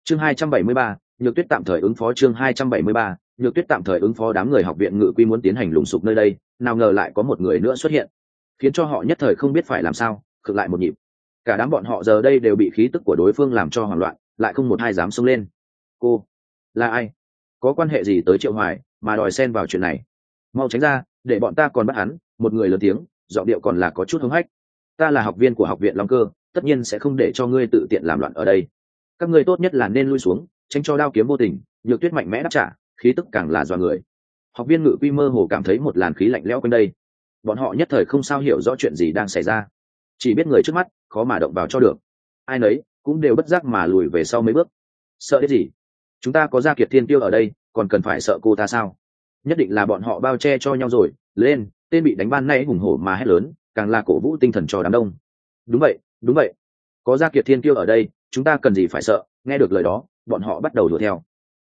Speaker 1: chương 273, nhược tuyết tạm thời ứng phó chương 273, nhược tuyết tạm thời ứng phó đám người học viện ngự quy muốn tiến hành lùng sục nơi đây, nào ngờ lại có một người nữa xuất hiện. Khiến cho họ nhất thời không biết phải làm sao, khựng lại một nhịp. Cả đám bọn họ giờ đây đều bị khí tức của đối phương làm cho hoảng loạn, lại không một ai dám xông lên. Cô, là ai? Có quan hệ gì tới triệu hoài, mà đòi xen vào chuyện này? Mau tránh ra, để bọn ta còn bắt hắn, một người lớn tiếng, giọng điệu còn là có chút hứng hách. Ta là học viên của học viện long cơ, tất nhiên sẽ không để cho ngươi tự tiện làm loạn ở đây. Các ngươi tốt nhất là nên lui xuống, tránh cho đao kiếm vô tình, nhược tuyết mạnh mẽ đáp trả khí tức càng là do người. Học viên ngự quy mơ hồ cảm thấy một làn khí lạnh lẽo quanh đây. Bọn họ nhất thời không sao hiểu rõ chuyện gì đang xảy ra. Chỉ biết người trước mắt, khó mà động vào cho được. Ai nấy cũng đều bất giác mà lùi về sau mấy bước. Sợ cái gì? Chúng ta có gia kiệt thiên tiêu ở đây, còn cần phải sợ cô ta sao? Nhất định là bọn họ bao che cho nhau rồi. Lên, tên bị đánh ban nay hùng hổ mà hét lớn, càng là cổ vũ tinh thần cho đám đông. Đúng vậy đúng vậy. Có gia kiệt thiên tiêu ở đây, chúng ta cần gì phải sợ? Nghe được lời đó, bọn họ bắt đầu đuổi theo.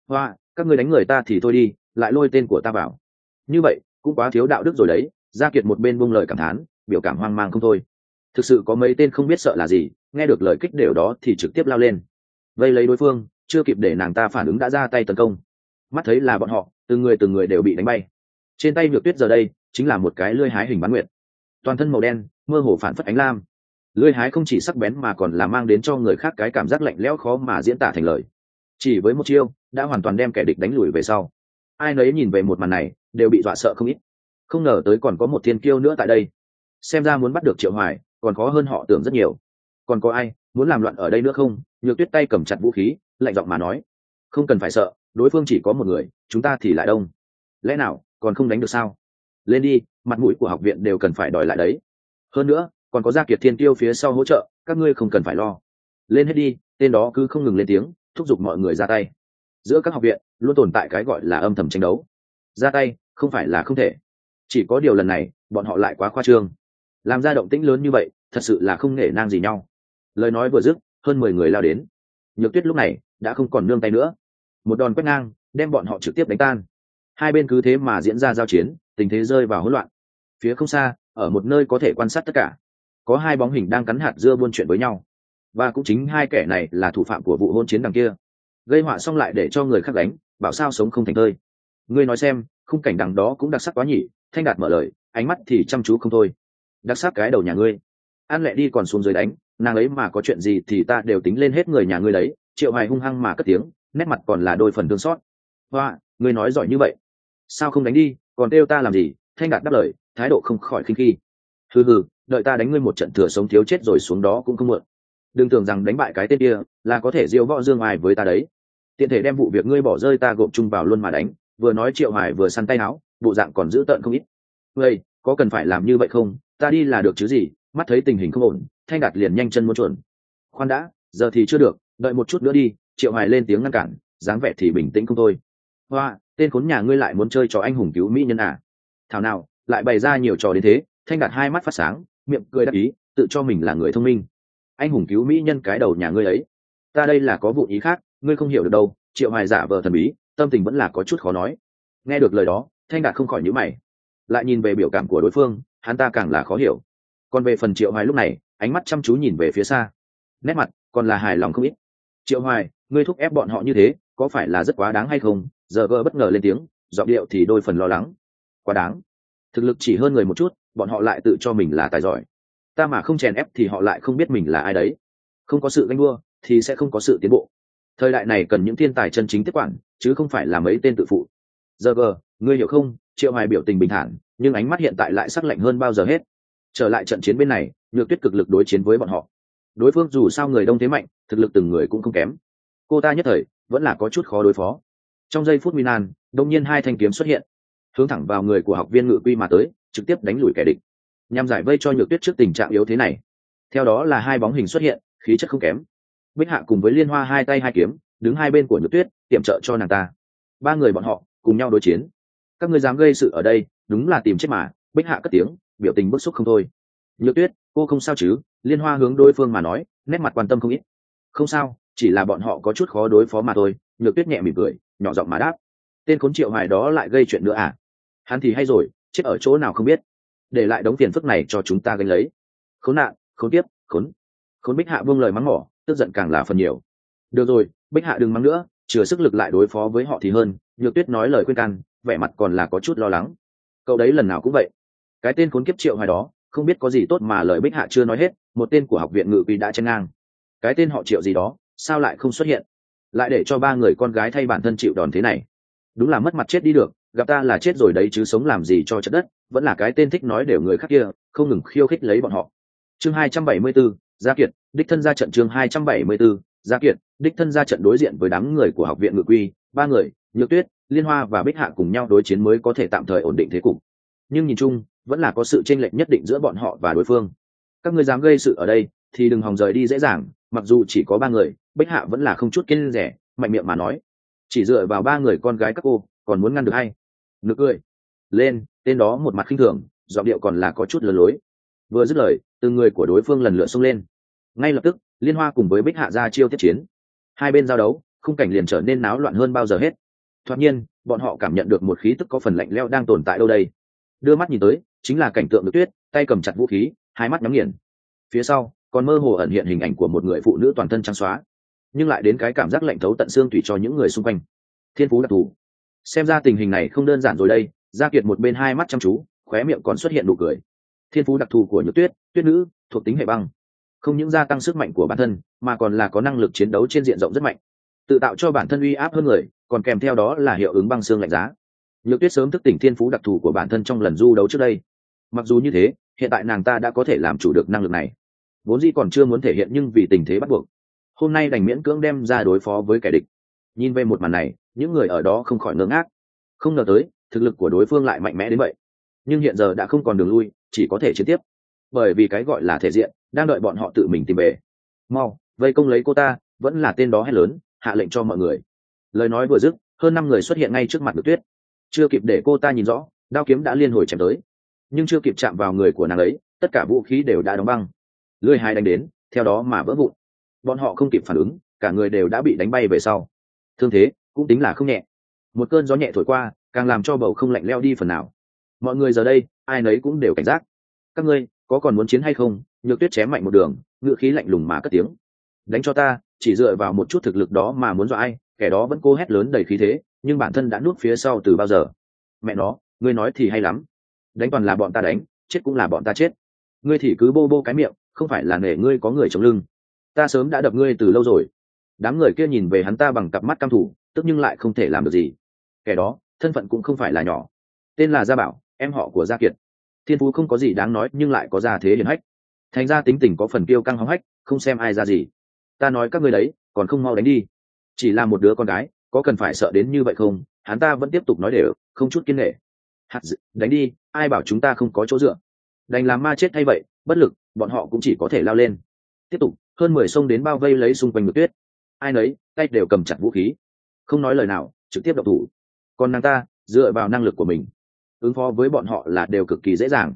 Speaker 1: Hoa các ngươi đánh người ta thì thôi đi, lại lôi tên của ta vào. Như vậy, cũng quá thiếu đạo đức rồi đấy, gia kiệt một bên buông lời cảm thán, biểu cảm hoang mang không thôi. Thực sự có mấy tên không biết sợ là gì, nghe được lời kích đều đó thì trực tiếp lao lên. Vây lấy đối phương, chưa kịp để nàng ta phản ứng đã ra tay tấn công. Mắt thấy là bọn họ, từng người từng người đều bị đánh bay. Trên tay nhược tuyết giờ đây, chính là một cái lưỡi hái hình bán nguyệt. Toàn thân màu đen, mơ hồ phản phất ánh lam. Lưỡi hái không chỉ sắc bén mà còn là mang đến cho người khác cái cảm giác lạnh lẽo khó mà diễn tả thành lời chỉ với một chiêu, đã hoàn toàn đem kẻ địch đánh lùi về sau. Ai nấy nhìn về một màn này, đều bị dọa sợ không ít. Không ngờ tới còn có một thiên kiêu nữa tại đây. Xem ra muốn bắt được triệu hoài, còn khó hơn họ tưởng rất nhiều. Còn có ai, muốn làm loạn ở đây nữa không? Nhược tuyết tay cầm chặt vũ khí, lạnh giọng mà nói. Không cần phải sợ, đối phương chỉ có một người, chúng ta thì lại đông. Lẽ nào, còn không đánh được sao? Lên đi, mặt mũi của học viện đều cần phải đòi lại đấy. Hơn nữa, còn có gia kiệt thiên tiêu phía sau hỗ trợ, các ngươi không cần phải lo. Lên hết đi, tên đó cứ không ngừng lên tiếng thúc giục mọi người ra tay. Giữa các học viện, luôn tồn tại cái gọi là âm thầm tranh đấu. Ra tay, không phải là không thể. Chỉ có điều lần này, bọn họ lại quá khoa trương. Làm ra động tĩnh lớn như vậy, thật sự là không nể nang gì nhau. Lời nói vừa dứt, hơn mười người lao đến. Nhược tuyết lúc này, đã không còn nương tay nữa. Một đòn quét ngang, đem bọn họ trực tiếp đánh tan. Hai bên cứ thế mà diễn ra giao chiến, tình thế rơi vào hỗn loạn. Phía không xa, ở một nơi có thể quan sát tất cả, có hai bóng hình đang cắn hạt dưa buôn chuyện với nhau và cũng chính hai kẻ này là thủ phạm của vụ hôn chiến đằng kia. Gây họa xong lại để cho người khác đánh bảo sao sống không thành thơi. Ngươi nói xem, khung cảnh đằng đó cũng đặc sắc quá nhỉ, thanh đạt mở lời, ánh mắt thì chăm chú không thôi. Đặc sắc cái đầu nhà ngươi. An lẹ đi còn xuống dưới đánh, nàng ấy mà có chuyện gì thì ta đều tính lên hết người nhà ngươi đấy, triệu hoài hung hăng mà cất tiếng, nét mặt còn là đôi phần thương xót. Hoa, ngươi nói giỏi như vậy. Sao không đánh đi, còn kêu ta làm gì? Thanh đạt đáp lời, thái độ không khỏi khinh khi. Hừ hừ, đợi ta đánh ngươi một trận thừa sống thiếu chết rồi xuống đó cũng không muộn đừng tưởng rằng đánh bại cái tên kia là có thể diêu võ dương ai với ta đấy. Tiện thể đem vụ việc ngươi bỏ rơi ta gộp chung vào luôn mà đánh, vừa nói triệu hải vừa săn tay áo, bộ dạng còn giữ tợn không ít. Vậy có cần phải làm như vậy không? Ta đi là được chứ gì, mắt thấy tình hình không ổn, thanh đạt liền nhanh chân muốn chuẩn khoan đã, giờ thì chưa được, đợi một chút nữa đi, triệu hải lên tiếng ngăn cản, dáng vẻ thì bình tĩnh không thôi. Hoa, tên khốn nhà ngươi lại muốn chơi trò anh hùng cứu mỹ nhân à? Thảo nào, lại bày ra nhiều trò đến thế, thanh đạt hai mắt phát sáng, miệng cười đắc ý, tự cho mình là người thông minh anh hùng cứu mỹ nhân cái đầu nhà ngươi ấy. Ta đây là có vụ ý khác, ngươi không hiểu được đâu, triệu hoài giả vờ thần bí, tâm tình vẫn là có chút khó nói. Nghe được lời đó, thanh đạt không khỏi nhíu mày. Lại nhìn về biểu cảm của đối phương, hắn ta càng là khó hiểu. Còn về phần triệu hoài lúc này, ánh mắt chăm chú nhìn về phía xa. Nét mặt, còn là hài lòng không ít. Triệu hoài, ngươi thúc ép bọn họ như thế, có phải là rất quá đáng hay không? Giờ vợ bất ngờ lên tiếng, giọng điệu thì đôi phần lo lắng. Quá đáng. Thực lực chỉ hơn người một chút, bọn họ lại tự cho mình là tài giỏi ta mà không chèn ép thì họ lại không biết mình là ai đấy. Không có sự ganh đua thì sẽ không có sự tiến bộ. Thời đại này cần những thiên tài chân chính tiếp quản, chứ không phải là mấy tên tự phụ. Giờ gờ, ngươi hiểu không? Triệu hoài biểu tình bình thản, nhưng ánh mắt hiện tại lại sắc lạnh hơn bao giờ hết. Trở lại trận chiến bên này, nhược tuyết cực lực đối chiến với bọn họ. Đối phương dù sao người đông thế mạnh, thực lực từng người cũng không kém. Cô ta nhất thời, vẫn là có chút khó đối phó. Trong giây phút nguy nan, đông nhiên hai thanh kiếm xuất hiện. Hướng thẳng vào người của học viên ngự quy mà tới, trực tiếp đánh lùi kẻ địch nhằm giải vây cho nhược tuyết trước tình trạng yếu thế này. Theo đó là hai bóng hình xuất hiện, khí chất không kém. Bích hạ cùng với liên hoa hai tay hai kiếm, đứng hai bên của nhược tuyết, tiệm trợ cho nàng ta. Ba người bọn họ cùng nhau đối chiến. Các ngươi dám gây sự ở đây, đúng là tìm chết mà, bích hạ cất tiếng, biểu tình bức xúc không thôi. Nhược tuyết, cô không sao chứ? Liên hoa hướng đối phương mà nói, nét mặt quan tâm không ít. Không sao, chỉ là bọn họ có chút khó đối phó mà thôi. Nhược tuyết nhẹ mỉm cười, nhỏ giọng mà đáp. Tên khốn triệu hoài đó lại gây chuyện nữa à? Hắn thì hay rồi, chết ở chỗ nào không biết để lại đống tiền phức này cho chúng ta gánh lấy. Khốn nạn, khốn tiếp khốn khốn bích hạ buông lời mắng mỏ, tức giận càng là phần nhiều. Được rồi, bích hạ đừng mắng nữa, chừa sức lực lại đối phó với họ thì hơn, nhược tuyết nói lời khuyên can, vẻ mặt còn là có chút lo lắng. Cậu đấy lần nào cũng vậy. Cái tên khốn kiếp triệu hoài đó, không biết có gì tốt mà lời bích hạ chưa nói hết, một tên của học viện ngự quy đã chen ngang. Cái tên họ triệu gì đó, sao lại không xuất hiện? Lại để cho ba người con gái thay bản thân chịu đòn thế này. Đúng là mất mặt chết đi được gặp ta là chết rồi đấy chứ sống làm gì cho chất đất vẫn là cái tên thích nói đều người khác kia không ngừng khiêu khích lấy bọn họ. Chương 274, gia kiệt đích thân ra trận chương 274, gia kiệt đích thân ra trận đối diện với đám người của học viện ngự quy ba người nhược tuyết liên hoa và bích hạ cùng nhau đối chiến mới có thể tạm thời ổn định thế cục. Nhưng nhìn chung vẫn là có sự chênh lệch nhất định giữa bọn họ và đối phương. Các ngươi dám gây sự ở đây thì đừng hòng rời đi dễ dàng mặc dù chỉ có ba người bích hạ vẫn là không chút kiên rẻ mạnh miệng mà nói. Chỉ dựa vào ba người con gái các cô còn muốn ngăn được hay nực cười. Lên, tên đó một mặt khinh thường, giọng điệu còn là có chút lừa lối. Vừa dứt lời, từng người của đối phương lần lượt xông lên. Ngay lập tức, liên hoa cùng với bích hạ ra chiêu tiếp chiến. Hai bên giao đấu, khung cảnh liền trở nên náo loạn hơn bao giờ hết. Thoạt nhiên, bọn họ cảm nhận được một khí tức có phần lạnh leo đang tồn tại đâu đây. Đưa mắt nhìn tới, chính là cảnh tượng được tuyết, tay cầm chặt vũ khí, hai mắt nhắm nghiền. Phía sau, còn mơ hồ ẩn hiện hình ảnh của một người phụ nữ toàn thân trắng xóa. Nhưng lại đến cái cảm giác lạnh thấu tận xương tùy cho những người xung quanh. Thiên phú đặc thù xem ra tình hình này không đơn giản rồi đây, gia kiệt một bên hai mắt chăm chú, khóe miệng còn xuất hiện nụ cười. Thiên phú đặc thù của nhược tuyết tuyết nữ, thuộc tính hệ băng. Không những gia tăng sức mạnh của bản thân, mà còn là có năng lực chiến đấu trên diện rộng rất mạnh. Tự tạo cho bản thân uy áp hơn người, còn kèm theo đó là hiệu ứng băng xương lạnh giá. Nhược tuyết sớm thức tỉnh thiên phú đặc thù của bản thân trong lần du đấu trước đây. Mặc dù như thế, hiện tại nàng ta đã có thể làm chủ được năng lực này. Vốn dĩ còn chưa muốn thể hiện nhưng vì tình thế bắt buộc. Hôm nay đành miễn cưỡng đem ra đối phó với kẻ địch. Nhìn về một màn này những người ở đó không khỏi ngơ ngác không ngờ tới, thực lực của đối phương lại mạnh mẽ đến vậy. Nhưng hiện giờ đã không còn đường lui, chỉ có thể chiến tiếp. Bởi vì cái gọi là thể diện, đang đợi bọn họ tự mình tìm về. Mau, vây công lấy cô ta, vẫn là tên đó hay lớn, hạ lệnh cho mọi người. Lời nói vừa dứt, hơn năm người xuất hiện ngay trước mặt được tuyết. Chưa kịp để cô ta nhìn rõ, đao kiếm đã liên hồi chém tới. Nhưng chưa kịp chạm vào người của nàng ấy, tất cả vũ khí đều đã đóng băng. Lưới hai đánh đến, theo đó mà vỡ vụn. Bọn họ không kịp phản ứng, cả người đều đã bị đánh bay về sau. Thương thế cũng tính là không nhẹ. Một cơn gió nhẹ thổi qua, càng làm cho bầu không lạnh leo đi phần nào. Mọi người giờ đây, ai nấy cũng đều cảnh giác. Các ngươi, có còn muốn chiến hay không? Nhược tuyết chém mạnh một đường, ngựa khí lạnh lùng mà cất tiếng. Đánh cho ta, chỉ dựa vào một chút thực lực đó mà muốn dọa ai, kẻ đó vẫn cố hét lớn đầy khí thế, nhưng bản thân đã nuốt phía sau từ bao giờ? Mẹ nó, ngươi nói thì hay lắm. Đánh toàn là bọn ta đánh, chết cũng là bọn ta chết. Ngươi thì cứ bô bô cái miệng, không phải là nể ngươi có người chống lưng. Ta sớm đã đập ngươi từ lâu rồi. Đám người kia nhìn về hắn ta bằng cặp mắt cam thủ tức nhưng lại không thể làm được gì. Kẻ đó thân phận cũng không phải là nhỏ. Tên là gia bảo em họ của gia kiệt. Thiên phú không có gì đáng nói nhưng lại có gia thế hiển hách. Thành ra tính tình có phần kiêu căng hóng hách không xem ai ra gì. Ta nói các ngươi đấy còn không mau đánh đi. Chỉ là một đứa con gái có cần phải sợ đến như vậy không? Hắn ta vẫn tiếp tục nói đều không chút kiên nghệ hạt dự, đánh đi ai bảo chúng ta không có chỗ dựa? Đành làm ma chết hay vậy bất lực bọn họ cũng chỉ có thể lao lên. Tiếp tục hơn mười sông đến bao vây lấy xung quanh ngược tuyết. Ai nấy tay đều cầm chặt vũ khí không nói lời nào, trực tiếp độc thủ. Còn nàng ta, dựa vào năng lực của mình, ứng phó với bọn họ là đều cực kỳ dễ dàng.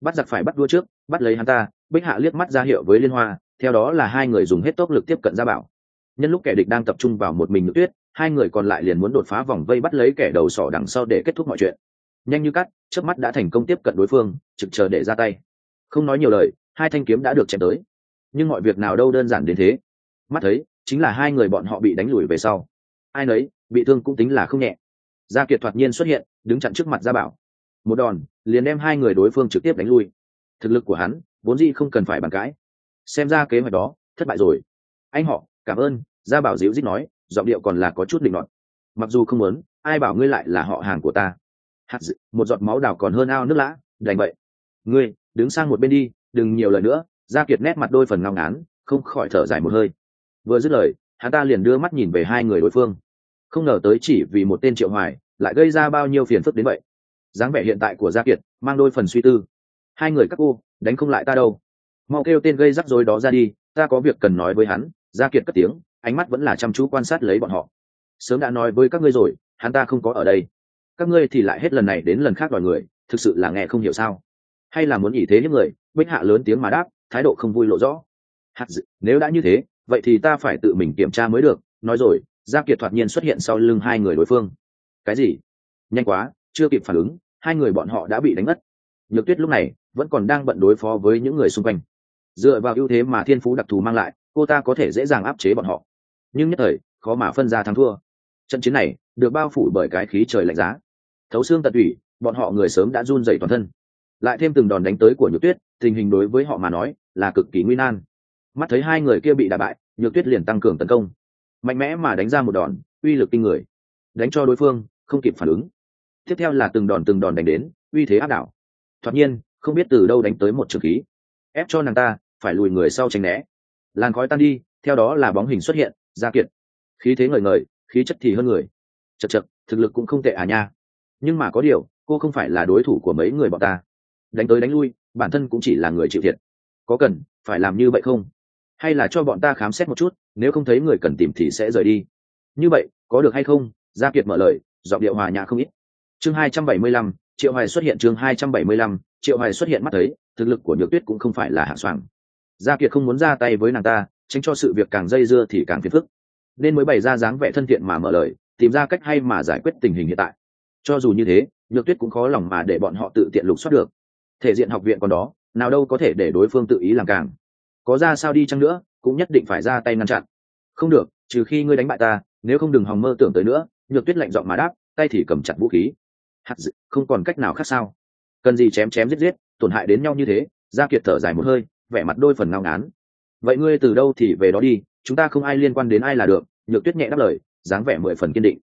Speaker 1: Bắt giặc phải bắt đua trước, bắt lấy hắn ta, bích hạ liếc mắt ra hiệu với liên hoa, theo đó là hai người dùng hết tốc lực tiếp cận ra bảo. Nhân lúc kẻ địch đang tập trung vào một mình nữ tuyết, hai người còn lại liền muốn đột phá vòng vây bắt lấy kẻ đầu sỏ đằng sau để kết thúc mọi chuyện. Nhanh như cắt trước mắt đã thành công tiếp cận đối phương, trực chờ để ra tay. Không nói nhiều lời, hai thanh kiếm đã được chém tới. Nhưng mọi việc nào đâu đơn giản đến thế. Mắt thấy, chính là hai người bọn họ bị đánh lùi về sau ai nấy bị thương cũng tính là không nhẹ. Gia kiệt thoạt nhiên xuất hiện đứng chặn trước mặt gia bảo. Một đòn liền đem hai người đối phương trực tiếp đánh lui. Thực lực của hắn vốn dĩ không cần phải bàn cãi. Xem ra kế hoạch đó thất bại rồi. Anh họ cảm ơn gia bảo dịu dít nói giọng điệu còn là có chút định luận mặc dù không muốn ai bảo ngươi lại là họ hàng của ta? Hạt dự, một giọt máu đào còn hơn ao nước lã đành vậy. Ngươi đứng sang một bên đi đừng nhiều lời nữa. Gia kiệt nét mặt đôi phần ngao ngán không khỏi thở dài một hơi. Vừa dứt lời hắn ta liền đưa mắt nhìn về hai người đối phương. Không ngờ tới chỉ vì một tên triệu hoài lại gây ra bao nhiêu phiền phức đến vậy. Dáng vẻ hiện tại của gia kiệt mang đôi phần suy tư. Hai người các cô đánh không lại ta đâu. Mau kêu tên gây rắc rối đó ra đi ta có việc cần nói với hắn. Gia kiệt cất tiếng ánh mắt vẫn là chăm chú quan sát lấy bọn họ. Sớm đã nói với các ngươi rồi hắn ta không có ở đây. Các ngươi thì lại hết lần này đến lần khác đòi người thực sự là nghe không hiểu sao? Hay là muốn ỉ thế những người bích hạ lớn tiếng mà đáp thái độ không vui lộ rõ. Hạt dự, nếu đã như thế vậy thì ta phải tự mình kiểm tra mới được. Nói rồi gia kiệt thoạt nhiên xuất hiện sau lưng hai người đối phương. Cái gì? Nhanh quá chưa kịp phản ứng hai người bọn họ đã bị đánh mất nhược tuyết lúc này vẫn còn đang bận đối phó với những người xung quanh. Dựa vào ưu thế mà thiên phú đặc thù mang lại cô ta có thể dễ dàng áp chế bọn họ. Nhưng nhất thời khó mà phân ra thắng thua. Trận chiến này được bao phủ bởi cái khí trời lạnh giá. Thấu xương tận ủy, bọn họ người sớm đã run dậy toàn thân. Lại thêm từng đòn đánh tới của nhược tuyết tình hình đối với họ mà nói là cực kỳ nguy nan mắt thấy hai người kia bị đả bại, nhược tuyết liền tăng cường tấn công. Mạnh mẽ mà đánh ra một đòn, uy lực kinh người. Đánh cho đối phương, không kịp phản ứng. Tiếp theo là từng đòn từng đòn đánh đến, uy thế áp đảo. Thoạt nhiên, không biết từ đâu đánh tới một trường khí. Ép cho nàng ta, phải lùi người sau tránh né. Làn khói tan đi, theo đó là bóng hình xuất hiện, ra kiệt. Khí thế ngời ngời, khí chất thì hơn người. Chật chật, thực lực cũng không tệ à nha. Nhưng mà có điều, cô không phải là đối thủ của mấy người bọn ta. Đánh tới đánh lui, bản thân cũng chỉ là người chịu thiệt. Có cần phải làm như vậy không? Hay là cho bọn ta khám xét một chút, nếu không thấy người cần tìm thì sẽ rời đi. Như vậy, có được hay không? Gia kiệt mở lời, giọng điệu hòa nhã không ít. Chương hai trăm bảy mươi lăm, triệu hoài xuất hiện chương hai trăm bảy mươi lăm, triệu hoài xuất hiện mắt thấy, thực lực của nhược tuyết cũng không phải là hạ soàng gia kiệt không muốn ra tay với nàng ta, tránh cho sự việc càng dây dưa thì càng phiền phức. Nên mới bày ra dáng vẻ thân thiện mà mở lời, tìm ra cách hay mà giải quyết tình hình hiện tại. Cho dù như thế, nhược tuyết cũng khó lòng mà để bọn họ tự tiện lục soát được. Thể diện học viện còn đó, nào đâu có thể để đối phương tự ý làm càng có ra sao đi chăng nữa, cũng nhất định phải ra tay ngăn chặn. Không được, trừ khi ngươi đánh bại ta, nếu không đừng hòng mơ tưởng tới nữa, nhược tuyết lạnh giọng mà đáp, tay thì cầm chặt vũ khí. Hạt dự, không còn cách nào khác sao? Cần gì chém chém giết giết, tổn hại đến nhau như thế, gia kiệt thở dài một hơi, vẻ mặt đôi phần ngao ngán. Vậy ngươi từ đâu thì về đó đi, chúng ta không ai liên quan đến ai là được, nhược tuyết nhẹ đáp lời, dáng vẻ mười phần kiên định.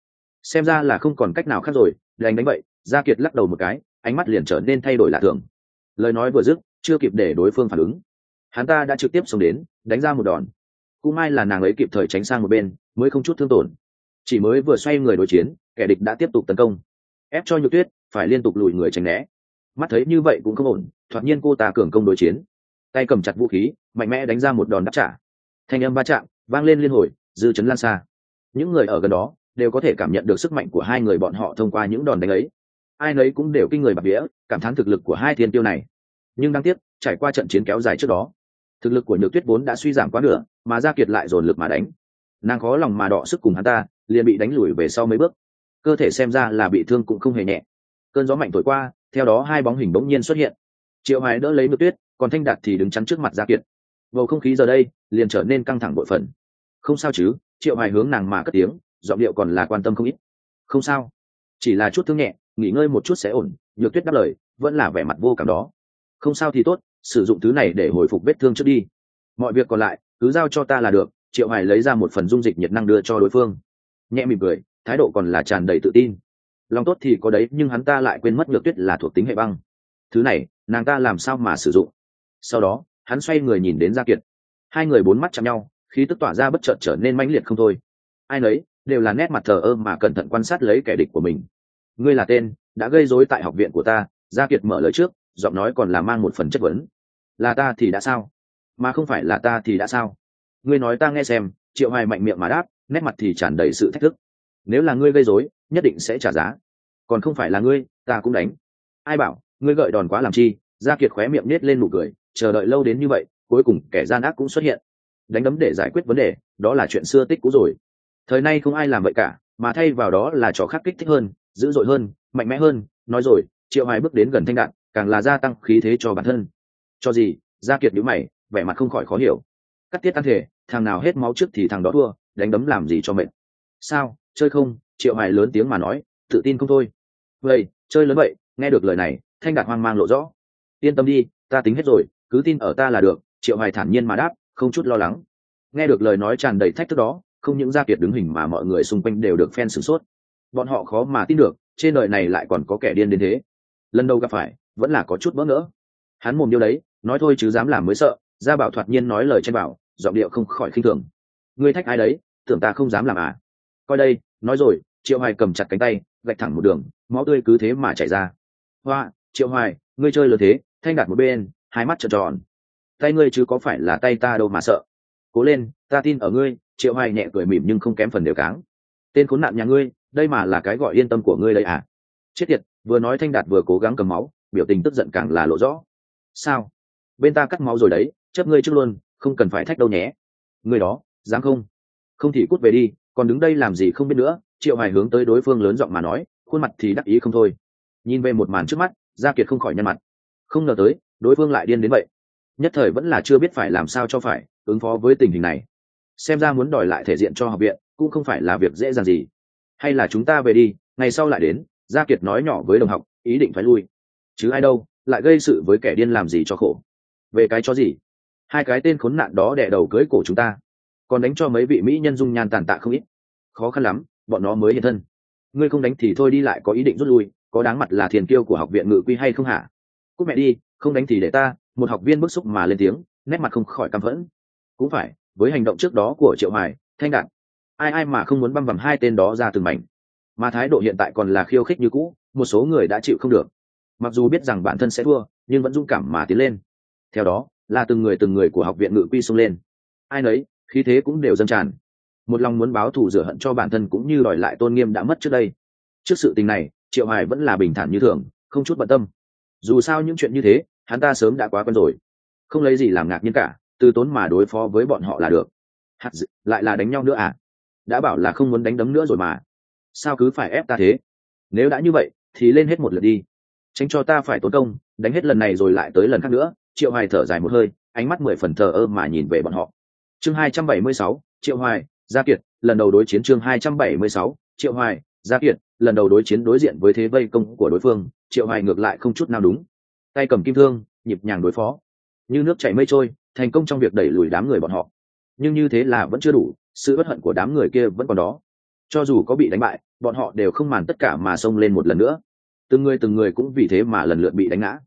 Speaker 1: Xem ra là không còn cách nào khác rồi đánh đánh vậy gia kiệt lắc đầu một cái, ánh mắt liền trở nên thay đổi lạ thường. Lời nói vừa dứt, chưa kịp để đối phương phản ứng hắn ta đã trực tiếp xông đến, đánh ra một đòn. Cũng may là nàng ấy kịp thời tránh sang một bên, mới không chút thương tổn. Chỉ mới vừa xoay người đối chiến, kẻ địch đã tiếp tục tấn công. Ép cho nhược tuyết, phải liên tục lùi người tránh né. Mắt thấy như vậy cũng không ổn, thoạt nhiên cô ta cường công đối chiến. Tay cầm chặt vũ khí, mạnh mẽ đánh ra một đòn đáp trả. Thanh âm va chạm, vang lên liên hồi, dư chấn lan xa. Những người ở gần đó, đều có thể cảm nhận được sức mạnh của hai người bọn họ thông qua những đòn đánh ấy. Ai nấy cũng đều kinh người bạc vía, cảm thán thực lực của hai thiên tiêu này. Nhưng đáng tiếc, trải qua trận chiến kéo dài trước đó thực lực của nhược tuyết vốn đã suy giảm quá nửa, mà gia kiệt lại dồn lực mà đánh. Nàng khó lòng mà đọ sức cùng hắn ta, liền bị đánh lùi về sau mấy bước. Cơ thể xem ra là bị thương cũng không hề nhẹ. Cơn gió mạnh thổi qua, theo đó hai bóng hình bỗng nhiên xuất hiện. Triệu hoài đỡ lấy nhược tuyết, còn thanh đạt thì đứng chắn trước mặt gia kiệt. Bầu không khí giờ đây liền trở nên căng thẳng bội phần. Không sao chứ, triệu hoài hướng nàng mà cất tiếng, giọng điệu còn là quan tâm không ít. Không sao. Chỉ là chút thương nhẹ, nghỉ ngơi một chút sẽ ổn, nhược tuyết đáp lời, vẫn là vẻ mặt vô cảm đó. Không sao thì tốt sử dụng thứ này để hồi phục vết thương trước đi. Mọi việc còn lại, cứ giao cho ta là được, triệu Hải lấy ra một phần dung dịch nhiệt năng đưa cho đối phương. Nhẹ mỉm cười, thái độ còn là tràn đầy tự tin. Lòng tốt thì có đấy, nhưng hắn ta lại quên mất nhược tuyết là thuộc tính hệ băng. Thứ này, nàng ta làm sao mà sử dụng? Sau đó, hắn xoay người nhìn đến gia kiệt. Hai người bốn mắt chạm nhau, khí tức tỏa ra bất chợt trở nên mãnh liệt không thôi. Ai nấy đều là nét mặt thờ ơ mà cẩn thận quan sát lấy kẻ địch của mình. Ngươi là tên, đã gây rối tại học viện của ta, gia kiệt mở lời trước giọng nói còn là mang một phần chất vấn. Là ta thì đã sao? Mà không phải là ta thì đã sao? Ngươi nói ta nghe xem, triệu hoài mạnh miệng mà đáp, nét mặt thì tràn đầy sự thách thức. Nếu là ngươi gây rối, nhất định sẽ trả giá. Còn không phải là ngươi, ta cũng đánh. Ai bảo, ngươi gợi đòn quá làm chi, gia kiệt khóe miệng nết lên nụ cười, chờ đợi lâu đến như vậy, cuối cùng kẻ gian ác cũng xuất hiện. Đánh đấm để giải quyết vấn đề, đó là chuyện xưa tích cũ rồi. Thời nay không ai làm vậy cả, mà thay vào đó là trò khác kích thích hơn, dữ dội hơn, mạnh mẽ hơn. Nói rồi, triệu hoài bước đến gần thanh đạn càng là gia tăng khí thế cho bản thân. Cho gì, gia kiệt nhữ mày, vẻ mặt không khỏi khó hiểu. Cắt tiết tan thể, thằng nào hết máu trước thì thằng đó thua, đánh đấm làm gì cho mệt. Sao, chơi không? Triệu Hải lớn tiếng mà nói, tự tin không thôi. Vậy, chơi lớn vậy, nghe được lời này, thanh đạt hoang mang lộ rõ. Yên tâm đi, ta tính hết rồi, cứ tin ở ta là được, triệu Hải thản nhiên mà đáp, không chút lo lắng. Nghe được lời nói tràn đầy thách thức đó, không những gia kiệt đứng hình mà mọi người xung quanh đều được phen sửng sốt. Bọn họ khó mà tin được, trên đời này lại còn có kẻ điên đến thế. Lần đầu gặp phải vẫn là có chút bỡ ngỡ. Hắn mồm điêu đấy, nói thôi chứ dám làm mới sợ, gia bảo thoạt nhiên nói lời trên bảo, giọng điệu không khỏi khinh thường. Ngươi thách ai đấy, tưởng ta không dám làm à? Coi đây, nói rồi, triệu hoài cầm chặt cánh tay, gạch thẳng một đường, máu tươi cứ thế mà chảy ra. Hoa, triệu hoài, ngươi chơi lớn thế, thanh đặt một bên, hai mắt trợn tròn. Tay ngươi chứ có phải là tay ta đâu mà sợ. Cố lên, ta tin ở ngươi, triệu hoài nhẹ cười mỉm nhưng không kém phần đều cáng. Tên khốn nạn nhà ngươi, đây mà là cái gọi yên tâm của ngươi đây à? Chết tiệt, vừa nói thanh đạt vừa cố gắng cầm máu biểu tình tức giận càng là lộ rõ. Sao? Bên ta cắt máu rồi đấy chấp ngươi trước luôn, không cần phải thách đâu nhé. Người đó, dám không? Không thì cút về đi, còn đứng đây làm gì không biết nữa, triệu hoài hướng tới đối phương lớn giọng mà nói, khuôn mặt thì đắc ý không thôi. Nhìn về một màn trước mắt, gia kiệt không khỏi nhăn mặt. Không ngờ tới, đối phương lại điên đến vậy. Nhất thời vẫn là chưa biết phải làm sao cho phải, ứng phó với tình hình này. Xem ra muốn đòi lại thể diện cho học viện, cũng không phải là việc dễ dàng gì. Hay là chúng ta về đi, ngày sau lại đến, gia kiệt nói nhỏ với đồng học, ý định phải lui chứ ai đâu, lại gây sự với kẻ điên làm gì cho khổ. Về cái cho gì? Hai cái tên khốn nạn đó đẻ đầu cưới cổ chúng ta. Còn đánh cho mấy vị mỹ nhân dung nhan tàn tạ không ít. Khó khăn lắm, bọn nó mới hiện thân. Ngươi không đánh thì thôi đi lại có ý định rút lui, có đáng mặt là thiền kiêu của học viện ngự quy hay không hả? Cúc mẹ đi, không đánh thì để ta, một học viên bức xúc mà lên tiếng, nét mặt không khỏi căm phẫn. Cũng phải, với hành động trước đó của triệu hoài, thanh đạt, ai ai mà không muốn băm vằm hai tên đó ra từng mảnh. Mà thái độ hiện tại còn là khiêu khích như cũ, một số người đã chịu không được mặc dù biết rằng bản thân sẽ thua nhưng vẫn dũng cảm mà tiến lên. Theo đó là từng người từng người của học viện ngự quy xông lên. Ai nấy khí thế cũng đều dâng tràn. Một lòng muốn báo thù rửa hận cho bản thân cũng như đòi lại tôn nghiêm đã mất trước đây. Trước sự tình này triệu hoài vẫn là bình thản như thường không chút bận tâm. Dù sao những chuyện như thế hắn ta sớm đã quá quen rồi. Không lấy gì làm ngạc nhiên cả từ tốn mà đối phó với bọn họ là được. Hạt dự, lại là đánh nhau nữa à? Đã bảo là không muốn đánh đấm nữa rồi mà. Sao cứ phải ép ta thế? Nếu đã như vậy thì lên hết một lượt đi tránh cho ta phải tốn công, đánh hết lần này rồi lại tới lần khác nữa. Triệu hoài thở dài một hơi, ánh mắt mười phần thờ ơ mà nhìn về bọn họ. Chương hai trăm bảy mươi sáu, triệu hoài, gia kiệt, lần đầu đối chiến chương hai trăm bảy mươi sáu, triệu hoài, gia kiệt, lần đầu đối chiến đối diện với thế vây công của đối phương, triệu hoài ngược lại không chút nào đúng. Tay cầm kim thương, nhịp nhàng đối phó. Như nước chảy mây trôi, thành công trong việc đẩy lùi đám người bọn họ. Nhưng như thế là vẫn chưa đủ, sự bất hận của đám người kia vẫn còn đó. Cho dù có bị đánh bại, bọn họ đều không màn tất cả mà xông lên một lần nữa từng người từng người cũng vì thế mà lần lượt bị đánh ngã.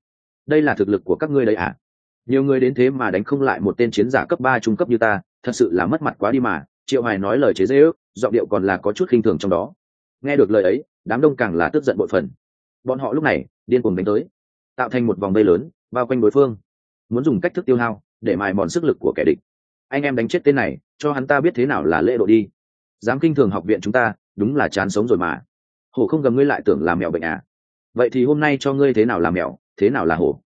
Speaker 1: Đây là thực lực của các ngươi đấy à nhiều người đến thế mà đánh không lại một tên chiến giả cấp ba trung cấp như ta, thật sự là mất mặt quá đi mà, triệu hoài nói lời chế dễ ước giọng điệu còn là có chút khinh thường trong đó. Nghe được lời ấy, đám đông càng là tức giận bội phần. Bọn họ lúc này, điên cuồng đánh tới. Tạo thành một vòng vây lớn, bao quanh đối phương. Muốn dùng cách thức tiêu hao, để mài mòn sức lực của kẻ địch. Anh em đánh chết tên này, cho hắn ta biết thế nào là lễ độ đi. Dám kinh thường học viện chúng ta, đúng là chán sống rồi mà. Hổ không gầm ngươi lại tưởng là mèo bệnh à vậy thì hôm nay cho ngươi thế nào là mèo thế nào là hổ?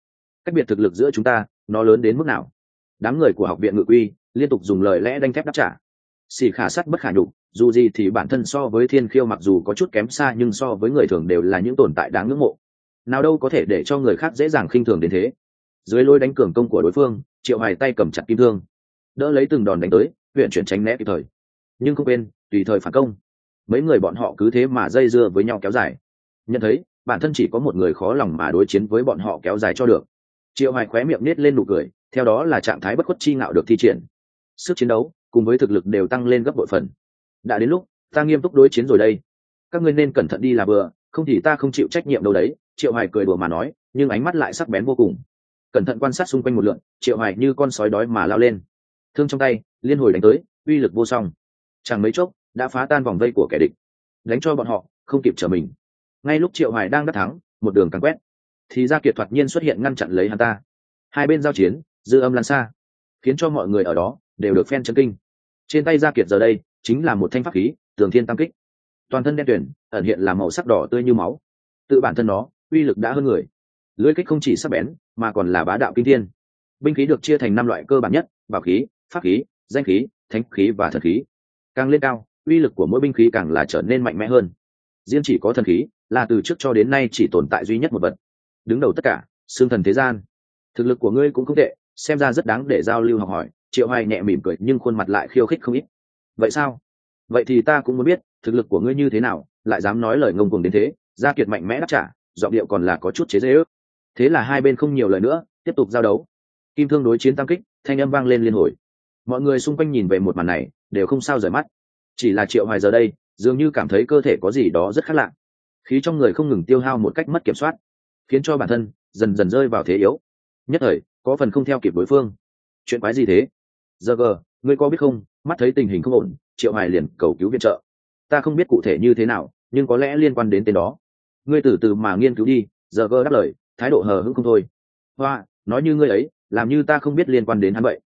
Speaker 1: Cách biệt thực lực giữa chúng ta, nó lớn đến mức nào? Đám người của học viện ngự quy liên tục dùng lời lẽ đanh thép đáp trả. Xì khả sắt bất khả nhục, dù gì thì bản thân so với thiên khiêu mặc dù có chút kém xa nhưng so với người thường đều là những tồn tại đáng ngưỡng mộ. Nào đâu có thể để cho người khác dễ dàng khinh thường đến thế. Dưới lôi đánh cường công của đối phương, triệu hoài tay cầm chặt kim thương. Đỡ lấy từng đòn đánh tới, huyện chuyển tránh né kịp thời. Nhưng không quên, tùy thời phản công. Mấy người bọn họ cứ thế mà dây dưa với nhau kéo dài. Nhận thấy bản thân chỉ có một người khó lòng mà đối chiến với bọn họ kéo dài cho được. Triệu hoài khóe miệng nết lên nụ cười, theo đó là trạng thái bất khuất chi ngạo được thi triển. Sức chiến đấu cùng với thực lực đều tăng lên gấp bội phần. Đã đến lúc, ta nghiêm túc đối chiến rồi đây. Các ngươi nên cẩn thận đi là vừa không thì ta không chịu trách nhiệm đâu đấy, triệu hoài cười đùa mà nói, nhưng ánh mắt lại sắc bén vô cùng. Cẩn thận quan sát xung quanh một lượn, triệu hoài như con sói đói mà lao lên. Thương trong tay, liên hồi đánh tới, uy lực vô song. Chẳng mấy chốc, đã phá tan vòng vây của kẻ địch. Đánh cho bọn họ, không kịp trở mình ngay lúc triệu hoài đang đắc thắng, một đường càng quét, thì gia kiệt thoạt nhiên xuất hiện ngăn chặn lấy hắn ta. Hai bên giao chiến, dư âm lan xa, khiến cho mọi người ở đó đều được phen chân kinh. Trên tay gia kiệt giờ đây chính là một thanh pháp khí, tường thiên tam kích. Toàn thân đen tuyển ẩn hiện là màu sắc đỏ tươi như máu. Tự bản thân nó, uy lực đã hơn người. Lưỡi kích không chỉ sắc bén, mà còn là bá đạo kinh thiên. Binh khí được chia thành năm loại cơ bản nhất, bảo khí, pháp khí, danh khí, thánh khí và thần khí. Càng lên cao, uy lực của mỗi binh khí càng là trở nên mạnh mẽ hơn riêng chỉ có thần khí, là từ trước cho đến nay chỉ tồn tại duy nhất một vật. Đứng đầu tất cả, xương thần thế gian. Thực lực của ngươi cũng không tệ, xem ra rất đáng để giao lưu học hỏi. Triệu hoài nhẹ mỉm cười, nhưng khuôn mặt lại khiêu khích không ít. Vậy sao? Vậy thì ta cũng muốn biết, thực lực của ngươi như thế nào, lại dám nói lời ngông cuồng đến thế, gia kiệt mạnh mẽ đáp trả, giọng điệu còn là có chút chế dễ ước. Thế là hai bên không nhiều lời nữa, tiếp tục giao đấu. Kim thương đối chiến tam kích, thanh âm vang lên liên hồi. Mọi người xung quanh nhìn về một màn này, đều không sao rời mắt. Chỉ là triệu hoài giờ đây dường như cảm thấy cơ thể có gì đó rất khác lạ. Khí trong người không ngừng tiêu hao một cách mất kiểm soát, khiến cho bản thân dần dần rơi vào thế yếu. Nhất thời, có phần không theo kịp đối phương. Chuyện quái gì thế? Giờ gờ, ngươi có biết không? Mắt thấy tình hình không ổn, triệu hoài liền cầu cứu viện trợ. Ta không biết cụ thể như thế nào, nhưng có lẽ liên quan đến tên đó. Ngươi từ từ mà nghiên cứu đi, giờ gờ đáp lời, thái độ hờ hững không thôi. Hoa, nói như ngươi ấy, làm như ta không biết liên quan đến hắn vậy.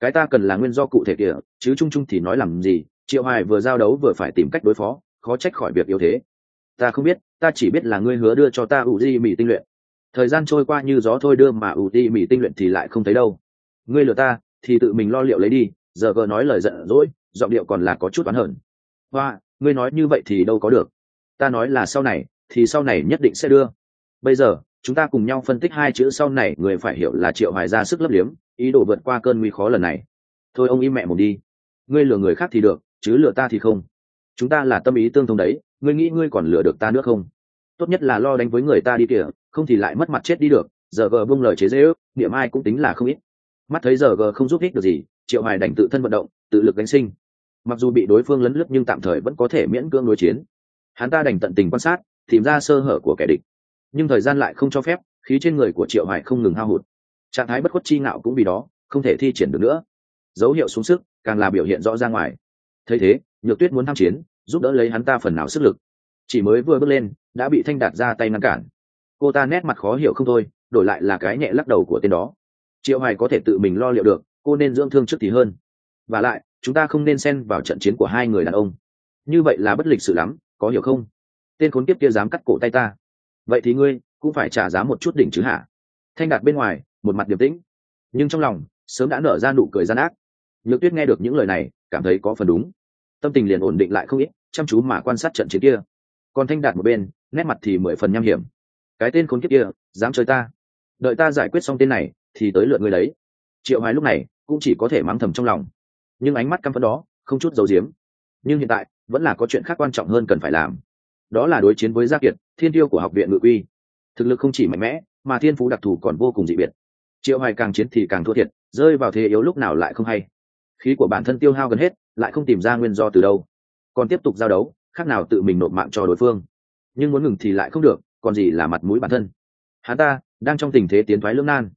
Speaker 1: Cái ta cần là nguyên do cụ thể kìa, chứ chung chung thì nói làm gì triệu hoài vừa giao đấu vừa phải tìm cách đối phó, khó trách khỏi việc yếu thế. Ta không biết, ta chỉ biết là ngươi hứa đưa cho ta u di mỹ tinh luyện. Thời gian trôi qua như gió thôi đưa mà u di mỹ tinh luyện thì lại không thấy đâu. Ngươi lừa ta, thì tự mình lo liệu lấy đi, giờ vợ nói lời giận dỗi, giọng điệu còn là có chút oán hờn. Hoa, ngươi nói như vậy thì đâu có được. Ta nói là sau này, thì sau này nhất định sẽ đưa. Bây giờ, chúng ta cùng nhau phân tích hai chữ sau này, người phải hiểu là triệu hoài ra sức lấp liếm, ý đồ vượt qua cơn nguy khó lần này. Thôi ông im mẹ một đi. Ngươi lừa người khác thì được chứ lừa ta thì không. Chúng ta là tâm ý tương thông đấy, ngươi nghĩ ngươi còn lừa được ta nữa không? Tốt nhất là lo đánh với người ta đi kìa, không thì lại mất mặt chết đi được, giờ gờ bung lời chế dễ ước niệm ai cũng tính là không ít. Mắt thấy giờ gờ không giúp ích được gì, triệu hoài đành tự thân vận động, tự lực gánh sinh. Mặc dù bị đối phương lấn lướt nhưng tạm thời vẫn có thể miễn cưỡng đối chiến. Hắn ta đành tận tình quan sát, tìm ra sơ hở của kẻ địch. Nhưng thời gian lại không cho phép, khí trên người của triệu hoài không ngừng hao hụt. Trạng thái bất khuất chi ngạo cũng vì đó, không thể thi triển được nữa. Dấu hiệu xuống sức, càng là biểu hiện rõ ra ngoài thấy thế, nhược tuyết muốn tham chiến, giúp đỡ lấy hắn ta phần nào sức lực. Chỉ mới vừa bước lên, đã bị thanh đạt ra tay ngăn cản. Cô ta nét mặt khó hiểu không thôi, đổi lại là cái nhẹ lắc đầu của tên đó. Triệu hoài có thể tự mình lo liệu được, cô nên dưỡng thương trước thì hơn. Và lại, chúng ta không nên xen vào trận chiến của hai người đàn ông. Như vậy là bất lịch sự lắm, có hiểu không? Tên khốn kiếp kia dám cắt cổ tay ta. Vậy thì ngươi, cũng phải trả giá một chút đỉnh chứ hả? Thanh đạt bên ngoài, một mặt điềm tĩnh. Nhưng trong lòng, sớm đã nở ra nụ cười gian ác. Nhược tuyết nghe được những lời này, cảm thấy có phần đúng tâm tình liền ổn định lại không ít, chăm chú mà quan sát trận chiến kia. Còn thanh đạt một bên, nét mặt thì mười phần nham hiểm. Cái tên khốn kiếp kia, dám chơi ta. Đợi ta giải quyết xong tên này, thì tới lượt người đấy. Triệu hoài lúc này, cũng chỉ có thể mắng thầm trong lòng. Nhưng ánh mắt căm phẫn đó, không chút giấu giếm. Nhưng hiện tại, vẫn là có chuyện khác quan trọng hơn cần phải làm. Đó là đối chiến với gia kiệt, thiên tiêu của học viện ngự quy. Thực lực không chỉ mạnh mẽ, mà thiên phú đặc thù còn vô cùng dị biệt. Triệu hoài càng chiến thì càng thua thiệt, rơi vào thế yếu lúc nào lại không hay. Khí của bản thân tiêu hao gần hết lại không tìm ra nguyên do từ đâu. Còn tiếp tục giao đấu, khác nào tự mình nộp mạng cho đối phương. Nhưng muốn ngừng thì lại không được, còn gì là mặt mũi bản thân. Hắn ta đang trong tình thế tiến thoái lưỡng nan.